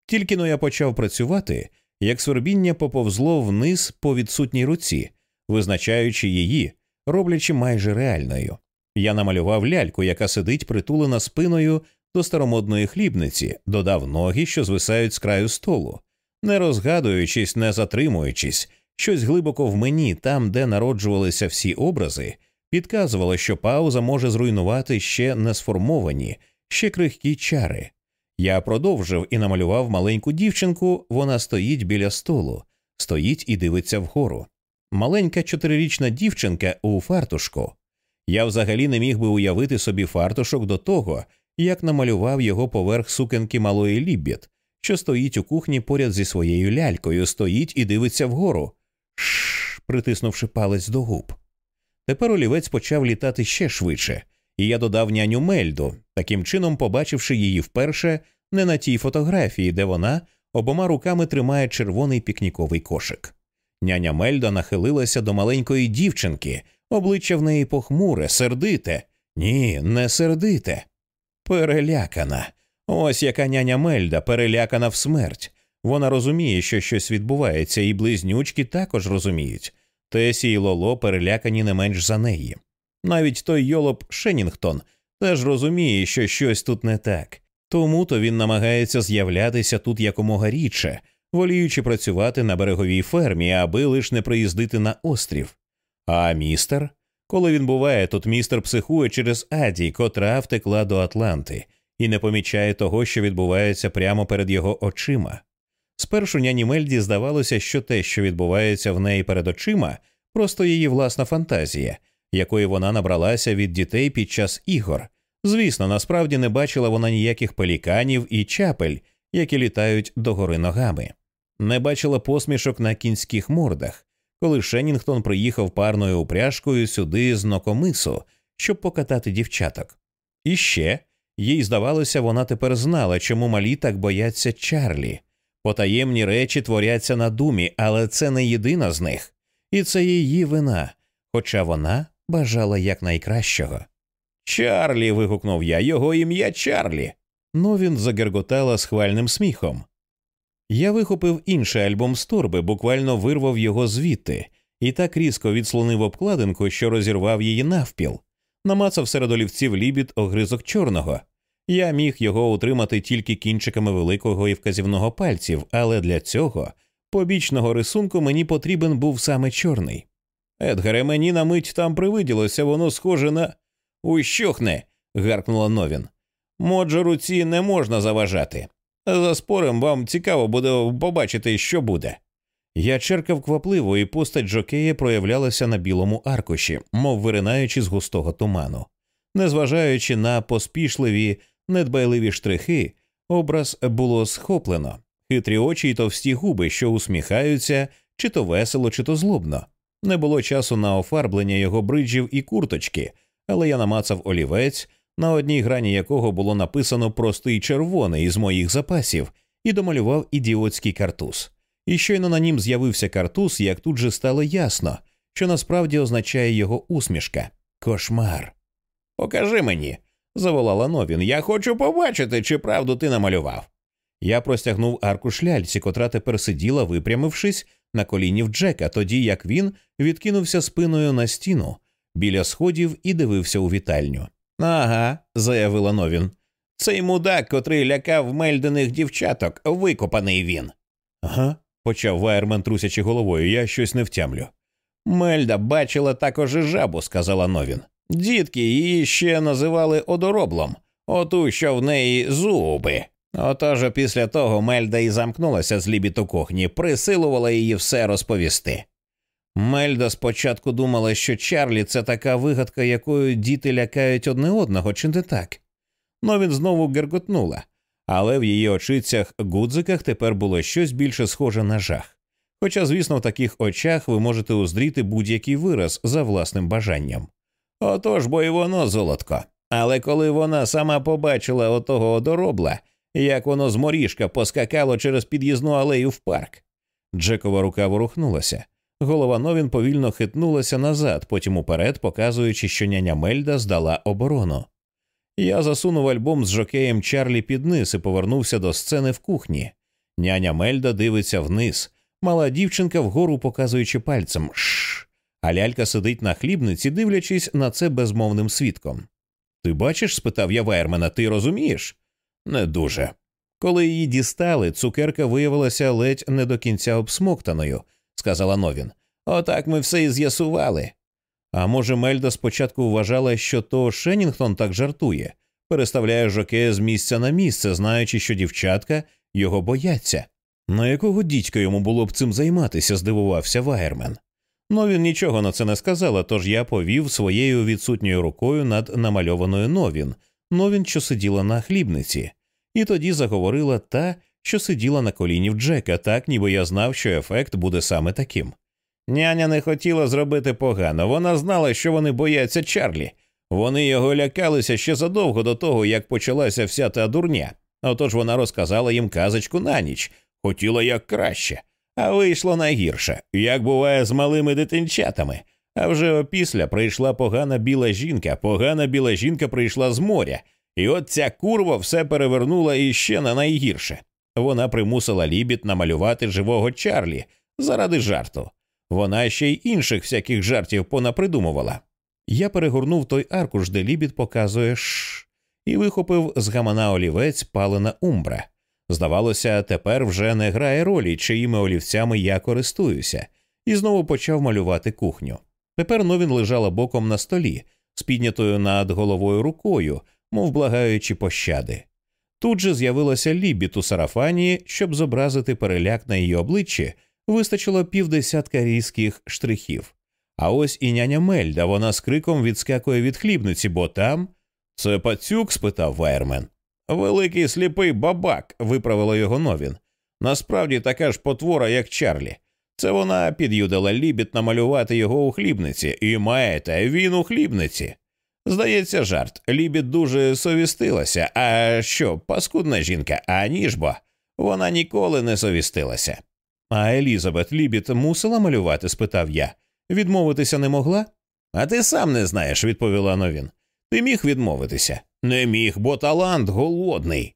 Тільки но я почав працювати, як свербіння поповзло вниз по відсутній руці, визначаючи її, роблячи майже реальною. Я намалював ляльку, яка сидить притулена спиною до старомодної хлібниці, додав ноги, що звисають з краю столу, не розгадуючись, не затримуючись, щось глибоко в мені, там, де народжувалися всі образи, підказувало, що пауза може зруйнувати ще не сформовані, ще крихкі чари. Я продовжив і намалював маленьку дівчинку, вона стоїть біля столу, стоїть і дивиться вгору. Маленька чотирирічна дівчинка у фартушку. Я взагалі не міг би уявити собі фартушок до того, як намалював його поверх сукенки малої Ліббіт, що стоїть у кухні поряд зі своєю лялькою, стоїть і дивиться вгору, Шш, притиснувши палець до губ. Тепер олівець почав літати ще швидше, і я додав няню Мельду, таким чином побачивши її вперше не на тій фотографії, де вона обома руками тримає червоний пікніковий кошик. Няня Мельда нахилилася до маленької дівчинки, обличчя в неї похмуре, сердите. Ні, не сердите. Перелякана. Ось яка няня Мельда, перелякана в смерть. Вона розуміє, що щось відбувається, і близнючки також розуміють. Тесі і Лоло перелякані не менш за неї. Навіть той йолоп Шенінгтон теж розуміє, що щось тут не так, тому то він намагається з'являтися тут якомога рідше, воліючи працювати на береговій фермі, аби лиш не приїздити на острів. А містер? Коли він буває, тут містер психує через Аді, котра втекла до Атланти, і не помічає того, що відбувається прямо перед його очима. Спершу няні Мельді здавалося, що те, що відбувається в неї перед очима, просто її власна фантазія, якої вона набралася від дітей під час ігор. Звісно, насправді не бачила вона ніяких пеліканів і чапель, які літають догори ногами, не бачила посмішок на кінських мордах, коли Шенінгтон приїхав парною упряжкою сюди з нокомису, щоб покатати дівчаток. І ще їй здавалося, вона тепер знала, чому малі так бояться Чарлі. Потаємні речі творяться на думі, але це не єдина з них, і це її вина, хоча вона бажала якнайкращого. Чарлі. вигукнув я, його ім'я Чарлі. Ну він загерготала схвальним сміхом. Я вихопив інший альбом з торби, буквально вирвав його звідти, і так різко відслонив обкладинку, що розірвав її навпіл. Намацав серед олівців лібід огризок чорного. Я міг його утримати тільки кінчиками великого і вказівного пальців, але для цього побічного рисунку мені потрібен був саме чорний. Едгаре, мені на мить там привиділося, воно схоже на. Ущухне. гаркнула Новін. Моджо руці не можна заважати. За спором вам цікаво буде побачити, що буде. Я черкав квапливо, і постать Жокея проявлялася на білому аркуші, мов виринаючи з густого туману. Незважаючи на поспішливі, недбайливі штрихи, образ було схоплено, хитрі очі й товсті губи, що усміхаються, чи то весело, чи то злобно. Не було часу на офарблення його бриджів і курточки, але я намацав олівець, на одній грані якого було написано простий червоний із моїх запасів, і домалював ідіотський картуз. І щойно на нім з'явився картуз, як тут же стало ясно, що насправді означає його усмішка кошмар. Покажи мені, заволала Новін. Я хочу побачити, чи правду ти намалював. Я простягнув аркуш ляльці, котра тепер сиділа, випрямившись на коліні в Джека, тоді як він відкинувся спиною на стіну біля сходів і дивився у вітальню. Ага, заявила Новін. Цей мудак, котрий лякав мельдених дівчаток, викопаний він. Ага, почав Вайермен, трусячи головою, я щось не втямлю. Мельда бачила також і жабу, сказала Новін. Дітки її ще називали одороблом, оту, що в неї зуби. Отож після того Мельда і замкнулася з лібіту кухні, присилувала її все розповісти. Мельда спочатку думала, що Чарлі це така вигадка, якою діти лякають одне одного, чи не так? Но він знову герготнула, але в її очицях гудзиках тепер було щось більше схоже на жах. Хоча, звісно, в таких очах ви можете уздріти будь-який вираз за власним бажанням. Отож, бо й воно золотко. Але коли вона сама побачила отого одоробла, як воно з моріжка поскакало через під'їзну алею в парк, Джекова рука ворухнулася. Голова Новін повільно хитнулася назад, потім уперед, показуючи, що няня Мельда здала оборону. Я засунув альбом з жокеєм Чарлі під низ і повернувся до сцени в кухні. Няня Мельда дивиться вниз, мала дівчинка вгору показуючи пальцем Шш. А лялька сидить на хлібниці, дивлячись на це безмовним свідком. Ти бачиш? спитав я Вайермена, ти розумієш? Не дуже. Коли її дістали, цукерка виявилася ледь не до кінця обсмоктаною, сказала Новін. Отак ми все і з'ясували. А може, Мельда спочатку вважала, що то Шеннінгтон так жартує, переставляє жокея з місця на місце, знаючи, що дівчатка його бояться. На якого дідька йому було б цим займатися, здивувався Вайермен. Но він нічого на це не сказала, тож я повів своєю відсутньою рукою над намальованою Новін, Новін, що сиділа на хлібниці, і тоді заговорила та, що сиділа на коліні в Джека, так ніби я знав, що ефект буде саме таким. Няня не хотіла зробити погано, вона знала, що вони бояться Чарлі. Вони його лякалися ще задовго до того, як почалася вся та дурня. Отож вона розказала їм казочку на ніч, хотіла як краще, а вийшло найгірше, як буває з малими дитинчатами. А вже опісля прийшла погана біла жінка, погана біла жінка прийшла з моря, і от ця курва все перевернула іще на найгірше. Вона примусила лібіт намалювати живого Чарлі заради жарту. Вона ще й інших всяких жартів понапридумувала. Я перегорнув той аркуш, де лібід показує «Шш», і вихопив з гамана олівець палена умбра. Здавалося, тепер вже не грає ролі, чиїми олівцями я користуюся, і знову почав малювати кухню. Тепер новін лежала боком на столі, з піднятою над головою рукою, мов благаючи пощади. Тут же з'явилася лібіт у сарафані, щоб зобразити переляк на її обличчі, вистачило півдесятка різких штрихів. А ось і няня Мельда, вона з криком відскакує від хлібниці, бо там. Це пацюк? спитав Вайермен. Великий сліпий бабак, виправило його Новін. Насправді така ж потвора, як Чарлі. Це вона під'юдила Лібіт намалювати його у хлібниці, і маєте, він у хлібниці. Здається, жарт. Лібіт дуже совістилася. А що, паскудна жінка, ані ж бо. Вона ніколи не совістилася. А Елізабет Лібіт мусила малювати? спитав я. Відмовитися не могла? А ти сам не знаєш, відповіла Новін. Ти міг відмовитися? Не міг, бо талант голодний.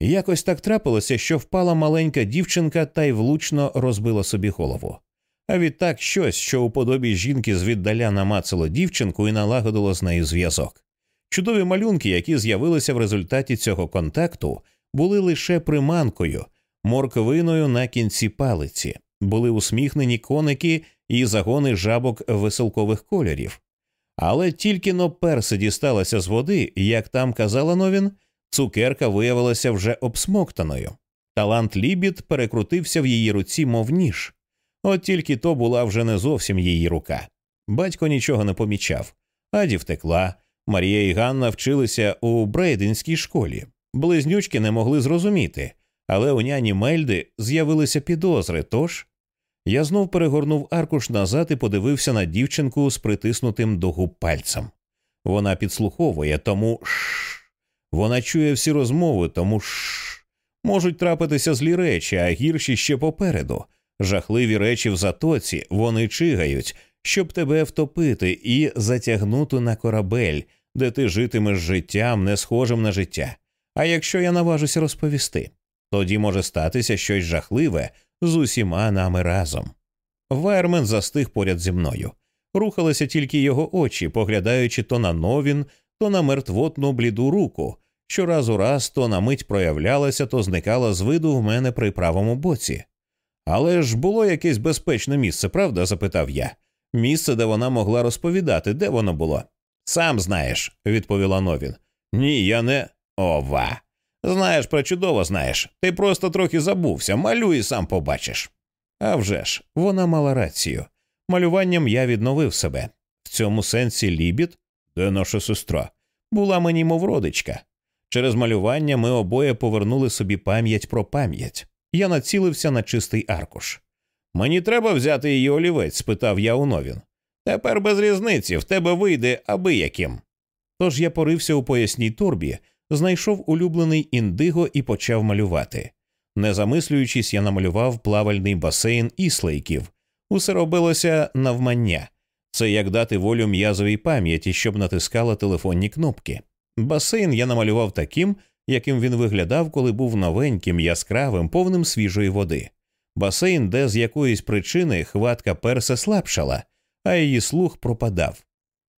Якось так трапилося, що впала маленька дівчинка та й влучно розбила собі голову. А відтак щось, що у подобі жінки звіддаля намацало дівчинку і налагодило з нею зв'язок. Чудові малюнки, які з'явилися в результаті цього контакту, були лише приманкою, морковиною на кінці палиці, були усміхнені коники і загони жабок веселкових кольорів. Але тільки но перси дісталася з води, як там казала Новін, цукерка виявилася вже обсмоктаною. Талант Лібід перекрутився в її руці, мов ніж. От тільки то була вже не зовсім її рука. Батько нічого не помічав. Аді втекла. Марія і Ганна вчилися у Брейденській школі. Близнючки не могли зрозуміти, але у няні Мельди з'явилися підозри. Тож я знов перегорнув аркуш назад і подивився на дівчинку з притиснутим до губ пальцем. Вона підслуховує, тому шш. Вона чує всі розмови, тому шш. Можуть трапитися злі речі, а гірші ще попереду. Жахливі речі в затоці, вони чигають, щоб тебе втопити і затягнути на корабель, де ти житимеш життям, не схожим на життя. А якщо я наважуся розповісти, тоді може статися щось жахливе з усіма нами разом. Вайермен застиг поряд зі мною. Рухалися тільки його очі, поглядаючи то на новін, то на мертвотну бліду руку, що раз у раз то на мить проявлялася, то зникала з виду в мене при правому боці. Але ж було якесь безпечне місце, правда? запитав я. Місце, де вона могла розповідати, де воно було. Сам знаєш, відповіла Новін. Ні, я не. Ова. Знаєш, прочудово знаєш. Ти просто трохи забувся, малюй і сам побачиш. А вже ж, вона мала рацію. Малюванням я відновив себе. В цьому сенсі лібід, де наша сестра, була мені мов родичка. Через малювання ми обоє повернули собі пам'ять про пам'ять. Я націлився на чистий аркуш. Мені треба взяти її олівець? спитав я у новін. Тепер без різниці в тебе вийде аби яким. Тож я порився у поясній торбі, знайшов улюблений індиго і почав малювати. Не замислюючись, я намалював плавальний басейн іслейків. Усе робилося навмання. Це як дати волю м'язовій пам'яті, щоб натискала телефонні кнопки. Басейн я намалював таким, яким він виглядав, коли був новеньким, яскравим, повним свіжої води. Басейн, де з якоїсь причини хватка перса слабшала, а її слух пропадав.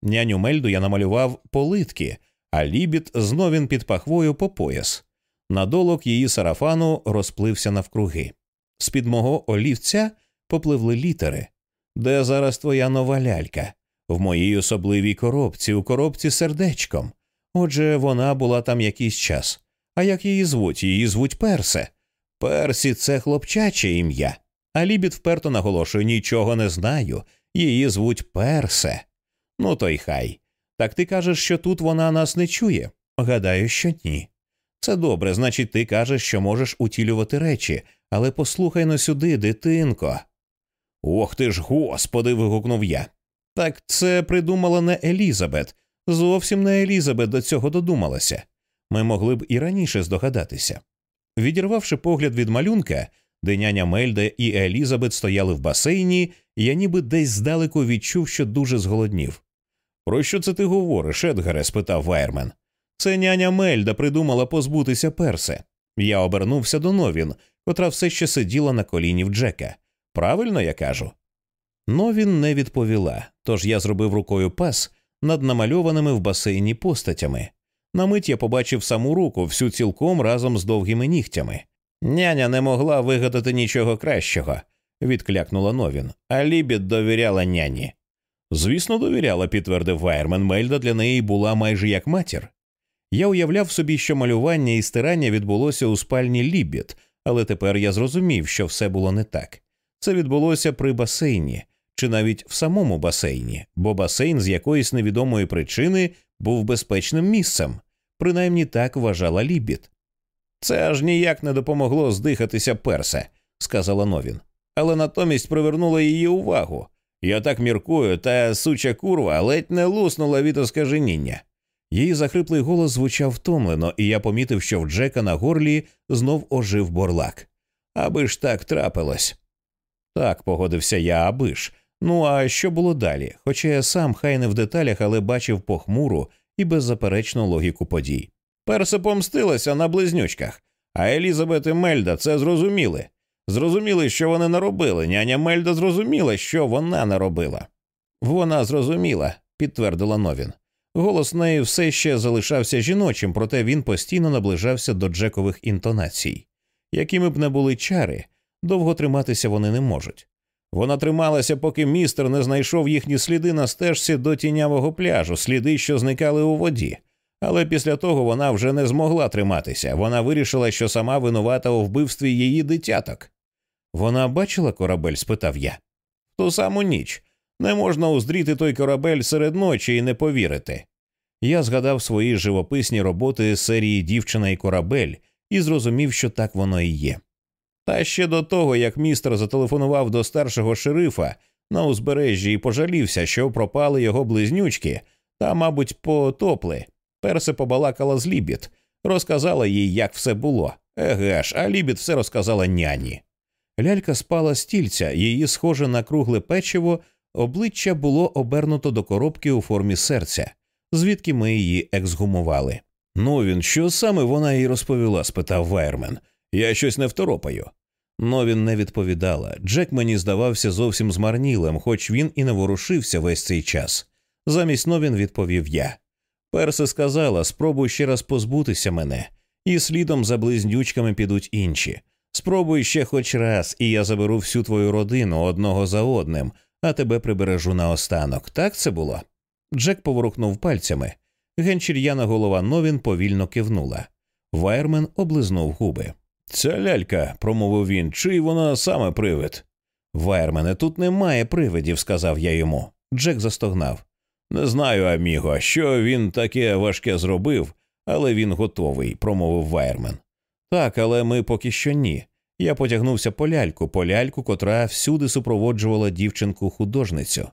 Няню Мельду я намалював политки, а лібід знов він під пахвою по пояс. Надолок її сарафану розплився навкруги. З під мого олівця попливли літери. Де зараз твоя нова лялька? В моїй особливій коробці, у коробці сердечком. Отже, вона була там якийсь час. А як її звуть? Її звуть Персе. Персі це хлопчаче ім'я. А Лібід вперто наголошує нічого не знаю. Її звуть Персе. Ну, то й хай. Так ти кажеш, що тут вона нас не чує? Гадаю, що ні. Це добре, значить, ти кажеш, що можеш утілювати речі, але послухай на сюди, дитинко. Ох ти ж, господи. вигукнув я. Так це придумала не Елізабет. Зовсім не Елізабет до цього додумалася. Ми могли б і раніше здогадатися. Відірвавши погляд від малюнка, де няня Мельда і Елізабет стояли в басейні, я ніби десь здалеку відчув, що дуже зголоднів. Про що це ти говориш, Едгаре? спитав Вайермен. Це няня Мельда придумала позбутися Персе. Я обернувся до Новін, котра все ще сиділа на коліні в Джека. Правильно я кажу? Новін не відповіла, тож я зробив рукою пас над намальованими в басейні постатями. На мить я побачив саму руку всю цілком разом з довгими нігтями. Няня не могла вигадати нічого кращого, відклякнула Новін, а Лібіт довіряла няні. Звісно, довіряла, підтвердив Вайермен. Мельда для неї була майже як матір. Я уявляв собі, що малювання і стирання відбулося у спальні Лібіт, але тепер я зрозумів, що все було не так. Це відбулося при басейні, чи навіть в самому басейні, бо басейн з якоїсь невідомої причини був безпечним місцем, принаймні так вважала Лібід. Це аж ніяк не допомогло здихатися персе, сказала Новін, але натомість привернула її увагу. Я так міркую, та суча курва ледь не луснула від оскаженіння. Її захриплий голос звучав втомлено, і я помітив, що в Джека на горлі знов ожив борлак. Аби ж так трапилось. Так, погодився я, аби ж. Ну а що було далі? Хоча я сам хай не в деталях, але бачив похмуру і беззаперечну логіку подій. Персе помстилася на близнючках, а Елізабет і Мельда це зрозуміли. Зрозуміли, що вони наробили. Няня Мельда зрозуміла, що вона наробила. Вона зрозуміла, підтвердила Новін. Голос неї все ще залишався жіночим, проте він постійно наближався до Джекових інтонацій. Якими б не були чари, довго триматися вони не можуть. Вона трималася, поки містер не знайшов їхні сліди на стежці до тінявого пляжу, сліди, що зникали у воді. Але після того вона вже не змогла триматися. Вона вирішила, що сама винувата у вбивстві її дитяток. Вона бачила корабель? спитав я. В ту саму ніч. Не можна уздріти той корабель серед ночі і не повірити. Я згадав свої живописні роботи з серії Дівчина і корабель і зрозумів, що так воно і є. Та ще до того, як містер зателефонував до старшого шерифа на узбережжі і пожалівся, що пропали його близнючки, та, мабуть, потопли. Персе побалакала з Лібіт, розказала їй, як все було. Еге ж, а Лібіт все розказала няні. Лялька спала стільця, її, схоже на кругле печиво, обличчя було обернуто до коробки у формі серця, звідки ми її ексгумували. Ну він, що саме вона їй розповіла? спитав Вайермен. Я щось не второпаю. Новін не відповідала. Джек мені здавався зовсім змарнілим, хоч він і не ворушився весь цей час. Замість Новін відповів я. Персе сказала спробуй ще раз позбутися мене, і слідом за близнючками підуть інші. Спробуй ще хоч раз, і я заберу всю твою родину одного за одним, а тебе прибережу наостанок. Так це було? Джек поворухнув пальцями. Ганчір'яна голова Новін повільно кивнула. Вайермен облизнув губи. Ця лялька, промовив він, чий вона саме привид. Вайермене, тут немає привидів, сказав я йому. Джек застогнав. Не знаю, Аміго, що він таке важке зробив, але він готовий, промовив Вайермен. Так, але ми поки що ні. Я потягнувся по ляльку, по ляльку, котра всюди супроводжувала дівчинку художницю.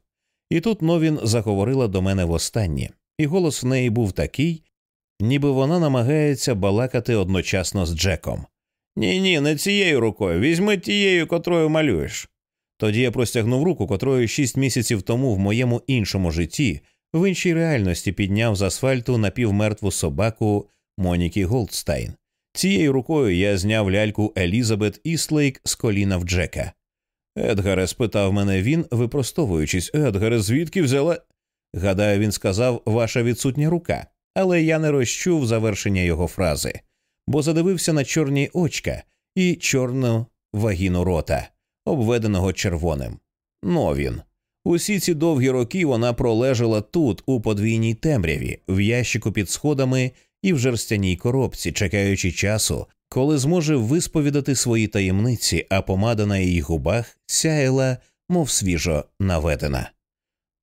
І тут Новін заговорила до мене востаннє, і голос в неї був такий, ніби вона намагається балакати одночасно з Джеком. Ні, ні, не цією рукою. Візьми тією, котрою малюєш. Тоді я простягнув руку, котрою шість місяців тому в моєму іншому житті, в іншій реальності підняв з асфальту напівмертву собаку Моніки Голдстайн. Цією рукою я зняв ляльку Елізабет Істлейк з коліна в Джека. Едгаре, спитав мене він, випростовуючись, Едгаре, звідки взялась. Гадаю, він сказав ваша відсутня рука, але я не розчув завершення його фрази, бо задивився на чорні очка і чорну вагіну рота, обведеного червоним. Новін. Усі ці довгі роки вона пролежала тут, у подвійній темряві, в ящику під сходами і в жерстяній коробці, чекаючи часу, коли зможе висповідати свої таємниці, а помада на її губах сяяла, мов свіжо наведена.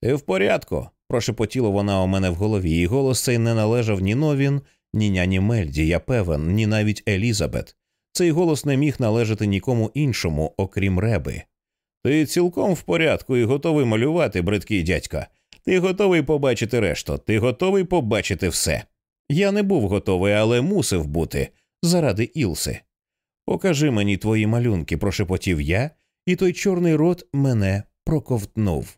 Ти в порядку, прошепотіла вона у мене в голові, і голос цей не належав ні Новін, ні няні Мельді, я певен, ні навіть Елізабет. Цей голос не міг належати нікому іншому, окрім реби. Ти цілком в порядку і готовий малювати, бридкий дядько. Ти готовий побачити решту, ти готовий побачити все. Я не був готовий, але мусив бути заради Ілси. Покажи мені твої малюнки, прошепотів я, і той чорний рот мене проковтнув.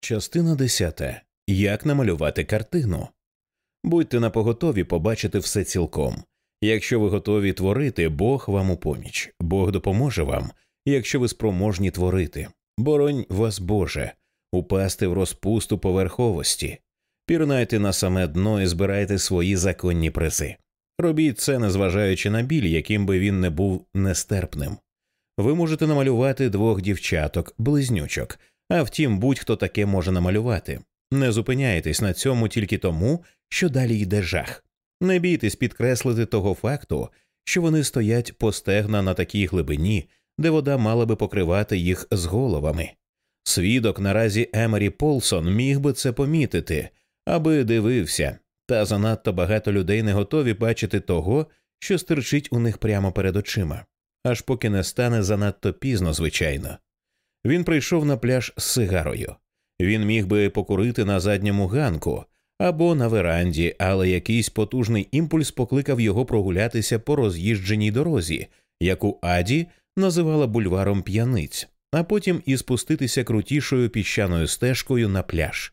Частина десята. Як намалювати картину. Будьте напоготові побачити все цілком. Якщо ви готові творити, Бог вам у поміч, Бог допоможе вам, якщо ви спроможні творити. Боронь вас, Боже, упасти в розпусту поверховості, пірнайте на саме дно і збирайте свої законні призи. Робіть це, незважаючи на біль, яким би він не був нестерпним. Ви можете намалювати двох дівчаток, близнючок, а втім, будь-хто таке може намалювати. Не зупиняйтесь на цьому тільки тому, що далі йде жах. Не бійтесь підкреслити того факту, що вони стоять по стегна на такій глибині, де вода мала би покривати їх з головами. Свідок наразі Емері Полсон міг би це помітити, аби дивився, та занадто багато людей не готові бачити того, що стирчить у них прямо перед очима, аж поки не стане занадто пізно, звичайно. Він прийшов на пляж з сигарою. Він міг би покурити на задньому ганку, або на веранді, але якийсь потужний імпульс покликав його прогулятися по роз'їждженій дорозі, яку Аді називала бульваром п'яниць, а потім і спуститися крутішою піщаною стежкою на пляж.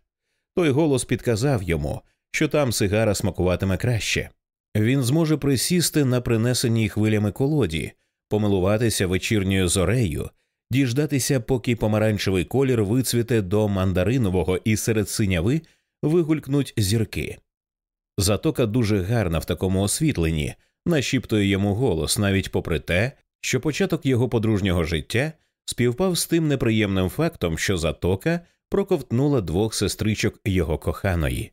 Той голос підказав йому, що там сигара смакуватиме краще. Він зможе присісти на принесеній хвилями колоді, помилуватися вечірньою зорею, діждатися, поки помаранчевий колір вицвіте до мандаринового і серед синяви вигулькнуть зірки. Затока дуже гарна в такому освітленні, нашіптує йому голос, навіть попри те, що початок його подружнього життя співпав з тим неприємним фактом, що затока проковтнула двох сестричок його коханої.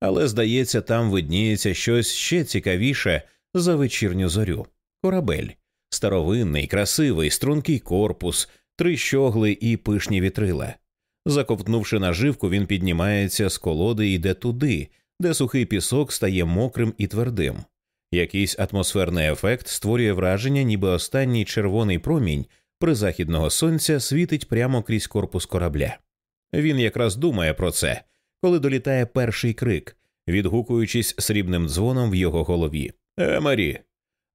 Але, здається, там видніється щось ще цікавіше за вечірню зорю корабель, старовинний, красивий, стрункий корпус, три щогли і пишні вітрила. Заковтнувши наживку, він піднімається з колоди і йде туди, де сухий пісок стає мокрим і твердим. Якийсь атмосферний ефект створює враження, ніби останній червоний промінь призахідного сонця світить прямо крізь корпус корабля. Він якраз думає про це, коли долітає перший крик, відгукуючись срібним дзвоном в його голові. Емарі.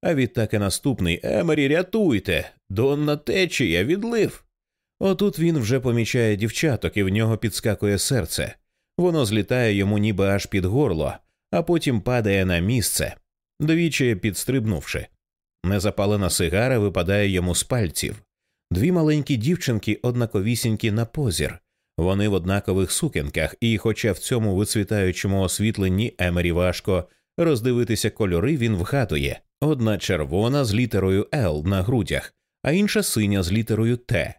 А відтак і наступний Емарі, рятуйте! Донна течія, відлив. Отут він вже помічає дівчаток, і в нього підскакує серце. Воно злітає йому ніби аж під горло, а потім падає на місце, двічі підстрибнувши. Незапалена сигара випадає йому з пальців. Дві маленькі дівчинки однаковісінькі на позір. Вони в однакових сукенках, і, хоча в цьому вицвітаючому освітленні Емері важко роздивитися кольори, він вгадує одна червона з літерою Л на грудях, а інша синя з літерою Т.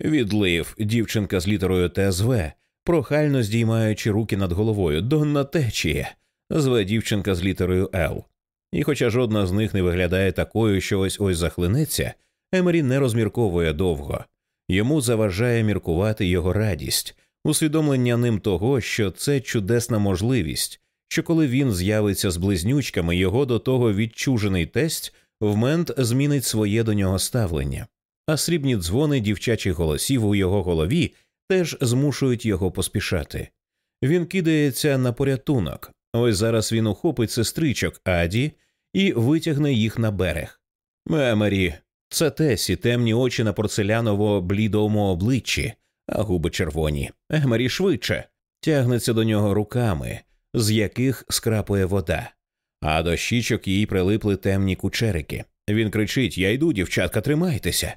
Відлив дівчинка з літерою Т зве, прохально здіймаючи руки над головою. Донна течія. зве дівчинка з літерою Л. І, хоча жодна з них не виглядає такою, що ось ось захлинеться, Емері не розмірковує довго. Йому заважає міркувати його радість, усвідомлення ним того, що це чудесна можливість, що коли він з'явиться з близнючками, його до того відчужений тесть в мент змінить своє до нього ставлення, а срібні дзвони дівчачих голосів у його голові теж змушують його поспішати. Він кидається на порятунок. Ось зараз він ухопить сестричок Аді і витягне їх на берег. Мемері, це Тесі, темні очі на порцеляново блідому обличчі, а губи червоні. Емері швидше тягнеться до нього руками, з яких скрапує вода, а до щічок їй прилипли темні кучерики. Він кричить Я йду, дівчатка, тримайтеся.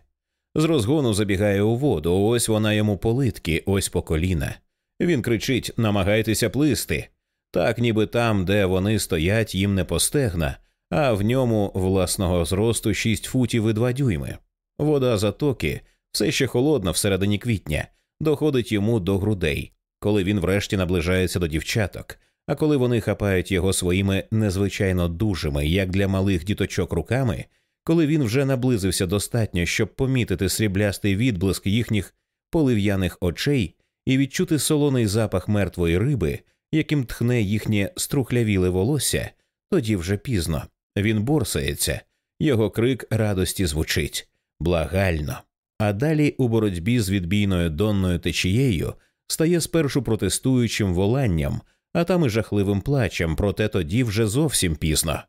З розгону забігає у воду, ось вона йому политки, ось по коліна. Він кричить Намагайтеся плисти. Так, ніби там, де вони стоять, їм не постегна, а в ньому власного зросту шість футів і два дюйми. Вода затоки, все ще холодна всередині квітня, доходить йому до грудей, коли він врешті наближається до дівчаток, а коли вони хапають його своїми незвичайно дужими, як для малих діточок руками, коли він вже наблизився достатньо, щоб помітити сріблястий відблиск їхніх полив'яних очей і відчути солоний запах мертвої риби, яким тхне їхнє струхлявіле волосся, тоді вже пізно. Він борсається, його крик радості звучить благально. А далі у боротьбі з відбійною донною течією стає спершу протестуючим воланням, а там і жахливим плачем, проте тоді вже зовсім пізно.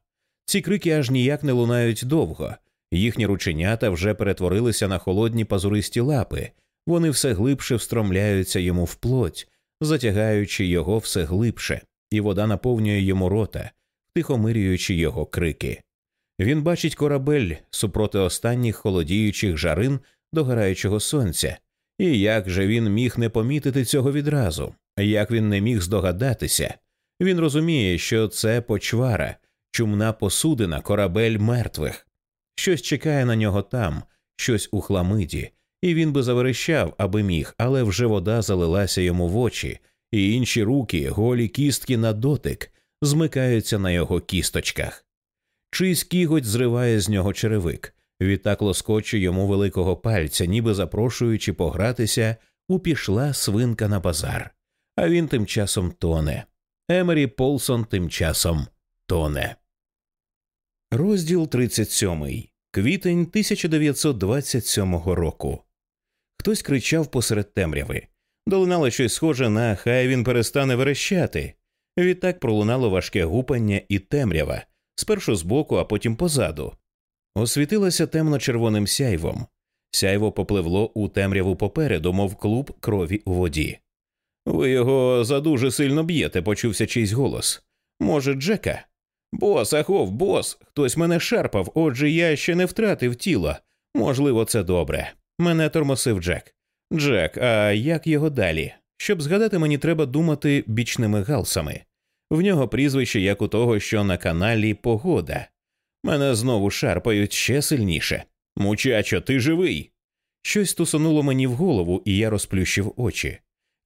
Ці крики аж ніяк не лунають довго, їхні рученята вже перетворилися на холодні пазуристі лапи, вони все глибше встромляються йому в плоть, затягаючи його все глибше, і вода наповнює йому рота, тихомирюючи його крики. Він бачить корабель супроти останніх холодіючих жарин догораючого сонця, і як же він міг не помітити цього відразу, як він не міг здогадатися, він розуміє, що це почвара, чумна посудина, корабель мертвих. Щось чекає на нього там, щось у хламиді, і він би заверещав, аби міг, але вже вода залилася йому в очі, і інші руки, голі кістки на дотик, змикаються на його кісточках. Чийсь кіготь зриває з нього черевик, відтак лоскоче йому великого пальця, ніби запрошуючи погратися, упішла свинка на базар. А він тим часом тоне. Емері Полсон тим часом тоне. Розділ 37. Квітень 1927 року. Хтось кричав посеред темряви. Долинало щось схоже на хай він перестане верещати. Відтак пролунало важке гупання і темрява, спершу збоку, а потім позаду. Освітилося темно-червоним сяйвом. Сяйво попливло у темряву попереду, мов клуб крові у воді. Ви його задуже сильно б'єте, почувся чийсь голос. Може, Джека? Бос, ахов, бос, хтось мене шарпав, отже, я ще не втратив тіло. Можливо, це добре. Мене тормосив Джек. Джек, а як його далі? Щоб згадати, мені треба думати бічними галсами. В нього прізвище, як у того, що на каналі Погода. Мене знову шарпають ще сильніше. Мучачо, ти живий. Щось тусануло мені в голову, і я розплющив очі.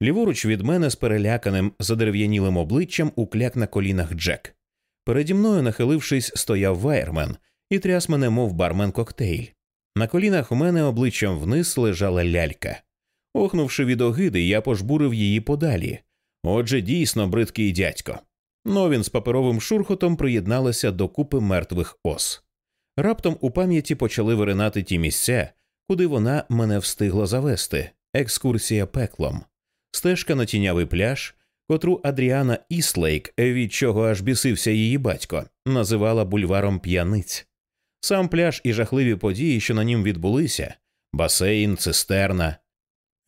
Ліворуч від мене з переляканим, задерев'янілим обличчям укляк на колінах Джек. Переді мною, нахилившись, стояв вайермен і тряс мене, мов бармен коктейль. На колінах у мене обличчям вниз лежала лялька. Охнувши від огиди, я пожбурив її подалі. Отже, дійсно бридкий дядько. Но він з паперовим шурхотом приєдналася до купи мертвих ос. Раптом у пам'яті почали виринати ті місця, куди вона мене встигла завести екскурсія пеклом, стежка на тінявий пляж, котру Адріана Іслейк, від чого аж бісився її батько, називала бульваром п'яниць. Сам пляж і жахливі події, що на нім відбулися басейн, цистерна.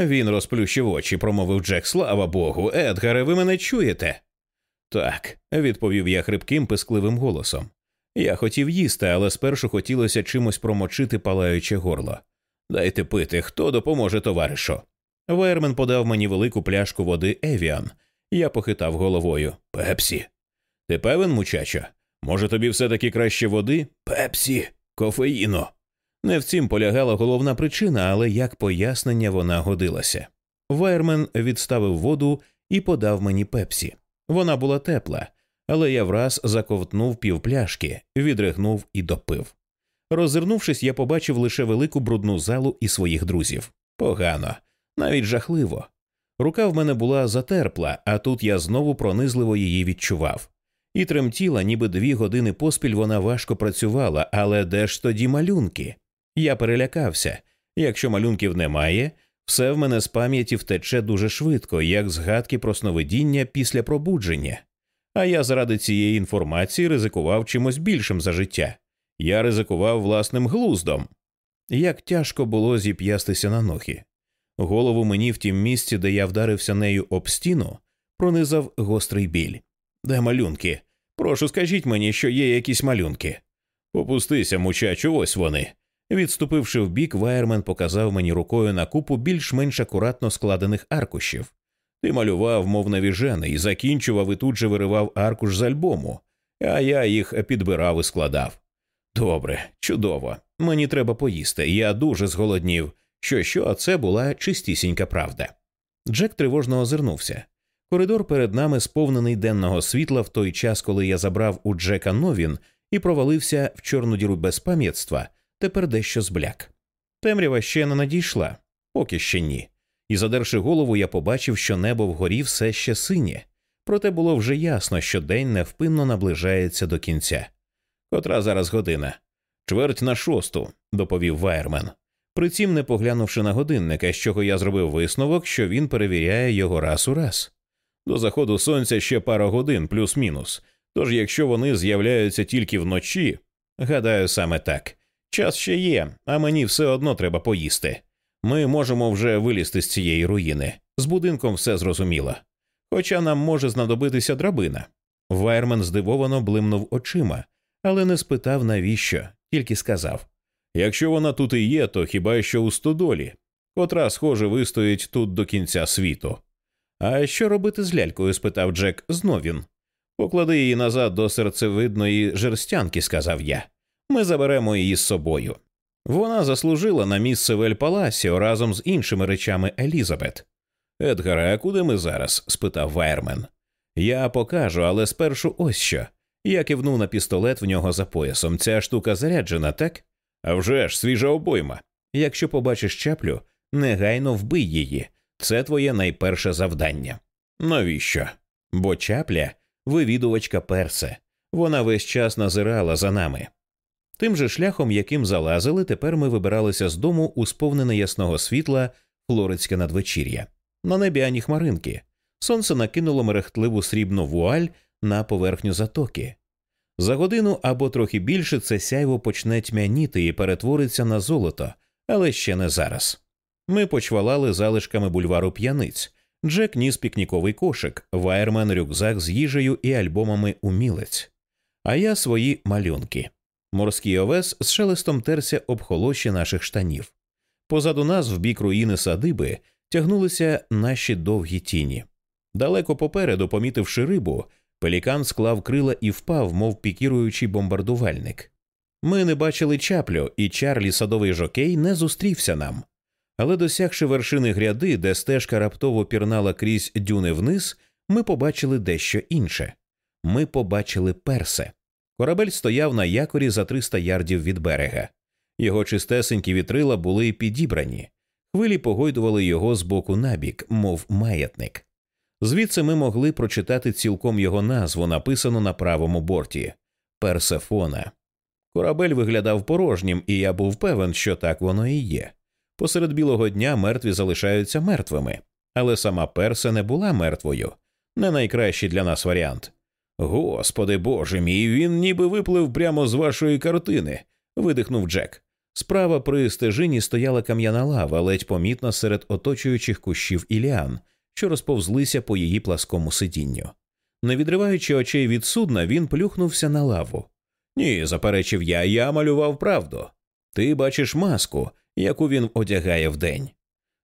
Він розплющив очі, промовив Джек. Слава Богу, Едгаре, ви мене чуєте? Так, відповів я хрипким, пискливим голосом. Я хотів їсти, але спершу хотілося чимось промочити палаюче горло. Дайте пити, хто допоможе товаришу. Вермен подав мені велику пляшку води Евіан. Я похитав головою. Пепсі. Ти певен, мучачо? Може, тобі все таки краще води? Пепсі, кофеїно. Не в цім полягала головна причина, але як пояснення вона годилася. Вайермен відставив воду і подав мені пепсі. Вона була тепла, але я враз заковтнув півпляшки, відригнув і допив. Роззирнувшись, я побачив лише велику брудну залу і своїх друзів. Погано, навіть жахливо. Рука в мене була затерпла, а тут я знову пронизливо її відчував. І тремтіла, ніби дві години поспіль вона важко працювала, але де ж тоді малюнки? Я перелякався. Якщо малюнків немає, все в мене з пам'яті втече дуже швидко, як згадки про сновидіння після пробудження. А я заради цієї інформації ризикував чимось більшим за життя. Я ризикував власним глуздом. Як тяжко було зіп'ястися на ноги. Голову мені в тім місці, де я вдарився нею об стіну, пронизав гострий біль. Де малюнки? Прошу, скажіть мені, що є якісь малюнки. Попустися, мучачу, ось вони. Відступивши вбік, Вайермен показав мені рукою на купу більш-менш акуратно складених аркушів. Ти малював, мов навіжений, закінчував і тут же виривав аркуш з альбому, а я їх підбирав і складав. Добре, чудово. Мені треба поїсти. Я дуже зголоднів. Що, що, а це була чистісінька правда. Джек тривожно озирнувся. Коридор перед нами сповнений денного світла в той час, коли я забрав у Джека новін і провалився в чорну діру безпам'ятства, тепер дещо збляк. Темрява ще не надійшла, поки ще ні. І, задерши голову, я побачив, що небо вгорі все ще синє, проте було вже ясно, що день невпинно наближається до кінця. Котра зараз година? Чверть на шосту, доповів Вайермен. Притім, не поглянувши на годинника, з чого я зробив висновок, що він перевіряє його раз у раз. До заходу сонця ще пара годин, плюс-мінус. Тож, якщо вони з'являються тільки вночі, гадаю, саме так. Час ще є, а мені все одно треба поїсти. Ми можемо вже вилізти з цієї руїни. З будинком все зрозуміло. Хоча нам може знадобитися драбина. Вайермен здивовано блимнув очима, але не спитав, навіщо, тільки сказав Якщо вона тут і є, то хіба що у стодолі, котра, схоже, вистоїть тут до кінця світу. А що робити з лялькою? спитав Джек з Новін. Поклади її назад до серцевидної жерстянки, сказав я. Ми заберемо її з собою. Вона заслужила на місце в Ель-Паласіо разом з іншими речами Елізабет. Едгаре, а куди ми зараз? спитав Вайермен. Я покажу, але спершу ось що. Я кивнув на пістолет в нього за поясом. Ця штука заряджена, так? А вже ж, свіжа обойма. Якщо побачиш чаплю, негайно вбий її. Це твоє найперше завдання. Навіщо? Бо чапля вивідувачка персе. Вона весь час назирала за нами. Тим же шляхом, яким залазили, тепер ми вибиралися з дому у сповнене ясного світла флоридське надвечір'я. На небі ані хмаринки. Сонце накинуло мерехтливу срібну вуаль на поверхню затоки. За годину або трохи більше це сяйво почне тьмяніти і перетвориться на золото, але ще не зараз. Ми почвалали залишками бульвару п'яниць. Джек ніс пікніковий кошик, вайермен рюкзак з їжею і альбомами умілець, а я свої малюнки. Морський овес з шелестом терся об холощі наших штанів. Позаду нас, в бік руїни садиби, тягнулися наші довгі тіні. Далеко попереду, помітивши рибу, пелікан склав крила і впав, мов пікіруючий бомбардувальник. Ми не бачили чаплю, і Чарлі садовий жокей не зустрівся нам. Але досягши вершини гряди, де стежка раптово пірнала крізь дюни вниз, ми побачили дещо інше. Ми побачили персе. Корабель стояв на якорі за 300 ярдів від берега. Його чистесенькі вітрила були підібрані, хвилі погойдували його з боку набік, мов маятник. Звідси ми могли прочитати цілком його назву, написану на правому борті Персефона. Корабель виглядав порожнім, і я був певен, що так воно і є. Посеред білого дня мертві залишаються мертвими, але сама перса не була мертвою, не найкращий для нас варіант. Господи боже мій, він ніби виплив прямо з вашої картини, видихнув Джек. Справа при стежині стояла кам'яна лава, ледь помітна серед оточуючих кущів і ліан, що розповзлися по її пласкому сидінню. Не відриваючи очей від судна, він плюхнувся на лаву. Ні, заперечив я, я малював правду. Ти бачиш маску, яку він одягає вдень.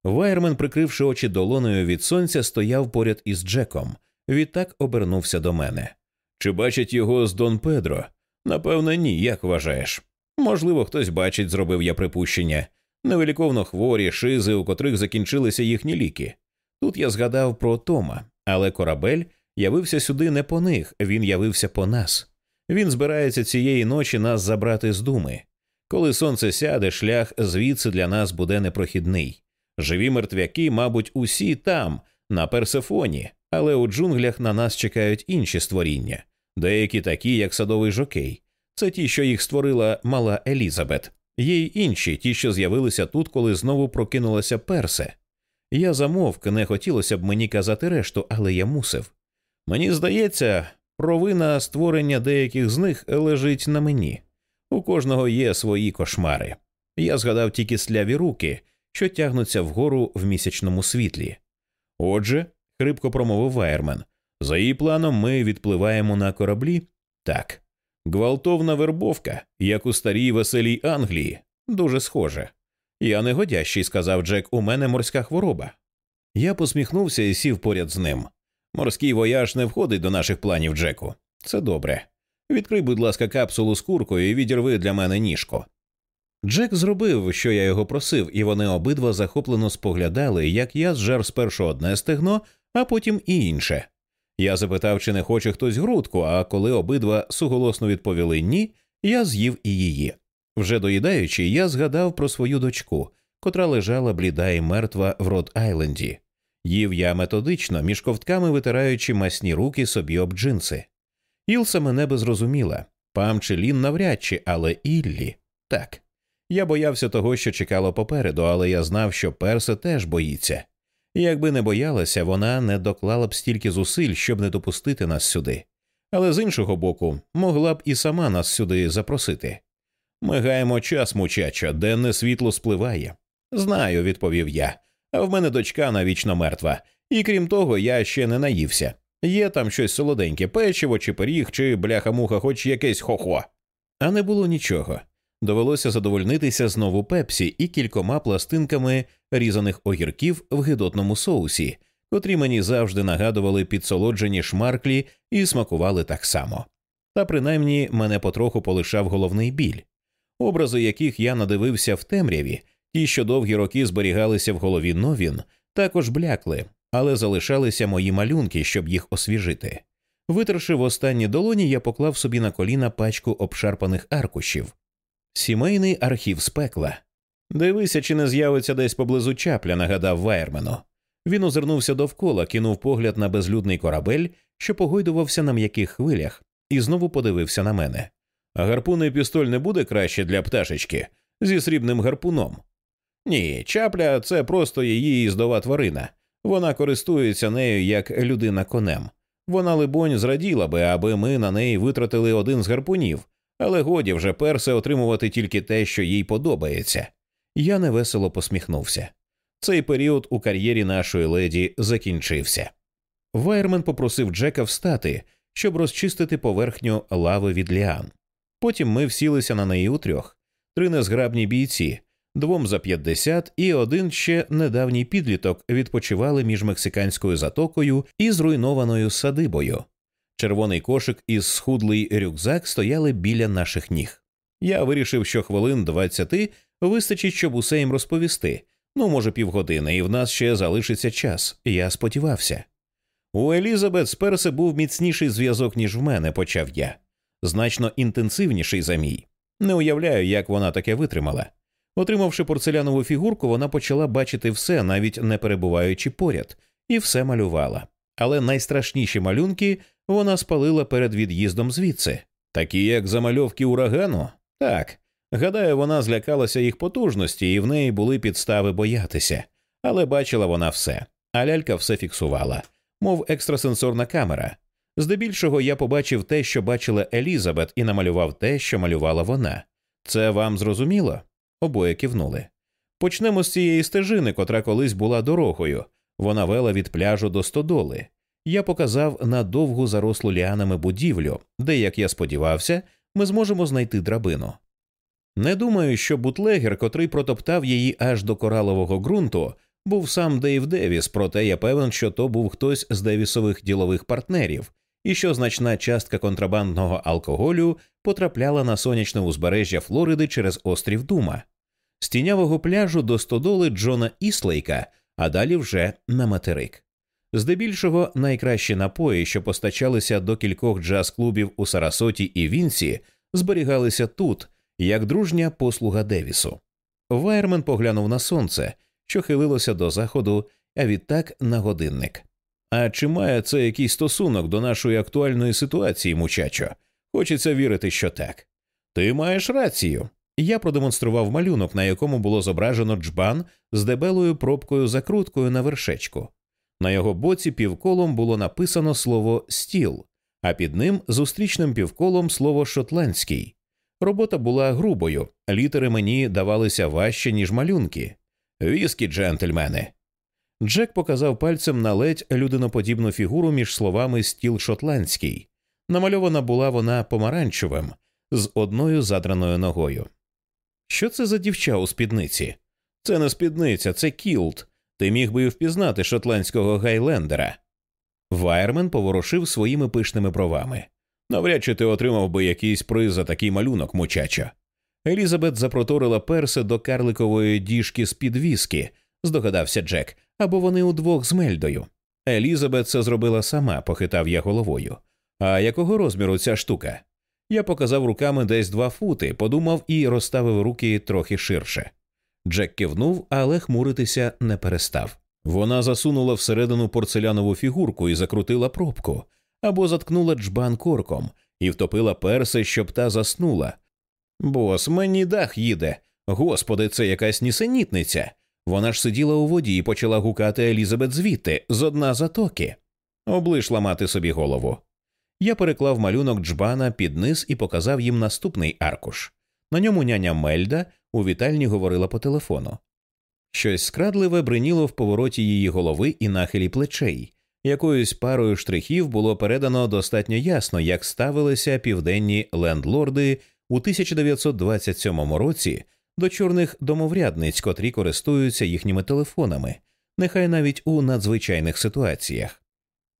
Вайермен, прикривши очі долоною від сонця, стояв поряд із Джеком. Відтак обернувся до мене. Чи бачить його з Дон Педро? Напевно, ні, як вважаєш. Можливо, хтось бачить, зробив я припущення. Невеликовно хворі, шизи, у котрих закінчилися їхні ліки. Тут я згадав про Тома, але корабель явився сюди не по них, він явився по нас. Він збирається цієї ночі нас забрати з думи. Коли сонце сяде, шлях звідси для нас буде непрохідний. Живі мертвяки, мабуть, усі там, на персефоні, але у джунглях на нас чекають інші створіння, деякі такі, як садовий жокей. Це ті, що їх створила мала Елізабет, є й інші, ті, що з'явилися тут, коли знову прокинулася персе. Я замовк, не хотілося б мені казати решту, але я мусив. Мені здається, провина створення деяких з них лежить на мені. У кожного є свої кошмари. Я згадав тільки сляві руки, що тягнуться вгору в місячному світлі. Отже, хрипко промовив Вайермен, за її планом ми відпливаємо на кораблі? Так. Гвалтовна вербовка, як у старій веселій Англії, дуже схоже. Я негодящий, сказав Джек, у мене морська хвороба. Я посміхнувся і сів поряд з ним. Морський вояж не входить до наших планів, Джеку. Це добре. Відкрий, будь ласка, капсулу з куркою і відірви для мене ніжку. Джек зробив, що я його просив, і вони обидва захоплено споглядали, як я зжер спершу одне стегно, а потім і інше. Я запитав, чи не хоче хтось грудку, а коли обидва суголосно відповіли ні, я з'їв і її. Вже доїдаючи, я згадав про свою дочку, котра лежала бліда і мертва в Род Айленді. Їв я методично, між ковтками витираючи масні руки собі об джинси. Ілса мене би зрозуміла, пам чи Лін навряд чи, але Іллі так. Я боявся того, що чекало попереду, але я знав, що перса теж боїться. І якби не боялася, вона не доклала б стільки зусиль, щоб не допустити нас сюди. Але з іншого боку, могла б і сама нас сюди запросити. Ми гаємо час, мучачо, денне світло спливає. Знаю, відповів я. А в мене дочка навічно мертва, і крім того, я ще не наївся. Є там щось солоденьке, печиво чи пиріг, чи бляха-муха, хоч якесь хохо. А не було нічого. Довелося задовольнитися знову пепсі і кількома пластинками різаних огірків в гидотному соусі, котрі мені завжди нагадували підсолоджені шмарклі і смакували так само. Та принаймні мене потроху полишав головний біль, образи яких я надивився в темряві, ті, що довгі роки зберігалися в голові новін, також блякли, але залишалися мої малюнки, щоб їх освіжити. Витерши в останні долоні, я поклав собі на коліна пачку обшарпаних аркушів. Сімейний архів з пекла. Дивися, чи не з'явиться десь поблизу чапля, нагадав Вайермену. Він озирнувся довкола, кинув погляд на безлюдний корабель, що погойдувався на м'яких хвилях, і знову подивився на мене. А гарпунний пістоль не буде краще для пташечки зі срібним гарпуном. Ні, чапля це просто її їздова тварина. Вона користується нею як людина конем. Вона, либонь, зраділа би, аби ми на неї витратили один з гарпунів, але годі вже персе отримувати тільки те, що їй подобається. Я невесело посміхнувся. Цей період у кар'єрі нашої леді закінчився. Вайермен попросив Джека встати, щоб розчистити поверхню лави від ліан. Потім ми всілися на неї утрьох три незграбні бійці, двом за п'ятдесят і один ще недавній підліток відпочивали між мексиканською затокою і зруйнованою садибою. Червоний кошик і схудлий рюкзак стояли біля наших ніг. Я вирішив, що хвилин двадцяти вистачить, щоб усе їм розповісти. Ну, може, півгодини, і в нас ще залишиться час. Я сподівався. У Елізабет з Персе був міцніший зв'язок, ніж в мене, почав я, значно інтенсивніший за мій. Не уявляю, як вона таке витримала. Отримавши порцелянову фігурку, вона почала бачити все, навіть не перебуваючи поряд, і все малювала. Але найстрашніші малюнки вона спалила перед від'їздом звідси, такі як замальовки урагану. Так, гадаю, вона злякалася їх потужності, і в неї були підстави боятися, але бачила вона все, а лялька все фіксувала, мов екстрасенсорна камера. Здебільшого я побачив те, що бачила Елізабет, і намалював те, що малювала вона. Це вам зрозуміло? Обоє кивнули. Почнемо з цієї стежини, котра колись була дорогою. Вона вела від пляжу до стодоли. Я показав на довгу зарослу ліанами будівлю, де, як я сподівався, ми зможемо знайти драбину. Не думаю, що бутлегер, котрий протоптав її аж до коралового ґрунту, був сам Дейв Девіс, проте я певен, що то був хтось з Девісових ділових партнерів, і що значна частка контрабандного алкоголю потрапляла на сонячне узбережжя Флориди через острів Дума, з тінявого пляжу до стодоли Джона Іслейка, а далі вже на материк. Здебільшого найкращі напої, що постачалися до кількох джаз-клубів у Сарасоті і Вінсі, зберігалися тут, як дружня послуга Девісу. Вайермен поглянув на сонце, що хилилося до заходу, а відтак на годинник. А чи має це якийсь стосунок до нашої актуальної ситуації, мучачо? Хочеться вірити, що так. Ти маєш рацію. Я продемонстрував малюнок, на якому було зображено джбан з дебелою пробкою закруткою на вершечку. На його боці півколом було написано слово стіл, а під ним зустрічним півколом слово шотландський. Робота була грубою, літери мені давалися важче, ніж малюнки. Віскі, джентльмени. Джек показав пальцем на ледь людиноподібну фігуру між словами стіл шотландський. Намальована була вона помаранчевим з одною задраною ногою. Що це за дівча у спідниці? Це не спідниця, це кілт. Ти міг би і впізнати шотландського гайлендера. Вайермен поворушив своїми пишними бровами. Навряд чи ти отримав би якийсь приз за такий малюнок, мучача. Елізабет запроторила перси до карликової діжки з під віскі, здогадався Джек, або вони удвох з Мельдою. Елізабет це зробила сама, похитав я головою. А якого розміру ця штука? Я показав руками десь два фути, подумав і розставив руки трохи ширше. Джек кивнув, але хмуритися не перестав. Вона засунула всередину порцелянову фігурку і закрутила пробку, або заткнула джбан корком і втопила перси, щоб та заснула. Бос, мені дах їде. Господи, це якась нісенітниця. Вона ж сиділа у воді і почала гукати Елізабет звідти з одна затоки. Облиш ламати собі голову. Я переклав малюнок джбана під низ і показав їм наступний аркуш. На ньому няня Мельда у вітальні говорила по телефону. Щось скрадливе бриніло в повороті її голови і нахилі плечей. Якоюсь парою штрихів було передано достатньо ясно, як ставилися південні лендлорди у 1927 році до чорних домоврядниць, котрі користуються їхніми телефонами, нехай навіть у надзвичайних ситуаціях.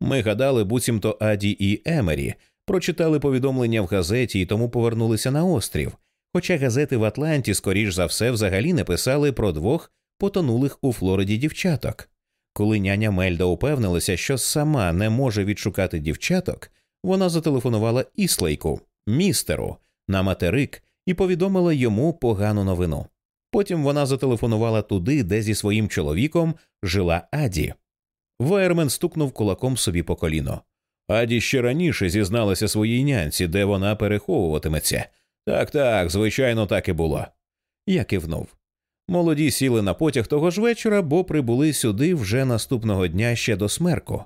Ми гадали, буцімто Аді і Емері прочитали повідомлення в газеті і тому повернулися на острів, хоча газети в Атланті, скоріш за все, взагалі не писали про двох потонулих у Флориді дівчаток. Коли няня Мельда упевнилася, що сама не може відшукати дівчаток, вона зателефонувала Іслейку, містеру, на материк і повідомила йому погану новину. Потім вона зателефонувала туди, де зі своїм чоловіком жила Аді. Вайермен стукнув кулаком собі по коліно. Аді ще раніше зізналася своїй нянці, де вона переховуватиметься. Так, так, звичайно, так і було. Я кивнув. Молоді сіли на потяг того ж вечора, бо прибули сюди вже наступного дня ще до смерку.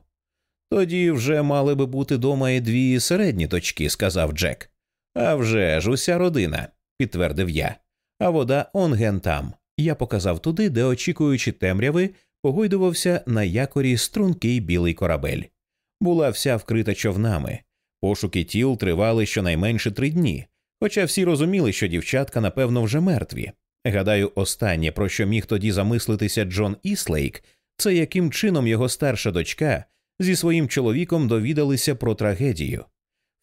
Тоді вже мали би бути дома і дві середні точки, сказав Джек. «А вже ж, уся родина, підтвердив я. А вода онген там. Я показав туди, де, очікуючи темряви, погойдувався на якорі стрункий білий корабель. Була вся вкрита човнами. Пошуки тіл тривали щонайменше три дні, хоча всі розуміли, що дівчатка, напевно, вже мертві. Гадаю, останнє, про що міг тоді замислитися Джон Іслейк, це яким чином його старша дочка зі своїм чоловіком довідалися про трагедію.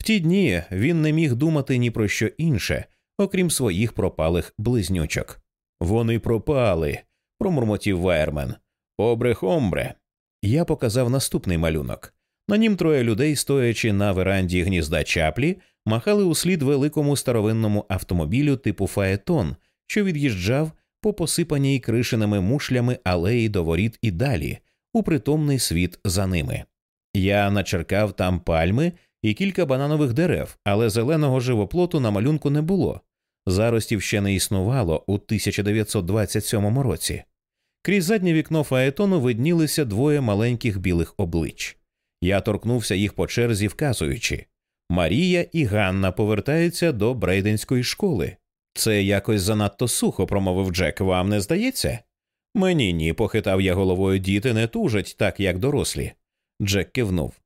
В ті дні він не міг думати ні про що інше, окрім своїх пропалих близнючок. Вони пропали, промурмотів Вайермен. Обре хомбре. Я показав наступний малюнок. На нім троє людей, стоячи на веранді гнізда чаплі, махали услід великому старовинному автомобілю типу Фаетон, що від'їжджав по посипаній кришеними мушлями алеї до воріт і далі, у притомний світ за ними. Я начеркав там пальми і кілька бананових дерев, але зеленого живоплоту на малюнку не було. Заростів ще не існувало у 1927 році. Крізь заднє вікно фаетону виднілися двоє маленьких білих облич. Я торкнувся їх по черзі, вказуючи Марія і Ганна повертаються до Брейденської школи. Це якось занадто сухо, промовив Джек. Вам не здається? Мені ні, похитав я головою діти не тужать так, як дорослі. Джек кивнув.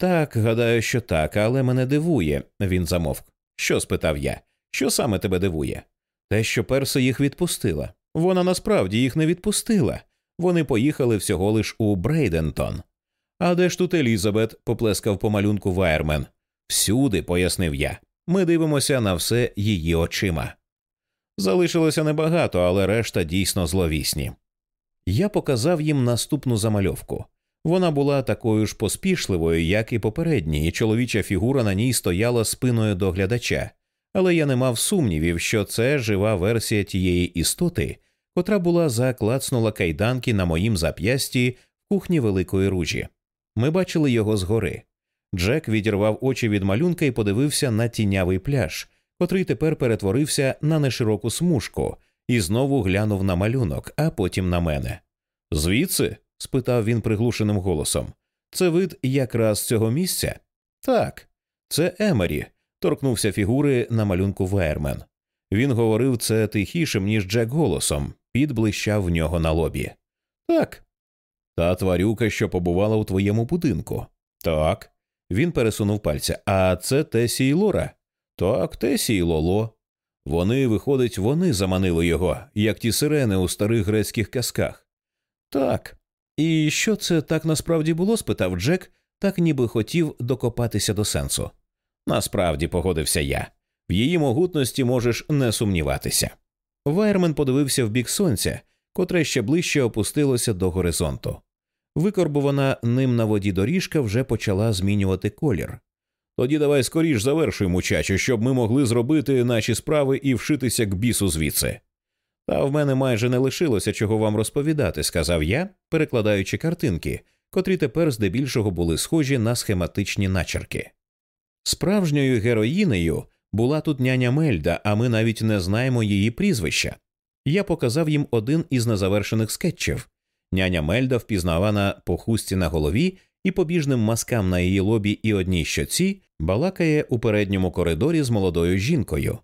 Так, гадаю, що так, але мене дивує, він замовк. Що? спитав я. Що саме тебе дивує? Те, що перса їх відпустила. Вона насправді їх не відпустила. Вони поїхали всього лиш у Брейдентон. А де ж тут Елізабет? поплескав по малюнку Вайермен. Всюди, пояснив я. Ми дивимося на все її очима. Залишилося небагато, але решта дійсно зловісні. Я показав їм наступну замальовку. Вона була такою ж поспішливою, як і попередні, і чоловіча фігура на ній стояла спиною до глядача, але я не мав сумнівів, що це жива версія тієї істоти, котра була заклацнула кайданки на моїм зап'ясті в кухні Великої Ружі. Ми бачили його згори. Джек відірвав очі від малюнка і подивився на тінявий пляж, котрий тепер перетворився на нешироку смужку, і знову глянув на малюнок, а потім на мене. Звідси? Спитав він приглушеним голосом. Це вид якраз цього місця? Так, це Емері, торкнувся фігури на малюнку Вайермен. Він говорив це тихішим, ніж Джек голосом, піт блищав в нього на лобі. Так. Та тварюка, що побувала у твоєму будинку. Так. Він пересунув пальця. А це Тесі і Лора? Так, Тесі і Лоло. Вони, виходить, вони заманили його, як ті сирени у старих грецьких казках. Так. І що це так насправді було? спитав Джек, так ніби хотів докопатися до сенсу. Насправді, погодився я. В її могутності можеш не сумніватися. Вайермен подивився в бік сонця, котре ще ближче опустилося до горизонту. Викорбувана ним на воді доріжка вже почала змінювати колір. Тоді давай скоріш завершуй, мучачу, щоб ми могли зробити наші справи і вшитися к бісу звідси. Та в мене майже не лишилося чого вам розповідати, сказав я, перекладаючи картинки, котрі тепер здебільшого були схожі на схематичні начерки. Справжньою героїнею була тут няня Мельда, а ми навіть не знаємо її прізвища. Я показав їм один із незавершених скетчів. Няня Мельда, впізнавана по хусті на голові і побіжним маскам на її лобі і одній щоці, балакає у передньому коридорі з молодою жінкою.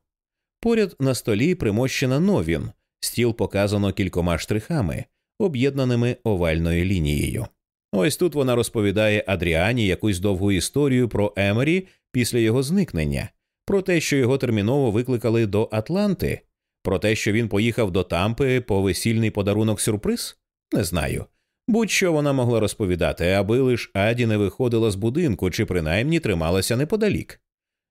Поряд на столі примощена новін, стіл показано кількома штрихами, об'єднаними овальною лінією. Ось тут вона розповідає Адріані якусь довгу історію про Емері після його зникнення, про те, що його терміново викликали до Атланти, про те, що він поїхав до Тампи по весільний подарунок сюрприз? Не знаю. Будь-що вона могла розповідати, аби лиш Аді не виходила з будинку чи принаймні трималася неподалік.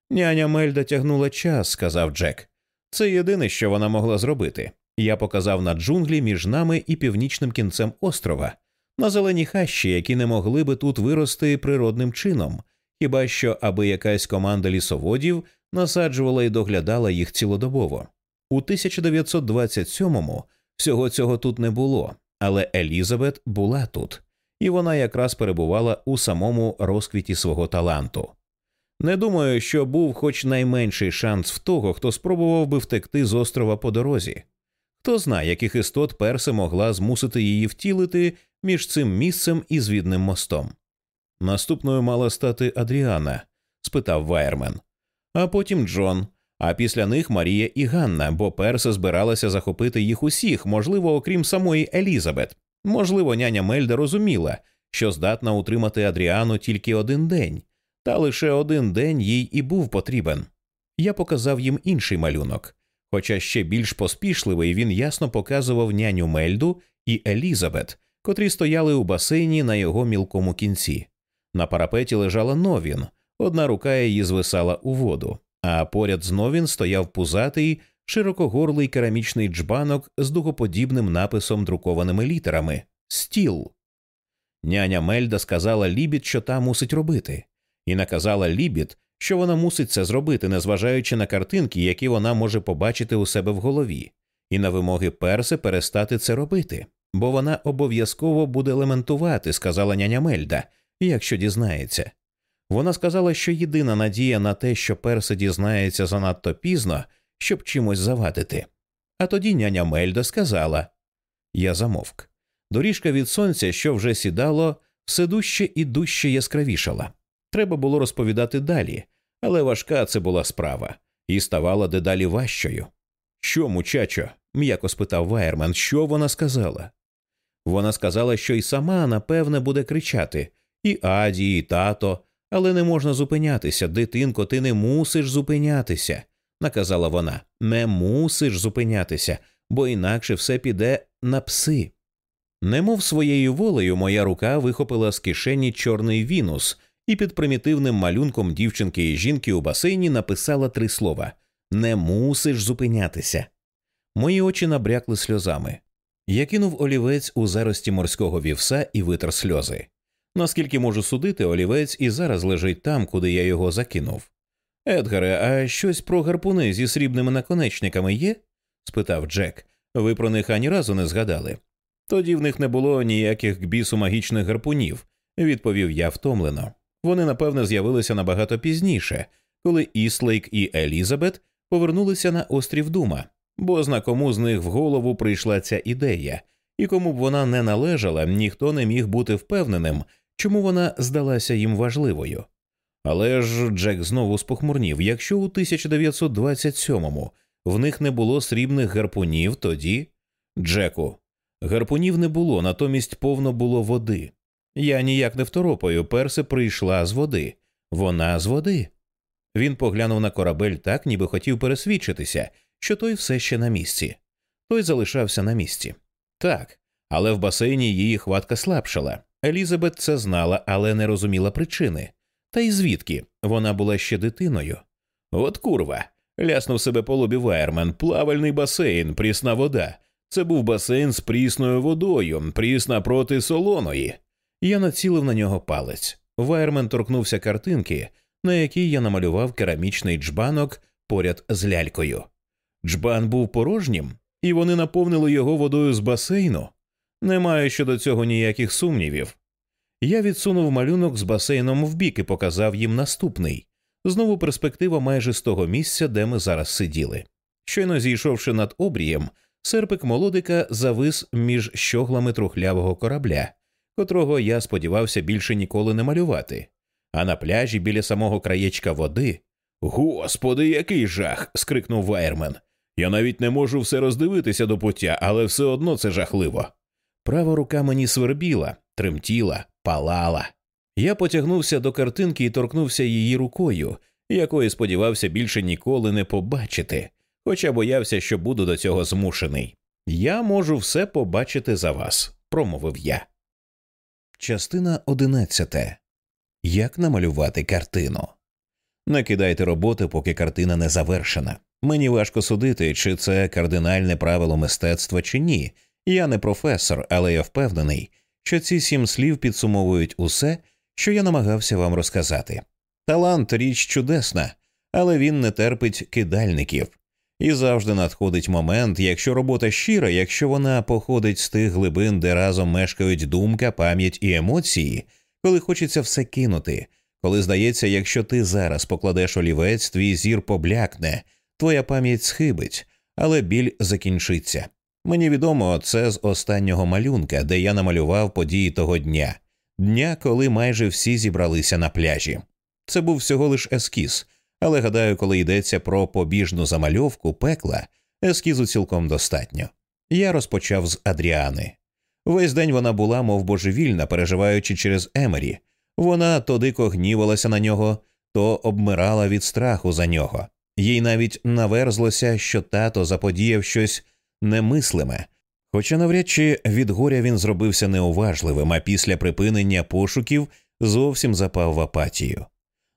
Няня Мельда тягнула час, сказав Джек. Це єдине, що вона могла зробити. Я показав на джунглі між нами і північним кінцем острова, на зелені хащі, які не могли би тут вирости природним чином, хіба що аби якась команда лісоводів насаджувала і доглядала їх цілодобово. У 1927-му всього цього тут не було, але Елізабет була тут, і вона якраз перебувала у самому розквіті свого таланту. Не думаю, що був хоч найменший шанс в того, хто спробував би втекти з острова по дорозі. Хто знає, яких істот перси могла змусити її втілити між цим місцем і звідним мостом. Наступною мала стати Адріана? спитав Вайермен. А потім Джон, а після них Марія і Ганна, бо перса збиралася захопити їх усіх, можливо, окрім самої Елізабет. Можливо, няня Мельда розуміла, що здатна утримати Адріану тільки один день, та лише один день їй і був потрібен. Я показав їм інший малюнок, хоча ще більш поспішливий він ясно показував няню Мельду і Елізабет, котрі стояли у басейні на його мілкому кінці. На парапеті лежала новін, одна рука її звисала у воду, а поряд з новін стояв пузатий, широкогорлий керамічний джбанок з дугоподібним написом друкованими літерами стіл. Няня Мельда сказала Лібід, що та мусить робити, і наказала Лібід, що вона мусить це зробити, незважаючи на картинки, які вона може побачити у себе в голові, і на вимоги перси перестати це робити, бо вона обов'язково буде лементувати, сказала няня Мельда, якщо дізнається. Вона сказала, що єдина надія на те, що перси дізнається занадто пізно, щоб чимось завадити. А тоді няня Мельда сказала Я замовк. Доріжка від сонця, що вже сідало, все дужче і дужче яскравішала. Треба було розповідати далі, але важка це була справа, і ставала дедалі важчою. Що, мучачо? м'яко спитав Вайерман, що вона сказала? Вона сказала, що й сама, напевне, буде кричати і Аді, і тато, але не можна зупинятися, дитинко, ти не мусиш зупинятися, наказала вона. Не мусиш зупинятися, бо інакше все піде на пси. Немов своєю волею, моя рука вихопила з кишені чорний вінус і під примітивним малюнком дівчинки і жінки у басейні написала три слова Не мусиш зупинятися. Мої очі набрякли сльозами. Я кинув олівець у зарості морського вівса і витер сльози. Наскільки можу судити, олівець і зараз лежить там, куди я його закинув. Едгаре, а щось про гарпуни зі срібними наконечниками є? спитав Джек. Ви про них ані разу не згадали. Тоді в них не було ніяких бісу магічних гарпунів, відповів я втомлено. Вони, напевне, з'явилися набагато пізніше, коли Іслейк і Елізабет повернулися на острів Дума, бо зна кому з них в голову прийшла ця ідея, і кому б вона не належала, ніхто не міг бути впевненим, чому вона здалася їм важливою. Але ж Джек знову спохмурнів якщо у 1927-му в них не було срібних гарпунів, тоді Джеку. Гарпунів не було, натомість повно було води. Я ніяк не второпаю, перси прийшла з води. Вона з води. Він поглянув на корабель так, ніби хотів пересвідчитися, що той все ще на місці. Той залишався на місці. Так, але в басейні її хватка слабшала. Елізабет це знала, але не розуміла причини. Та й звідки вона була ще дитиною. От курва. Ляснув себе по лобі Вайермен, плавальний басейн, прісна вода. Це був басейн з прісною водою, прісна проти солоної. Я націлив на нього палець. Вайермен торкнувся картинки, на якій я намалював керамічний джбанок поряд з лялькою. Джбан був порожнім, і вони наповнили його водою з басейну. Не маю щодо цього ніяких сумнівів. Я відсунув малюнок з басейном вбік і показав їм наступний знову перспектива майже з того місця, де ми зараз сиділи. Щойно зійшовши над обрієм, серпик молодика завис між щоглами трухлявого корабля, котрого я сподівався більше ніколи не малювати. А на пляжі біля самого краєчка води. Господи, який жах. скрикнув Вайермен. Я навіть не можу все роздивитися до пуття, але все одно це жахливо. Права рука мені свербіла, тремтіла, палала. Я потягнувся до картинки і торкнувся її рукою, якої сподівався більше ніколи не побачити, хоча боявся, що буду до цього змушений. Я можу все побачити за вас, промовив я. Частина одинадцяте. Як намалювати картину. Не кидайте роботи, поки картина не завершена. Мені важко судити, чи це кардинальне правило мистецтва чи ні. Я не професор, але я впевнений, що ці сім слів підсумовують усе, що я намагався вам розказати. Талант річ чудесна, але він не терпить кидальників. І завжди надходить момент, якщо робота щира, якщо вона походить з тих глибин, де разом мешкають думка, пам'ять і емоції, коли хочеться все кинути, коли здається, якщо ти зараз покладеш олівець, твій зір поблякне, твоя пам'ять схибить, але біль закінчиться. Мені відомо це з останнього малюнка, де я намалював події того дня, дня, коли майже всі зібралися на пляжі. Це був всього лиш ескіз, але гадаю, коли йдеться про побіжну замальовку пекла, ескізу цілком достатньо. Я розпочав з Адріани. Весь день вона була, мов божевільна, переживаючи через Емері. Вона то дико гнівалася на нього, то обмирала від страху за нього. Їй навіть наверзлося, що тато заподіяв щось немислиме, хоча навряд чи від горя він зробився неуважливим, а після припинення пошуків зовсім запав в апатію.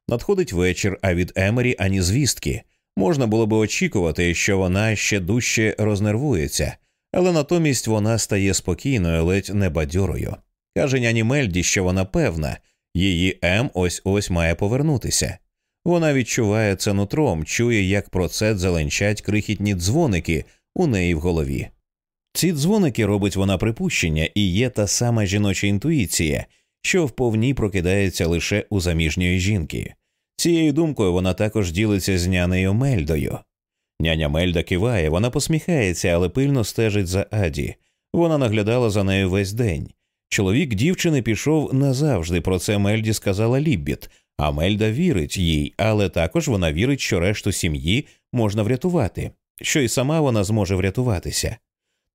Надходить вечір, а від Емері ані звістки. Можна було би очікувати, що вона ще дужче рознервується, але натомість вона стає спокійною, ледь не бадьорою. Каже няні Мельді, що вона певна, її М ось ось має повернутися. Вона відчуває це нутром, чує, як про це зеленчать крихітні дзвоники у неї в голові. Ці дзвоники робить вона припущення, і є та сама жіноча інтуїція, що вповні прокидається лише у заміжньої жінки. Цією думкою вона також ділиться з нянею Мельдою. Няня Мельда киває, вона посміхається, але пильно стежить за Аді. Вона наглядала за нею весь день. Чоловік дівчини пішов назавжди. Про це Мельді сказала Ліббіт, а Мельда вірить їй, але також вона вірить, що решту сім'ї можна врятувати, що й сама вона зможе врятуватися.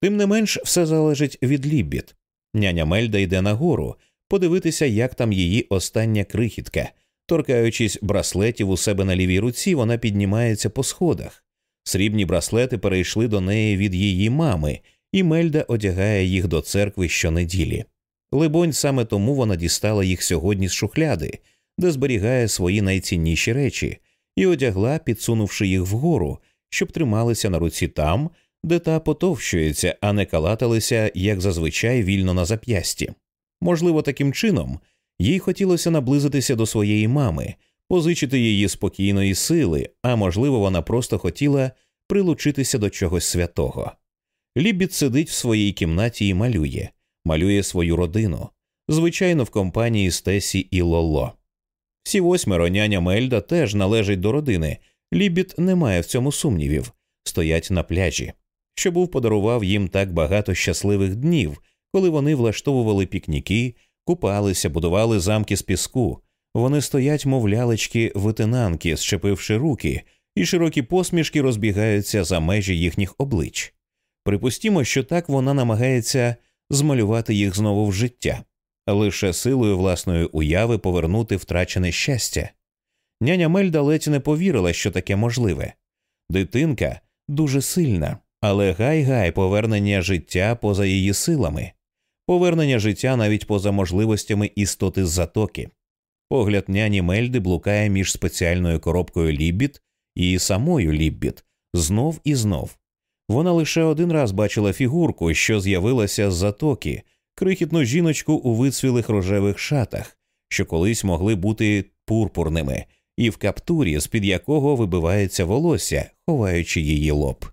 Тим не менш, все залежить від Ліббіт. Няня Мельда йде нагору, подивитися, як там її остання крихітка. Торкаючись браслетів у себе на лівій руці, вона піднімається по сходах. Срібні браслети перейшли до неї від її мами, і Мельда одягає їх до церкви щонеділі. Либонь, саме тому вона дістала їх сьогодні з шухляди, де зберігає свої найцінніші речі, і одягла, підсунувши їх вгору, щоб трималися на руці там, де та потовщується, а не калаталися, як зазвичай, вільно на зап'ясті. Можливо, таким чином їй хотілося наблизитися до своєї мами, позичити її спокійної сили, а можливо, вона просто хотіла прилучитися до чогось святого. Лібіт сидить в своїй кімнаті і малює, малює свою родину, звичайно, в компанії Стесі і Лоло. Всі восьмеро няня Мельда теж належать до родини. Лібіт не має в цьому сумнівів, стоять на пляжі, що був подарував їм так багато щасливих днів, коли вони влаштовували пікніки, купалися, будували замки з піску. Вони стоять, мов лялечки витинанки, щепивши руки, і широкі посмішки розбігаються за межі їхніх облич. Припустімо, що так вона намагається змалювати їх знову в життя, лише силою власної уяви повернути втрачене щастя. Няня Мельда ледь не повірила, що таке можливе. Дитинка дуже сильна, але гай-гай повернення життя поза її силами, повернення життя навіть поза можливостями істоти з затоки. Погляд няні Мельди блукає між спеціальною коробкою Ліббіт і самою Ліббіт знов і знов. Вона лише один раз бачила фігурку, що з'явилася з затоки, крихітну жіночку у вицвілих рожевих шатах, що колись могли бути пурпурними, і в каптурі, з під якого вибивається волосся, ховаючи її лоб.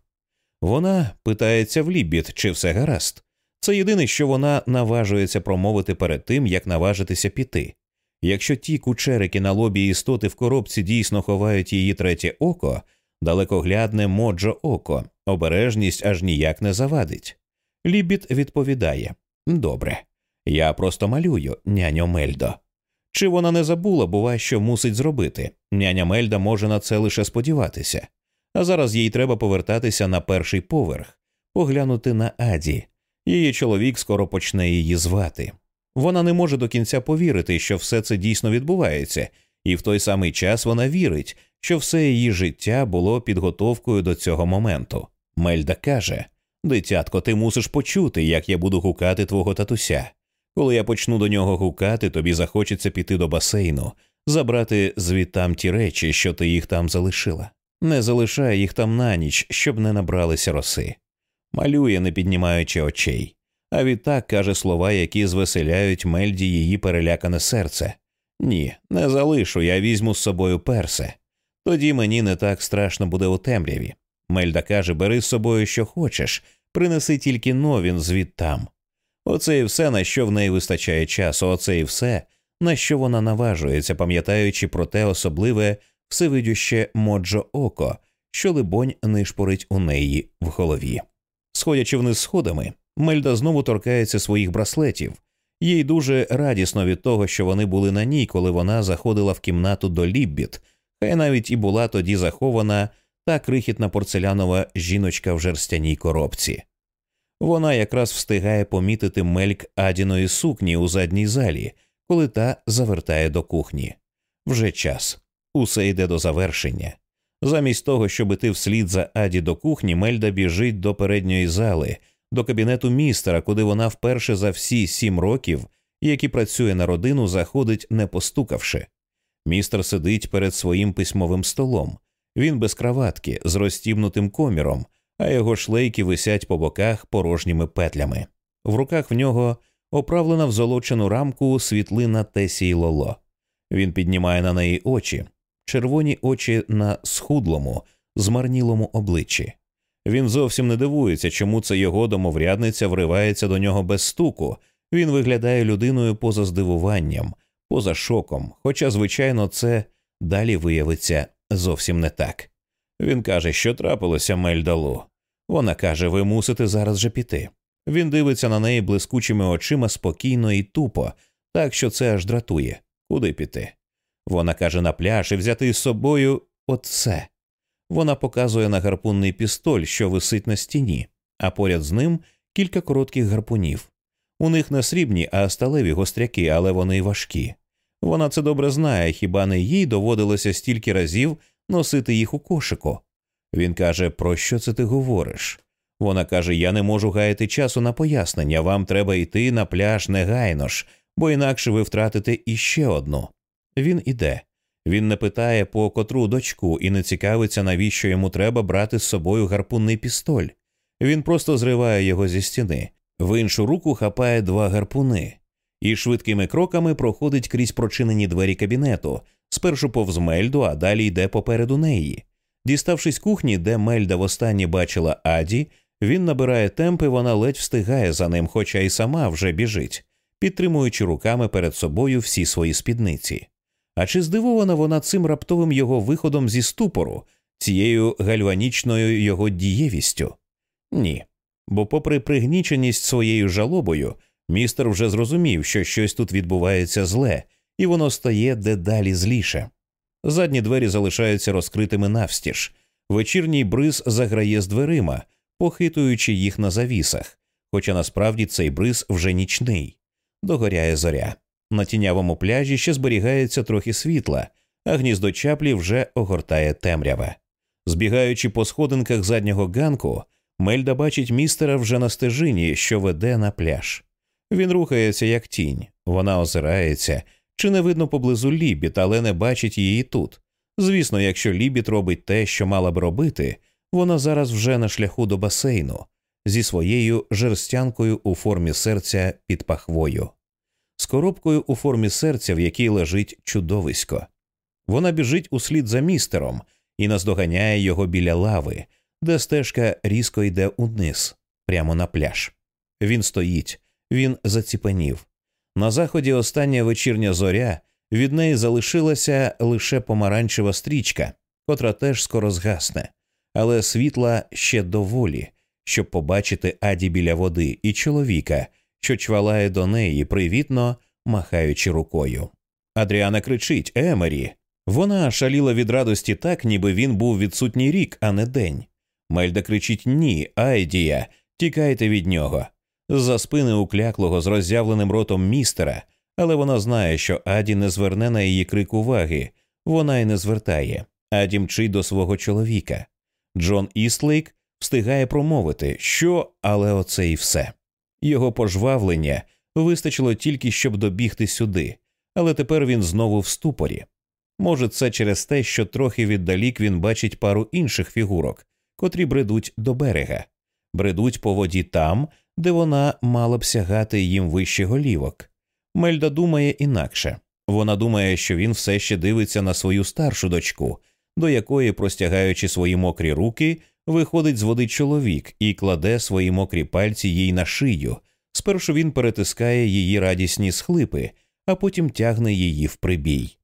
Вона питається в Ліббіт, чи все гаразд. Це єдине, що вона наважується промовити перед тим, як наважитися піти. Якщо ті кучерики на лобі істоти в коробці дійсно ховають її третє око, далекоглядне моджо око, обережність аж ніяк не завадить. Лібіт відповідає Добре, я просто малюю, няньо Мельдо. Чи вона не забула, бува, що мусить зробити? Няня Мельда може на це лише сподіватися. А зараз їй треба повертатися на перший поверх, поглянути на Аді. Її чоловік скоро почне її звати. Вона не може до кінця повірити, що все це дійсно відбувається, і в той самий час вона вірить, що все її життя було підготовкою до цього моменту. Мельда каже Дитятко, ти мусиш почути, як я буду гукати твого татуся. Коли я почну до нього гукати, тобі захочеться піти до басейну, забрати звідтам ті речі, що ти їх там залишила. Не залишай їх там на ніч, щоб не набралися роси. Малює, не піднімаючи очей а відтак каже слова, які звеселяють Мельді її перелякане серце. Ні, не залишу, я візьму з собою персе. Тоді мені не так страшно буде у темряві. Мельда каже, бери з собою, що хочеш, принеси тільки новін звідтам. Оце і все, на що в неї вистачає часу, оце і все, на що вона наважується, пам'ятаючи про те особливе всевидюще моджо око, що, либонь, нишпорить у неї в голові. Сходячи вниз сходами, Мельда знову торкається своїх браслетів. Їй дуже радісно від того, що вони були на ній, коли вона заходила в кімнату до Ліббіт, хай навіть і була тоді захована та крихітна порцелянова жіночка в жерстяній коробці. Вона якраз встигає помітити мельк адіної сукні у задній залі, коли та завертає до кухні. Вже час. Усе йде до завершення. Замість того, щоб іти вслід за Аді до кухні, Мельда біжить до передньої зали, до кабінету містера, куди вона вперше за всі сім років, які працює на родину, заходить, не постукавши. Містер сидить перед своїм письмовим столом. Він без краватки, з розтібнутим коміром, а його шлейки висять по боках порожніми петлями. В руках в нього оправлена в золочену рамку світлина Тесії Лоло. Він піднімає на неї очі, червоні очі на схудлому, змарнілому обличчі. Він зовсім не дивується, чому це його домоврядниця вривається до нього без стуку. Він виглядає людиною поза здивуванням, поза шоком, хоча, звичайно, це далі виявиться зовсім не так. Він каже, що трапилося Мельдалу. Вона каже, ви мусите зараз же піти. Він дивиться на неї блискучими очима спокійно і тупо, так що це аж дратує. Куди піти? Вона каже на пляж і взяти з собою оце. Вона показує на гарпунний пістоль, що висить на стіні, а поряд з ним кілька коротких гарпунів. У них не срібні, а сталеві гостряки, але вони важкі. Вона це добре знає, хіба не їй доводилося стільки разів носити їх у кошику. Він каже, про що це ти говориш? Вона каже: Я не можу гаяти часу на пояснення, вам треба йти на пляж негайно ж, бо інакше ви втратите іще одну. Він іде. Він не питає, по котру дочку, і не цікавиться, навіщо йому треба брати з собою гарпунний пістоль. Він просто зриває його зі стіни, в іншу руку хапає два гарпуни і швидкими кроками проходить крізь прочинені двері кабінету, спершу повз Мельду, а далі йде попереду неї. Діставшись кухні, де Мельда востаннє бачила Аді, він набирає темп і вона ледь встигає за ним, хоча й сама вже біжить, підтримуючи руками перед собою всі свої спідниці. А чи здивована вона цим раптовим його виходом зі ступору, цією гальванічною його дієвістю? Ні. Бо, попри пригніченість своєю жалобою, містер вже зрозумів, що щось тут відбувається зле, і воно стає дедалі зліше. Задні двері залишаються розкритими навстіж. Вечірній бриз заграє з дверима, похитуючи їх на завісах, хоча насправді цей бриз вже нічний. Догоряє зоря. На тінявому пляжі ще зберігається трохи світла, а гніздо чаплі вже огортає темряве. Збігаючи по сходинках заднього ганку, Мельда бачить містера вже на стежині, що веде на пляж. Він рухається, як тінь, вона озирається, чи не видно поблизу лібіт, але не бачить її тут. Звісно, якщо лібіт робить те, що мала б робити, вона зараз вже на шляху до басейну зі своєю жерстянкою у формі серця під пахвою, з коробкою у формі серця, в якій лежить чудовисько. Вона біжить услід за містером і наздоганяє його біля лави, де стежка різко йде униз, прямо на пляж. Він стоїть, він заціпенів. На заході остання вечірня зоря від неї залишилася лише помаранчева стрічка, котра теж скоро згасне, але світла ще доволі, щоб побачити аді біля води і чоловіка, що чвалає до неї, привітно махаючи рукою. Адріана кричить Емері. Вона шаліла від радості так, ніби він був відсутній рік, а не день. Мельда кричить Ні, Айдія, тікайте від нього з-за спини укляклого з роззявленим ротом містера, але вона знає, що Аді не зверне на її крик уваги, вона й не звертає, Аді мчить до свого чоловіка. Джон Істлейк встигає промовити, що, але оце і все. Його пожвавлення вистачило тільки, щоб добігти сюди, але тепер він знову в ступорі. Може, це через те, що трохи віддалік він бачить пару інших фігурок, котрі бредуть до берега, бредуть по воді там, де вона мала б сягати їм вище голівок. Мельда думає інакше вона думає, що він все ще дивиться на свою старшу дочку, до якої, простягаючи свої мокрі руки, виходить з води чоловік і кладе свої мокрі пальці їй на шию. Спершу він перетискає її радісні схлипи, а потім тягне її в прибій.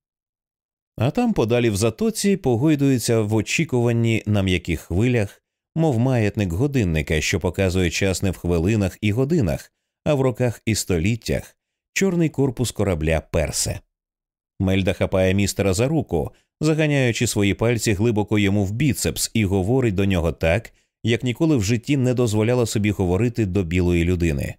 А там подалі в затоці погойдується в очікуванні на м'яких хвилях мов маятник годинника, що показує час не в хвилинах і годинах, а в роках і століттях, чорний корпус корабля персе. Мельда хапає містера за руку, заганяючи свої пальці глибоко йому в біцепс, і говорить до нього так, як ніколи в житті не дозволяла собі говорити до білої людини.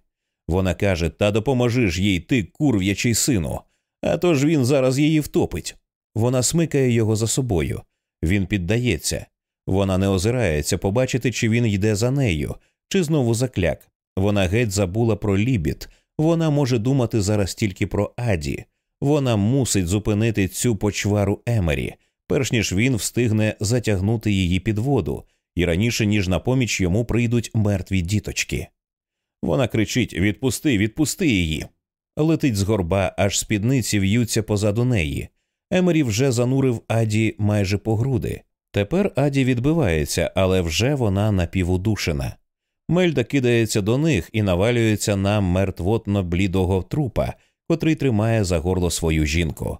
Вона каже: Та допоможи ж їй, ти курв'ячий сину. А то ж він зараз її втопить. Вона смикає його за собою. Він піддається. Вона не озирається побачити, чи він йде за нею, чи знову закляк. Вона геть забула про лібіт. Вона може думати зараз тільки про Аді. Вона мусить зупинити цю почвару Емері, перш ніж він встигне затягнути її під воду, і раніше ніж на поміч йому прийдуть мертві діточки. Вона кричить Відпусти, відпусти її. Летить з горба, аж спідниці в'ються позаду неї. Емері вже занурив Аді майже по груди. Тепер Аді відбивається, але вже вона напівудушена. Мельда кидається до них і навалюється на мертвотно блідого трупа, котрий тримає за горло свою жінку.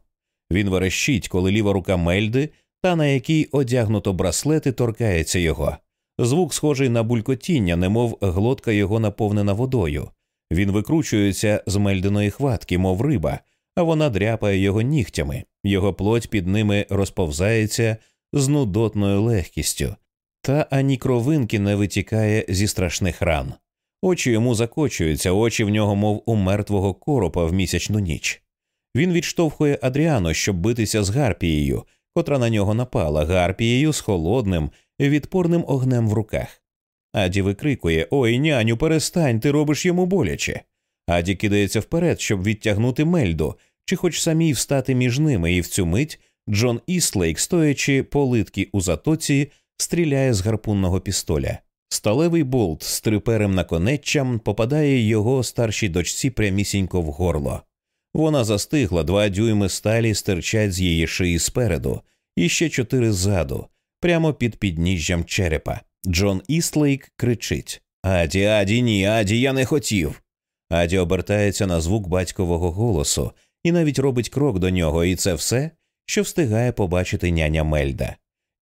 Він верещить, коли ліва рука Мельди, та на якій одягнуто браслети, торкається його. Звук схожий на булькотіння, немов глотка його наповнена водою. Він викручується з мельдиної хватки, мов риба, а вона дряпає його нігтями, його плоть під ними розповзається з нудотною легкістю, та ані кровинки не витікає зі страшних ран. Очі йому закочуються, очі в нього, мов у мертвого коропа в місячну ніч. Він відштовхує Адріано, щоб битися з Гарпією, котра на нього напала, Гарпією з холодним, відпорним огнем в руках. Аді викрикує Ой, няню, перестань, ти робиш йому боляче. Аді кидається вперед, щоб відтягнути мельду, чи хоч самій встати між ними, і в цю мить Джон Іслейк, стоячи по литки у затоці, стріляє з гарпунного пістоля. Сталевий болт з триперим наконеччям попадає його старшій дочці прямісінько в горло. Вона застигла, два дюйми сталі стирчать з її шиї спереду, і ще чотири ззаду, прямо під підніжжям черепа. Джон Істлейк кричить Аді, Аді, ні, Аді, я не хотів. Аді обертається на звук батькового голосу і навіть робить крок до нього, і це все, що встигає побачити няня Мельда.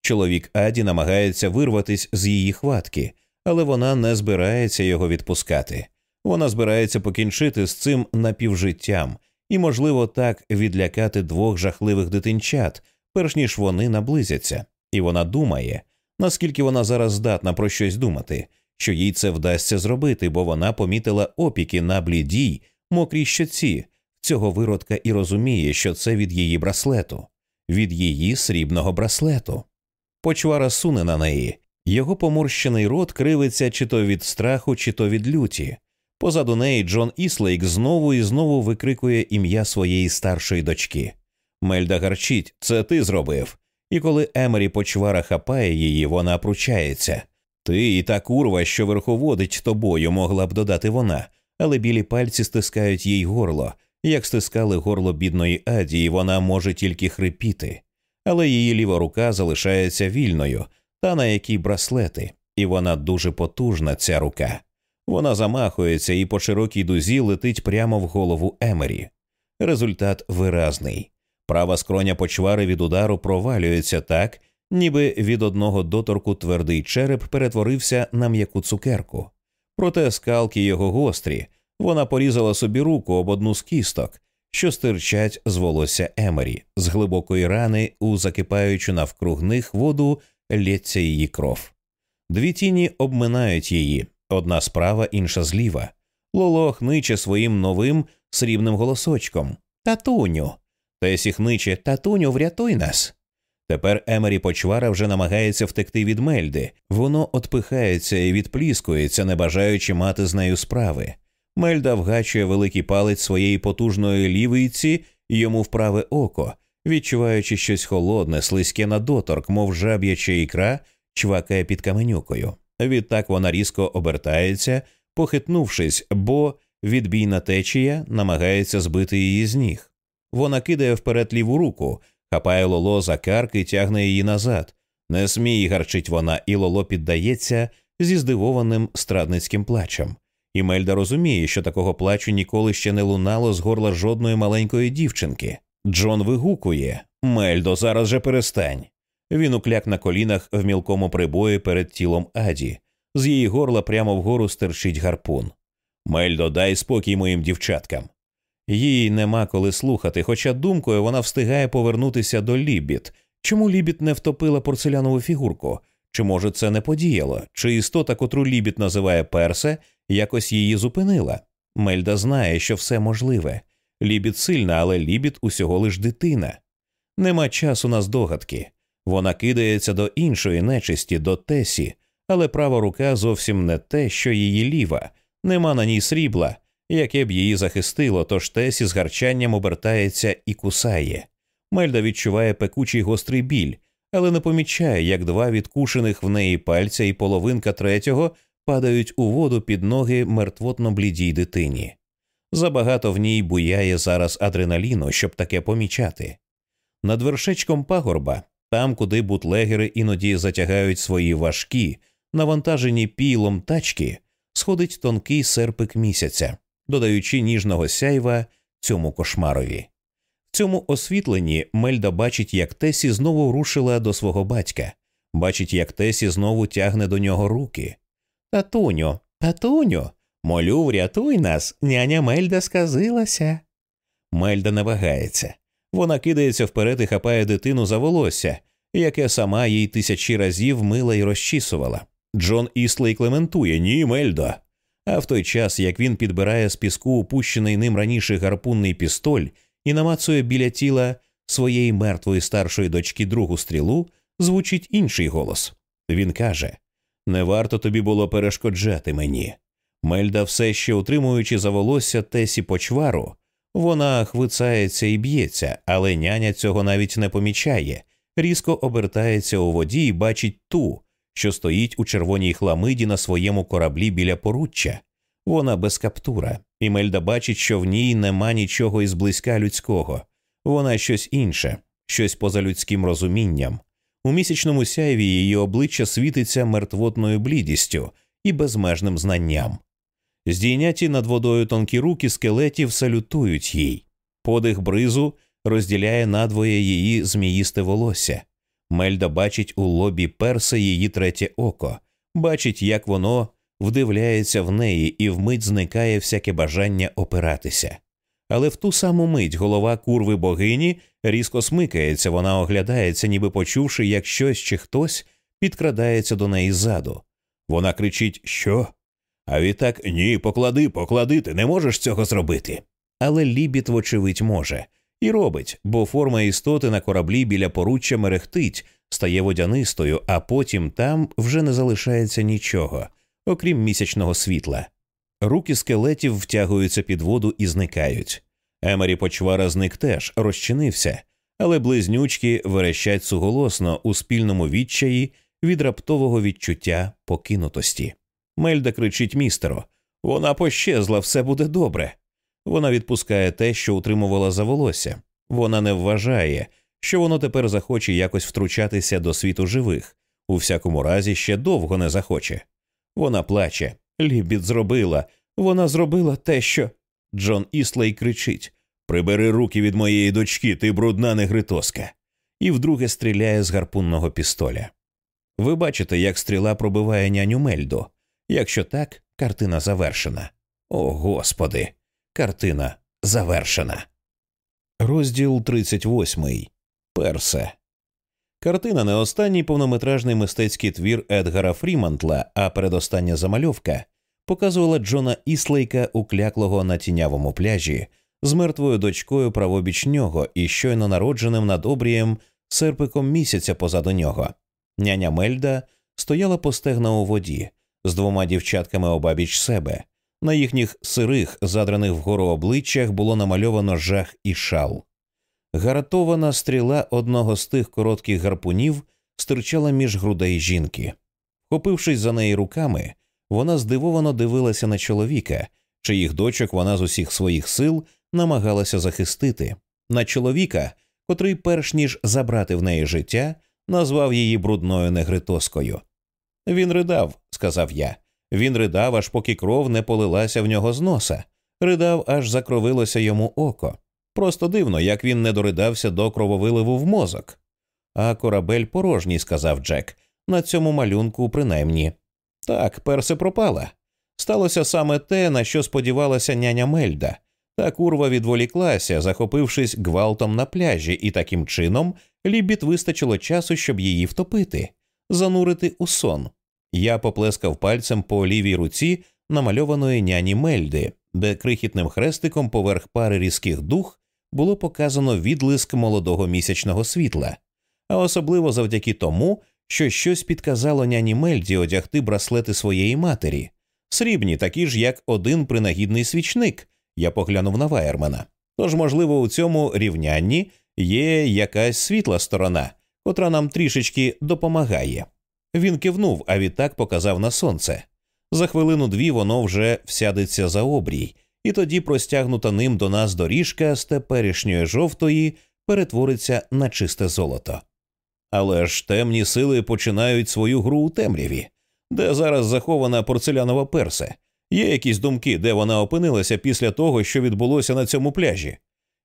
Чоловік Аді намагається вирватися з її хватки, але вона не збирається його відпускати. Вона збирається покінчити з цим напівжиттям і, можливо, так відлякати двох жахливих дитинчат, перш ніж вони наблизяться, і вона думає, наскільки вона зараз здатна про щось думати, що їй це вдасться зробити, бо вона помітила опіки на блідій, мокрій щоці цього виродка і розуміє, що це від її браслету, від її срібного браслету. Почвара суне на неї, його поморщений рот кривиться чи то від страху, чи то від люті. Позаду неї Джон Іслейк знову і знову викрикує ім'я своєї старшої дочки. Мельда гарчить, це ти зробив. І коли Емері почвара хапає її, вона пручається. Ти і та курва, що верховодить тобою, могла б додати вона, але білі пальці стискають їй горло, як стискали горло бідної Аді, і вона може тільки хрипіти, але її ліва рука залишається вільною, та на якій браслети, і вона дуже потужна, ця рука. Вона замахується і по широкій дузі летить прямо в голову Емері. Результат виразний. Права скроня почвари від удару провалюється так, ніби від одного доторку твердий череп перетворився на м'яку цукерку. Проте скалки його гострі, вона порізала собі руку об одну з кісток, що стирчать з волосся Емері, з глибокої рани у закипаючу навкруг них воду лється її кров. Дві тіні обминають її одна справа, інша зліва. Лоло хниче своїм новим срібним голосочком Татуню. Тесі хниче Татуню, врятуй нас. Тепер Емері Почвара вже намагається втекти від Мельди, воно отпихається і відпліскується, не бажаючи мати з нею справи. Мельда вгачує великий палець своєї потужної лівиці йому в праве око, відчуваючи щось холодне, слизьке на доторк, мов жаб'яча ікра, чвакає під каменюкою. Відтак вона різко обертається, похитнувшись, бо відбійна течія намагається збити її з ніг. Вона кидає вперед ліву руку, хапає лоло за карки і тягне її назад. Не смій, гарчить вона, і лоло піддається зі здивованим страдницьким плачем. І Мельда розуміє, що такого плачу ніколи ще не лунало з горла жодної маленької дівчинки. Джон вигукує Мельдо, зараз же перестань. Він укляк на колінах в мілкому прибої перед тілом Аді, з її горла прямо вгору стерчить гарпун. Мельдо, дай спокій моїм дівчаткам. Їй нема коли слухати, хоча думкою вона встигає повернутися до лібіт. Чому лібіт не втопила порцелянову фігурку? Чи може це не подіяло? Чи істота, котру лібіт називає персе, якось її зупинила? Мельда знає, що все можливе. Лібіт сильна, але лібіт усього лиш дитина. Нема часу на здогадки. Вона кидається до іншої нечисті, до Тесі, але права рука зовсім не те, що її ліва, нема на ній срібла, яке б її захистило, тож Тесі з гарчанням обертається і кусає. Мельда відчуває пекучий гострий біль, але не помічає, як два відкушених в неї пальця і половинка третього падають у воду під ноги мертвотно блідій дитині. Забагато в ній буяє зараз адреналіну, щоб таке помічати. Над вершечком пагорба, там, куди бутлегери іноді затягають свої важкі, навантажені пілом тачки, сходить тонкий серпик місяця, додаючи ніжного сяйва цьому кошмарові. В цьому освітленні Мельда бачить, як Тесі знову рушила до свого батька, бачить, як Тесі знову тягне до нього руки. Татуню, татуню, молю, врятуй нас, няня Мельда сказилася. Мельда не вагається. Вона кидається вперед і хапає дитину за волосся, яке сама їй тисячі разів мила і розчісувала. Джон Іслей клементує ні, Мельдо. А в той час, як він підбирає з піску упущений ним раніше гарпунний пістоль і намацує біля тіла своєї мертвої старшої дочки другу стрілу, звучить інший голос. Він каже Не варто тобі було перешкоджати мені. Мельда, все ще утримуючи за волосся Тесі почвару, вона хвицається і б'ється, але няня цього навіть не помічає, різко обертається у воді і бачить ту, що стоїть у червоній хламиді на своєму кораблі біля поруччя. Вона без каптура, і Мельда бачить, що в ній нема нічого із близька людського, вона щось інше, щось поза людським розумінням. У місячному сяйві її обличчя світиться мертвотною блідістю і безмежним знанням. Здійняті над водою тонкі руки скелетів салютують їй. Подих бризу розділяє надвоє її зміїсте волосся. Мельда бачить у лобі перса її третє око, бачить, як воно вдивляється в неї і вмить зникає всяке бажання опиратися. Але в ту саму мить голова курви богині різко смикається, вона оглядається, ніби почувши, як щось чи хтось підкрадається до неї ззаду. Вона кричить Що? А відтак ні, поклади, поклади, ти не можеш цього зробити. Але лібіт, вочевидь, може, і робить, бо форма істоти на кораблі біля поруччя мерехтить, стає водянистою, а потім там вже не залишається нічого, окрім місячного світла. Руки скелетів втягуються під воду і зникають. Емері почвара зник теж розчинився, але близнючки верещать суголосно у спільному відчаї від раптового відчуття покинутості. Мельда кричить містеро вона пощезла, все буде добре. Вона відпускає те, що утримувала за волосся. Вона не вважає, що воно тепер захоче якось втручатися до світу живих, у всякому разі ще довго не захоче. Вона плаче. Лібід зробила, вона зробила те, що. Джон Іслей кричить Прибери руки від моєї дочки, ти брудна негритоска. І вдруге стріляє з гарпунного пістоля. Ви бачите, як стріла пробиває няню Мельду. Якщо так, картина завершена. О господи, картина завершена. Розділ 38. Персе. Картина не останній повнометражний мистецький твір Едгара Фрімантла, а передостання замальовка показувала Джона Іслейка укляклого на тінявому пляжі з мертвою дочкою правобіч нього і щойно народженим над обрієм серпиком місяця позаду нього. Няня Мельда стояла по стегна у воді з двома дівчатками обабіч себе. На їхніх сирих, задраних вгору обличчях було намальовано жах і шал. Гаратована стріла одного з тих коротких гарпунів стирчала між грудей жінки. Хопившись за неї руками, вона здивовано дивилася на чоловіка, чиїх дочок вона з усіх своїх сил намагалася захистити, на чоловіка, котрий, перш ніж забрати в неї життя, назвав її брудною негритоскою. Він ридав, сказав я. Він ридав, аж поки кров не полилася в нього з носа, ридав, аж закровилося йому око. Просто дивно, як він не доридався до крововиливу в мозок. а корабель порожній, сказав Джек. На цьому малюнку, принаймні. Так, персе пропала. Сталося саме те, на що сподівалася няня Мельда. Та курва відволіклася, захопившись гвалтом на пляжі, і таким чином Лібіт вистачило часу, щоб її втопити, занурити у сон. Я поплескав пальцем по лівій руці намальованої няні Мельди, де крихітним хрестиком поверх пари різких дух було показано відлиск молодого місячного світла, а особливо завдяки тому, що щось підказало няні Мельді одягти браслети своєї матері, срібні, такі ж, як один принагідний свічник. Я поглянув на Вайермана. Тож, можливо, у цьому рівнянні є якась світла сторона, котра нам трішечки допомагає. Він кивнув, а відтак показав на сонце. За хвилину дві воно вже всядеться за обрій, і тоді простягнута ним до нас доріжка з теперішньої жовтої перетвориться на чисте золото. Але ж темні сили починають свою гру у темряві, де зараз захована порцелянова персе. Є якісь думки, де вона опинилася після того, що відбулося на цьому пляжі.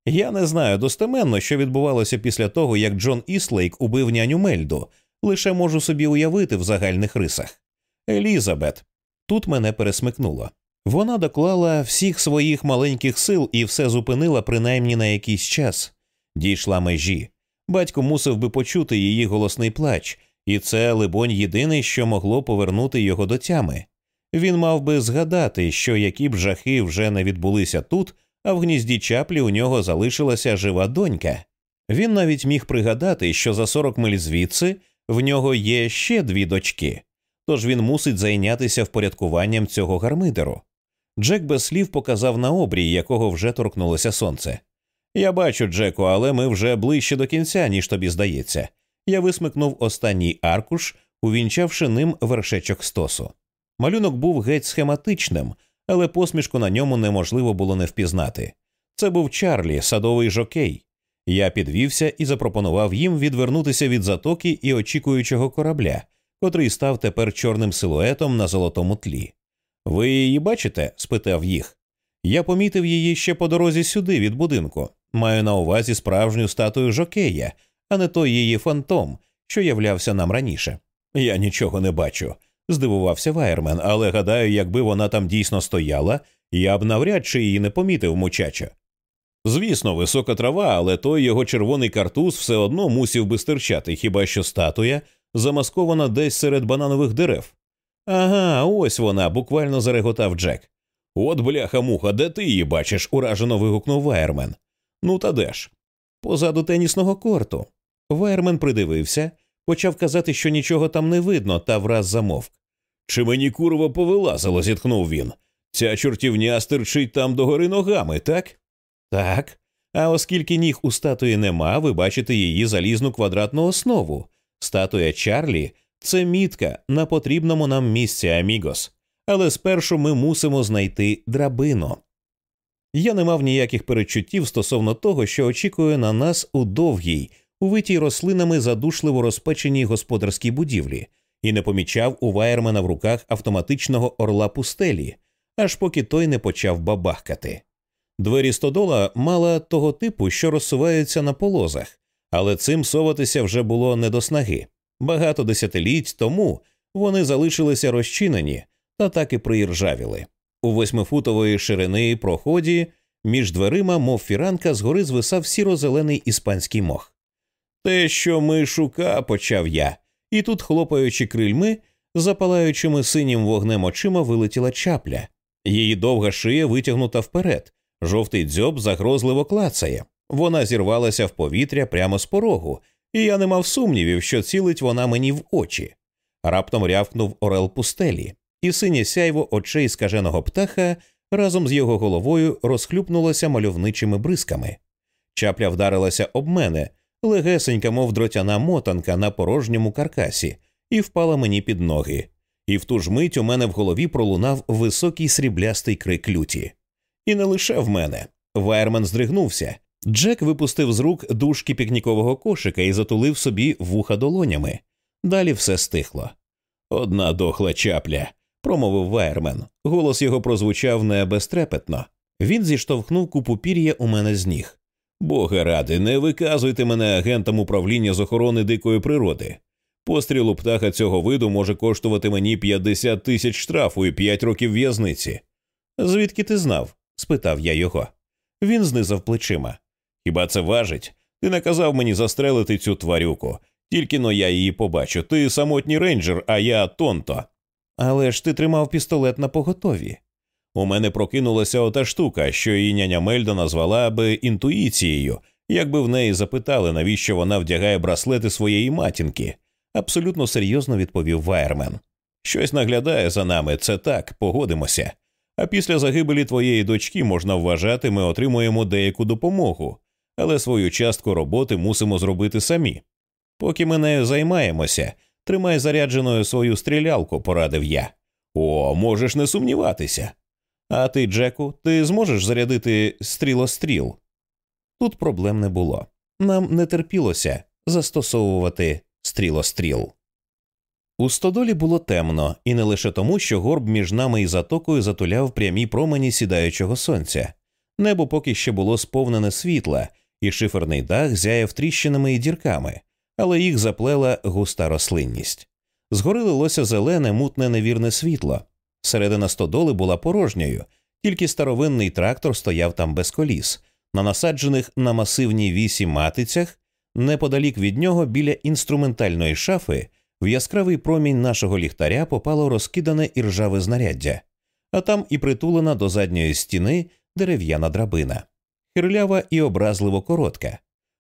Я не знаю достеменно, що відбувалося після того, як Джон Іслейк убив няню Мельду, лише можу собі уявити в загальних рисах. Елізабет. Тут мене пересмикнуло. Вона доклала всіх своїх маленьких сил і все зупинила принаймні на якийсь час. Дійшла межі. Батько мусив би почути її голосний плач, і це, либонь, єдине, що могло повернути його до тями. Він мав би згадати, що які б жахи вже не відбулися тут, а в гнізді чаплі у нього залишилася жива донька. Він навіть міг пригадати, що за 40 миль звідси в нього є ще дві дочки, тож він мусить зайнятися впорядкуванням цього гармидеру. Джек без слів показав на обрій, якого вже торкнулося сонце. Я бачу, Джеку, але ми вже ближче до кінця, ніж тобі здається. Я висмикнув останній аркуш, увінчавши ним вершечок стосу. Малюнок був геть схематичним, але посмішку на ньому неможливо було не впізнати. Це був Чарлі, садовий жокей. Я підвівся і запропонував їм відвернутися від затоки і очікуючого корабля, котрий став тепер чорним силуетом на золотому тлі. Ви її бачите? спитав їх. Я помітив її ще по дорозі сюди від будинку. Маю на увазі справжню статую жокея, а не той її фантом, що являвся нам раніше. Я нічого не бачу, здивувався Вайермен, але гадаю, якби вона там дійсно стояла, я б навряд чи її не помітив, мучача. Звісно, висока трава, але той його червоний картуз все одно мусів би стирчати, хіба що статуя замаскована десь серед бананових дерев. Ага, ось вона, буквально зареготав Джек. От бляха муха, де ти її бачиш? уражено вигукнув Вайермен. Ну та де ж? Позаду тенісного корту. Вайермен придивився, почав казати, що нічого там не видно, та враз замовк. Чи мені курва повилазило, зітхнув він. Ця чортівня стирчить там догори ногами, так? Так. А оскільки ніг у статуї нема, ви бачите її залізну квадратну основу. Статуя Чарлі це мітка на потрібному нам місці, Амігос. Але спершу ми мусимо знайти драбину. Я не мав ніяких перечуттів стосовно того, що очікує на нас у довгій, увитій рослинами задушливо розпеченій господарській будівлі, і не помічав у Вайермена в руках автоматичного орла пустелі, аж поки той не почав бабахкати. Двері стодола мала того типу, що розсуваються на полозах, але цим соватися вже було не до снаги. Багато десятиліть тому вони залишилися розчинені та так і приіржавіли. У восьмифутової ширини проході між дверима, мов фіранка, згори звисав сіро-зелений іспанський мох. Те, що ми шука, почав я, і тут, хлопаючи крильми, запалаючими синім вогнем очима, вилетіла чапля. Її довга шия витягнута вперед, жовтий дзьоб загрозливо клацає. Вона зірвалася в повітря прямо з порогу, і я не мав сумнівів, що цілить вона мені в очі. Раптом рявкнув орел пустелі, і синє сяйво очей скаженого птаха разом з його головою розхлюпнулося мальовничими бризками. Чапля вдарилася об мене, легесенька, мов дротяна мотанка на порожньому каркасі, і впала мені під ноги. І в ту ж мить у мене в голові пролунав високий сріблястий крик люті. І не лише в мене. Вайерман здригнувся. Джек випустив з рук дужки пікнікового кошика і затулив собі вуха долонями. Далі все стихло. Одна дохла чапля, промовив Вайермен. Голос його прозвучав не безтрепетно. Він зіштовхнув купу пір'я у мене з ніг. Боги ради, не виказуйте мене агентам управління з охорони дикої природи. Постріл у птаха цього виду може коштувати мені 50 тисяч штрафу і 5 років в'язниці. Звідки ти знав? спитав я його. Він знизав плечима. Хіба це важить? Ти наказав мені застрелити цю тварюку, тільки но я її побачу. Ти самотній рейнджер, а я тонто. Але ж ти тримав пістолет на поготові. У мене прокинулася ота штука, що її няня Мельда назвала би інтуїцією, якби в неї запитали, навіщо вона вдягає браслети своєї матінки. Абсолютно серйозно відповів Вайермен. Щось наглядає за нами, це так, погодимося. А після загибелі твоєї дочки можна вважати, ми отримуємо деяку допомогу, але свою частку роботи мусимо зробити самі. Поки ми нею займаємося, тримай зарядженою свою стрілялку, порадив я. О, можеш не сумніватися. А ти, Джеку, ти зможеш зарядити стрілостріл? Тут проблем не було. Нам не терпілося застосовувати стрілостріл. У стодолі було темно, і не лише тому, що горб між нами і затокою затуляв прямі промені сідаючого сонця. Небо поки ще було сповнене світла, і шиферний дах зяяв тріщинами і дірками, але їх заплела густа рослинність. Згори лилося зелене, мутне невірне світло. Середина стодоли була порожньою, тільки старовинний трактор стояв там без коліс, на насаджених на масивній вісі матицях, неподалік від нього біля інструментальної шафи. В яскравий промінь нашого ліхтаря попало розкидане і ржаве знаряддя, а там і притулена до задньої стіни дерев'яна драбина, хирлява і образливо коротка.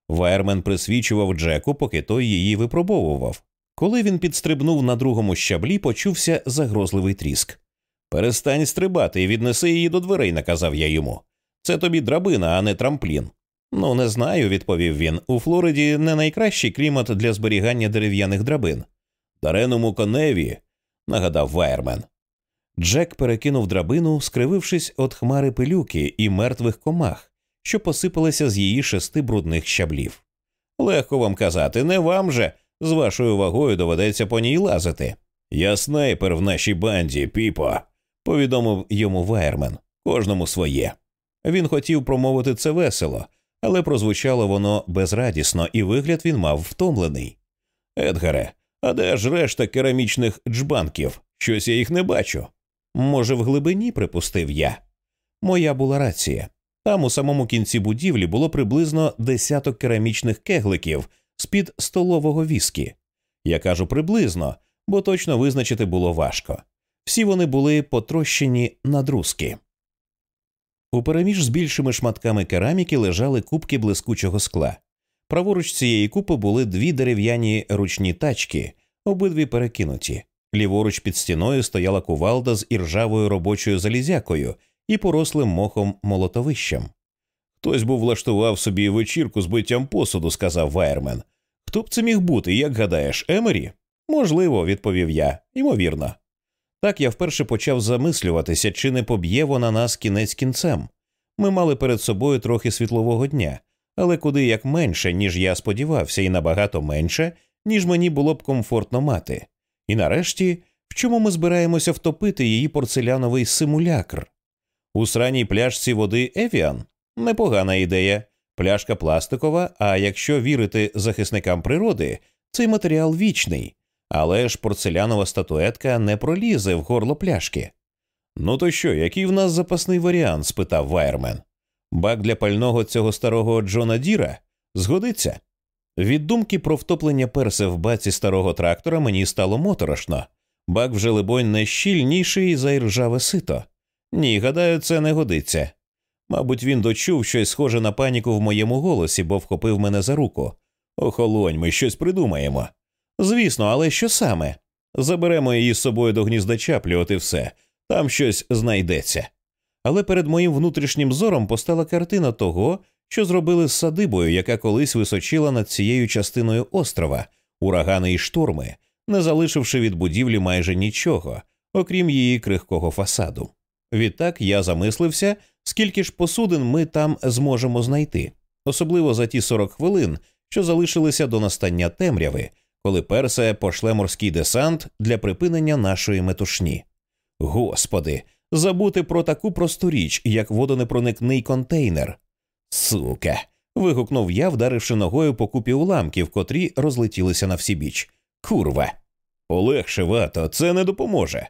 Вайермен присвічував Джеку, поки той її випробовував. Коли він підстрибнув на другому щаблі, почувся загрозливий тріск. Перестань стрибати і віднеси її до дверей, наказав я йому. Це тобі драбина, а не трамплін. Ну, не знаю, відповів він. У Флориді не найкращий клімат для зберігання дерев'яних драбин. Дареному коневі, нагадав Вайермен. Джек перекинув драбину, скривившись від хмари пилюки і мертвих комах, що посипалися з її шести брудних щаблів. Легко вам казати, не вам же з вашою вагою доведеться по ній лазити. Я снайпер в нашій банді, піпо, повідомив йому Вайермен. Кожному своє. Він хотів промовити це весело, але прозвучало воно безрадісно, і вигляд він мав втомлений. Едгаре, а де ж решта керамічних джбанків? Щось я їх не бачу. Може, в глибині припустив я. Моя була рація. Там у самому кінці будівлі було приблизно десяток керамічних кегликів з під столового віскі. Я кажу приблизно, бо точно визначити було важко. Всі вони були потрощені на друзки. Упереміж з більшими шматками кераміки лежали кубки блискучого скла. Праворуч цієї купи були дві дерев'яні ручні тачки, обидві перекинуті. Ліворуч під стіною стояла кувалда з іржавою робочою залізякою і порослим мохом молотовищем. Хтось був влаштував собі вечірку з биттям посуду, сказав Вайермен. Хто б це міг бути, як гадаєш, Емері? Можливо, відповів я, ймовірно. Так я вперше почав замислюватися, чи не поб'є вона нас кінець кінцем. Ми мали перед собою трохи світлового дня, але куди як менше, ніж я сподівався, і набагато менше, ніж мені було б комфортно мати. І нарешті, в чому ми збираємося втопити її порцеляновий симулякр? У сраній пляшці води Евіан непогана ідея. Пляшка пластикова, а якщо вірити захисникам природи, цей матеріал вічний, але ж порцелянова статуетка не пролізе в горло пляшки. Ну то що, який в нас запасний варіант? спитав Вайермен. Бак для пального цього старого Джона Діра згодиться. Від думки про втоплення перси в баці старого трактора мені стало моторошно. Бак вже, либонь, не щільніший за іржаве сито. Ні, гадаю, це не годиться. Мабуть, він дочув щось схоже на паніку в моєму голосі, бо вхопив мене за руку. Охолонь, ми щось придумаємо. Звісно, але що саме? Заберемо її з собою до гнізда чаплі, от і все, там щось знайдеться. Але перед моїм внутрішнім зором постала картина того, що зробили з садибою, яка колись височила над цією частиною острова, урагани і шторми, не залишивши від будівлі майже нічого, окрім її крихкого фасаду. Відтак я замислився, скільки ж посудин ми там зможемо знайти, особливо за ті 40 хвилин, що залишилися до настання темряви, коли Персія пошле морський десант для припинення нашої метушні. Господи, забути про таку просту річ, як водонепроникний контейнер. Сука, вигукнув я, вдаривши ногою по купі уламків, котрі розлетілися на всі біч. Курва. Полегше, вато, це не допоможе.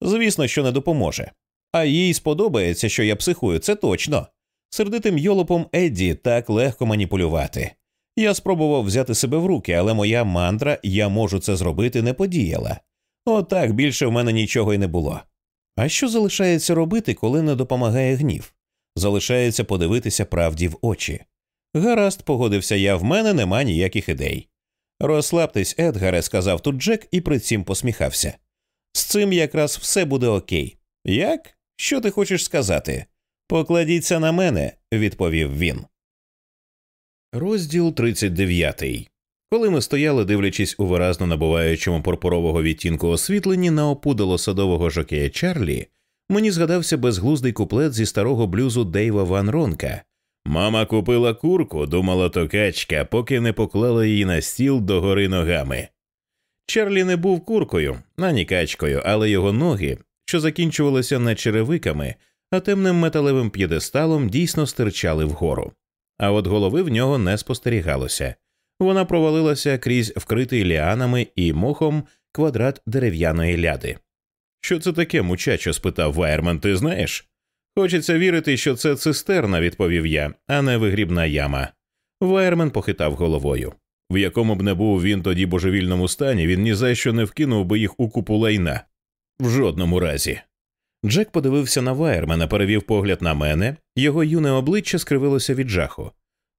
Звісно, що не допоможе. А їй сподобається, що я психую, це точно. Сердитим йолопом Едді так легко маніпулювати. Я спробував взяти себе в руки, але моя мантра я можу це зробити не подіяла. Отак більше в мене нічого й не було. А що залишається робити, коли не допомагає гнів? Залишається подивитися правді в очі. Гаразд, погодився я, в мене нема ніяких ідей. Розслабтесь, Едгаре, сказав тут Джек і при цім посміхався. З цим якраз все буде окей. Як? Що ти хочеш сказати? Покладіться на мене, відповів він. Розділ 39. Коли ми стояли, дивлячись у виразно набуваючому пурпурового відтінку освітленні на опудало садового жокея Чарлі, мені згадався безглуздий куплет зі старого блюзу Дейва Ван Ронка. Мама купила курку, думала токачка, поки не поклала її на стіл догори ногами. Чарлі не був куркою, ані качкою, але його ноги, що закінчувалися не черевиками, а темним металевим п'єдесталом, дійсно стирчали вгору. А от голови в нього не спостерігалося. Вона провалилася крізь вкритий ліанами і мохом квадрат дерев'яної ляди. Що це таке, мучачо? спитав Вайерман, ти знаєш? Хочеться вірити, що це цистерна, відповів я, а не вигрібна яма. Вайермен похитав головою. В якому б не був він тоді божевільному стані, він ні за що не вкинув би їх у купу лайна. В жодному разі. Джек подивився на Вайермена, перевів погляд на мене, його юне обличчя скривилося від жаху.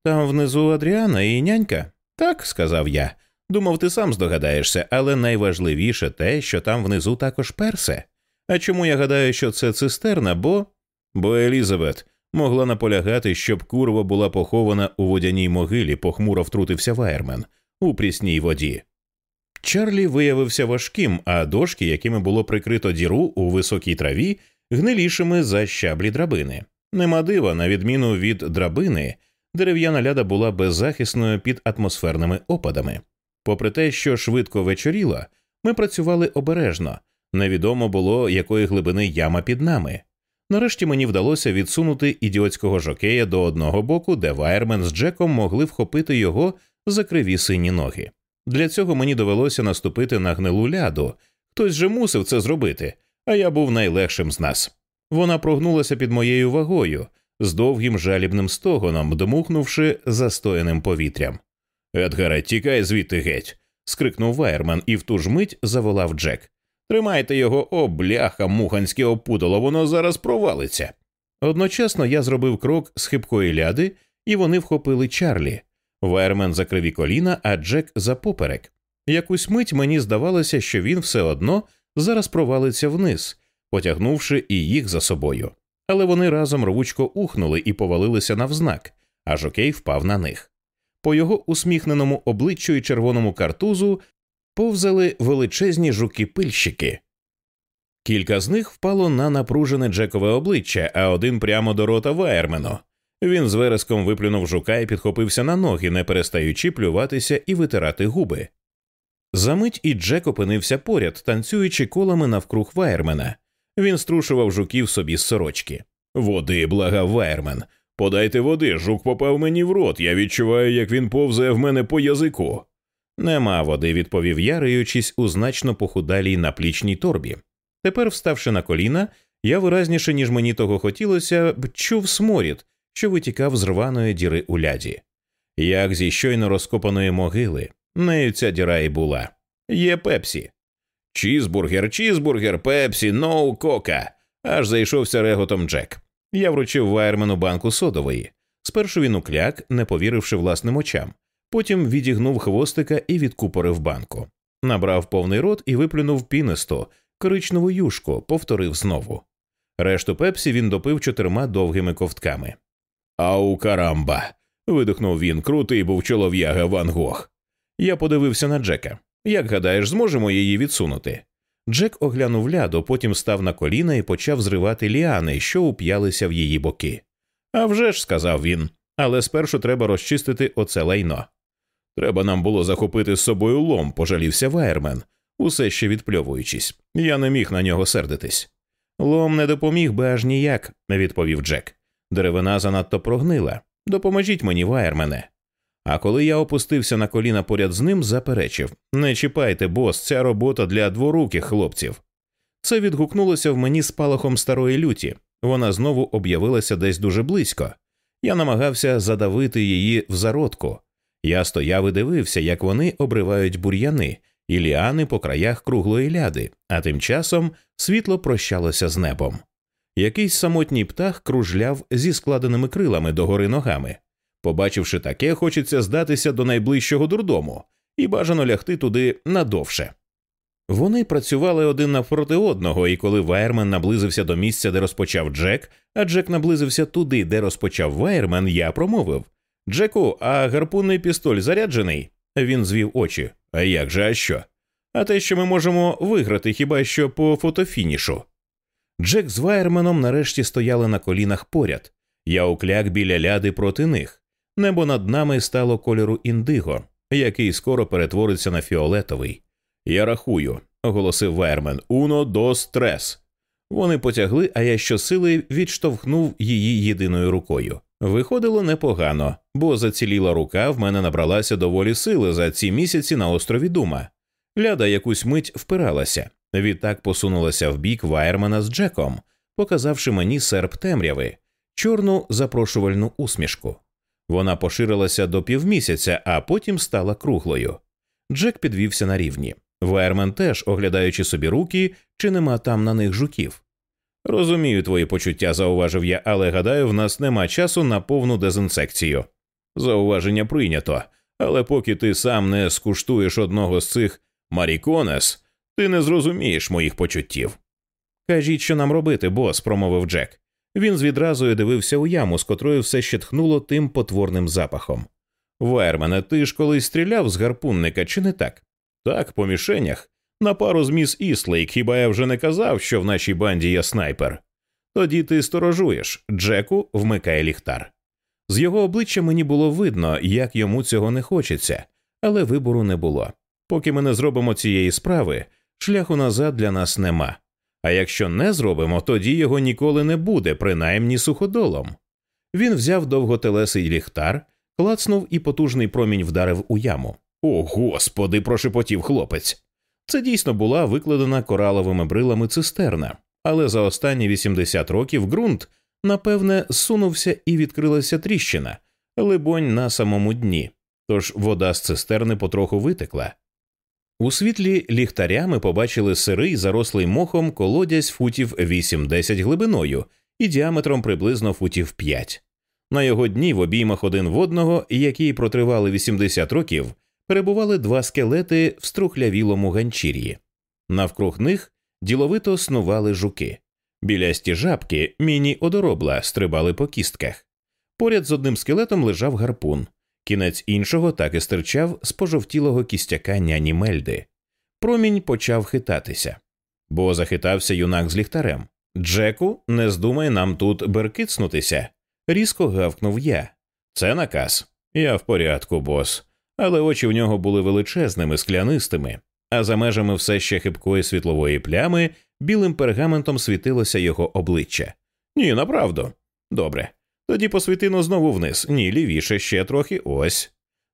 Там внизу Адріана і нянька? Так, сказав я. Думав, ти сам здогадаєшся, але найважливіше те, що там внизу також персе. А чому я гадаю, що це цистерна, бо. Бо Елізабет могла наполягати, щоб курва була похована у водяній могилі, похмуро втрутився Вайермен у прісній воді. Чарлі виявився важким, а дошки, якими було прикрито діру у високій траві, гнилішими за щаблі драбини. Нема дива, на відміну від драбини, дерев'яна ляда була беззахисною під атмосферними опадами. Попри те, що швидко вечоріло, ми працювали обережно, невідомо було, якої глибини яма під нами. Нарешті мені вдалося відсунути ідіотського жокея до одного боку, де Вайермен з Джеком могли вхопити його за криві сині ноги. Для цього мені довелося наступити на гнилу ляду. Хтось же мусив це зробити, а я був найлегшим з нас. Вона прогнулася під моєю вагою з довгим жалібним стогоном, дмухнувши застояним повітрям. Едгаре, тікай звідти геть. скрикнув Вайермен і в ту ж мить заволав Джек. Тримайте його, о, бляха, муханське опудало, воно зараз провалиться. Одночасно я зробив крок з хибкої ляди, і вони вхопили Чарлі. Вайермен за криві коліна, а Джек за поперек. Якусь мить мені здавалося, що він все одно зараз провалиться вниз, потягнувши і їх за собою. Але вони разом рвучко ухнули і повалилися навзнак, аж окей впав на них. По його усміхненому обличчю і червоному картузу повзали величезні жуки-пильщики. Кілька з них впало на напружене Джекове обличчя, а один прямо до рота Вайермену. Він з вереском виплюнув жука і підхопився на ноги, не перестаючи плюватися і витирати губи. Замить і Джек опинився поряд, танцюючи колами навкруг Вайермена. Він струшував жуків собі з сорочки. Води, благав Вайермен. Подайте води, жук попав мені в рот. Я відчуваю, як він повзає в мене по язику. Нема води, відповів я, риючись у значно похудалій наплічній торбі. Тепер, вставши на коліна, я виразніше, ніж мені того хотілося, б чув сморід, що витікав з рваної діри у ляді. Як зі щойно розкопаної могили, нею ця діра і була. Є пепсі. Чізбургер, чізбургер, пепсі, no кока. Аж зайшовся реготом Джек. Я вручив Вайермену банку содової. Спершу він укляк, не повіривши власним очам. Потім відігнув хвостика і відкупорив банку. Набрав повний рот і виплюнув пінисту, коричневу юшку, повторив знову. Решту пепсі він допив чотирма довгими ковтками. Ау, карамба. видихнув він, крутий був чолов'яга Ван Гог. Я подивився на Джека. Як гадаєш, зможемо її відсунути? Джек оглянув ляду, потім став на коліна і почав зривати ліани, що уп'ялися в її боки. «А вже ж», – сказав він, але спершу треба розчистити оце лайно. Треба нам було захопити з собою лом, пожалівся Вайермен, усе ще відпльовуючись. Я не міг на нього сердитись. Лом не допоміг би аж ніяк, відповів Джек. Деревина занадто прогнила. Допоможіть мені, ваєрмене. А коли я опустився на коліна поряд з ним, заперечив Не чіпайте, бос, ця робота для дворуких хлопців. Це відгукнулося в мені спалахом старої люті. Вона знову об'явилася десь дуже близько. Я намагався задавити її в зародку. Я стояв і дивився, як вони обривають бур'яни і ліани по краях круглої ляди, а тим часом світло прощалося з небом. Якийсь самотній птах кружляв зі складеними крилами догори ногами. Побачивши таке, хочеться здатися до найближчого дурдому і бажано лягти туди надовше. Вони працювали один навпроти одного, і коли Вайермен наблизився до місця, де розпочав Джек, а Джек наблизився туди, де розпочав Вайермен, я промовив Джеку, а гарпунний пістоль заряджений? Він звів очі. А як же, а що? А те, що ми можемо виграти хіба що по фотофінішу. Джек з Вайерменом нарешті стояли на колінах поряд. Я укляк біля ляди проти них. Небо над нами стало кольору індиго, який скоро перетвориться на фіолетовий. Я рахую, оголосив Вайермен. Уно до стрес. Вони потягли, а я щосили відштовхнув її єдиною рукою. Виходило непогано, бо заціліла рука в мене набралася доволі сили за ці місяці на острові Дума. Ляда якусь мить впиралася, відтак посунулася в бік Вайермана з Джеком, показавши мені серп темряви, чорну запрошувальну усмішку. Вона поширилася до півмісяця, а потім стала круглою. Джек підвівся на рівні. Вайермен теж, оглядаючи собі руки, чи нема там на них жуків. Розумію твої почуття, зауважив я, але гадаю, в нас нема часу на повну дезінсекцію. Зауваження прийнято, але поки ти сам не скуштуєш одного з цих маріконес, ти не зрозумієш моїх почуттів. Кажіть, що нам робити, бос, промовив Джек. Він з відразою дивився у яму, з котрою все ще тхнуло тим потворним запахом. Вайермене, ти ж колись стріляв з гарпунника, чи не так? Так, по мішенях. На пару з міс Іслейк, хіба я вже не казав, що в нашій банді є снайпер? Тоді ти сторожуєш, Джеку вмикає ліхтар. З його обличчя мені було видно, як йому цього не хочеться, але вибору не було. Поки ми не зробимо цієї справи, шляху назад для нас нема. А якщо не зробимо, тоді його ніколи не буде, принаймні суходолом. Він взяв довготелесий ліхтар, клацнув і потужний промінь вдарив у яму. О, господи, прошепотів хлопець. Це дійсно була викладена кораловими брилами цистерна, але за останні 80 років ґрунт, напевне, сунувся і відкрилася тріщина, либонь, на самому дні, тож вода з цистерни потроху витекла. У світлі ліхтаря ми побачили сирий, зарослий мохом колодязь футів 8-10 глибиною і діаметром приблизно футів 5. На його дні в обіймах один в одного, які протривали 80 років, перебували два скелети в струхлявілому ганчір'ї. Навкруг них діловито снували жуки. Білясті жабки, міні одоробла, стрибали по кістках. Поряд з одним скелетом лежав гарпун, кінець іншого так і стирчав з пожовтілого кістяка няні Мельди. Промінь почав хитатися, бо захитався юнак з ліхтарем. Джеку, не здумай нам тут беркицнутися. Різко гавкнув я. Це наказ. Я в порядку, бос але очі в нього були величезними, склянистими, а за межами все ще хибкої світлової плями білим пергаментом світилося його обличчя. Ні, направду. Добре. Тоді посвітино знову вниз, ні, лівіше ще трохи ось.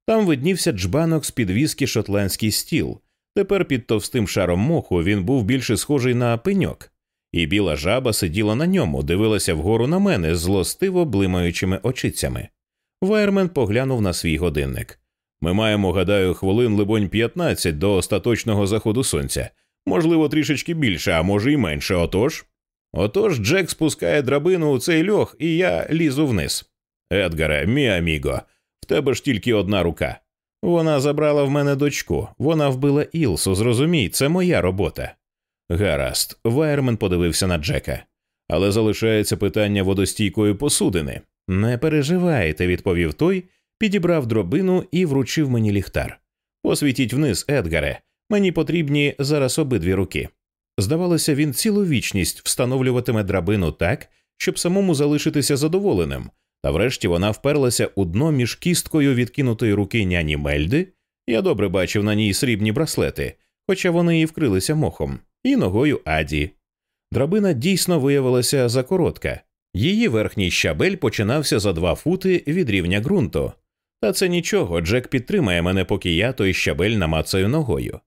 Там виднівся джбанок з підвіски шотландський стіл. Тепер під товстим шаром моху він був більше схожий на пеньок, і біла жаба сиділа на ньому, дивилася вгору на мене злостиво блимаючими очицями. Вайермен поглянув на свій годинник. Ми маємо, гадаю, хвилин, либонь, 15 до остаточного заходу сонця, можливо, трішечки більше, а може й менше. Отож. Отож, Джек спускає драбину у цей льох, і я лізу вниз. Едгаре, мій аміго, в тебе ж тільки одна рука. Вона забрала в мене дочку, вона вбила Ілсу, зрозумій, це моя робота. Гаразд, Вайермен подивився на Джека. Але залишається питання водостійкої посудини. Не переживайте, відповів той підібрав дробину і вручив мені ліхтар. Посвітіть вниз, Едгаре, мені потрібні зараз обидві руки. Здавалося, він цілу вічність встановлюватиме драбину так, щоб самому залишитися задоволеним, та врешті вона вперлася у дно між кісткою відкинутої руки няні Мельди. Я добре бачив на ній срібні браслети, хоча вони і вкрилися мохом, і ногою Аді. Драбина дійсно виявилася закоротка, Її верхній щабель починався за два фути від рівня ґрунту. Та це нічого, Джек підтримає мене, поки я той щабель намацаю ногою.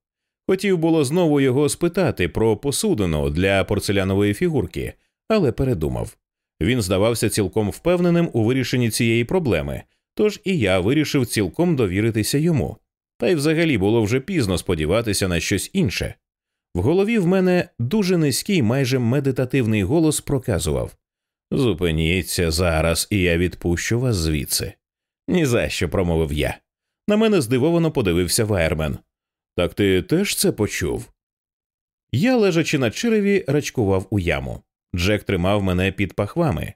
Хотів було знову його спитати про посудину для порцелянової фігурки, але передумав. Він здавався цілком впевненим у вирішенні цієї проблеми, тож і я вирішив цілком довіритися йому. Та й взагалі було вже пізно сподіватися на щось інше. В голові в мене дуже низький, майже медитативний голос проказував Зупиніться зараз, і я відпущу вас звідси. «Ні за що», – промовив я. На мене здивовано подивився Вайермен. Так ти теж це почув? Я, лежачи на череві, рачкував у яму. Джек тримав мене під пахвами.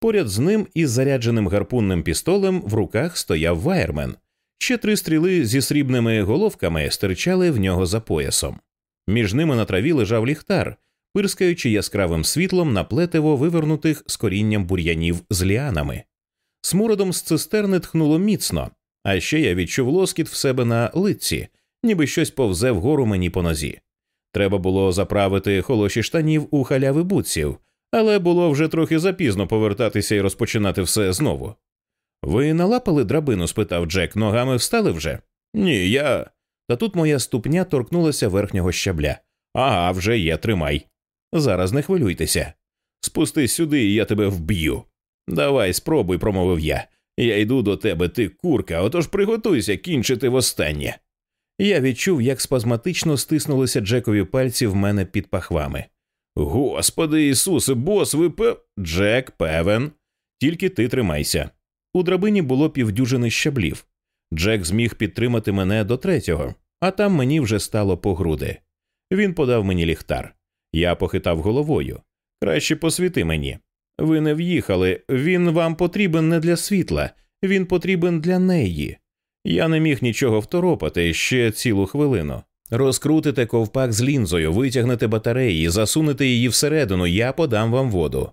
Поряд з ним із зарядженим гарпунним пістолем в руках стояв Вайермен. Ще три стріли зі срібними головками стирчали в нього за поясом. Між ними на траві лежав ліхтар, пирскаючи яскравим світлом на плетиво вивернутих з корінням бур'янів з ліанами. Смородом з цистерни тхнуло міцно, а ще я відчув лоскіт в себе на лиці, ніби щось повзе вгору мені по нозі. Треба було заправити холоші штанів у халяви бутсів, але було вже трохи запізно повертатися і розпочинати все знову. Ви налапали драбину? спитав Джек, ногами встали вже? Ні, я. Та тут моя ступня торкнулася верхнього щабля. Ага, вже є, тримай. Зараз не хвилюйтеся. Спустись сюди, і я тебе вб'ю. Давай, спробуй, промовив я. Я йду до тебе, ти курка, отож приготуйся кінчити востаннє. Я відчув, як спазматично стиснулися Джекові пальці в мене під пахвами. Господи Ісусе, бос, ви пев... Джек, певен. Тільки ти тримайся. У драбині було півдюжини щаблів. Джек зміг підтримати мене до третього, а там мені вже стало по груди. Він подав мені ліхтар. Я похитав головою. Краще посвіти мені. Ви не в'їхали, він вам потрібен не для світла, він потрібен для неї. Я не міг нічого второпати ще цілу хвилину. Розкрутите ковпак з лінзою, витягнете батареї, засунете її всередину, я подам вам воду.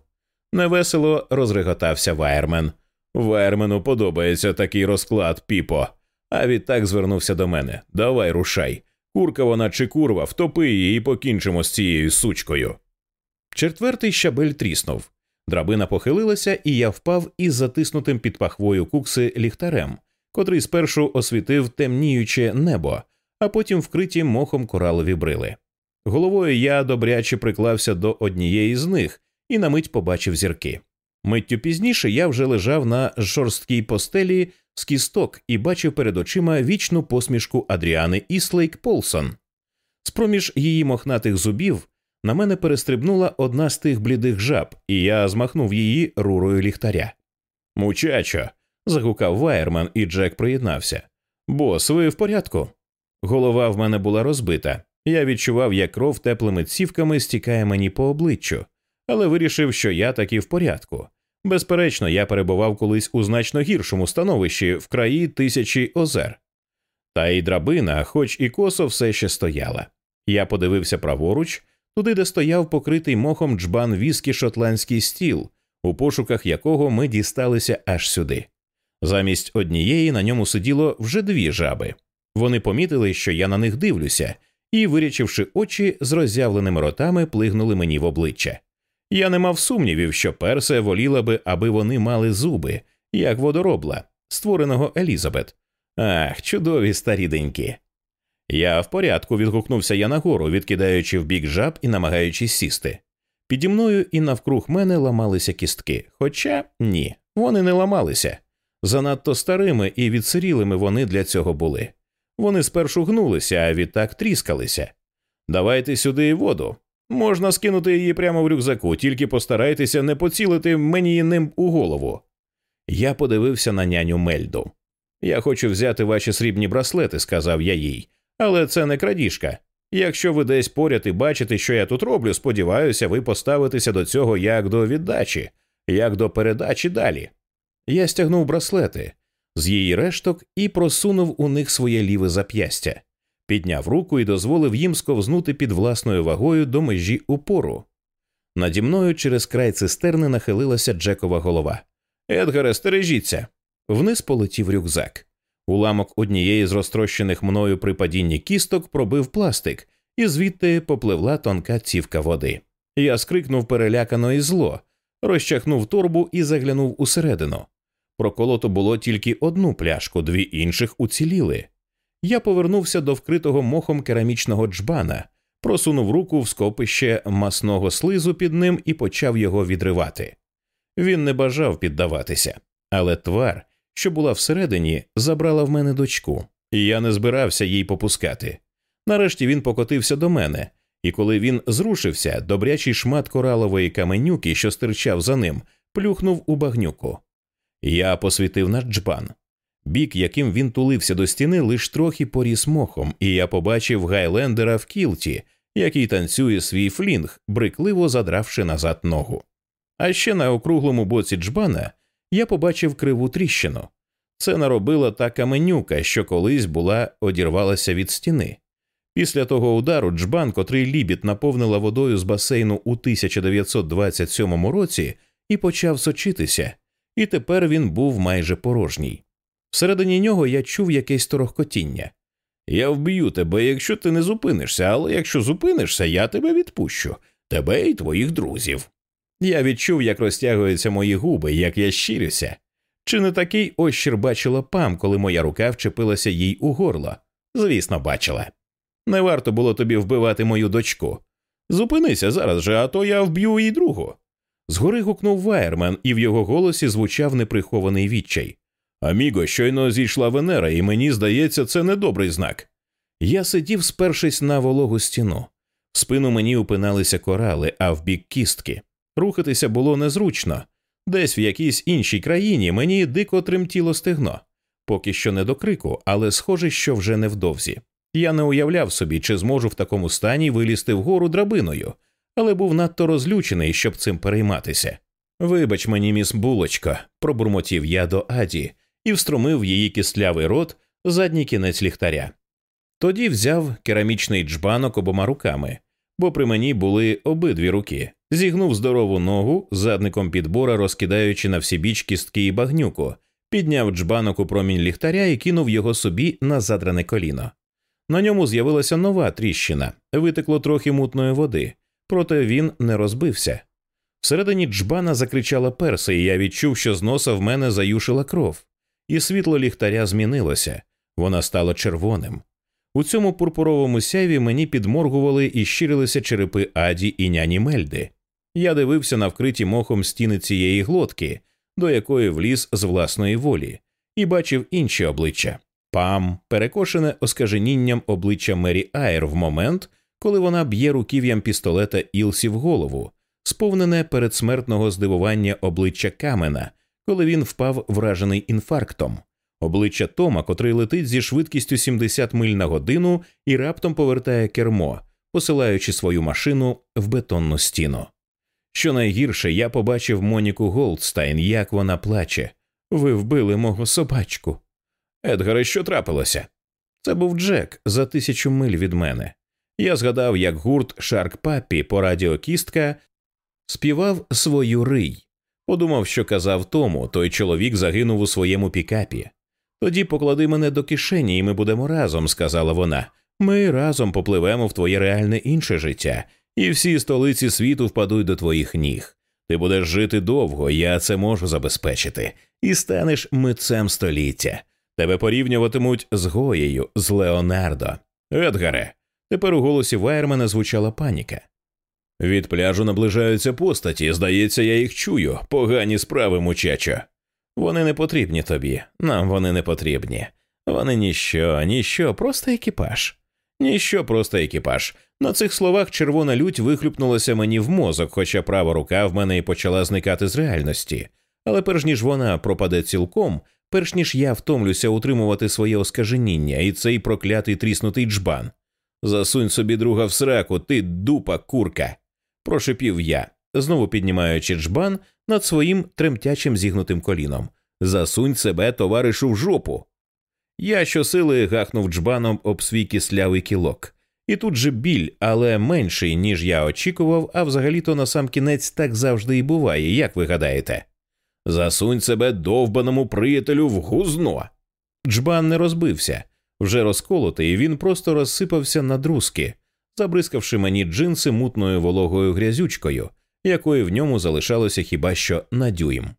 Невесело розреготався Вайермен. Вайермену подобається такий розклад, піпо. А відтак звернувся до мене. Давай рушай. Курка вона чи курва, втопи її і покінчимо з цією сучкою. Четвертий щабель тріснув. Драбина похилилася, і я впав із затиснутим під пахвою кукси ліхтарем, котрий спершу освітив темніюче небо, а потім вкриті мохом коралові брили. Головою я добряче приклався до однієї з них і на мить побачив зірки. Миттю пізніше я вже лежав на жорсткій постелі з кісток і бачив перед очима вічну посмішку Адріани Іслейк Полсон. З проміж її мохнатих зубів на мене перестрибнула одна з тих блідих жаб, і я змахнув її рурою ліхтаря. Мучачо. Загукав Вайерман, і Джек приєднався. Бос, ви в порядку? Голова в мене була розбита. Я відчував, як кров теплими цівками стікає мені по обличчю, але вирішив, що я таки в порядку. Безперечно, я перебував колись у значно гіршому становищі в краї тисячі озер. Та й драбина, хоч і косо, все ще стояла. Я подивився праворуч, туди, де стояв покритий мохом джбан віскі шотландський стіл, у пошуках якого ми дісталися аж сюди. Замість однієї на ньому сиділо вже дві жаби. Вони помітили, що я на них дивлюся, і, вирячивши очі, з роззявленими ротами плигнули мені в обличчя. Я не мав сумнівів, що Персе воліла би, аби вони мали зуби, як водоробла, створеного Елізабет. Ах, чудові старі деньки. Я в порядку, відгукнувся я нагору, відкидаючи в бік жаб і намагаючись сісти. Піді мною і навкруг мене ламалися кістки, хоча ні, вони не ламалися. Занадто старими і відсирілими вони для цього були. Вони спершу гнулися, а відтак тріскалися. Давайте сюди воду. Можна скинути її прямо в рюкзаку, тільки постарайтеся не поцілити мені ним у голову. Я подивився на няню Мельду. Я хочу взяти ваші срібні браслети, сказав я їй, але це не крадіжка. Якщо ви десь поряд і бачите, що я тут роблю, сподіваюся, ви поставитеся до цього як до віддачі, як до передачі далі. Я стягнув браслети з її решток і просунув у них своє ліве зап'ястя підняв руку і дозволив їм сковзнути під власною вагою до межі упору. Наді мною через край цистерни нахилилася Джекова голова. Едгаре, стережіться. Вниз полетів рюкзак. Уламок однієї з розтрощених мною при падінні кісток пробив пластик, і звідти попливла тонка цівка води. Я скрикнув перелякано і зло, розчахнув торбу і заглянув усередину. Проколото було тільки одну пляшку, дві інших уціліли. Я повернувся до вкритого мохом керамічного джбана, просунув руку в скопище масного слизу під ним і почав його відривати. Він не бажав піддаватися, але твар, що була всередині, забрала в мене дочку, і я не збирався їй попускати. Нарешті він покотився до мене, і коли він зрушився, добрячий шмат коралової каменюки, що стирчав за ним, плюхнув у багнюку. Я посвітив на джбан. Бік, яким він тулився до стіни, лиш трохи поріс мохом, і я побачив гайлендера в кілті, який танцює свій флінг, брикливо задравши назад ногу. А ще на округлому боці джбана я побачив криву тріщину. Це наробила та каменюка, що колись була одірвалася від стіни. Після того удару джбан, котрий лібіт наповнила водою з басейну у 1927 році, і почав сочитися, і тепер він був майже порожній. Всередині нього я чув якесь торохкотіння. Я вб'ю тебе, якщо ти не зупинишся, але якщо зупинишся, я тебе відпущу, тебе і твоїх друзів. Я відчув, як розтягуються мої губи, як я щирюся. Чи не такий ощір бачила пам, коли моя рука вчепилася їй у горло? Звісно, бачила. Не варто було тобі вбивати мою дочку. Зупинися зараз же, а то я вб'ю і другу. Згори гукнув Вайермен, і в його голосі звучав неприхований відчай. Аміго, щойно зійшла Венера, і мені здається, це недобрий знак. Я сидів, спершись на вологу стіну. В спину мені упиналися корали, а в бік кістки. Рухатися було незручно. Десь в якійсь іншій країні мені дико тремтіло стегно. Поки що не до крику, але схоже, що вже невдовзі. Я не уявляв собі, чи зможу в такому стані вилізти вгору драбиною, але був надто розлючений, щоб цим перейматися. Вибач мені, міс булочко, пробурмотів я до Аді і встромив її кислявий рот задній кінець ліхтаря. Тоді взяв керамічний джбанок обома руками, бо при мені були обидві руки, зігнув здорову ногу, задником підбора розкидаючи на всі біч кістки і багнюку, підняв джбанок у промінь ліхтаря і кинув його собі на задране коліно. На ньому з'явилася нова тріщина, витекло трохи мутної води, проте він не розбився. Всередині джбана закричала перса, і я відчув, що з носа в мене заюшила кров, і світло ліхтаря змінилося, вона стала червоним. У цьому пурпуровому сяйві мені підморгували і щирилися черепи Аді і няні Мельди. Я дивився на вкриті мохом стіни цієї глотки, до якої вліз з власної волі, і бачив інші обличчя пам, перекошене оскаженінням обличчя Мері Айр в момент, коли вона б'є руків'ям пістолета Ілсі в голову, сповнене передсмертного здивування обличчя Камена, коли він впав вражений інфарктом, обличчя Тома, котрий летить зі швидкістю 70 миль на годину і раптом повертає кермо, посилаючи свою машину в бетонну стіну. Що найгірше, я побачив Моніку Голдстайн, як вона плаче. Ви вбили мого собачку. Едгаре, що трапилося? Це був Джек за тисячу миль від мене. Я згадав, як гурт Shark Puppy по радіо Кістка співав свою рий. Подумав, що казав тому, той чоловік загинув у своєму пікапі. Тоді поклади мене до кишені, і ми будемо разом, сказала вона. Ми разом попливемо в твоє реальне інше життя, і всі столиці світу впадуть до твоїх ніг. Ти будеш жити довго, я це можу забезпечити, і станеш митцем століття. Тебе порівнюватимуть з Гоєю, з Леонардо. Едгаре. Тепер у голосі Вайермена звучала паніка. Від пляжу наближаються постаті, здається, я їх чую. Погані справи, мучачо. Вони не потрібні тобі, нам вони не потрібні. Вони ніщо, ніщо, просто екіпаж. Ніщо, просто екіпаж. На цих словах червона лють вихлюпнулася мені в мозок, хоча права рука в мене і почала зникати з реальності. Але перш ніж вона пропаде цілком, перш ніж я втомлюся утримувати своє оскаженіння і цей проклятий тріснутий джбан. Засунь собі друга в сраку, ти дупа курка. прошепів я, знову піднімаючи джбан над своїм тремтячим зігнутим коліном. Засунь себе, товаришу, в жопу. Я щосили гахнув джбаном об свій кислявий кілок. І тут же біль, але менший, ніж я очікував, а взагалі-то на сам кінець так завжди і буває, як ви гадаєте. Засунь себе довбаному приятелю в гузно. Джбан не розбився, вже розколотий, він просто розсипався на друзки, забризкавши мені джинси мутною вологою грязючкою, якої в ньому залишалося хіба що на дюйм.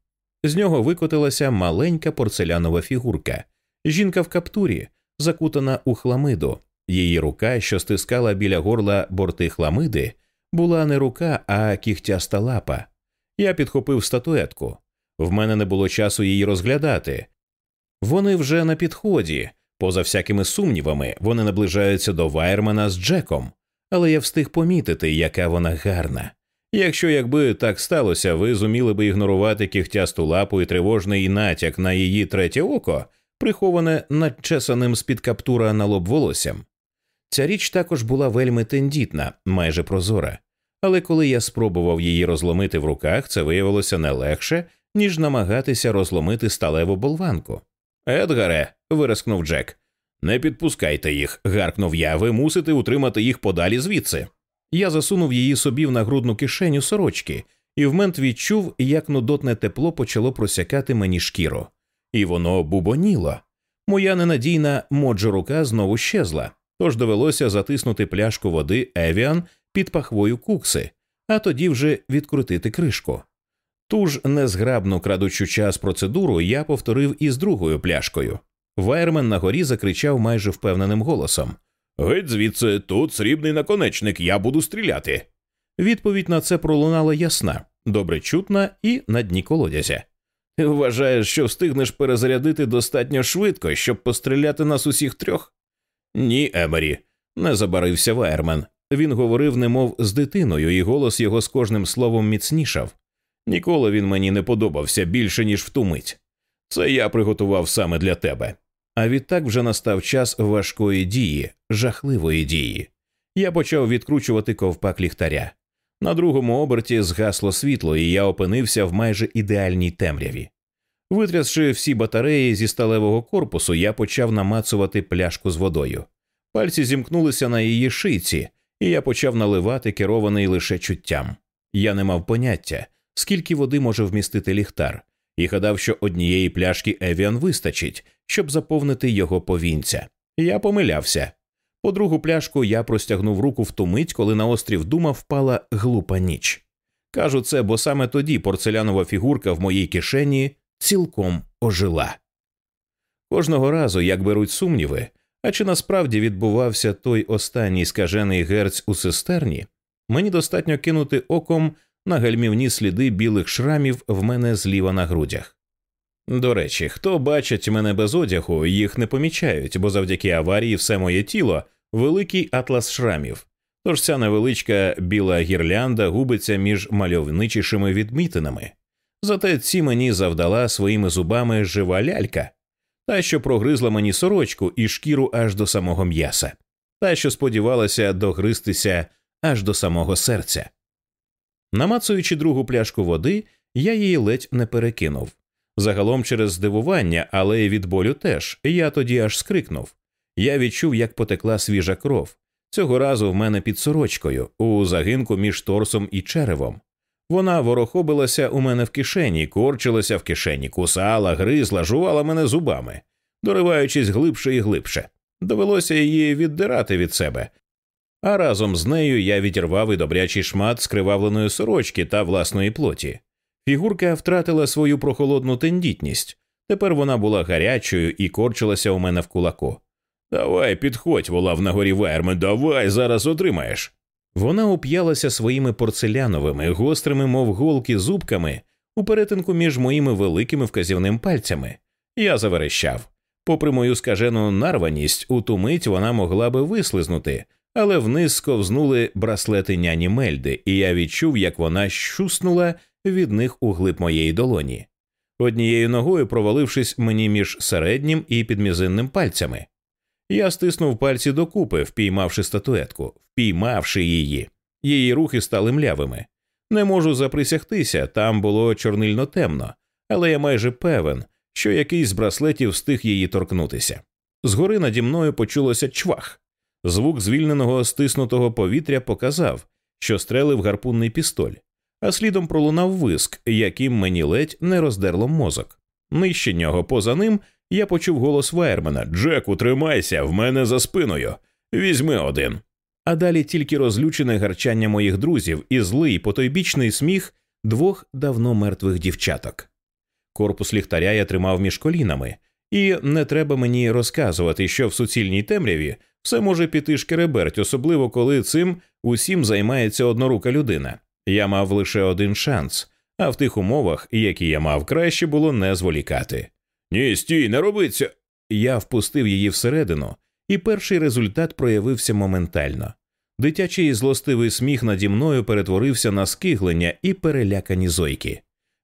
З нього викотилася маленька порцелянова фігурка, жінка в каптурі, закутана у хламиду. Її рука, що стискала біля горла борти хламиди, була не рука, а кігтяста лапа. Я підхопив статуетку. В мене не було часу її розглядати. Вони вже на підході, поза всякими сумнівами, вони наближаються до Вайермана з Джеком, але я встиг помітити, яка вона гарна. Якщо якби так сталося, ви зуміли би ігнорувати кігтясту лапу і тривожний натяк на її третє око, приховане надчесаним з під каптура на лоб волоссям. Ця річ також була вельми тендітна, майже прозора, але коли я спробував її розломити в руках, це виявилося не легше, ніж намагатися розломити сталеву болванку. Едгаре, вирискнув Джек, не підпускайте їх, гаркнув я, ви мусите утримати їх подалі звідси. Я засунув її собі в нагрудну кишеню сорочки, і в мент відчув, як нудотне тепло почало просякати мені шкіру. І воно бубоніло. Моя ненадійна моджа рука знову щезла, тож довелося затиснути пляшку води Евіан під пахвою кукси, а тоді вже відкрутити кришку. Ту ж незграбну крадучу час процедуру я повторив із другою пляшкою. Вайермен на горі закричав майже впевненим голосом Геть звідси, тут срібний наконечник, я буду стріляти. Відповідь на це пролунала ясна, добре чутна і на дні колодязя. Вважаєш, що встигнеш перезарядити достатньо швидко, щоб постріляти нас усіх трьох? Ні, Емері, не забарився Вайермен. Він говорив, немов з дитиною, і голос його з кожним словом міцнішав. Ніколи він мені не подобався більше, ніж в ту мить. Це я приготував саме для тебе. А відтак вже настав час важкої дії, жахливої дії. Я почав відкручувати ковпак ліхтаря. На другому оберті згасло світло, і я опинився в майже ідеальній темряві. Витрясши всі батареї зі сталевого корпусу, я почав намацувати пляшку з водою. Пальці зімкнулися на її шийці, і я почав наливати керований лише чуттям. Я не мав поняття, скільки води може вмістити ліхтар, і гадав, що однієї пляшки Евіан вистачить, щоб заповнити його повінця. Я помилявся. По другу пляшку я простягнув руку в ту мить, коли на острів дума впала глупа ніч. Кажу це, бо саме тоді порцелянова фігурка в моїй кишені цілком ожила. Кожного разу, як беруть сумніви, а чи насправді відбувався той останній скажений герць у цистерні, мені достатньо кинути оком на гальмівні сліди білих шрамів в мене зліва на грудях. До речі, хто бачить мене без одягу, їх не помічають, бо завдяки аварії все моє тіло великий атлас шрамів. Тож ця невеличка біла гірлянда губиться між мальовничішими відмітинами. Зате ці мені завдала своїми зубами жива лялька, та, що прогризла мені сорочку і шкіру аж до самого м'яса, та, що сподівалася догристися аж до самого серця. Намацуючи другу пляшку води, я її ледь не перекинув. Загалом через здивування, але й від болю теж, я тоді аж скрикнув. Я відчув, як потекла свіжа кров. Цього разу в мене під сорочкою, у загинку між торсом і черевом. Вона ворохобилася у мене в кишені, корчилася в кишені, кусала, гризла, жувала мене зубами, дориваючись глибше і глибше. Довелося її віддирати від себе. А разом з нею я відірвав і добрячий шмат скривавленої сорочки та власної плоті. Фігурка втратила свою прохолодну тендітність. Тепер вона була гарячою і корчилася у мене в кулаку. Давай, підходь, волав на горі верми, давай зараз отримаєш. Вона уп'ялася своїми порцеляновими, гострими, мов голки, зубками у перетинку між моїми великими вказівним пальцями. Я заверещав. Попри мою скажену нарваність, у ту мить вона могла би вислизнути, але вниз сковзнули браслети няні Мельди, і я відчув, як вона щуснула від них у глиб моєї долоні, однією ногою провалившись мені між середнім і підмізинним пальцями. Я стиснув пальці докупи, впіймавши статуетку, впіймавши її. Її рухи стали млявими. Не можу заприсягтися, там було чорнильно темно, але я майже певен, що якийсь з браслетів встиг її торкнутися. Згори наді мною почулося чвах. Звук звільненого стиснутого повітря показав, що стрелив гарпунний пістоль, а слідом пролунав виск, яким мені ледь не роздерло мозок. Нижче нього, поза ним, я почув голос Вайермена Джеку, тримайся, в мене за спиною. Візьми один. а далі тільки розлючене гарчання моїх друзів і злий потойбічний сміх двох давно мертвих дівчаток. Корпус ліхтаря я тримав між колінами, і не треба мені розказувати, що в суцільній темряві все може піти шкереберть, особливо коли цим усім займається однорука людина. Я мав лише один шанс, а в тих умовах, які я мав, краще було не зволікати. Ні, стій, не робиться. Я впустив її всередину, і перший результат проявився моментально. Дитячий злостивий сміх наді мною перетворився на скиглення і перелякані зойки.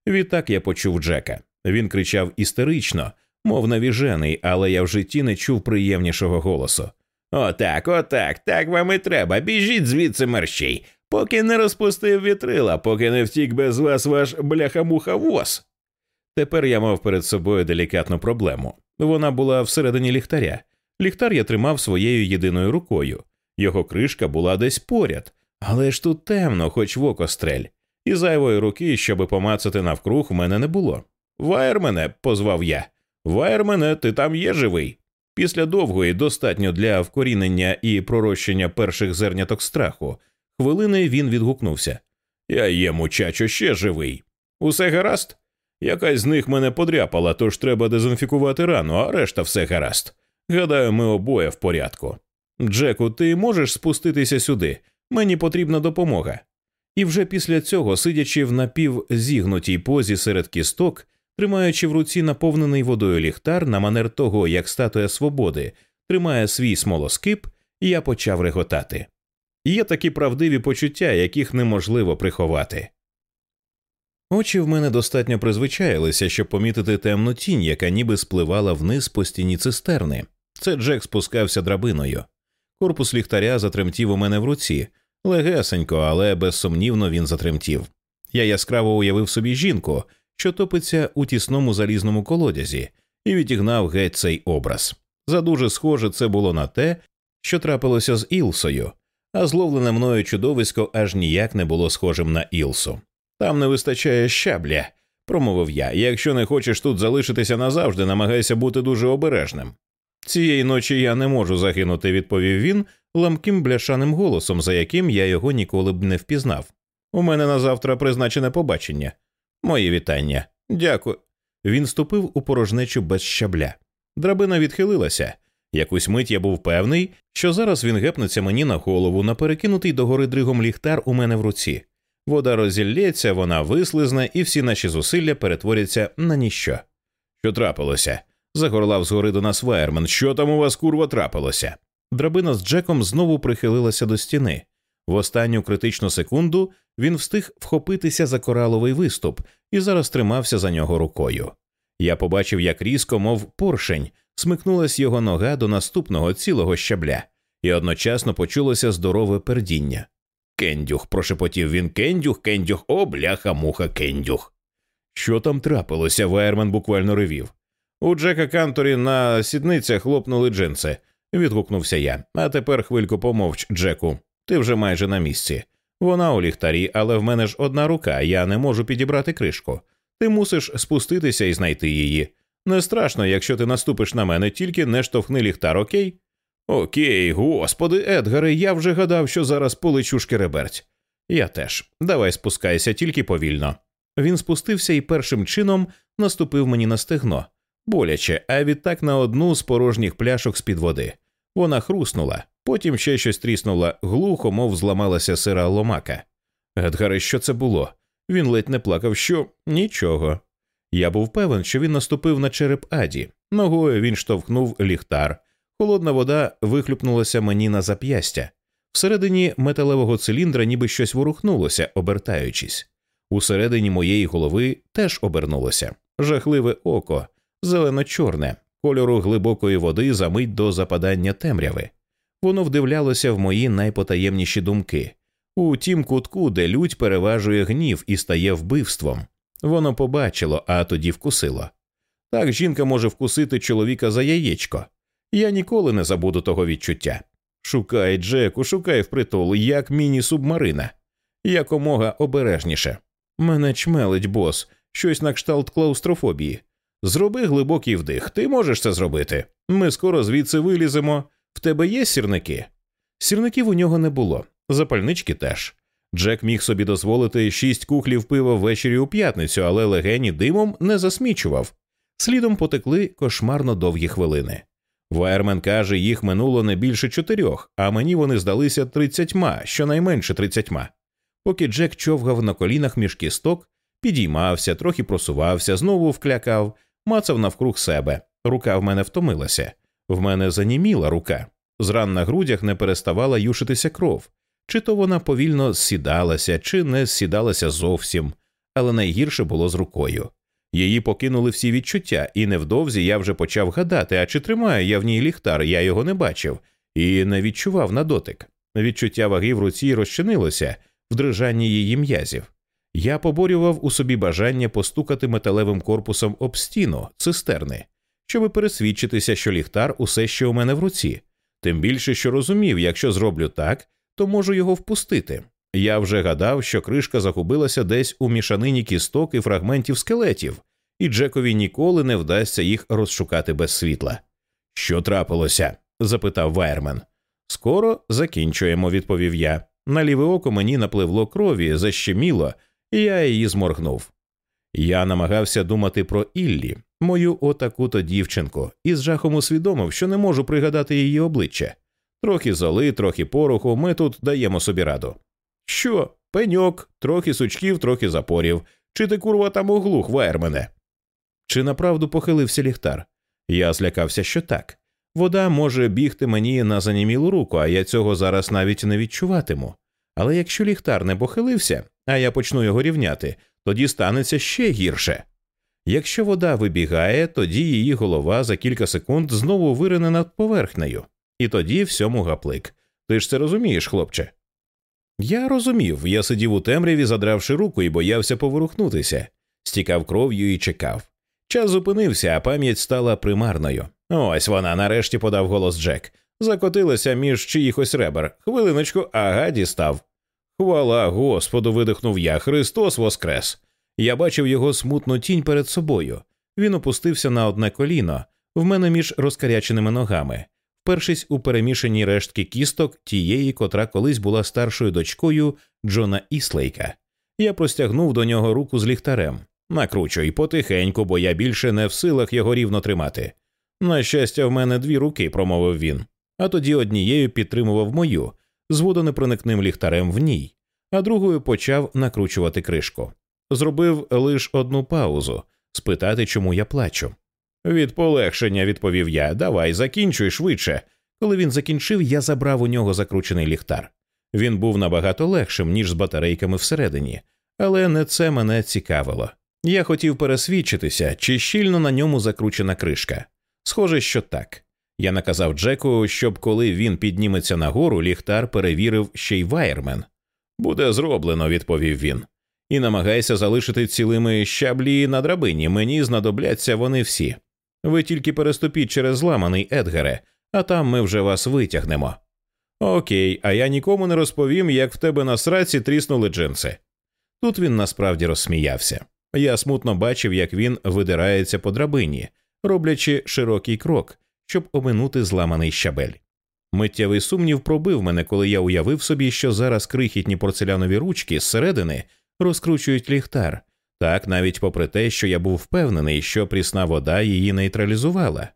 Відтак я почув Джека. Він кричав істерично, мов навіжений, але я в житті не чув приємнішого голосу. Отак, отак, так вам і треба. Біжіть звідси мерщій, поки не розпустив вітрила, поки не втік без вас ваш бляхамуха воз. Тепер я мав перед собою делікатну проблему. Вона була всередині ліхтаря. Ліхтар я тримав своєю єдиною рукою. Його кришка була десь поряд, але ж тут темно, хоч в око стрель, і зайвої руки, щоби помацати навкруг, в мене не було. Ваєр мене, позвав я. Ваєр мене, ти там є живий. Після довгої, достатньо для вкорінення і пророщення перших зерняток страху, хвилини він відгукнувся Я є, мучачо, ще живий. Усе гаразд? Якась з них мене подряпала, тож треба дезінфікувати рану, а решта все гаразд. Гадаю, ми обоє в порядку. Джеку, ти можеш спуститися сюди? Мені потрібна допомога. І вже після цього, сидячи в напівзігнутій позі серед кісток, тримаючи в руці наповнений водою ліхтар на манер того, як статуя свободи тримає свій смолоскип, я почав реготати. Є такі правдиві почуття, яких неможливо приховати. Очі в мене достатньо призвичаїлися, щоб помітити темну тінь, яка ніби спливала вниз по стіні цистерни. Це Джек спускався драбиною. Корпус ліхтаря затремтів у мене в руці, легесенько, але безсумнівно він затремтів. Я яскраво уявив собі жінку, що топиться у тісному залізному колодязі, і відігнав геть цей образ. Задуже схоже це було на те, що трапилося з Ілсою, а зловлене мною чудовисько аж ніяк не було схожим на Ілсу. Там не вистачає щабля, промовив я. Якщо не хочеш тут залишитися назавжди, намагайся бути дуже обережним. Цієї ночі я не можу загинути, відповів він ламким бляшаним голосом, за яким я його ніколи б не впізнав. У мене на завтра призначене побачення. Мої вітання. Дякую. Він ступив у порожнечу без щабля. Драбина відхилилася. Якусь мить я був певний, що зараз він гепнеться мені на голову на перекинутий догори дригом ліхтар у мене в руці. Вода розіллється, вона вислизне, і всі наші зусилля перетворяться на ніщо. Що трапилося? загорлав згори до нас Вайерман. Що там у вас курва трапилося? Драбина з Джеком знову прихилилася до стіни. В останню критичну секунду він встиг вхопитися за кораловий виступ і зараз тримався за нього рукою. Я побачив, як різко, мов поршень, смикнулась його нога до наступного цілого щабля, і одночасно почулося здорове пердіння. Кендюх, прошепотів він кендюх, кендюх, о, бляха, муха, кендюх. Що там трапилося? Вайерман буквально ревів. У Джека Канторі на сідницях хлопнули джинси, відгукнувся я. А тепер хвильку помовч, Джеку. Ти вже майже на місці. Вона у ліхтарі, але в мене ж одна рука, я не можу підібрати кришку. Ти мусиш спуститися і знайти її. Не страшно, якщо ти наступиш на мене, тільки не штовхни ліхтар, окей? Окей, господи, Едгаре, я вже гадав, що зараз полечу шкереберть. Я теж. Давай спускайся, тільки повільно. Він спустився і першим чином наступив мені на стегно, боляче, а відтак на одну з порожніх пляшок з під води. Вона хруснула, потім ще щось тріснула глухо, мов зламалася сира ломака. Едгаре, що це було? Він ледь не плакав, що нічого. Я був певен, що він наступив на череп Аді. Ногою він штовхнув ліхтар. Холодна вода вихлюпнулася мені на зап'ястя. Всередині металевого циліндра ніби щось ворухнулося, обертаючись. Усередині моєї голови теж обернулося жахливе око, зелено-чорне, кольору глибокої води за мить до западання темряви. Воно вдивлялося в мої найпотаємніші думки у тім кутку, де лють переважує гнів і стає вбивством. Воно побачило, а тоді вкусило. Так жінка може вкусити чоловіка за яєчко. Я ніколи не забуду того відчуття. Шукай, Джеку, шукай впритул, як міні-субмарина, якомога обережніше. Мене чмелить бос, щось на кшталт клаустрофобії. Зроби глибокий вдих, ти можеш це зробити. Ми скоро звідси виліземо. В тебе є сірники? Сірників у нього не було, запальнички теж. Джек міг собі дозволити шість кухлів пива ввечері у п'ятницю, але легені димом не засмічував. Слідом потекли кошмарно довгі хвилини. Вайермен каже, їх минуло не більше чотирьох, а мені вони здалися тридцятьма, щонайменше тридцятьма. Поки Джек човгав на колінах між кісток, підіймався, трохи просувався, знову вклякав, мацав навкруг себе. Рука в мене втомилася. В мене заніміла рука. З ран на грудях не переставала юшитися кров. Чи то вона повільно сідалася, чи не сідалася зовсім, але найгірше було з рукою. Її покинули всі відчуття, і невдовзі я вже почав гадати, а чи тримаю я в ній ліхтар, я його не бачив, і не відчував на дотик. Відчуття ваги в руці розчинилося в дрижанні її м'язів. Я поборював у собі бажання постукати металевим корпусом об стіну, цистерни, щоби пересвідчитися, що ліхтар усе ще у мене в руці, тим більше, що розумів, якщо зроблю так, то можу його впустити. Я вже гадав, що кришка загубилася десь у мішанині кісток і фрагментів скелетів, і Джекові ніколи не вдасться їх розшукати без світла. Що трапилося? запитав Вайермен. Скоро закінчуємо, відповів я. На ліве око мені напливло крові, защеміло, і я її зморгнув. Я намагався думати про Іллі, мою отаку то дівчинку, і з жахом усвідомив, що не можу пригадати її обличчя. Трохи золи, трохи пороху, ми тут даємо собі раду. Що, пеньок, трохи сучків, трохи запорів. Чи ти курва там оглух, Вайермене? Чи направду похилився ліхтар? Я злякався, що так. Вода може бігти мені на занімілу руку, а я цього зараз навіть не відчуватиму. Але якщо ліхтар не похилився, а я почну його рівняти, тоді станеться ще гірше. Якщо вода вибігає, тоді її голова за кілька секунд знову вирине над поверхнею, і тоді всьому гаплик. Ти ж це розумієш, хлопче? Я розумів, я сидів у темряві, задравши руку і боявся поворухнутися, стікав кров'ю і чекав. Час зупинився, а пам'ять стала примарною. Ось вона нарешті подав голос Джек. Закотилася між чиїхось ребер. Хвилиночку, ага, дістав. Хвала Господу, видихнув я. Христос Воскрес. Я бачив його смутну тінь перед собою. Він опустився на одне коліно, в мене між розкаряченими ногами, впершись у перемішані рештки кісток тієї, котра колись була старшою дочкою Джона Іслейка. Я простягнув до нього руку з ліхтарем. Накручуй потихеньку, бо я більше не в силах його рівно тримати. На щастя, в мене дві руки, промовив він, а тоді однією підтримував мою, з водонепроникним ліхтарем в ній, а другою почав накручувати кришку. Зробив лише одну паузу спитати, чому я плачу. Від полегшення, відповів я, давай закінчуй швидше. Коли він закінчив, я забрав у нього закручений ліхтар. Він був набагато легшим, ніж з батарейками всередині, але не це мене цікавило. Я хотів пересвідчитися, чи щільно на ньому закручена кришка. Схоже, що так. Я наказав Джеку, щоб коли він підніметься нагору, ліхтар перевірив ще й вайермен. Буде зроблено, відповів він. І намагайся залишити цілими щаблі на драбині. Мені знадобляться вони всі. Ви тільки переступіть через зламаний Едгаре, а там ми вже вас витягнемо. Окей, а я нікому не розповім, як в тебе на сраці тріснули джинси. Тут він насправді розсміявся. Я смутно бачив, як він видирається по драбині, роблячи широкий крок, щоб оминути зламаний щабель. Миттєвий сумнів пробив мене, коли я уявив собі, що зараз крихітні порцелянові ручки зсередини розкручують ліхтар, так навіть попри те, що я був впевнений, що прісна вода її нейтралізувала.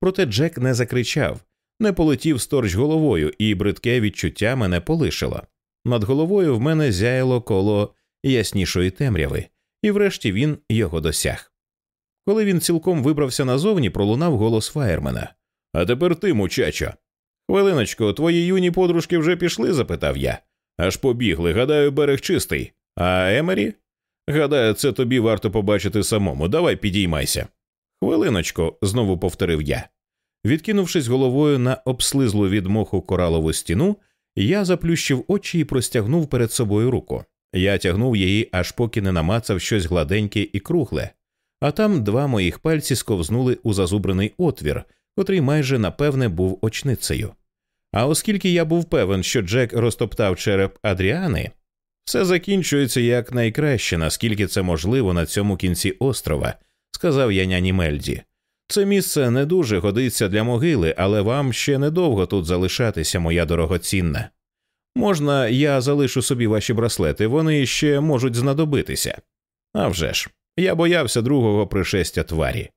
Проте Джек не закричав, не полетів сторч головою, і бридке відчуття мене полишило. Над головою в мене зяяло коло яснішої темряви, і врешті він його досяг. Коли він цілком вибрався назовні, пролунав голос фаєрмена. А тепер ти, мучачо. Хвилиночку, твої юні подружки вже пішли? запитав я. Аж побігли, гадаю, берег чистий. А Емері? Гадаю, це тобі варто побачити самому. Давай підіймайся. Хвилиночку, знову повторив я. Відкинувшись головою на обслизлу від моху коралову стіну, я заплющив очі і простягнув перед собою руку. Я тягнув її, аж поки не намацав щось гладеньке і кругле, а там два моїх пальці сковзнули у зазубрений отвір, котрий майже напевне був очницею. А оскільки я був певен, що Джек розтоптав череп Адріани, все закінчується якнайкраще, наскільки це можливо на цьому кінці острова, сказав я няні Мельді. Це місце не дуже годиться для могили, але вам ще недовго тут залишатися, моя дорогоцінна. Можна, я залишу собі ваші браслети, вони ще можуть знадобитися. А вже ж, я боявся другого пришестя тварі.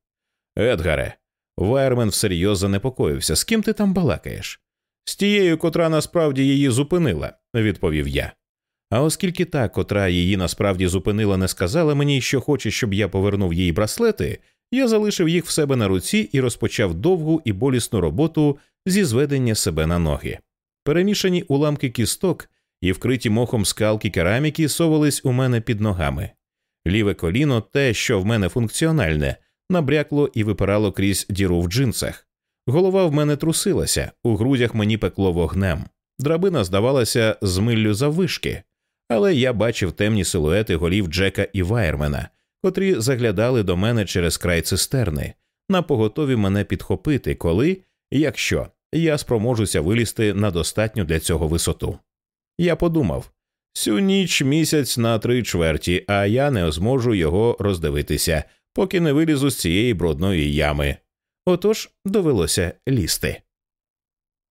Едгаре, Вайермен всерйоз занепокоївся. З ким ти там балакаєш? З тією, котра насправді її зупинила, відповів я. А оскільки та, котра її насправді зупинила, не сказала мені, що хоче, щоб я повернув їй браслети, я залишив їх в себе на руці і розпочав довгу і болісну роботу зі зведення себе на ноги. Перемішані уламки кісток і вкриті мохом скалки кераміки совались у мене під ногами. Ліве коліно, те, що в мене функціональне, набрякло і випирало крізь діру в джинсах. Голова в мене трусилася, у грудях мені пекло вогнем. Драбина здавалася змиллю заввишки, але я бачив темні силуети голів Джека і Вайермена, котрі заглядали до мене через край цистерни, на поготові мене підхопити, коли, якщо я спроможуся вилізти на достатню для цього висоту. Я подумав всю ніч місяць на три чверті, а я не зможу його роздивитися, поки не вилізу з цієї брудної ями. Отож довелося лізти.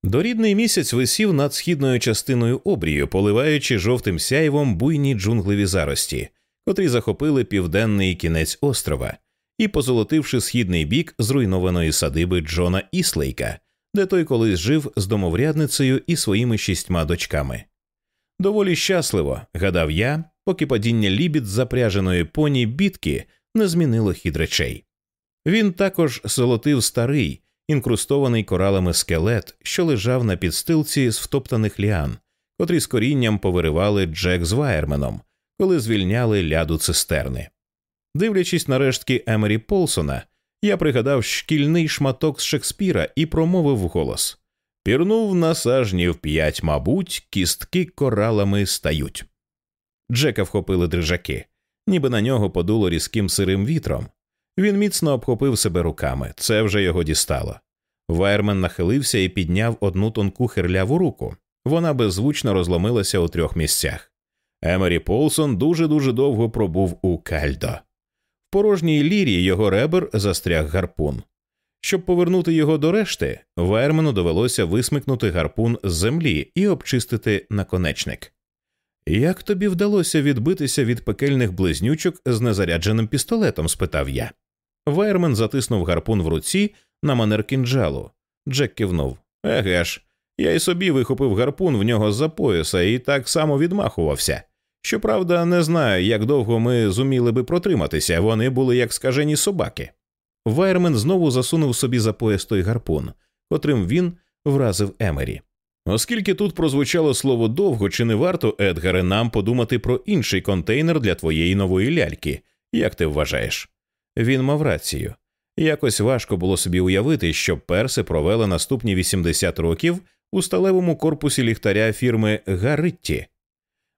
Дорідний місяць висів над східною частиною обрію, поливаючи жовтим сяйвом буйні джунглеві зарості, котрі захопили південний кінець острова, і позолотивши східний бік зруйнованої садиби Джона Іслейка, де той колись жив з домоврядницею і своїми шістьма дочками. Доволі щасливо, гадав я, поки падіння лібід запряженої поні бітки не змінило хід речей. Він також золотив старий, інкрустований коралами скелет, що лежав на підстилці з втоптаних ліан, котрі з корінням повиривали Джек з Вайерменом, коли звільняли ляду цистерни. Дивлячись на рештки Емері Полсона, я пригадав шкільний шматок з Шекспіра і промовив вголос Пірнув на сажнів п'ять, мабуть, кістки коралами стають. Джека вхопили дрижаки, ніби на нього подуло різким сирим вітром. Він міцно обхопив себе руками, це вже його дістало. Вайермен нахилився і підняв одну тонку хирляву руку. Вона беззвучно розломилася у трьох місцях. Емері Полсон дуже дуже довго пробув у caldo. В порожній лірі його ребер застряг гарпун. Щоб повернути його до решти, Вайермену довелося висмикнути гарпун з землі і обчистити наконечник. Як тобі вдалося відбитися від пекельних близнючок з незарядженим пістолетом? спитав я. Вайермен затиснув гарпун в руці на манер кінджалу. Джек кивнув. Еге ж, я й собі вихопив гарпун в нього з за пояса і так само відмахувався. Щоправда, не знаю, як довго ми зуміли би протриматися, вони були як скажені собаки. Вайермен знову засунув собі за пояс той гарпун, котрим він вразив Емері. Оскільки тут прозвучало слово довго, чи не варто, Едгаре, нам подумати про інший контейнер для твоєї нової ляльки, як ти вважаєш? Він мав рацію. Якось важко було собі уявити, що Персе провели наступні 80 років у сталевому корпусі ліхтаря фірми Гаритті.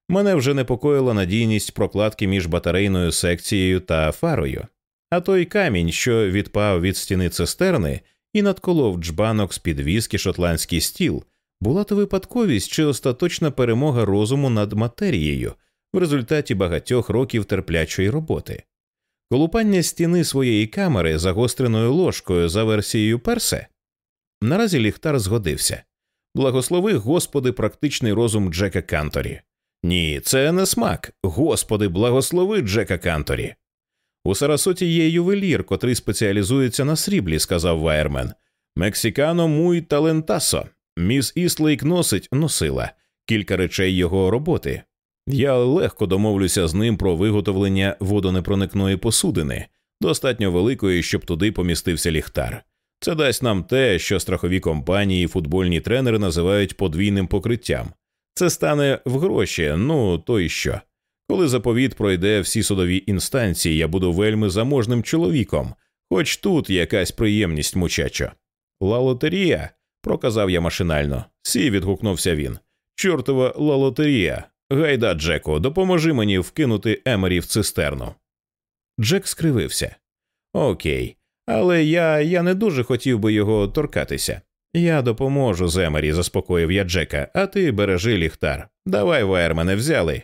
Мене вже непокоїла надійність прокладки між батарейною секцією та фарою, а той камінь, що відпав від стіни цистерни і надколов джбанок з підвіски шотландський стіл, була то випадковість чи остаточна перемога розуму над матерією в результаті багатьох років терплячої роботи. Колупання стіни своєї камери загостреною ложкою за версією Персе. Наразі ліхтар згодився. Благослови, Господи, практичний розум Джека Канторі. Ні, це несмак. Господи, благослови Джека Канторі. У Сарасоті є ювелір, котрий спеціалізується на сріблі, сказав Вайермен. Мексикано муй талентасо. Міс Іслейк носить носила кілька речей його роботи. Я легко домовлюся з ним про виготовлення водонепроникної посудини, достатньо великої, щоб туди помістився ліхтар. Це дасть нам те, що страхові компанії і футбольні тренери називають подвійним покриттям. Це стане в гроші, ну то й що. Коли заповіт пройде всі судові інстанції, я буду вельми заможним чоловіком, хоч тут якась приємність muchacho. La lotería, проказав я машинально. Sí, відгукнувся він. Чортова la lotería. Гайда, Джеку, допоможи мені вкинути Емері в цистерну. Джек скривився. Окей, але я я не дуже хотів би його торкатися. Я допоможу з Емері, заспокоїв я Джека, а ти бережи ліхтар. Давай, Вайермене, взяли.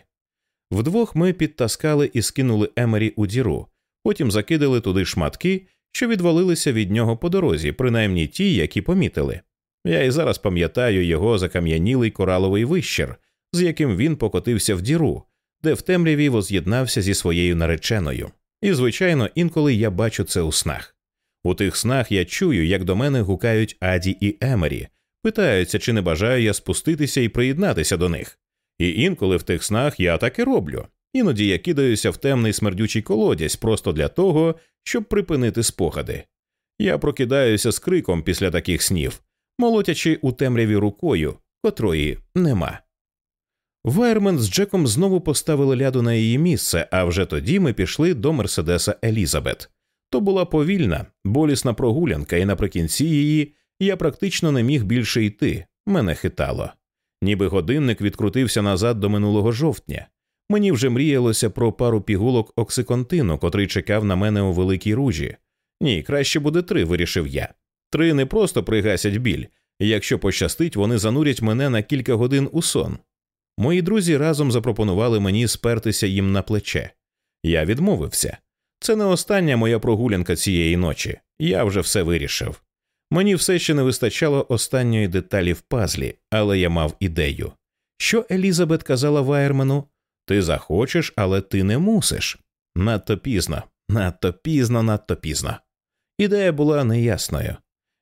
Вдвох ми підтаскали і скинули Емері у діру, потім закидали туди шматки, що відвалилися від нього по дорозі, принаймні ті, які помітили. Я і зараз пам'ятаю його закам'янілий кораловий вищер, з яким він покотився в діру, де в темряві воз'єднався зі своєю нареченою. І, звичайно, інколи я бачу це у снах. У тих снах я чую, як до мене гукають Аді і Емері, питаються, чи не бажаю я спуститися і приєднатися до них. І інколи в тих снах я так і роблю. Іноді я кидаюся в темний смердючий колодязь просто для того, щоб припинити спогади. Я прокидаюся з криком після таких снів, молотячи у темряві рукою, котрої нема. Вайермен з Джеком знову поставили ляду на її місце, а вже тоді ми пішли до Мерседеса Елізабет. То була повільна, болісна прогулянка, і наприкінці її я практично не міг більше йти, мене хитало. Ніби годинник відкрутився назад до минулого жовтня. Мені вже мріялося про пару пігулок оксиконтину, котрий чекав на мене у великій ружі. Ні, краще буде три, вирішив я. Три не просто пригасять біль, якщо пощастить, вони занурять мене на кілька годин у сон. Мої друзі разом запропонували мені спертися їм на плече. Я відмовився. Це не остання моя прогулянка цієї ночі. Я вже все вирішив. Мені все ще не вистачало останньої деталі в пазлі, але я мав ідею. Що Елізабет казала Вайермену? Ти захочеш, але ти не мусиш. Надто пізно, надто пізно, надто пізно. Ідея була неясною.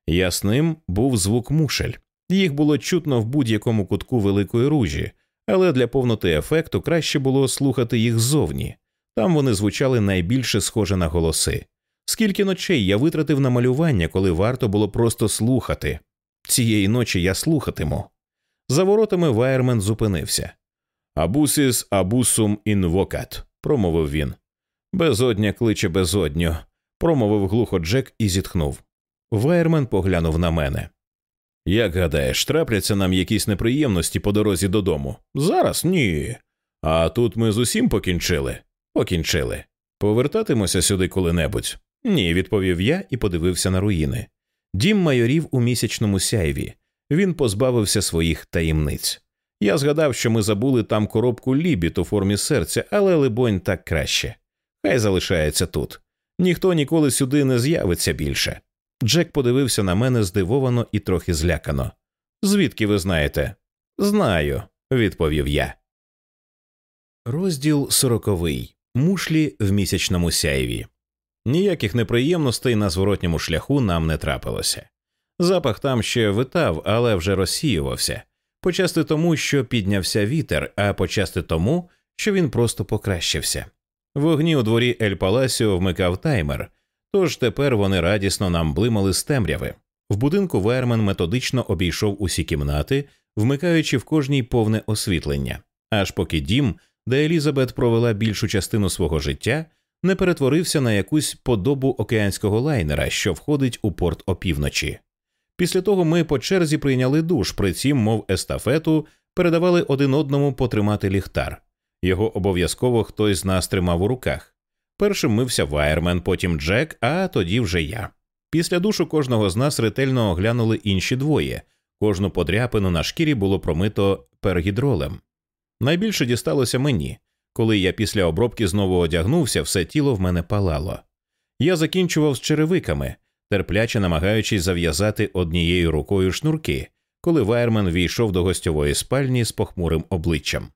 Ясним був звук мушель. Їх було чутно в будь-якому кутку великої ружі, але для повноти ефекту краще було слухати їх ззовні. Там вони звучали найбільше схоже на голоси. Скільки ночей я витратив на малювання, коли варто було просто слухати. Цієї ночі я слухатиму. За воротами Вайермен зупинився. Abyssus abyssum invocat, промовив він. Безодня кличе безодню, промовив глухо Джек і зітхнув. Вайермен поглянув на мене. Як гадаєш, трапляться нам якісь неприємності по дорозі додому? Зараз ні. А тут ми з усім покінчили. Покінчили. Повертатимося сюди коли-небудь. Ні, відповів я і подивився на руїни. Дім майорів у місячному сяйві. Він позбавився своїх таємниць. Я згадав, що ми забули там коробку лібіт у формі серця, але, либонь, так краще. Хай залишається тут. Ніхто ніколи сюди не з'явиться більше. Джек подивився на мене здивовано і трохи злякано. Звідки ви знаєте? Знаю, відповів я. Розділ сороковий. Мушлі в місячному сяйві. Ніяких неприємностей на зворотньому шляху нам не трапилося. Запах там ще витав, але вже розсіювався, почасти тому, що піднявся вітер, а почасти тому, що він просто покращився. Вогні у дворі Ель Паласіо вмикав таймер, тож тепер вони радісно нам блимали з темряви. В будинку Вайермен методично обійшов усі кімнати, вмикаючи в кожній повне освітлення, аж поки дім, де Елізабет провела більшу частину свого життя, не перетворився на якусь подобу океанського лайнера, що входить у порт опівночі. Після того ми по черзі прийняли душ, при цім, мов естафету, передавали один одному потримати ліхтар. Його обов'язково хтось з нас тримав у руках. Першим мився Вайермен, потім Джек, а тоді вже я. Після душу кожного з нас ретельно оглянули інші двоє. Кожну подряпину на шкірі було промито пергідролем. Найбільше дісталося мені. Коли я після обробки знову одягнувся, все тіло в мене палало. Я закінчував з черевиками, терпляче намагаючись зав'язати однією рукою шнурки, коли Вайермен війшов до гостьової спальні з похмурим обличчям.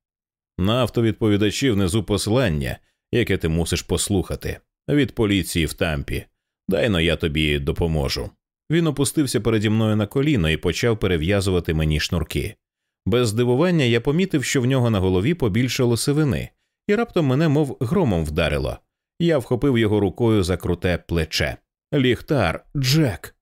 На автовідповідачі внизу посилання, яке ти мусиш послухати, від поліції в тампі. Дайно я тобі допоможу. Він опустився переді мною на коліно і почав перев'язувати мені шнурки. Без здивування я помітив, що в нього на голові побільшало сивини, і раптом мене мов громом вдарило. Я вхопив його рукою за круте плече. Ліхтар, Джек.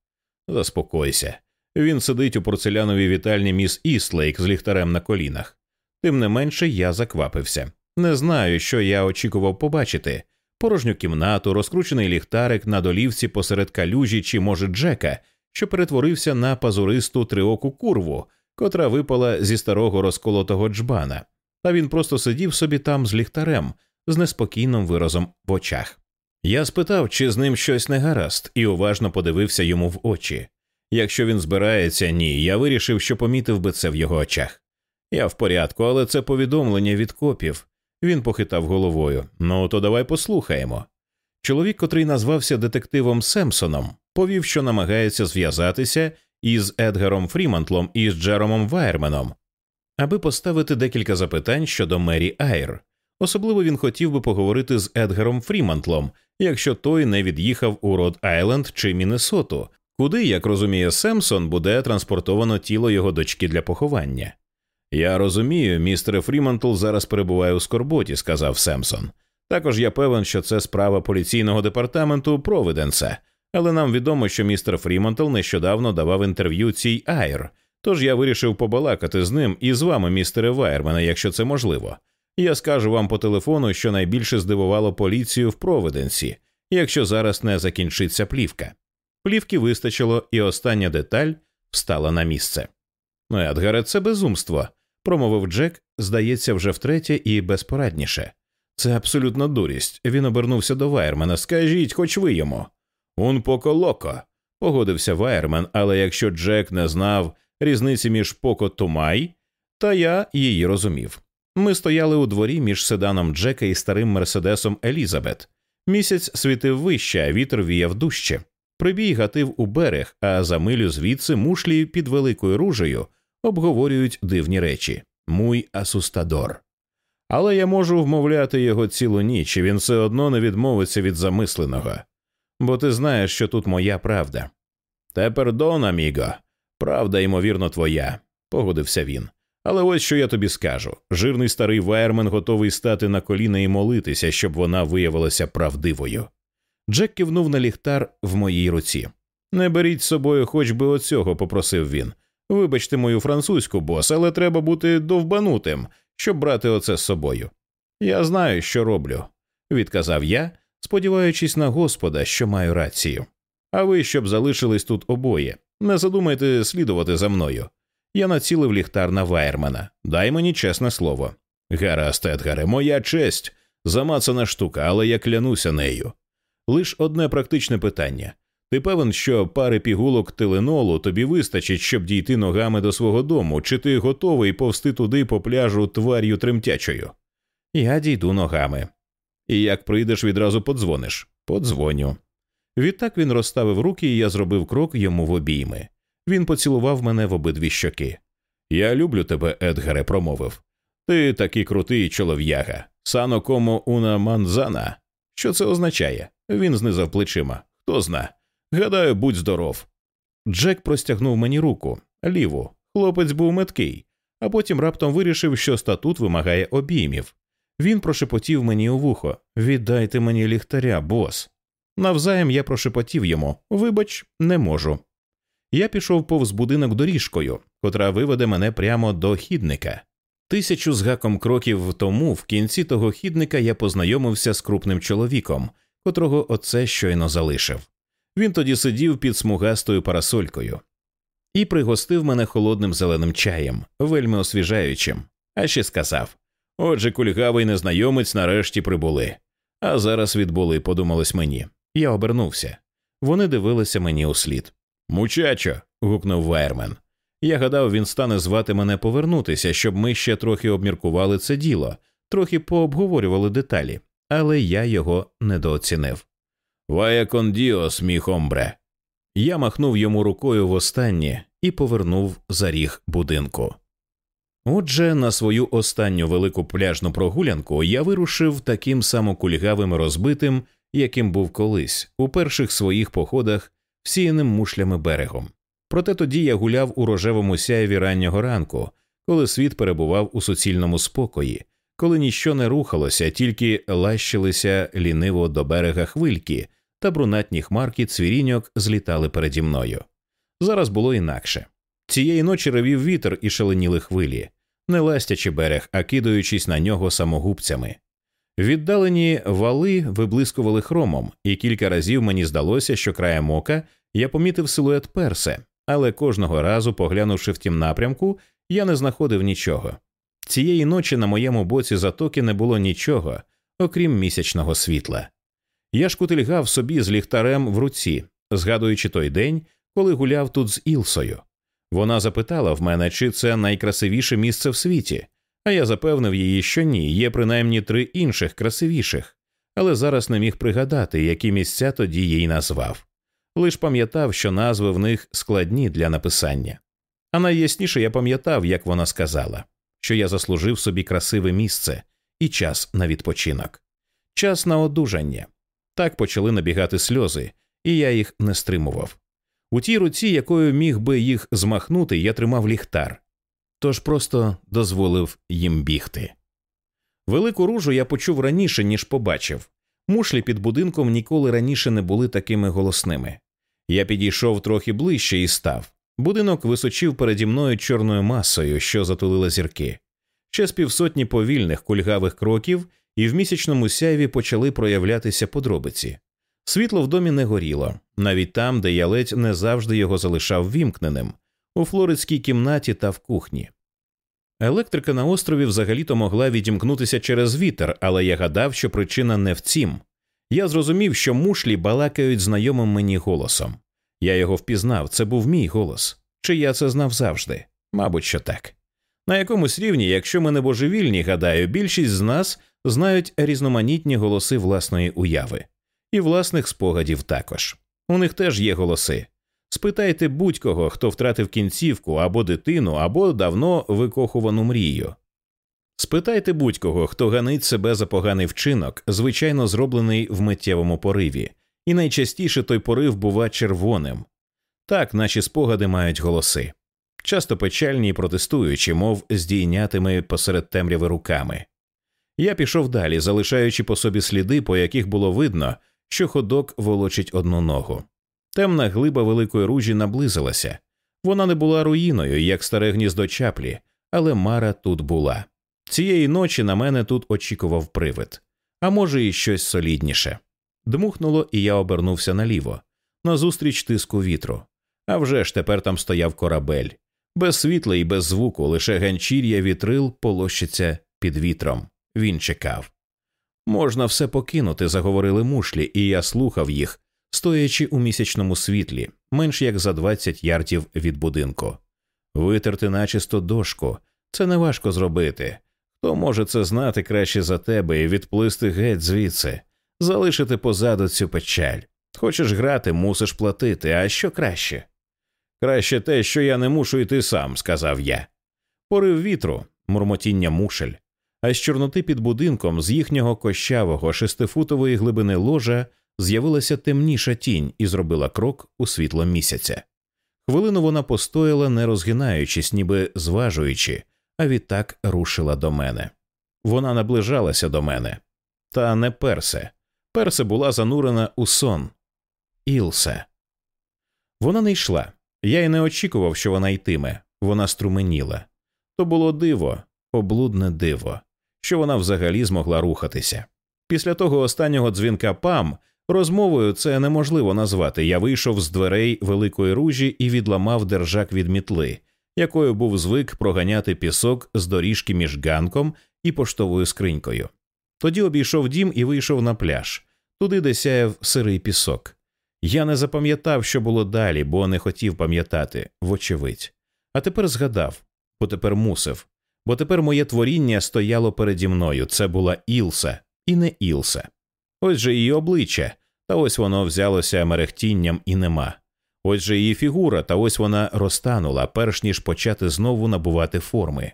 Заспокойся. Він сидить у порцеляновій вітальні міс Іслейк з ліхтарем на колінах. Тим не менше я заквапився. Не знаю, що я очікував побачити порожню кімнату, розкручений ліхтарик на долівці посеред калюжі чи, може, Джека, що перетворився на пазуристу триоку курву, котра випала зі старого розколотого джбана, та він просто сидів собі там з ліхтарем, з неспокійним виразом в очах. Я спитав, чи з ним щось не гаразд, і уважно подивився йому в очі. Якщо він збирається, ні, я вирішив, що помітив би це в його очах. Я в порядку, але це повідомлення від копів. Він похитав головою. Ну, то давай послухаємо. Чоловік, котрий назвався детективом Семпсоном, повів, що намагається зв'язатися із Едгаром Фрімантлом і з Джеромом Вайерменом, аби поставити декілька запитань щодо Мері Айр. Особливо він хотів би поговорити з Едгаром Фрімантлом, якщо той не від'їхав у Род Айленд чи Міннесоту, куди, як розуміє Семсон, буде транспортовано тіло його дочки для поховання. Я розумію, містер Фрімантл зараз перебуває у скорботі, сказав Семсон. Також я певен, що це справа поліційного департаменту Провиденса, але нам відомо, що містер Фрімантл нещодавно давав інтерв'ю цій Айр. Тож я вирішив побалакати з ним і з вами, містере Вайермене, якщо це можливо. Я скажу вам по телефону, що найбільше здивувало поліцію в Провиденсі, якщо зараз не закінчиться плівка. Плівки вистачило, і остання деталь встала на місце. Ну, Едгаре, це безумство, промовив Джек, здається, вже втретє і безпорадніше. Це абсолютно дурість. Він обернувся до Вайермена. Скажіть, хоч ви йому. «Un poco loco», – погодився Вайермен, але якщо Джек не знав різниці між poco та muy, та я її розумів. Ми стояли у дворі між седаном Джека і старим Мерседесом Елізабет. Місяць світив вище, а вітер віяв дужче. Прибій гатив у берег, а за милю звідси мушлі під великою ружею обговорюють дивні речі муй асустадор. Але я можу вмовляти його цілу ніч, і він все одно не відмовиться від замисленого. Бо ти знаєш, що тут моя правда. Тепер дон, аміго, правда, ймовірно, твоя, погодився він. Але ось що я тобі скажу жирний старий Вайермен готовий стати на коліна і молитися, щоб вона виявилася правдивою. Джек кивнув на ліхтар в моїй руці. Не беріть з собою хоч би оцього, попросив він. Вибачте мою французьку, бос, але треба бути довбанутим, щоб брати оце з собою. Я знаю, що роблю, відказав я, сподіваючись на Господа, що маю рацію. А ви щоб залишились тут обоє. Не задумайте слідувати за мною. Я націлив ліхтар на Вайермана. Дай мені чесне слово. Гаразд, Едгаре, моя честь. Замацана штука, але я клянуся нею. Лиш одне практичне питання. Ти певен, що пари пігулок теленолу тобі вистачить, щоб дійти ногами до свого дому, чи ти готовий повсти туди по пляжу твар'ю тремтячою? Я дійду ногами. І як прийдеш, відразу подзвониш. Подзвоню. Відтак він розставив руки, і я зробив крок йому в обійми. Він поцілував мене в обидві щоки. Я люблю тебе, Едгаре, промовив. Ти такий крутий чолов'яга. Сано комо уна манзана. Що це означає? Він знизав плечима. Хто зна. Гадаю, будь здоров. Джек простягнув мені руку, ліву. Хлопець був меткий, а потім раптом вирішив, що статут вимагає обіймів. Він прошепотів мені у вухо Віддайте мені ліхтаря, бос. Навзаєм я прошепотів йому Вибач, не можу. Я пішов повз будинок доріжкою, котра виведе мене прямо до хідника. Тисячу з гаком кроків тому в кінці того хідника я познайомився з крупним чоловіком, котрого оце щойно залишив. Він тоді сидів під смугастою парасолькою і пригостив мене холодним зеленим чаєм, вельми освіжаючим, а ще сказав Отже, кульгавий незнайомець нарешті прибули. А зараз відбули, подумалось мені. Я обернувся. Вони дивилися мені у слід. Мучачо. гукнув Вайермен. Я гадав, він стане звати мене повернутися, щоб ми ще трохи обміркували це діло, трохи пообговорювали деталі, але я його недооцінив. Вая кондіос, мій хомбре. Я махнув йому рукою востаннє і повернув за ріг будинку. Отже, на свою останню велику пляжну прогулянку я вирушив таким самокульгавим розбитим, яким був колись, у перших своїх походах, всіяним мушлями берегом. Проте тоді я гуляв у рожевому сяєві раннього ранку, коли світ перебував у суцільному спокої, коли ніщо не рухалося, тільки лащилися ліниво до берега хвильки, та брунатні хмарки цвіріньок злітали переді мною. Зараз було інакше. Цієї ночі ревів вітер і шаленіли хвилі, не ластячи берег, а кидаючись на нього самогубцями. Віддалені вали виблискували хромом, і кілька разів мені здалося, що краєм ока я помітив силует персе, але кожного разу, поглянувши в тім напрямку, я не знаходив нічого. Цієї ночі на моєму боці затоки не було нічого, окрім місячного світла. Я шкутильгав собі з ліхтарем в руці, згадуючи той день, коли гуляв тут з Ілсою. Вона запитала в мене, чи це найкрасивіше місце в світі, а я запевнив її, що ні, є принаймні три інших красивіших. але зараз не міг пригадати, які місця тоді їй назвав. Лиш пам'ятав, що назви в них складні для написання. А найясніше я пам'ятав, як вона сказала, що я заслужив собі красиве місце і час на відпочинок, час на одужання. Так почали набігати сльози, і я їх не стримував. У тій руці, якою міг би їх змахнути, я тримав ліхтар, тож просто дозволив їм бігти. Велику ружу я почув раніше, ніж побачив. Мушлі під будинком ніколи раніше не були такими голосними. Я підійшов трохи ближче і став. Будинок височив переді мною чорною масою, що затулила зірки. Ще з півсотні повільних кульгавих кроків, і в місячному сяйві почали проявлятися подробиці. Світло в домі не горіло, навіть там, де я ледь не завжди його залишав вімкненим, у флоридській кімнаті та в кухні. Електрика на острові взагалі-то могла відімкнутися через вітер, але я гадав, що причина не в цім. Я зрозумів, що мушлі балакають знайомим мені голосом. Я його впізнав, це був мій голос. Чи я це знав завжди? Мабуть, що так. На якомусь рівні, якщо ми не божевільні, гадаю, більшість з нас знають різноманітні голоси власної уяви, і власних спогадів також. У них теж є голоси. Спитайте будь-кого, хто втратив кінцівку або дитину, або давно викохувану мрію. Спитайте будь-кого, хто ганить себе за поганий вчинок, звичайно зроблений в миттєвому пориві, і найчастіше той порив бува червоним. Так наші спогади мають голоси, часто печальні і протестуючі, мов здійнятими посеред темряви руками. Я пішов далі, залишаючи по собі сліди, по яких було видно, що ходок волочить одну ногу. Темна глиба великої ружі наблизилася. Вона не була руїною, як старе гніздо чаплі, але Мара тут була. Цієї ночі на мене тут очікував привид, а може, і щось солідніше. Дмухнуло, і я обернувся наліво, назустріч тиску вітру. А вже ж тепер там стояв корабель. Без світла і без звуку, лише ганчір'я вітрил полощиться під вітром. Він чекав. Можна все покинути, заговорили мушлі, і я слухав їх, стоячи у місячному світлі, менш як за 20 ярдів від будинку. Витерти начисто дошку це неважко зробити. Хто може це знати краще за тебе і відплисти геть звідси, залишити позаду цю печаль. Хочеш грати, мусиш платити, а що краще? Краще те, що я не мушу йти сам, сказав я. Порив вітру, мурмотіння мушель, а з чорноти під будинком з їхнього кощавого шестифутової глибини ложа з'явилася темніша тінь і зробила крок у світло місяця. Хвилину вона постояла, не розгинаючись, ніби зважуючи, а відтак рушила до мене. Вона наближалася до мене. Та не персе. Персе була занурена у сон. Ілсе. Вона не йшла. Я й не очікував, що вона йтиме. Вона струменіла. То було диво, облудне диво, що вона взагалі змогла рухатися. Після того останнього дзвінка пам розмовою це неможливо назвати. Я вийшов з дверей великої ружі і відламав держак від мітли, якою був звик проганяти пісок з доріжки між ганком і поштовою скринькою. Тоді обійшов дім і вийшов на пляж, туди, де сяяв сирий пісок. Я не запам'ятав, що було далі, бо не хотів пам'ятати, вочевидь. А тепер згадав, бо тепер мусив, бо тепер моє творіння стояло переді мною. Це була Ілса і не Ілса. Ось же її обличчя, та ось воно взялося мерехтінням і нема. Ось же її фігура, та ось вона розтанула, перш ніж почати знову набувати форми.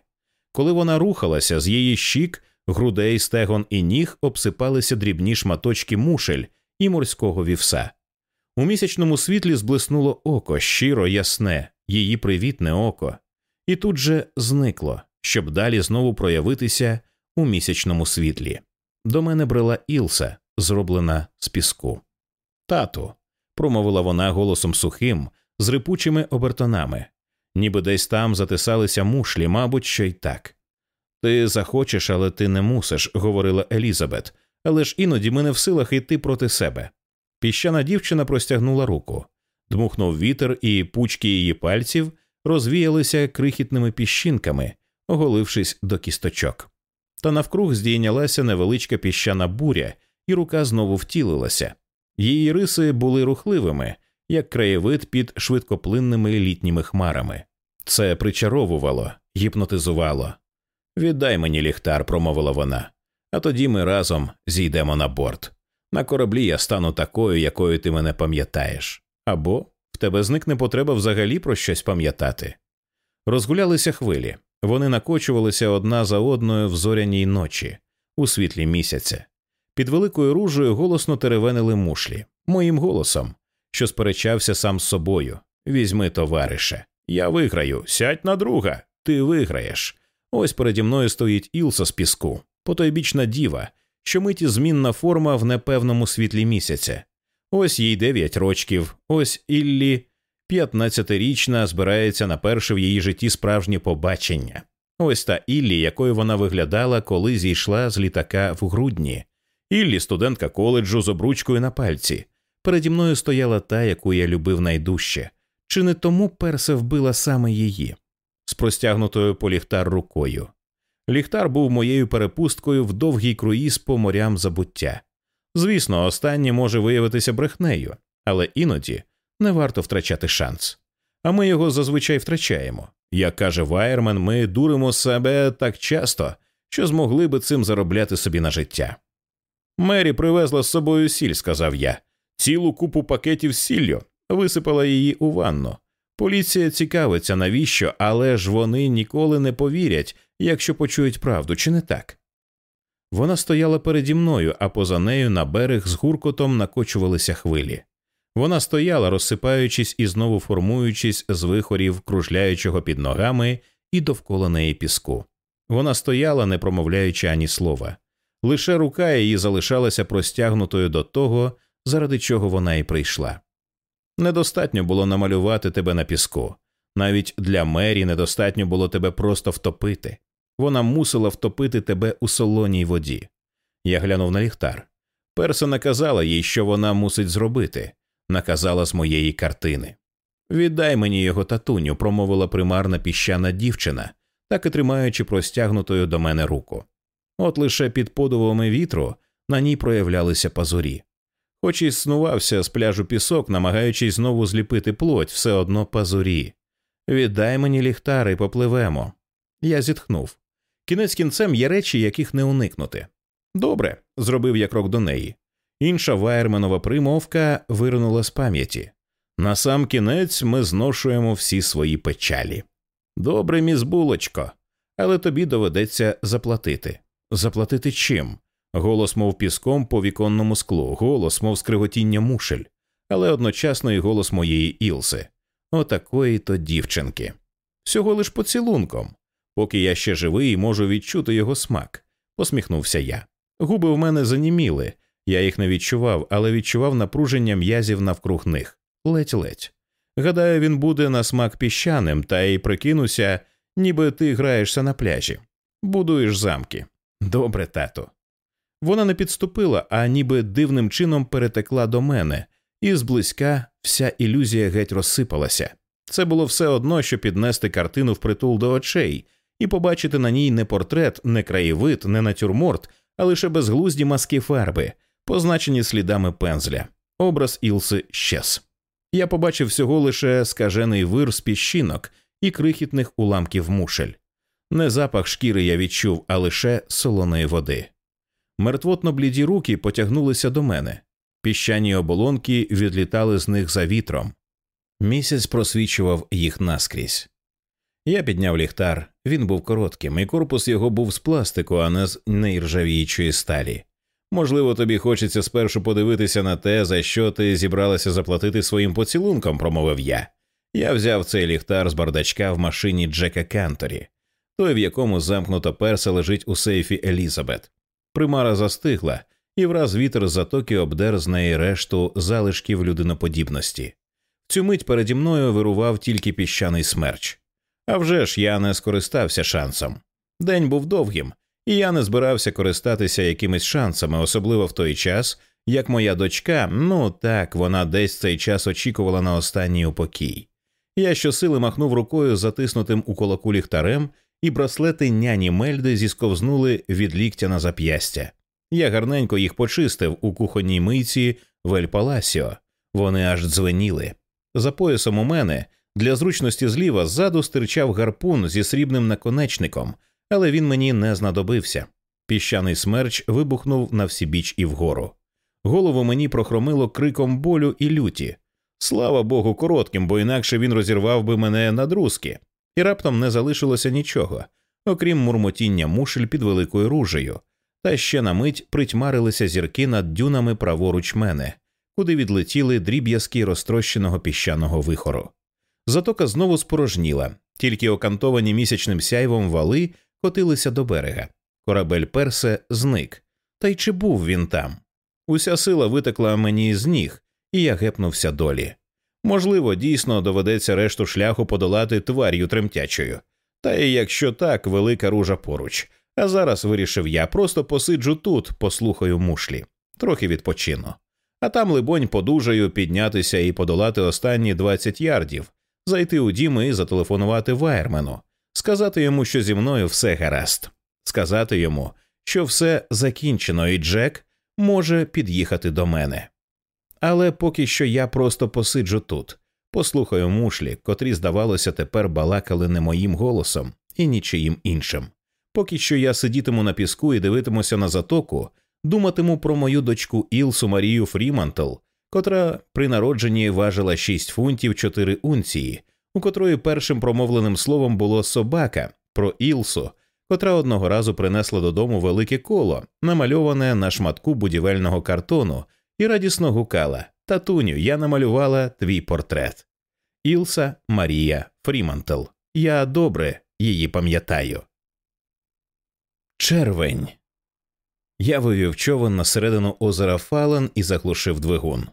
Коли вона рухалася, з її щік, грудей, стегон і ніг обсипалися дрібні шматочки мушель і морського вівса. У місячному світлі зблиснуло око, щиро ясне, її привітне око, і тут же зникло, щоб далі знову проявитися у місячному світлі. До мене брела Ілса, зроблена з піску. Тату, промовила вона голосом сухим, з рипучими обертонами, ніби десь там затисалися мушлі, мабуть, що й так. Ти захочеш, але ти не мусиш, говорила Елізабет, але ж іноді ми не в силах йти проти себе. Піщана дівчина простягнула руку, дмухнув вітер, і пучки її пальців розвіялися крихітними піщинками, оголившись до кісточок. Та навкруг здійнялася невеличка піщана буря, і рука знову втілилася. Її риси були рухливими, як краєвид під швидкоплинними літніми хмарами. Це причаровувало, гіпнотизувало. Віддай мені ліхтар, промовила вона. а тоді ми разом зійдемо на борт. На кораблі я стану такою, якою ти мене пам'ятаєш, або в тебе зникне потреба взагалі про щось пам'ятати. Розгулялися хвилі, вони накочувалися одна за одною в зоряній ночі, у світлі місяця. Під великою ружею голосно теревенили мушлі, моїм голосом, що сперечався сам з собою. Візьми, товарише, я виграю, сядь на друга, ти виграєш. Ось переді мною стоїть Ілса з піску, потойбічна діва, що миті змінна форма в непевному світлі місяця. Ось їй дев'ять рочків, ось Іллі, п'ятнадцятирічна, збирається на перше в її житті справжнє побачення. Ось та Іллі, якою вона виглядала, коли зійшла з літака в грудні. Іллі, студентка коледжу з обручкою на пальці. Переді мною стояла та, яку я любив найдужче. Чи не тому персе вбила саме її? З простягнутою по ліхтар рукою. Ліхтар був моєю перепусткою в довгий круїз по морям забуття. Звісно, останнє може виявитися брехнею, але іноді не варто втрачати шанс. А ми його зазвичай втрачаємо. Як каже Вайермен, ми дуримо себе так часто, що змогли би цим заробляти собі на життя. Мері привезла з собою сіль, сказав я, цілу купу пакетів з сіллю, висипала її у ванну. Поліція цікавиться, навіщо, але ж вони ніколи не повірять, якщо почують правду, чи не так? Вона стояла переді мною, а поза нею на берег з гуркотом накочувалися хвилі. Вона стояла, розсипаючись і знову формуючись з вихорів, кружляючого під ногами і довкола неї піску. Вона стояла, не промовляючи ані слова. Лише рука її залишалася простягнутою до того, заради чого вона і прийшла. Недостатньо було намалювати тебе на піску. Навіть для Мері недостатньо було тебе просто втопити. Вона мусила втопити тебе у солоній воді. Я глянув на ліхтар. Перса наказала їй, що вона мусить зробити, наказала з моєї картини. Віддай мені його татуню, промовила примарна піщана дівчина, так і тримаючи простягнутою до мене руку. От лише під подувами вітру на ній проявлялися пазурі. Хоч і снувався з пляжу пісок, намагаючись знову зліпити плоть, все одно пазурі. Віддай мені ліхтар і попливемо. Я зітхнув. Кінець кінцем є речі, яких не уникнути. Добре, зробив я крок до неї. Інша вайерменова примовка виринула з пам'яті. На сам кінець ми зношуємо всі свої печалі. Добре, міс булочко, але тобі доведеться заплатити. Заплатити чим? Голос, мов піском по віконному склу, голос, мов скриготіння мушель, але одночасно і голос моєї Ілси, отакої то дівчинки. Всього лиш поцілунком. Поки я ще живий і можу відчути його смак, посміхнувся я. Губи в мене заніміли, я їх не відчував, але відчував напруження м'язів навкруг них. Ледь-ледь. Гадаю, він буде на смак піщаним, та й прикинуся, ніби ти граєшся на пляжі. Будуєш замки. Добре, тато. Вона не підступила, а ніби дивним чином перетекла до мене, і зблизька вся ілюзія геть розсипалася. Це було все одно, що піднести картину впритул до очей і побачити на ній не портрет, не краєвид, не натюрморт, а лише безглузді маски фарби, позначені слідами пензля. Образ Ілси щез. Я побачив всього лише скажений вир з піщинок і крихітних уламків мушель. Не запах шкіри я відчув, а лише солоної води. Мертвотно бліді руки потягнулися до мене, піщані оболонки відлітали з них за вітром. Місяць просвічував їх наскрізь. Я підняв ліхтар, він був коротким, і корпус його був з пластику, а не з нейржавіючої сталі. Можливо, тобі хочеться спершу подивитися на те, за що ти зібралася заплатити своїм поцілунком, промовив я. Я взяв цей ліхтар з бардачка в машині Джека Канторі, той, в якому замкнута перса лежить у сейфі Елізабет. Примара застигла, і враз вітер з затоки обдер з неї решту залишків людиноподібності. Цю мить переді мною вирував тільки піщаний смерч. А вже ж я не скористався шансом. День був довгим, і я не збирався користатися якимись шансами, особливо в той час, як моя дочка, ну так, вона десь цей час очікувала на останній упокій. Я щосили махнув рукою затиснутим у кулаку ліхтарем, і браслети няні Мельди зісковзнули від ліктя на зап'ястя. Я гарненько їх почистив у кухонній мийці в Ель Паласіо. Вони аж дзвеніли. За поясом у мене для зручності зліва ззаду стирчав гарпун зі срібним наконечником, але він мені не знадобився. Піщаний смерч вибухнув на всі біч і вгору. Голову мені прохромило криком болю і люті. Слава Богу, коротким, бо інакше він розірвав би мене на друзки. І раптом не залишилося нічого, окрім мурмотіння мушель під великою ружею, та ще на мить притьмарилися зірки над дюнами праворуч мене, куди відлетіли дріб'язки розтрощеного піщаного вихору. Затока знову спорожніла, тільки окантовані місячним сяйвом вали котилися до берега. Корабель персе зник. Та й чи був він там? Уся сила витекла мені з ніг, і я гепнувся долі. Можливо, дійсно доведеться решту шляху подолати твар'ю тремтячою. Та й якщо так, велика ружа поруч. А зараз вирішив я просто посиджу тут, послухаю мушлі, трохи відпочину. А там, либонь, подужаю піднятися і подолати останні 20 ярдів, зайти у дім і зателефонувати Вайермену, сказати йому, що зі мною все гаразд, сказати йому, що все закінчено, і Джек може під'їхати до мене. Але поки що я просто посиджу тут, послухаю мушлі, котрі, здавалося, тепер балакали не моїм голосом і нічиїм іншим. Поки що я сидітиму на піску і дивитимуся на затоку, думатиму про мою дочку Ілсу Марію Фрімантл, котра при народженні важила 6 фунтів 4 унції, у котрої першим промовленим словом було собака про Ілсу, котра одного разу принесла додому велике коло, намальоване на шматку будівельного картону, і радісно гукала Татуню, я намалювала твій портрет. Ілса Марія Фрімантл. Я добре її пам'ятаю. Червень. Я вивів човен на середину озера Фален і заглушив двигун.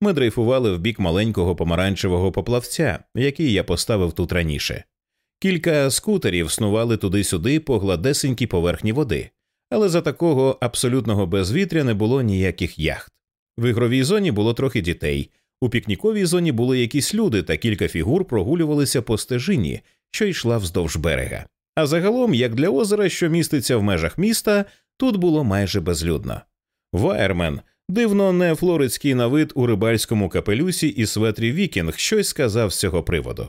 Ми дрейфували в бік маленького помаранчевого поплавця, який я поставив тут раніше. Кілька скутерів снували туди-сюди по гладесенькій поверхні води, але за такого абсолютного безвітря не було ніяких яхт. В ігровій зоні було трохи дітей, у пікніковій зоні були якісь люди та кілька фігур прогулювалися по стежині, що йшла вздовж берега. А загалом, як для озера, що міститься в межах міста, тут було майже безлюдно. Вайермен, дивно не флоридський на вид у рибальському капелюсі і светрі Вікінг, щось сказав з цього приводу.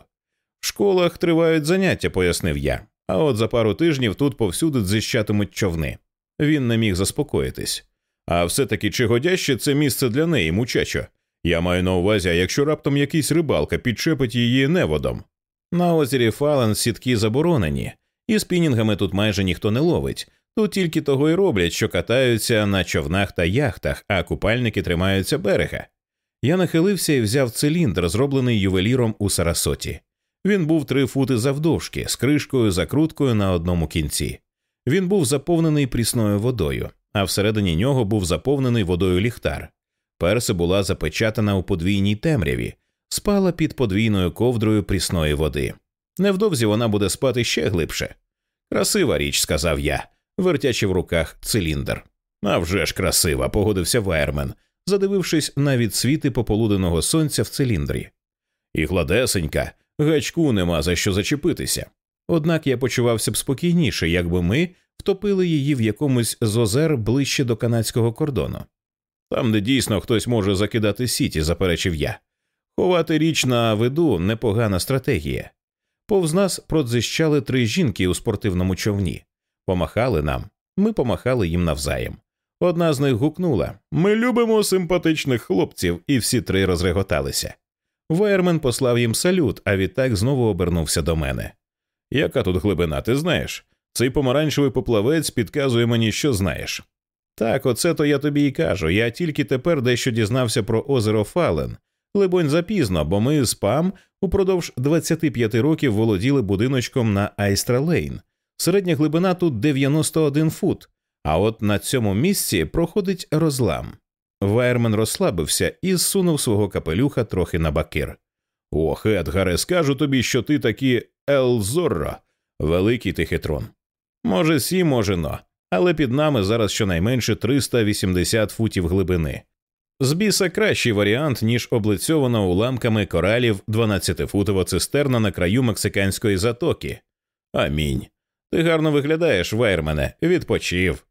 В школах тривають заняття, пояснив я, а от за пару тижнів тут повсюди дзищатимуть човни. Він не міг заспокоїтись. А все таки чи годяще це місце для неї, мучачо? Я маю на увазі, якщо раптом якийсь рибалка підчепить її неводом. На озері Фален сітки заборонені, і спінінгами тут майже ніхто не ловить. Тут тільки того й роблять, що катаються на човнах та яхтах, а купальники тримаються берега. Я нахилився і взяв циліндр, зроблений ювеліром у Сарасоті. Він був три фути завдовжки, з кришкою закруткою на одному кінці. Він був заповнений прісною водою, а всередині нього був заповнений водою ліхтар. Перса була запечатана у подвійній темряві, спала під подвійною ковдрою прісної води. Невдовзі вона буде спати ще глибше. Красива річ, сказав я, вертячи в руках циліндр. «А вже ж красива, погодився Вайермен, задивившись на відсвіти пополуденого сонця в циліндрі. І гладесенька, гачку нема за що зачепитися. Однак я почувався б спокійніше, якби ми втопили її в якомусь з озер ближче до канадського кордону. Там, де дійсно хтось може закидати сіті, заперечив я. Ховати річ на виду непогана стратегія. Повз нас продзищали три жінки у спортивному човні, помахали нам, ми помахали їм навзаєм. Одна з них гукнула Ми любимо симпатичних хлопців, і всі три розреготалися. Вайермен послав їм салют, а відтак знову обернувся до мене. Яка тут глибина, ти знаєш? Цей помаранчевий поплавець підказує мені, що знаєш. Так, оце то я тобі і кажу. Я тільки тепер дещо дізнався про озеро Фален. Либонь, запізно, бо ми з Пам упродовж 25 років володіли будиночком на Айстра Лейн. Середня глибина тут 91 фут, а от на цьому місці проходить розлам. Вайермен розслабився і зсунув свого капелюха трохи на бакир. Ох, Едгаре, скажу тобі, що ти таки El Zorro, великий ти хитрон. Може, sí, може, no, але під нами зараз щонайменше 380 футів глибини. З біса кращий варіант, ніж облицьована уламками коралів 12-футова цистерна на краю мексиканської затоки. Амінь. Ти гарно виглядаєш, Вайермене, відпочив.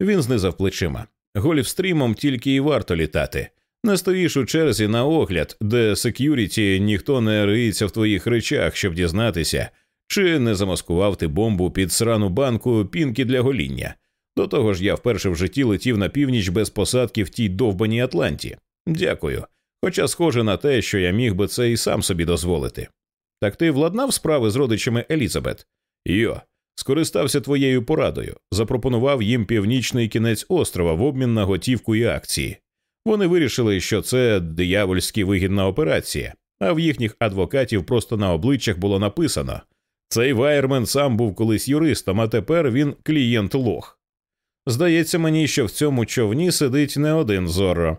Він знизав плечима. Гольфстрімом тільки і варто літати. Не стоїш у черзі на огляд, де сек'юріті ніхто не риється в твоїх речах, щоб дізнатися, чи не замаскував ти бомбу під срану банку пінки для гоління. До того ж, я вперше в житті летів на північ без посадки в тій довбаній Атланті. Дякую. Хоча схоже на те, що я міг би це і сам собі дозволити. Так ти владнав справи з родичами Елізабет? Йо, скористався твоєю порадою, запропонував їм північний кінець острова в обмін на готівку і акції. Вони вирішили, що це диявольськи вигідна операція, а в їхніх адвокатів просто на обличчях було написано цей Вайермен сам був колись юристом, а тепер він клієнт лох. Здається мені, що в цьому човні сидить не один зорро.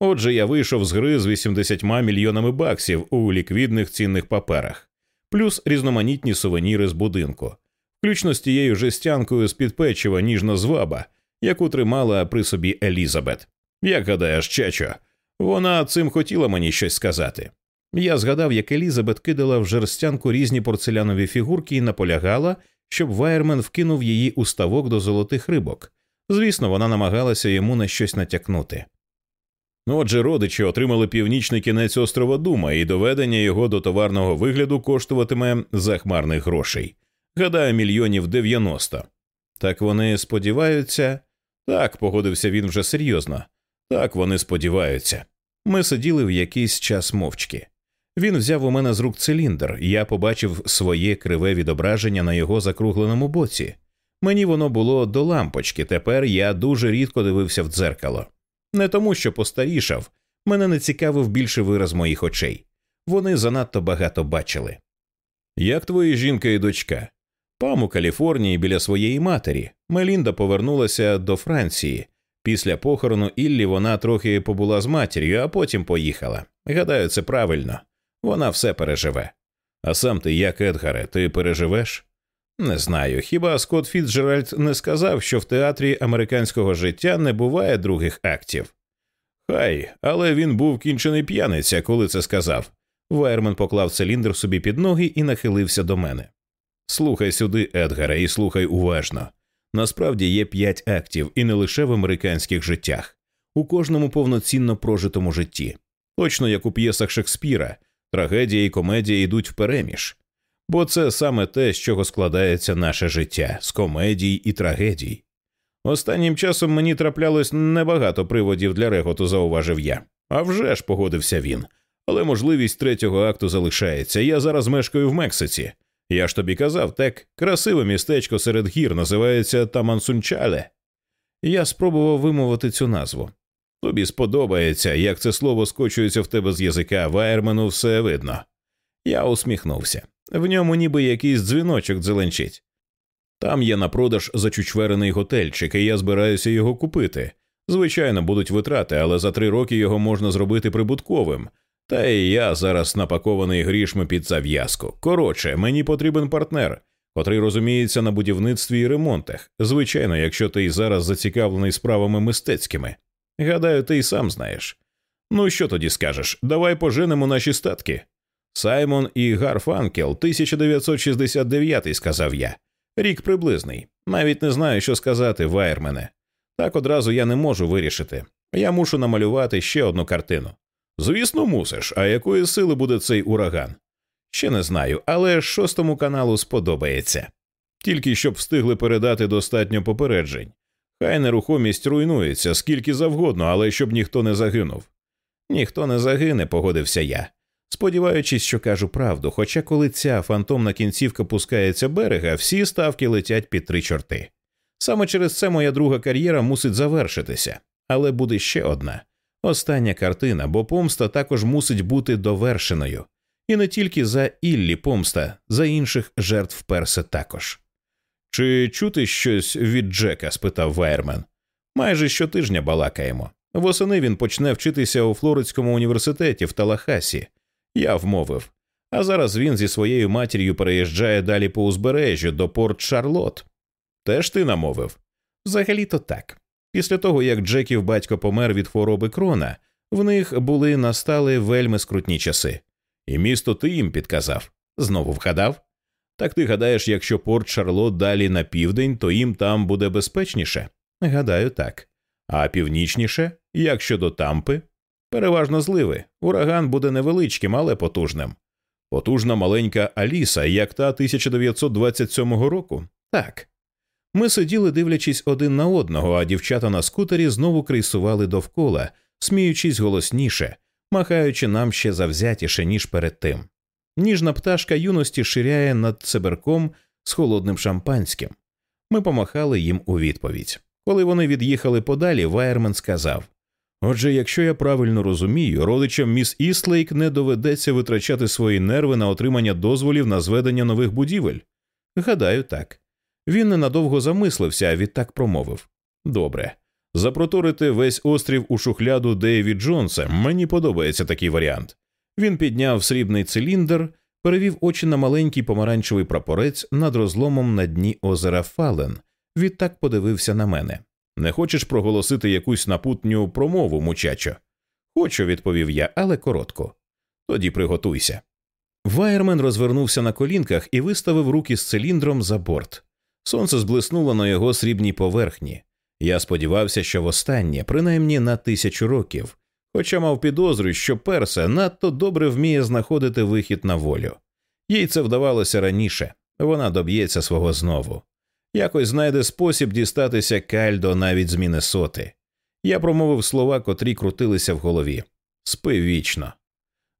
Отже, я вийшов з гри з 80 мільйонами баксів у ліквідних цінних паперах, плюс різноманітні сувеніри з будинку, включно з тією жестянкою з під печива ніжна зваба, яку тримала при собі Елізабет. Як гадаєш, muchacho, вона цим хотіла мені щось сказати. Я згадав, як Елізабет кидала в жерстянку різні порцелянові фігурки і наполягала, щоб Вайермен вкинув її у ставок до золотих рибок. Звісно, вона намагалася йому на щось натякнути. Отже, родичі отримали північний кінець острова Дума, і доведення його до товарного вигляду коштуватиме захмарних грошей. Гадаю, мільйонів 90. Так вони сподіваються. Так, погодився він вже серйозно. Так вони сподіваються. Ми сиділи в якийсь час мовчки. Він взяв у мене з рук циліндр, я побачив своє криве відображення на його закругленому боці. Мені воно було до лампочки, тепер я дуже рідко дивився в дзеркало. Не тому, що постарішав, мене не цікавив більше вираз моїх очей. Вони занадто багато бачили. Як твої жінка і дочка? Пам у Каліфорнії біля своєї матері. Мелінда повернулася до Франції. Після похорону Іллі вона трохи побула з матір'ю, а потім поїхала. Гадаю, це правильно. Вона все переживе. А сам ти, як Едгаре, ти переживеш? Не знаю. Хіба Скотт Фіцджеральд не сказав, що в театрі американського життя не буває других актів? Хай, але він був кінчений п'яниця, коли це сказав. Вайермен поклав циліндр собі під ноги і нахилився до мене. Слухай сюди, Едгаре, і слухай уважно. Насправді є п'ять актів, і не лише в американських життях, у кожному повноцінно прожитому житті, точно як у п'єсах Шекспіра, трагедія і комедія йдуть впереміж. Бо це саме те, з чого складається наше життя з комедій і трагедій. Останнім часом мені траплялось небагато приводів для реготу, зауважив я. А вже ж погодився він. Але можливість третього акту залишається. Я зараз мешкаю в Мексиці. Я ж тобі казав, так красиве містечко серед гір називається Тамансунчале. Я спробував вимовити цю назву. Тобі сподобається, як це слово скочується в тебе з язика, Вайермену все видно. Я усміхнувся. В ньому ніби якийсь дзвіночок дзеленчить. Там є на продаж зачучверений готельчик, і я збираюся його купити. Звичайно, будуть витрати, але за три роки його можна зробити прибутковим. Та і я зараз напакований грішми під зав'язку. Коротше, мені потрібен партнер, котрий розуміється на будівництві і ремонтах. Звичайно, якщо ти й зараз зацікавлений справами мистецькими. Гадаю, ти й сам знаєш. Ну що тоді скажеш? Давай поженемо наші статки. Саймон і Гарфанкел, 1969, сказав я. Рік приблизний. Навіть не знаю, що сказати, Вайермене. Так одразу я не можу вирішити. Я мушу намалювати ще одну картину. Звісно, мусиш. А якої сили буде цей ураган? Ще не знаю, але шостому каналу сподобається. Тільки щоб встигли передати достатньо попереджень. Хай нерухомість руйнується скільки завгодно, але щоб ніхто не загинув. Ніхто не загине, погодився я сподіваючись, що кажу правду. Хоча коли ця фантомна кінцівка пускається берега, всі ставки летять під три чорти. Саме через це моя друга кар'єра мусить завершитися, але буде ще одна остання картина, бо помста також мусить бути довершеною, і не тільки за Іллі помста, за інших жертв перси також. Чи чути щось від Джека? спитав Вайермен. Майже щотижня балакаємо. Восени він почне вчитися у Флоридському університеті в Талахасі, я вмовив. А зараз він зі своєю матір'ю переїжджає далі по узбережжю до Порт Шарлот. Теж ти намовив? Взагалі то так. Після того, як Джеків батько помер від хвороби крона, в них були настали вельми скрутні часи. І місто ти їм підказав. Знову вгадав? Так ти гадаєш, якщо Порт Шарлот далі на південь, то їм там буде безпечніше? Гадаю, так. А північніше, як щодо тампи, Переважно зливи. Ураган буде невеличким, але потужним. Потужна маленька Аліса, як та 1927 року. Так. Ми сиділи, дивлячись один на одного, а дівчата на скутері знову крейсували довкола, сміючись голосніше, махаючи нам ще завзятіше, ніж перед тим. Ніжна пташка юності ширяє над циберком з холодним шампанським. Ми помахали їм у відповідь. Коли вони від'їхали подалі, Вайермен сказав Отже, якщо я правильно розумію, родичам міс Іслейк не доведеться витрачати свої нерви на отримання дозволів на зведення нових будівель. Гадаю, так. Він ненадовго замислився, а відтак промовив Добре. Запроторити весь острів у шухляду Дейві Джонса. Мені подобається такий варіант. Він підняв срібний циліндр, перевів очі на маленький помаранчевий прапорець над розломом на дні озера Фален. Відтак подивився на мене. Не хочеш проголосити якусь напутню промову, мучачо? Хочу, відповів я, але коротко. Тоді приготуйся. Вайермен розвернувся на колінках і виставив руки з циліндром за борт. Сонце зблиснуло на його срібній поверхні. Я сподівався, що востаннє, принаймні на тисячу років, хоча мав підозрю, що перса надто добре вміє знаходити вихід на волю. Їй це вдавалося раніше, вона доб'ється свого знову. Якось знайде спосіб дістатися кальдо навіть з Міннесоти. Я промовив слова, котрі крутилися в голові. Спи вічно.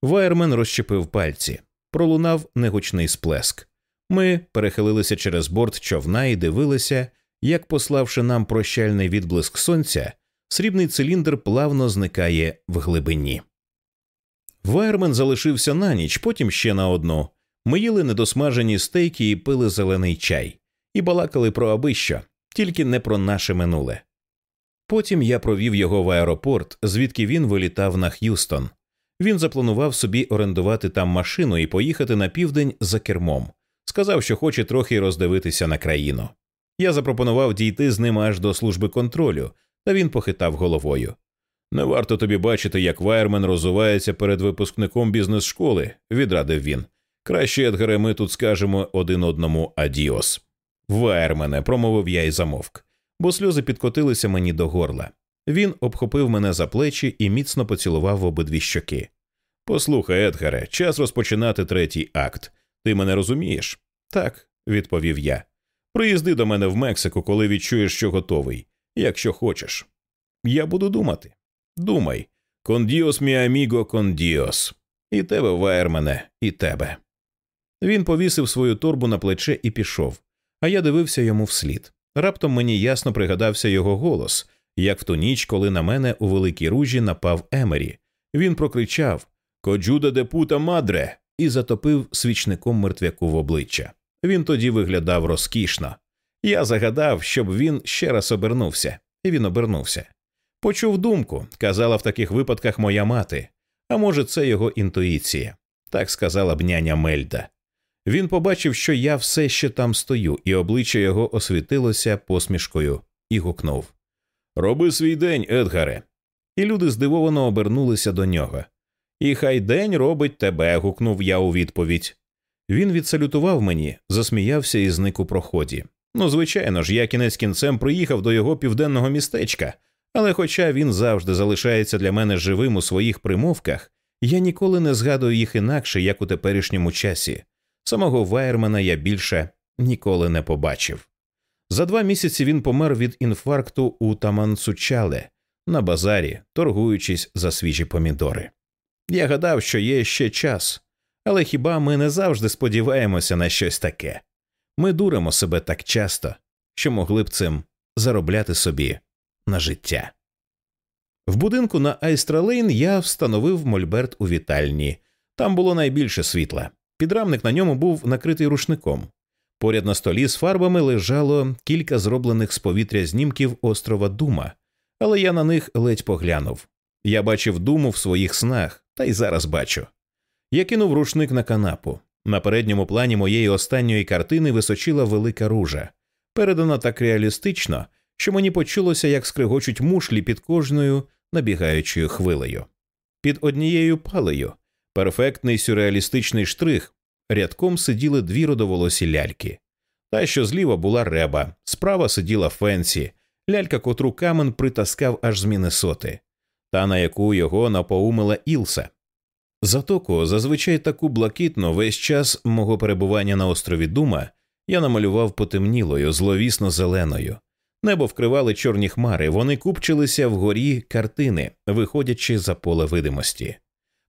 Вайермен розчепив пальці, пролунав негучний сплеск. Ми перехилилися через борт човна і дивилися, як, пославши нам прощальний відблиск сонця, срібний циліндр плавно зникає в глибині. Вайермен залишився на ніч, потім ще на одну. Ми їли недосмажені стейки і пили зелений чай, і балакали про абищо, тільки не про наше минуле. Потім я провів його в аеропорт, звідки він вилітав на Х'юстон. Він запланував собі орендувати там машину і поїхати на південь за кермом. Сказав, що хоче трохи роздивитися на країну. Я запропонував дійти з ним аж до служби контролю, та він похитав головою. Не варто тобі бачити, як Вайермен розувається перед випускником бізнес школи, відрадив він. Краще, Едгаре, ми тут скажемо один одному adiós. Вайермене, промовив я і замовк, бо сльози підкотилися мені до горла. Він обхопив мене за плечі і міцно поцілував обидві щоки. Послухай, Едгаре, час розпочинати третій акт. Ти мене розумієш? Так, відповів я. Приїзди до мене в Мексику, коли відчуєш, що готовий, якщо хочеш. Я буду думати. Думай. Con Dios, mi amigo, con Dios. І тебе, Вайермене, і тебе. Він повісив свою торбу на плече і пішов, а я дивився йому вслід. Раптом мені ясно пригадався його голос, як в ту ніч, коли на мене у великій Рожевій напав Емері. Він прокричав Коджуда де пута мадре і затопив свічником мертвяку в обличчя. Він тоді виглядав розкішно. Я загадав, щоб він ще раз обернувся, і він обернувся. Почув думку, казала в таких випадках моя мати, а може, це його інтуїція, так сказала б няня Мельда. Він побачив, що я все ще там стою, і обличчя його освітилося посмішкою, і гукнув Роби свій день, Едгаре. І люди здивовано обернулися до нього. І хай день робить тебе. гукнув я у відповідь. Він відсалютував мені, засміявся і зник у проході. Ну, звичайно ж, я кінець кінцем приїхав до його південного містечка, але хоча він завжди залишається для мене живим у своїх примовках, я ніколи не згадую їх інакше, як у теперішньому часі. Самого Вайермана я більше ніколи не побачив. За два місяці він помер від інфаркту у Таманцучале на базарі, торгуючись за свіжі помідори. Я гадав, що є ще час, але хіба ми не завжди сподіваємося на щось таке? Ми дуримо себе так часто, що могли б цим заробляти собі на життя. В будинку на Айстралейн я встановив мольберт у вітальні. Там було найбільше світла. Підрамник на ньому був накритий рушником. Поряд на столі з фарбами лежало кілька зроблених з повітря знімків острова Дума, але я на них ледь поглянув. Я бачив думу в своїх снах, та й зараз бачу. Я кинув рушник на канапу. На передньому плані моєї останньої картини височила велика ружа, передана так реалістично, що мені почулося, як скригочуть мушлі під кожною набігаючою хвилею. Під однією палею перфектний сюрреалістичний штрих, рядком сиділи дві родоволосі ляльки. Та, що зліва була реба, справа сиділа Фенсі, лялька, котру камен притаскав аж з Міннесоти, та на яку його напоумила Ілса. Затоку, зазвичай таку блакитну весь час мого перебування на острові Дума, Я намалював потемнілою, зловісно зеленою. Небо вкривали чорні хмари, вони купчилися вгорі картини, виходячи за поле видимості.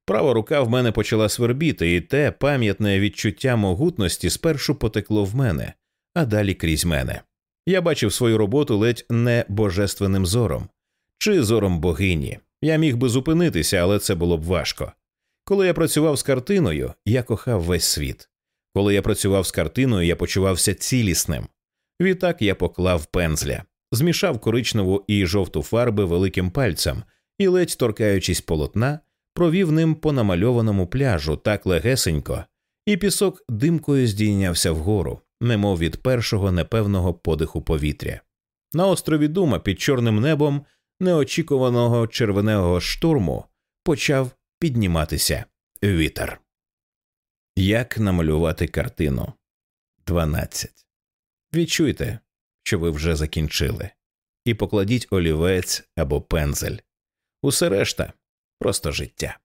Права рука в мене почала свербіти, і те пам'ятне відчуття могутності спершу потекло в мене, а далі крізь мене. Я бачив свою роботу ледь не божественним зором чи зором богині. Я міг би зупинитися, але це було б важко. Коли я працював з картиною, я кохав весь світ. Коли я працював з картиною, я почувався цілісним. Відтак я поклав пензля, змішав коричневу і жовту фарби великим пальцем і, ледь торкаючись полотна, провів ним по намальованому пляжу так легесенько, і пісок димкою здійнявся вгору, немов від першого непевного подиху повітря. На острові Дума під чорним небом неочікуваного червоного штурму почав підніматися вітер. Як намалювати картину? 12. Відчуйте, що ви вже закінчили, і покладіть олівець або пензель. Усе решта просто життя.